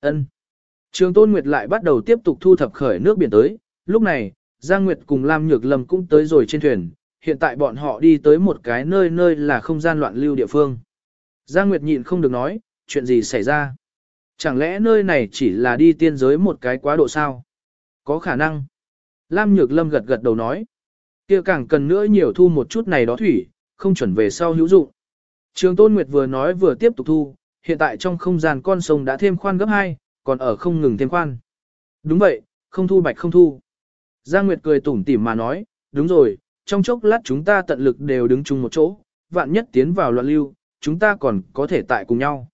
Ân. Trường Tôn Nguyệt lại bắt đầu tiếp tục thu thập khởi nước biển tới, lúc này, Giang Nguyệt cùng Lam Nhược Lâm cũng tới rồi trên thuyền, hiện tại bọn họ đi tới một cái nơi nơi là không gian loạn lưu địa phương. Giang Nguyệt nhịn không được nói, chuyện gì xảy ra? Chẳng lẽ nơi này chỉ là đi tiên giới một cái quá độ sao? Có khả năng. Lam Nhược Lâm gật gật đầu nói. kia càng cần nữa nhiều thu một chút này đó thủy, không chuẩn về sau hữu dụng. Trường Tôn Nguyệt vừa nói vừa tiếp tục thu, hiện tại trong không gian con sông đã thêm khoan gấp 2, còn ở không ngừng thêm khoan. Đúng vậy, Không thu bạch không thu. Giang Nguyệt cười tủm tỉm mà nói, đúng rồi, trong chốc lát chúng ta tận lực đều đứng chung một chỗ, vạn nhất tiến vào loạn lưu, chúng ta còn có thể tại cùng nhau.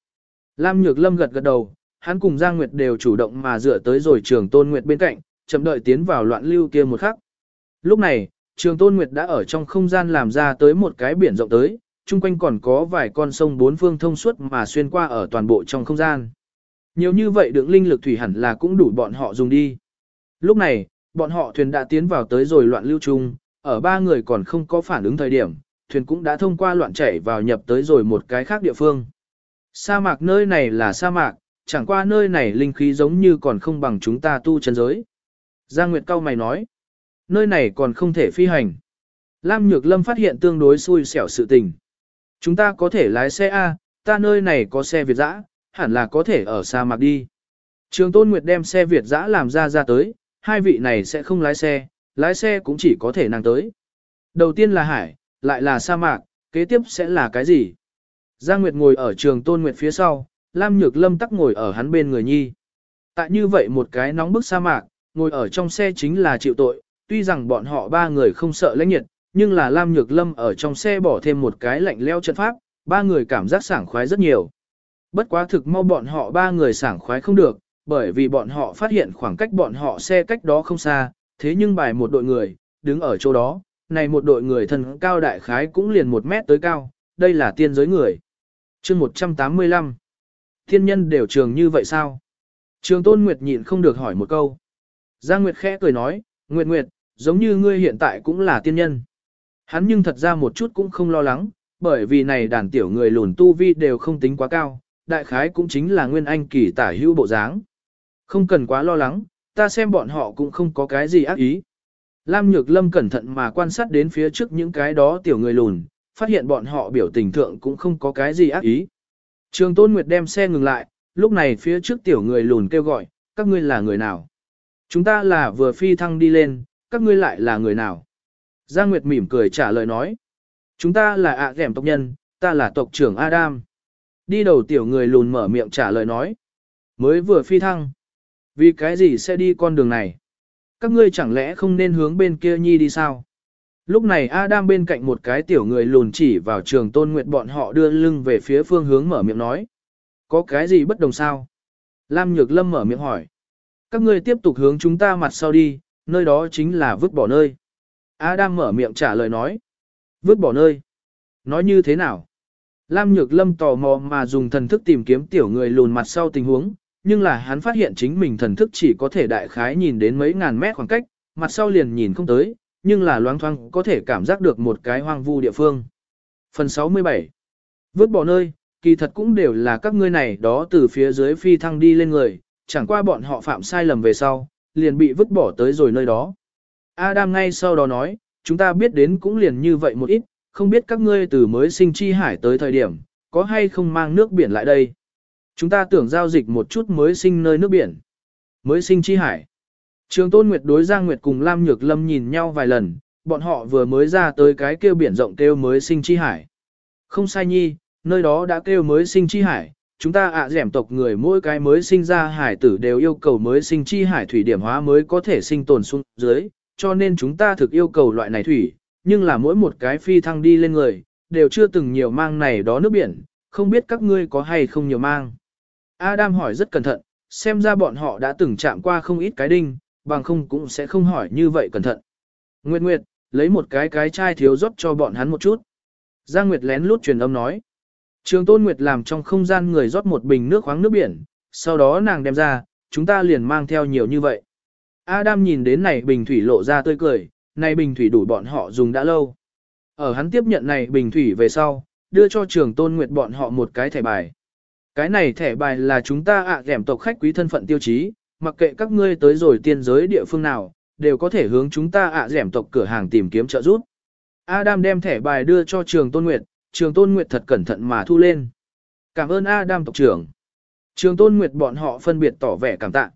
Lam Nhược Lâm gật gật đầu, hắn cùng Giang Nguyệt đều chủ động mà dựa tới rồi trường Tôn Nguyệt bên cạnh, chậm đợi tiến vào loạn lưu kia một khắc. Lúc này, trường Tôn Nguyệt đã ở trong không gian làm ra tới một cái biển rộng tới, chung quanh còn có vài con sông bốn phương thông suốt mà xuyên qua ở toàn bộ trong không gian. Nhiều như vậy đựng linh lực thủy hẳn là cũng đủ bọn họ dùng đi. Lúc này, bọn họ thuyền đã tiến vào tới rồi loạn lưu trung ở ba người còn không có phản ứng thời điểm, thuyền cũng đã thông qua loạn chảy vào nhập tới rồi một cái khác địa phương. Sa mạc nơi này là sa mạc, chẳng qua nơi này linh khí giống như còn không bằng chúng ta tu chân giới. Giang Nguyệt cao mày nói, nơi này còn không thể phi hành. Lam Nhược Lâm phát hiện tương đối xui xẻo sự tình. Chúng ta có thể lái xe A, ta nơi này có xe Việt dã, hẳn là có thể ở sa mạc đi. Trường Tôn Nguyệt đem xe Việt dã làm ra ra tới, hai vị này sẽ không lái xe, lái xe cũng chỉ có thể nàng tới. Đầu tiên là hải, lại là sa mạc, kế tiếp sẽ là cái gì? Giang Nguyệt ngồi ở trường Tôn Nguyệt phía sau, Lam Nhược Lâm tắc ngồi ở hắn bên người nhi. Tại như vậy một cái nóng bức sa mạc, ngồi ở trong xe chính là chịu tội, tuy rằng bọn họ ba người không sợ lãnh nhiệt, nhưng là Lam Nhược Lâm ở trong xe bỏ thêm một cái lạnh leo chân pháp, ba người cảm giác sảng khoái rất nhiều. Bất quá thực mau bọn họ ba người sảng khoái không được, bởi vì bọn họ phát hiện khoảng cách bọn họ xe cách đó không xa, thế nhưng bài một đội người, đứng ở chỗ đó, này một đội người thân cao đại khái cũng liền một mét tới cao, đây là tiên giới người. chương 185 Thiên nhân đều trường như vậy sao? Trường Tôn Nguyệt nhịn không được hỏi một câu. Giang Nguyệt khẽ cười nói, Nguyệt Nguyệt, giống như ngươi hiện tại cũng là tiên nhân. Hắn nhưng thật ra một chút cũng không lo lắng, bởi vì này đàn tiểu người lùn tu vi đều không tính quá cao, đại khái cũng chính là nguyên anh kỳ tả hữu bộ dáng. Không cần quá lo lắng, ta xem bọn họ cũng không có cái gì ác ý. Lam Nhược Lâm cẩn thận mà quan sát đến phía trước những cái đó tiểu người lùn, phát hiện bọn họ biểu tình thượng cũng không có cái gì ác ý. Trường Tôn Nguyệt đem xe ngừng lại, lúc này phía trước tiểu người lùn kêu gọi, các ngươi là người nào? Chúng ta là vừa phi thăng đi lên, các ngươi lại là người nào? Giang Nguyệt mỉm cười trả lời nói. Chúng ta là ạ à tộc nhân, ta là tộc trưởng Adam. Đi đầu tiểu người lùn mở miệng trả lời nói. Mới vừa phi thăng. Vì cái gì sẽ đi con đường này? Các ngươi chẳng lẽ không nên hướng bên kia nhi đi sao? Lúc này Adam bên cạnh một cái tiểu người lùn chỉ vào trường tôn nguyệt bọn họ đưa lưng về phía phương hướng mở miệng nói. Có cái gì bất đồng sao? Lam Nhược Lâm mở miệng hỏi. Các ngươi tiếp tục hướng chúng ta mặt sau đi, nơi đó chính là vứt bỏ nơi. Adam mở miệng trả lời nói. Vứt bỏ nơi. Nói như thế nào? Lam Nhược Lâm tò mò mà dùng thần thức tìm kiếm tiểu người lùn mặt sau tình huống, nhưng là hắn phát hiện chính mình thần thức chỉ có thể đại khái nhìn đến mấy ngàn mét khoảng cách, mặt sau liền nhìn không tới, nhưng là loáng thoáng có thể cảm giác được một cái hoang vu địa phương. Phần 67 Vứt bỏ nơi, kỳ thật cũng đều là các ngươi này đó từ phía dưới phi thăng đi lên người, chẳng qua bọn họ phạm sai lầm về sau, liền bị vứt bỏ tới rồi nơi đó. Adam ngay sau đó nói, chúng ta biết đến cũng liền như vậy một ít, không biết các ngươi từ mới sinh chi hải tới thời điểm, có hay không mang nước biển lại đây. Chúng ta tưởng giao dịch một chút mới sinh nơi nước biển. Mới sinh chi hải. Trường Tôn Nguyệt đối Giang Nguyệt cùng Lam Nhược Lâm nhìn nhau vài lần, bọn họ vừa mới ra tới cái kêu biển rộng kêu mới sinh chi hải. Không sai nhi, nơi đó đã kêu mới sinh chi hải, chúng ta ạ à tộc người mỗi cái mới sinh ra hải tử đều yêu cầu mới sinh chi hải thủy điểm hóa mới có thể sinh tồn xuống dưới, cho nên chúng ta thực yêu cầu loại này thủy, nhưng là mỗi một cái phi thăng đi lên người, đều chưa từng nhiều mang này đó nước biển, không biết các ngươi có hay không nhiều mang. Adam hỏi rất cẩn thận, xem ra bọn họ đã từng chạm qua không ít cái đinh, bằng không cũng sẽ không hỏi như vậy cẩn thận. Nguyệt Nguyệt, lấy một cái cái chai thiếu rót cho bọn hắn một chút. Giang Nguyệt lén lút truyền âm nói. Trường Tôn Nguyệt làm trong không gian người rót một bình nước khoáng nước biển, sau đó nàng đem ra, chúng ta liền mang theo nhiều như vậy. Adam nhìn đến này bình thủy lộ ra tươi cười, này bình thủy đủ bọn họ dùng đã lâu. Ở hắn tiếp nhận này bình thủy về sau, đưa cho trường Tôn Nguyệt bọn họ một cái thẻ bài. Cái này thẻ bài là chúng ta ạ à tộc khách quý thân phận tiêu chí, mặc kệ các ngươi tới rồi tiên giới địa phương nào, đều có thể hướng chúng ta ạ à tộc cửa hàng tìm kiếm trợ giúp. Adam đem thẻ bài đưa cho trường Tôn Nguyệt, trường Tôn Nguyệt thật cẩn thận mà thu lên. Cảm ơn Adam tộc trưởng. Trường Tôn Nguyệt bọn họ phân biệt tỏ vẻ cảm tạ.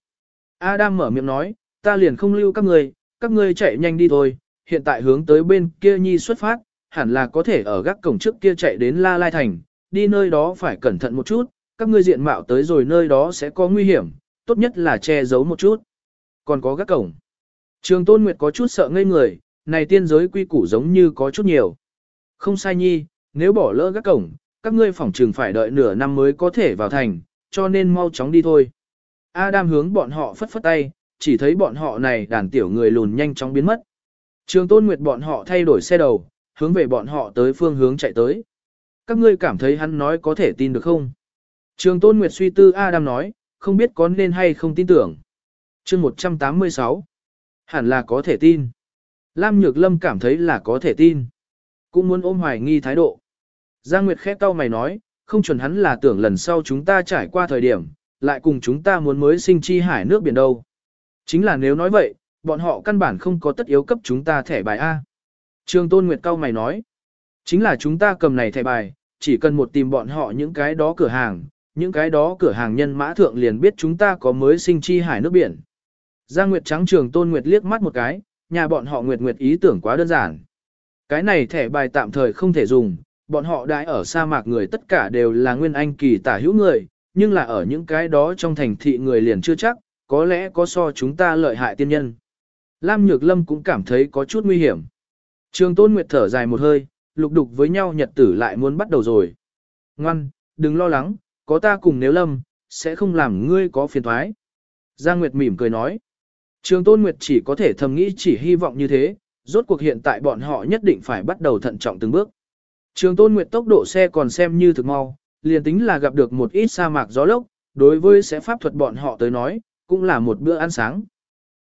Adam mở miệng nói, ta liền không lưu các ngươi, các ngươi chạy nhanh đi thôi, hiện tại hướng tới bên kia nhi xuất phát, hẳn là có thể ở gác cổng trước kia chạy đến La Lai Thành, đi nơi đó phải cẩn thận một chút, các ngươi diện mạo tới rồi nơi đó sẽ có nguy hiểm, tốt nhất là che giấu một chút. Còn có gác cổng. Trường Tôn Nguyệt có chút sợ ngây người, này tiên giới quy củ giống như có chút nhiều. Không sai nhi, nếu bỏ lỡ gác cổng, các ngươi phỏng trường phải đợi nửa năm mới có thể vào thành, cho nên mau chóng đi thôi. Adam hướng bọn họ phất phất tay, chỉ thấy bọn họ này đàn tiểu người lùn nhanh chóng biến mất. Trường Tôn Nguyệt bọn họ thay đổi xe đầu, hướng về bọn họ tới phương hướng chạy tới. Các ngươi cảm thấy hắn nói có thể tin được không? Trường Tôn Nguyệt suy tư Adam nói, không biết có nên hay không tin tưởng. chương 186. Hẳn là có thể tin. Lam Nhược Lâm cảm thấy là có thể tin. Cũng muốn ôm hoài nghi thái độ. Giang Nguyệt khép cau mày nói, không chuẩn hắn là tưởng lần sau chúng ta trải qua thời điểm, lại cùng chúng ta muốn mới sinh chi hải nước biển đâu. Chính là nếu nói vậy, bọn họ căn bản không có tất yếu cấp chúng ta thẻ bài A. Trường Tôn Nguyệt cau mày nói, chính là chúng ta cầm này thẻ bài, chỉ cần một tìm bọn họ những cái đó cửa hàng, những cái đó cửa hàng nhân mã thượng liền biết chúng ta có mới sinh chi hải nước biển. Giang Nguyệt trắng trường Tôn Nguyệt liếc mắt một cái, nhà bọn họ Nguyệt Nguyệt ý tưởng quá đơn giản. Cái này thẻ bài tạm thời không thể dùng, bọn họ đại ở sa mạc người tất cả đều là nguyên anh kỳ tả hữu người, nhưng là ở những cái đó trong thành thị người liền chưa chắc, có lẽ có so chúng ta lợi hại tiên nhân. Lam Nhược Lâm cũng cảm thấy có chút nguy hiểm. Trường Tôn Nguyệt thở dài một hơi, lục đục với nhau nhật tử lại muốn bắt đầu rồi. Ngoan, đừng lo lắng, có ta cùng nếu Lâm, sẽ không làm ngươi có phiền thoái. Giang Nguyệt mỉm cười nói. Trường Tôn Nguyệt chỉ có thể thầm nghĩ chỉ hy vọng như thế, rốt cuộc hiện tại bọn họ nhất định phải bắt đầu thận trọng từng bước. Trường Tôn Nguyệt tốc độ xe còn xem như thực mau, liền tính là gặp được một ít sa mạc gió lốc, đối với sẽ pháp thuật bọn họ tới nói, cũng là một bữa ăn sáng.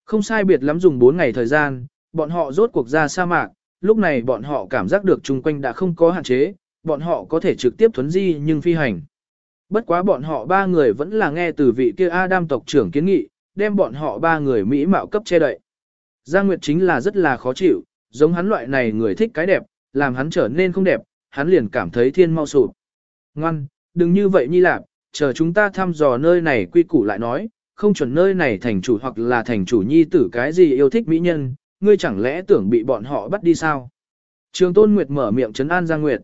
Không sai biệt lắm dùng 4 ngày thời gian, bọn họ rốt cuộc ra sa mạc, lúc này bọn họ cảm giác được chung quanh đã không có hạn chế, bọn họ có thể trực tiếp thuấn di nhưng phi hành. Bất quá bọn họ ba người vẫn là nghe từ vị kia Adam tộc trưởng kiến nghị, đem bọn họ ba người Mỹ mạo cấp che đậy. Giang Nguyệt chính là rất là khó chịu, giống hắn loại này người thích cái đẹp, làm hắn trở nên không đẹp, hắn liền cảm thấy thiên mau sụp. Ngoan, đừng như vậy nhi lạp, chờ chúng ta thăm dò nơi này quy củ lại nói, không chuẩn nơi này thành chủ hoặc là thành chủ nhi tử cái gì yêu thích mỹ nhân, ngươi chẳng lẽ tưởng bị bọn họ bắt đi sao? Trường Tôn Nguyệt mở miệng trấn an Giang Nguyệt.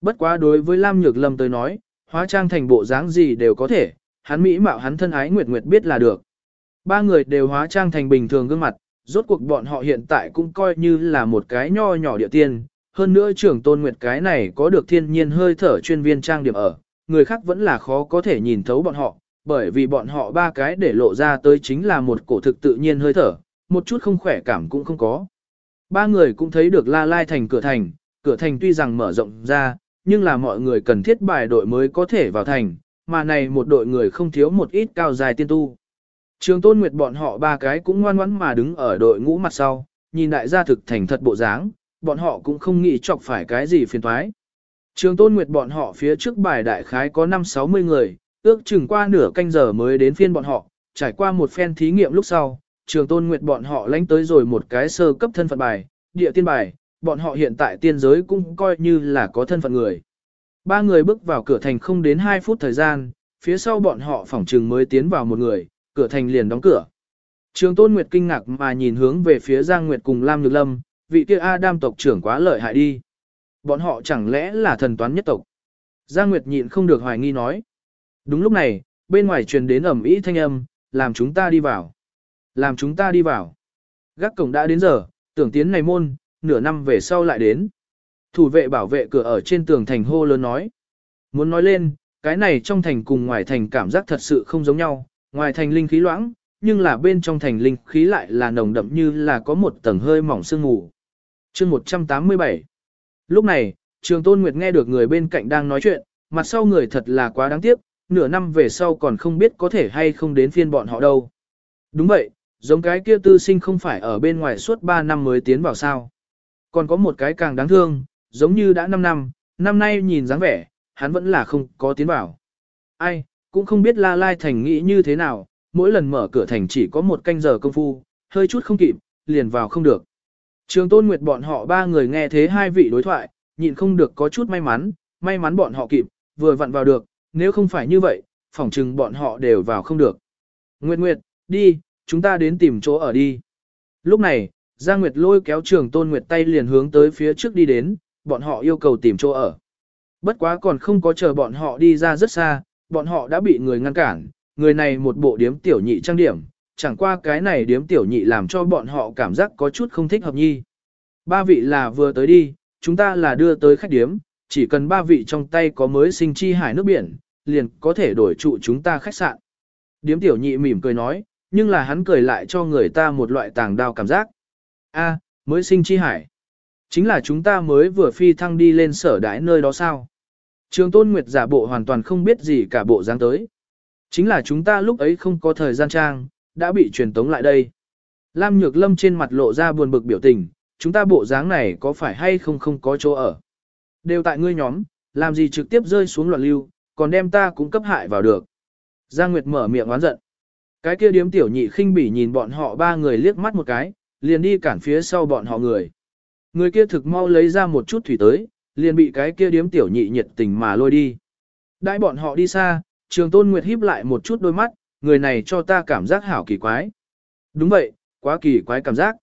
Bất quá đối với Lam Nhược Lâm tới nói, hóa trang thành bộ dáng gì đều có thể, hắn mỹ mạo hắn thân ái Nguyệt Nguyệt biết là được. Ba người đều hóa trang thành bình thường gương mặt, rốt cuộc bọn họ hiện tại cũng coi như là một cái nho nhỏ địa tiên. Hơn nữa trưởng tôn nguyệt cái này có được thiên nhiên hơi thở chuyên viên trang điểm ở, người khác vẫn là khó có thể nhìn thấu bọn họ, bởi vì bọn họ ba cái để lộ ra tới chính là một cổ thực tự nhiên hơi thở, một chút không khỏe cảm cũng không có. Ba người cũng thấy được la lai thành cửa thành, cửa thành tuy rằng mở rộng ra, nhưng là mọi người cần thiết bài đội mới có thể vào thành, mà này một đội người không thiếu một ít cao dài tiên tu. Trường Tôn Nguyệt bọn họ ba cái cũng ngoan ngoãn mà đứng ở đội ngũ mặt sau, nhìn đại gia thực thành thật bộ dáng, bọn họ cũng không nghĩ chọc phải cái gì phiền toái. Trường Tôn Nguyệt bọn họ phía trước bài đại khái có 5-60 người, ước chừng qua nửa canh giờ mới đến phiên bọn họ, trải qua một phen thí nghiệm lúc sau, Trường Tôn Nguyệt bọn họ lánh tới rồi một cái sơ cấp thân phận bài, địa tiên bài, bọn họ hiện tại tiên giới cũng coi như là có thân phận người. Ba người bước vào cửa thành không đến 2 phút thời gian, phía sau bọn họ phỏng trừng mới tiến vào một người, cửa thành liền đóng cửa. Trường Tôn Nguyệt kinh ngạc mà nhìn hướng về phía Giang Nguyệt cùng Lam Nhược Lâm, vị kia Adam tộc trưởng quá lợi hại đi. Bọn họ chẳng lẽ là thần toán nhất tộc? Giang Nguyệt nhịn không được hoài nghi nói. Đúng lúc này, bên ngoài truyền đến ẩm ý thanh âm, làm chúng ta đi vào. Làm chúng ta đi vào. Gác cổng đã đến giờ, tưởng tiến này môn, nửa năm về sau lại đến. Thủ vệ bảo vệ cửa ở trên tường thành hô lớn nói. Muốn nói lên, cái này trong thành cùng ngoài thành cảm giác thật sự không giống nhau, ngoài thành linh khí loãng, nhưng là bên trong thành linh khí lại là nồng đậm như là có một tầng hơi mỏng sương mù. Chương 187 Lúc này, Trường Tôn Nguyệt nghe được người bên cạnh đang nói chuyện, mặt sau người thật là quá đáng tiếc, nửa năm về sau còn không biết có thể hay không đến phiên bọn họ đâu. Đúng vậy, giống cái kia tư sinh không phải ở bên ngoài suốt 3 năm mới tiến vào sao. Còn có một cái càng đáng thương, giống như đã 5 năm, năm nay nhìn dáng vẻ, hắn vẫn là không có tiến vào. Ai, cũng không biết La Lai Thành nghĩ như thế nào, mỗi lần mở cửa thành chỉ có một canh giờ công phu, hơi chút không kịp, liền vào không được. Trường Tôn Nguyệt bọn họ ba người nghe thế hai vị đối thoại, nhịn không được có chút may mắn, may mắn bọn họ kịp, vừa vặn vào được, nếu không phải như vậy, phỏng chừng bọn họ đều vào không được. Nguyệt Nguyệt, đi, chúng ta đến tìm chỗ ở đi. Lúc này, Giang Nguyệt lôi kéo trường Tôn Nguyệt tay liền hướng tới phía trước đi đến, bọn họ yêu cầu tìm chỗ ở. Bất quá còn không có chờ bọn họ đi ra rất xa, bọn họ đã bị người ngăn cản, người này một bộ điếm tiểu nhị trang điểm, chẳng qua cái này điếm tiểu nhị làm cho bọn họ cảm giác có chút không thích hợp nhi. Ba vị là vừa tới đi, chúng ta là đưa tới khách điếm, chỉ cần ba vị trong tay có mới sinh chi hải nước biển, liền có thể đổi trụ chúng ta khách sạn. Điếm tiểu nhị mỉm cười nói, nhưng là hắn cười lại cho người ta một loại tàng đao cảm giác. A, mới sinh chi hải. Chính là chúng ta mới vừa phi thăng đi lên sở đái nơi đó sao. Trường Tôn Nguyệt giả bộ hoàn toàn không biết gì cả bộ dáng tới. Chính là chúng ta lúc ấy không có thời gian trang, đã bị truyền tống lại đây. Lam Nhược Lâm trên mặt lộ ra buồn bực biểu tình, chúng ta bộ dáng này có phải hay không không có chỗ ở. Đều tại ngươi nhóm, làm gì trực tiếp rơi xuống loạn lưu, còn đem ta cũng cấp hại vào được. Giang Nguyệt mở miệng oán giận. Cái kia điếm tiểu nhị khinh bỉ nhìn bọn họ ba người liếc mắt một cái, liền đi cản phía sau bọn họ người. Người kia thực mau lấy ra một chút thủy tới, liền bị cái kia điếm tiểu nhị nhiệt tình mà lôi đi. Đãi bọn họ đi xa, trường tôn nguyệt híp lại một chút đôi mắt, người này cho ta cảm giác hảo kỳ quái. Đúng vậy, quá kỳ quái cảm giác.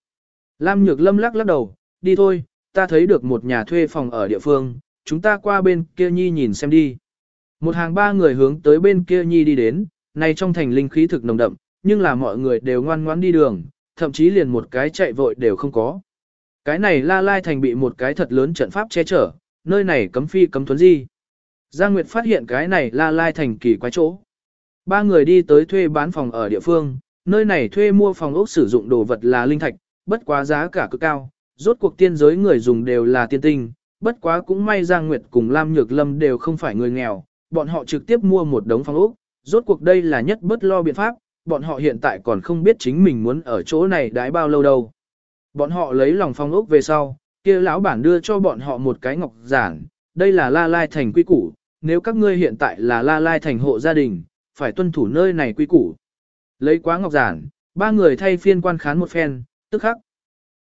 Lam Nhược Lâm lắc lắc đầu, đi thôi, ta thấy được một nhà thuê phòng ở địa phương, chúng ta qua bên kia nhi nhìn xem đi. Một hàng ba người hướng tới bên kia nhi đi đến, này trong thành linh khí thực nồng đậm, nhưng là mọi người đều ngoan ngoãn đi đường, thậm chí liền một cái chạy vội đều không có. Cái này la lai thành bị một cái thật lớn trận pháp che chở, nơi này cấm phi cấm thuấn di. Giang Nguyệt phát hiện cái này la lai thành kỳ quái chỗ. Ba người đi tới thuê bán phòng ở địa phương, nơi này thuê mua phòng ốc sử dụng đồ vật là linh thạch, bất quá giá cả cực cao, rốt cuộc tiên giới người dùng đều là tiên tinh, bất quá cũng may Giang Nguyệt cùng Lam Nhược Lâm đều không phải người nghèo, bọn họ trực tiếp mua một đống phòng ốc, rốt cuộc đây là nhất bất lo biện pháp, bọn họ hiện tại còn không biết chính mình muốn ở chỗ này đãi bao lâu đâu. Bọn họ lấy lòng phong ốc về sau, kia lão bản đưa cho bọn họ một cái ngọc giản, đây là La Lai thành quy củ, nếu các ngươi hiện tại là La Lai thành hộ gia đình, phải tuân thủ nơi này quy củ. Lấy quá ngọc giản, ba người thay phiên quan khán một phen, tức khắc.